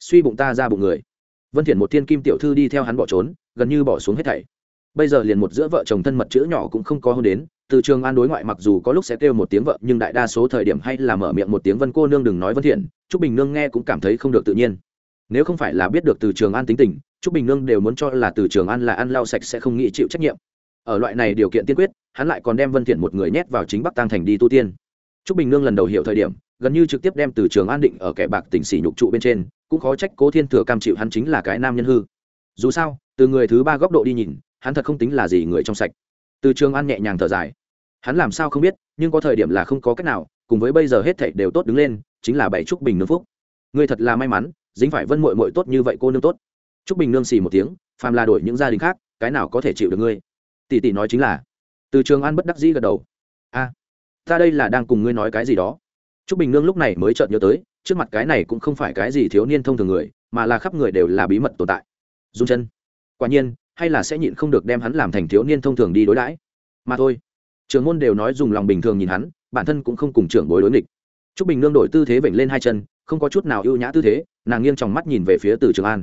Suy bụng ta ra bụng người. Vân thiện một thiên kim tiểu thư đi theo hắn bỏ trốn, gần như bỏ xuống hết thảy. Bây giờ liền một giữa vợ chồng thân mật chữ nhỏ cũng không có hôn đến, từ trường an đối ngoại mặc dù có lúc sẽ kêu một tiếng vợ, nhưng đại đa số thời điểm hay là mở miệng một tiếng vân cô nương đừng nói vân thiện trúc bình nương nghe cũng cảm thấy không được tự nhiên. Nếu không phải là biết được từ trường an tính tình, trúc bình nương đều muốn cho là từ trường an là ăn lau sạch sẽ không nghĩ chịu trách nhiệm ở loại này điều kiện tiên quyết, hắn lại còn đem vân thiện một người nhét vào chính bắc tăng thành đi tu tiên. Trúc bình nương lần đầu hiểu thời điểm, gần như trực tiếp đem từ trường an định ở kẻ bạc tỉnh sỉ nhục trụ bên trên, cũng khó trách cố thiên thừa cam chịu hắn chính là cái nam nhân hư. Dù sao, từ người thứ ba góc độ đi nhìn, hắn thật không tính là gì người trong sạch. Từ trường an nhẹ nhàng thở dài. Hắn làm sao không biết, nhưng có thời điểm là không có cách nào, cùng với bây giờ hết thảy đều tốt đứng lên, chính là bảy trúc bình nương phúc. Người thật là may mắn, dính phải vân muội muội tốt như vậy cô nương tốt. Trúc bình nương xì một tiếng, phàm là đổi những gia đình khác, cái nào có thể chịu được ngươi? Tỷ tỷ nói chính là, từ trường an bất đắc dĩ gật đầu. A, ta đây là đang cùng ngươi nói cái gì đó. T r ú c bình nương lúc này mới chợt nhớ tới, trước mặt cái này cũng không phải cái gì thiếu niên thông thường người, mà là khắp người đều là bí mật tồn tại. Dung chân. Quả nhiên, hay là sẽ nhịn không được đem hắn làm thành thiếu niên thông thường đi đối đãi. Mà thôi. Trường môn đều nói dùng lòng bình thường nhìn hắn, bản thân cũng không cùng trưởng bối đối nghịch. T r ú c bình nương đổi tư thế vểnh lên hai chân, không có chút nào ưu nhã tư thế, nàng nghiêng trong mắt nhìn về phía từ trường an.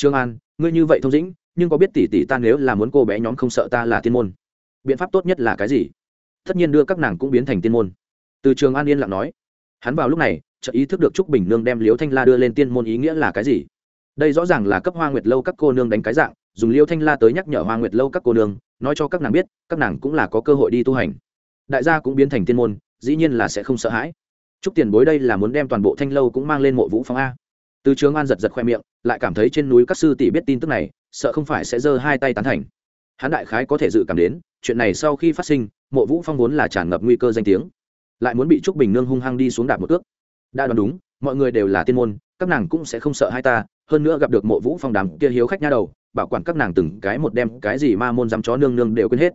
Trường an, ngươi như vậy thông dĩnh nhưng có biết tỷ tỷ ta nếu là muốn cô bé nhóm không sợ ta là tiên môn? Biện pháp tốt nhất là cái gì? Tất nhiên đưa các nàng cũng biến thành tiên môn. Từ trường an yên lặng nói. Hắn vào lúc này chợ ý thức được trúc bình nương đem liêu thanh la đưa lên tiên môn ý nghĩa là cái gì. Đây rõ ràng là cấp hoa nguyệt lâu các cô nương đánh cái dạng, dùng liêu thanh la tới nhắc nhở hoa nguyệt lâu các cô nương, nói cho các nàng biết, các nàng cũng là có cơ hội đi tu hành. Đại gia cũng biến thành tiên môn, dĩ nhiên là sẽ không sợ hãi. Trúc tiền bối đây là muốn đem toàn bộ thanh lâu cũng mang lên mộ vũ phong a từ trường an giật giật khoe miệng, lại cảm thấy trên núi các sư tỷ biết tin tức này, sợ không phải sẽ giơ hai tay tán thành. Hắn đại khái có thể dự cảm đến, chuyện này sau khi phát sinh, mộ vũ phong vốn là tràn ngập nguy cơ danh tiếng. Lại muốn bị trúc bình nương hung hăng đi xuống đạp một cước. Đã đoán đúng, mọi người đều là tiên môn, các nàng cũng sẽ không sợ hai ta, hơn nữa gặp được mộ vũ phong đàm kia hiếu khách nha đầu, bảo quản các nàng từng cái một đem cái gì ma môn dám chó nương nương đều quên hết.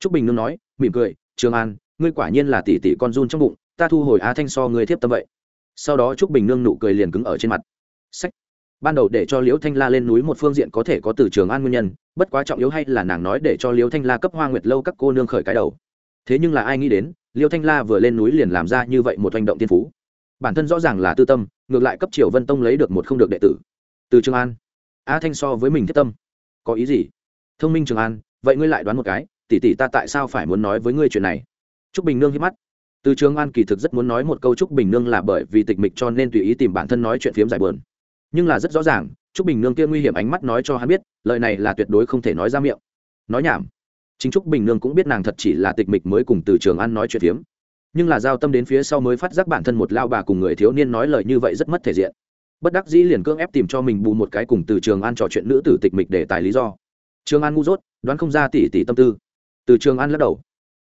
Trúc bình nương nói, mỉm cười trường an, ngươi quả nhiên là tỷ tỷ con run trong bụng, ta thu hồi a thanh so ngươi thiếp tâm vậy. Sau đó trúc bình nương nụ cười liền cứng ở trên mặt sách. Ban đầu để cho liễu thanh la lên núi một phương diện có thể có từ trường an nguyên nhân, bất quá trọng yếu hay là nàng nói để cho liễu thanh la cấp hoa nguyệt lâu các cô nương khởi cái đầu. Thế nhưng là ai nghĩ đến, liễu thanh la vừa lên núi liền làm ra như vậy một hành động tiên phú. Bản thân rõ ràng là tư tâm, ngược lại cấp triều vân tông lấy được một không được đệ tử. Từ trường an. A thanh so với mình thiết tâm. Có ý gì? Thông minh trường an, vậy ngươi lại đoán một cái, tỷ tỷ ta tại sao phải muốn nói với ngươi chuyện này? Trúc bình nương hít mắt. Từ trường an kỳ thực rất muốn nói một câu trúc bình nương là bởi vì tịch mịch cho nên tùy ý tìm bản thân nói chuyện phiếm giải bờn nhưng là rất rõ ràng, trúc bình nương kia nguy hiểm ánh mắt nói cho hắn biết, lời này là tuyệt đối không thể nói ra miệng. Nói nhảm. Chính trúc bình nương cũng biết nàng thật chỉ là tịch mịch mới cùng từ trường an nói chuyện phiếm. Nhưng là giao tâm đến phía sau mới phát giác bản thân một lao bà cùng người thiếu niên nói lời như vậy rất mất thể diện. Bất đắc dĩ liền cưỡng ép tìm cho mình bù một cái cùng từ trường an trò chuyện nữ tử tịch mịch để tài lý do. Trường an ngu dốt, đoán không ra tỷ tỷ tâm tư. Từ trường an lắc đầu.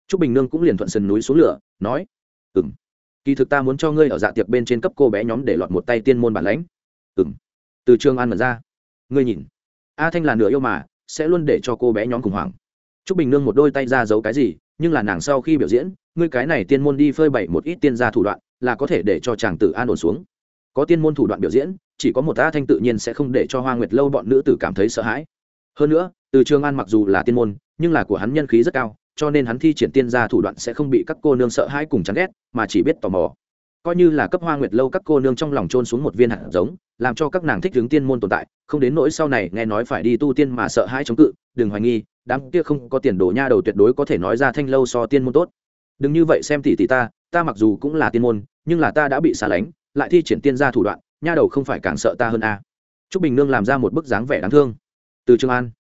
Trúc bình nương cũng liền thuận sườn núi xuống lửa, nói ừ m kỳ thực ta muốn cho ngươi ở dạ tiệc bên trên cấp cô bé nhóm để lọt một tay tiên môn bản lãnh ừ m từ trường an mật ra. Ngươi nhìn. A thanh là nửa yêu mà, sẽ luôn để cho cô bé nhóm khủng hoảng. Trúc bình nương một đôi tay ra giấu cái gì, nhưng là nàng sau khi biểu diễn, ngươi cái này tiên môn đi phơi bày một ít tiên gia thủ đoạn, là có thể để cho chàng tử an ổn xuống. Có tiên môn thủ đoạn biểu diễn, chỉ có một a thanh tự nhiên sẽ không để cho hoa nguyệt lâu bọn nữ tử cảm thấy sợ hãi. Hơn nữa, từ trường an mặc dù là tiên môn, nhưng là của hắn nhân khí rất cao, cho nên hắn thi triển tiên gia thủ đoạn sẽ không bị các cô nương sợ hãi cùng chán ghét, mà chỉ biết tò mò. Coi như là cấp hoa nguyệt lâu các cô nương trong lòng trôn xuống một viên hạt giống làm cho các nàng thích hướng tiên môn tồn tại, không đến nỗi sau này nghe nói phải đi tu tiên mà sợ hãi chống cự, đừng hoài nghi, đám kia không có tiền đồ nha đầu tuyệt đối có thể nói ra thanh lâu so tiên môn tốt. Đừng như vậy xem tỷ tỷ ta ta mặc dù cũng là tiên môn, nhưng là ta đã bị xa lánh, lại thi triển tiên gia thủ đoạn, nha đầu không phải càng sợ ta hơn a à. Trúc bình nương làm ra một bức dáng vẻ đáng thương. Từ trường an,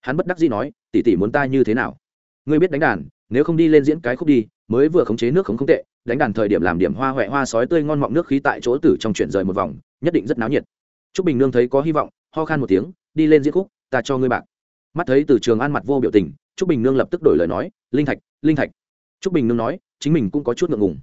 hắn bất đắc dĩ nói, tỷ tỷ muốn ta như thế nào? Ngươi biết đánh đàn, nếu không đi lên diễn cái khúc đi, mới vừa khống chế nước không không tệ đánh đàn thời điểm làm điểm hoa huệ hoa sói tươi ngon mọng nước khí tại chỗ tử trong chuyển rời một vòng nhất định rất náo nhiệt. T bình nương thấy có hy vọng ho khan một tiếng đi lên diễn khúc ta cho ngươi bạc. Mắt thấy từ trường an mặt vô biểu tình t bình nương lập tức đổi lời nói linh thạch linh thạch. T bình nương nói chính mình cũng có chút ngượng ngùng.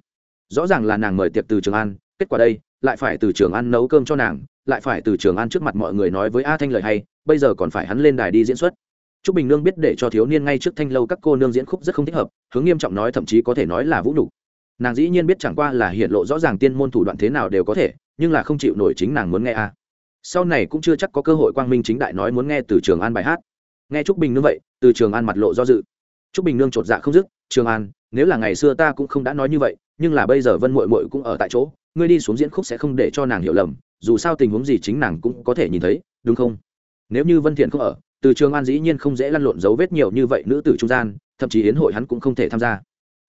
Rõ ràng là nàng mời tiệc từ trường an kết quả đây lại phải từ trường an nấu cơm cho nàng lại phải từ trường an trước mặt mọi người nói với a thanh lời hay bây giờ còn phải hắn lên đài đi diễn xuất. Trúc Bình Nương biết để cho thiếu niên ngay trước thanh lâu các cô nương diễn khúc rất không thích hợp, hướng nghiêm trọng nói thậm chí có thể nói là vũ nhục. Nàng dĩ nhiên biết chẳng qua là hiện lộ rõ ràng tiên môn thủ đoạn thế nào đều có thể, nhưng là không chịu nổi chính nàng muốn nghe a. Sau này cũng chưa chắc có cơ hội quang minh chính đại nói muốn nghe từ Trường An bài hát. Nghe Trúc Bình Nương vậy, từ Trường An mặt lộ do dự. Trúc Bình Nương chột dạ không dứt, "Trường An, nếu là ngày xưa ta cũng không đã nói như vậy, nhưng là bây giờ Vân Muội Muội cũng ở tại chỗ, ngươi đi xuống diễn khúc sẽ không để cho nàng hiểu lầm, dù sao tình huống gì chính nàng cũng có thể nhìn thấy, đúng không?" Nếu như Vân Thiện không ở, từ trường an dĩ nhiên không dễ lăn lộn dấu vết nhiều như vậy nữ tử trung gian thậm chí yến hội hắn cũng không thể tham gia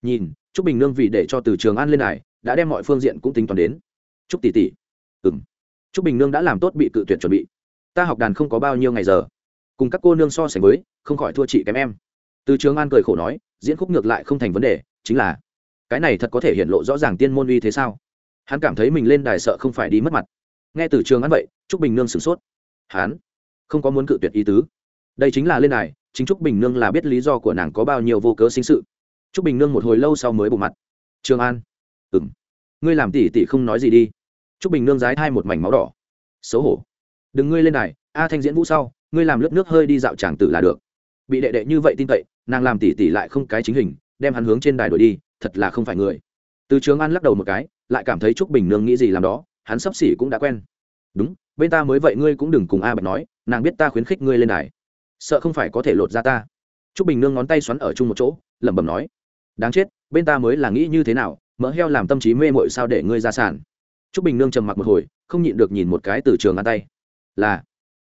nhìn trúc bình nương vì để cho từ trường an lên này, đã đem mọi phương diện cũng tính toán đến. Trúc tỷ tỷ. Ừ m trúc bình nương đã làm tốt bị cự tuyệt chuẩn bị. Ta học đàn không có bao nhiêu ngày giờ. Cùng các cô nương so sánh với, không khỏi thua chị kém em. Từ trường an cười khổ nói, diễn khúc ngược lại không thành vấn đề, chính là, cái này thật có thể hiện lộ rõ ràng tiên môn uy thế sao? Hắn cảm thấy mình lên đài sợ không phải đi mất mặt. Nghe từ trường an vậy, trúc bình nương sửng sốt. Hắn không có muốn cự tuyệt ý tứ. Đây chính là lên đài, chính trúc bình nương là biết lý do của nàng có bao nhiêu vô cớ sinh sự trúc bình nương một hồi lâu sau mới bộ mặt. Trường an. Ừng ngươi làm tỉ tỉ không nói gì đi. Trúc bình nương dái thai một mảnh máu đỏ. Xấu hổ. Đừng ngươi lên đài, a thanh diễn vũ sau, ngươi làm lớp nước hơi đi dạo tràng tử là được. Bị đệ đệ như vậy tin cậy, nàng làm tỉ tỉ lại không cái chính hình, đem hắn hướng trên đài đổi đi, thật là không phải người. Từ trường an lắc đầu một cái, lại cảm thấy trúc bình nương nghĩ gì làm đó, hắn sắp xỉ cũng đã quen. Đúng, bên ta mới vậy ngươi cũng đừng cùng a bạch nói, nàng biết ta khuyến khích ngươi lên đài. Sợ không phải có thể lột ra ta. T r ú c bình nương ngón tay xoắn ở chung một chỗ, lẩm bẩm nói đáng chết, bên ta mới là nghĩ như thế nào, mỡ heo làm tâm trí mê mội sao để ngươi ra sản t r ú c bình nương trầm mặc một hồi, không nhịn được nhìn một cái từ trường ăn tay. Là,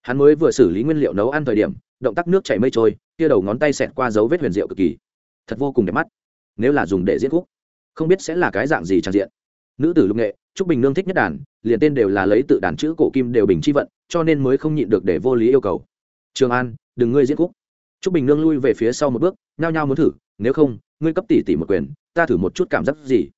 hắn mới vừa xử lý nguyên liệu nấu ăn thời điểm, động tác nước chảy mây trôi, kia đầu ngón tay xẹt qua dấu vết huyền diệu cực kỳ. Thật vô cùng đẹp mắt. Nếu là dùng để diễn khúc, không biết sẽ là cái dạng gì trang diện. Nữ tử lục nghệ, trúc bình nương thích nhất đàn, liền tên đều là lấy tự đàn chữ cổ kim đều bình chi vận, cho nên mới không nhịn được để vô lý yêu cầu. Trường an, đừng ngươi diễn khúc. T bình nương lui về phía sau một bước, nhao nhao muốn thử, nếu không ngươi cấp tỷ tỷ một quyền ta thử một chút cảm giác gì?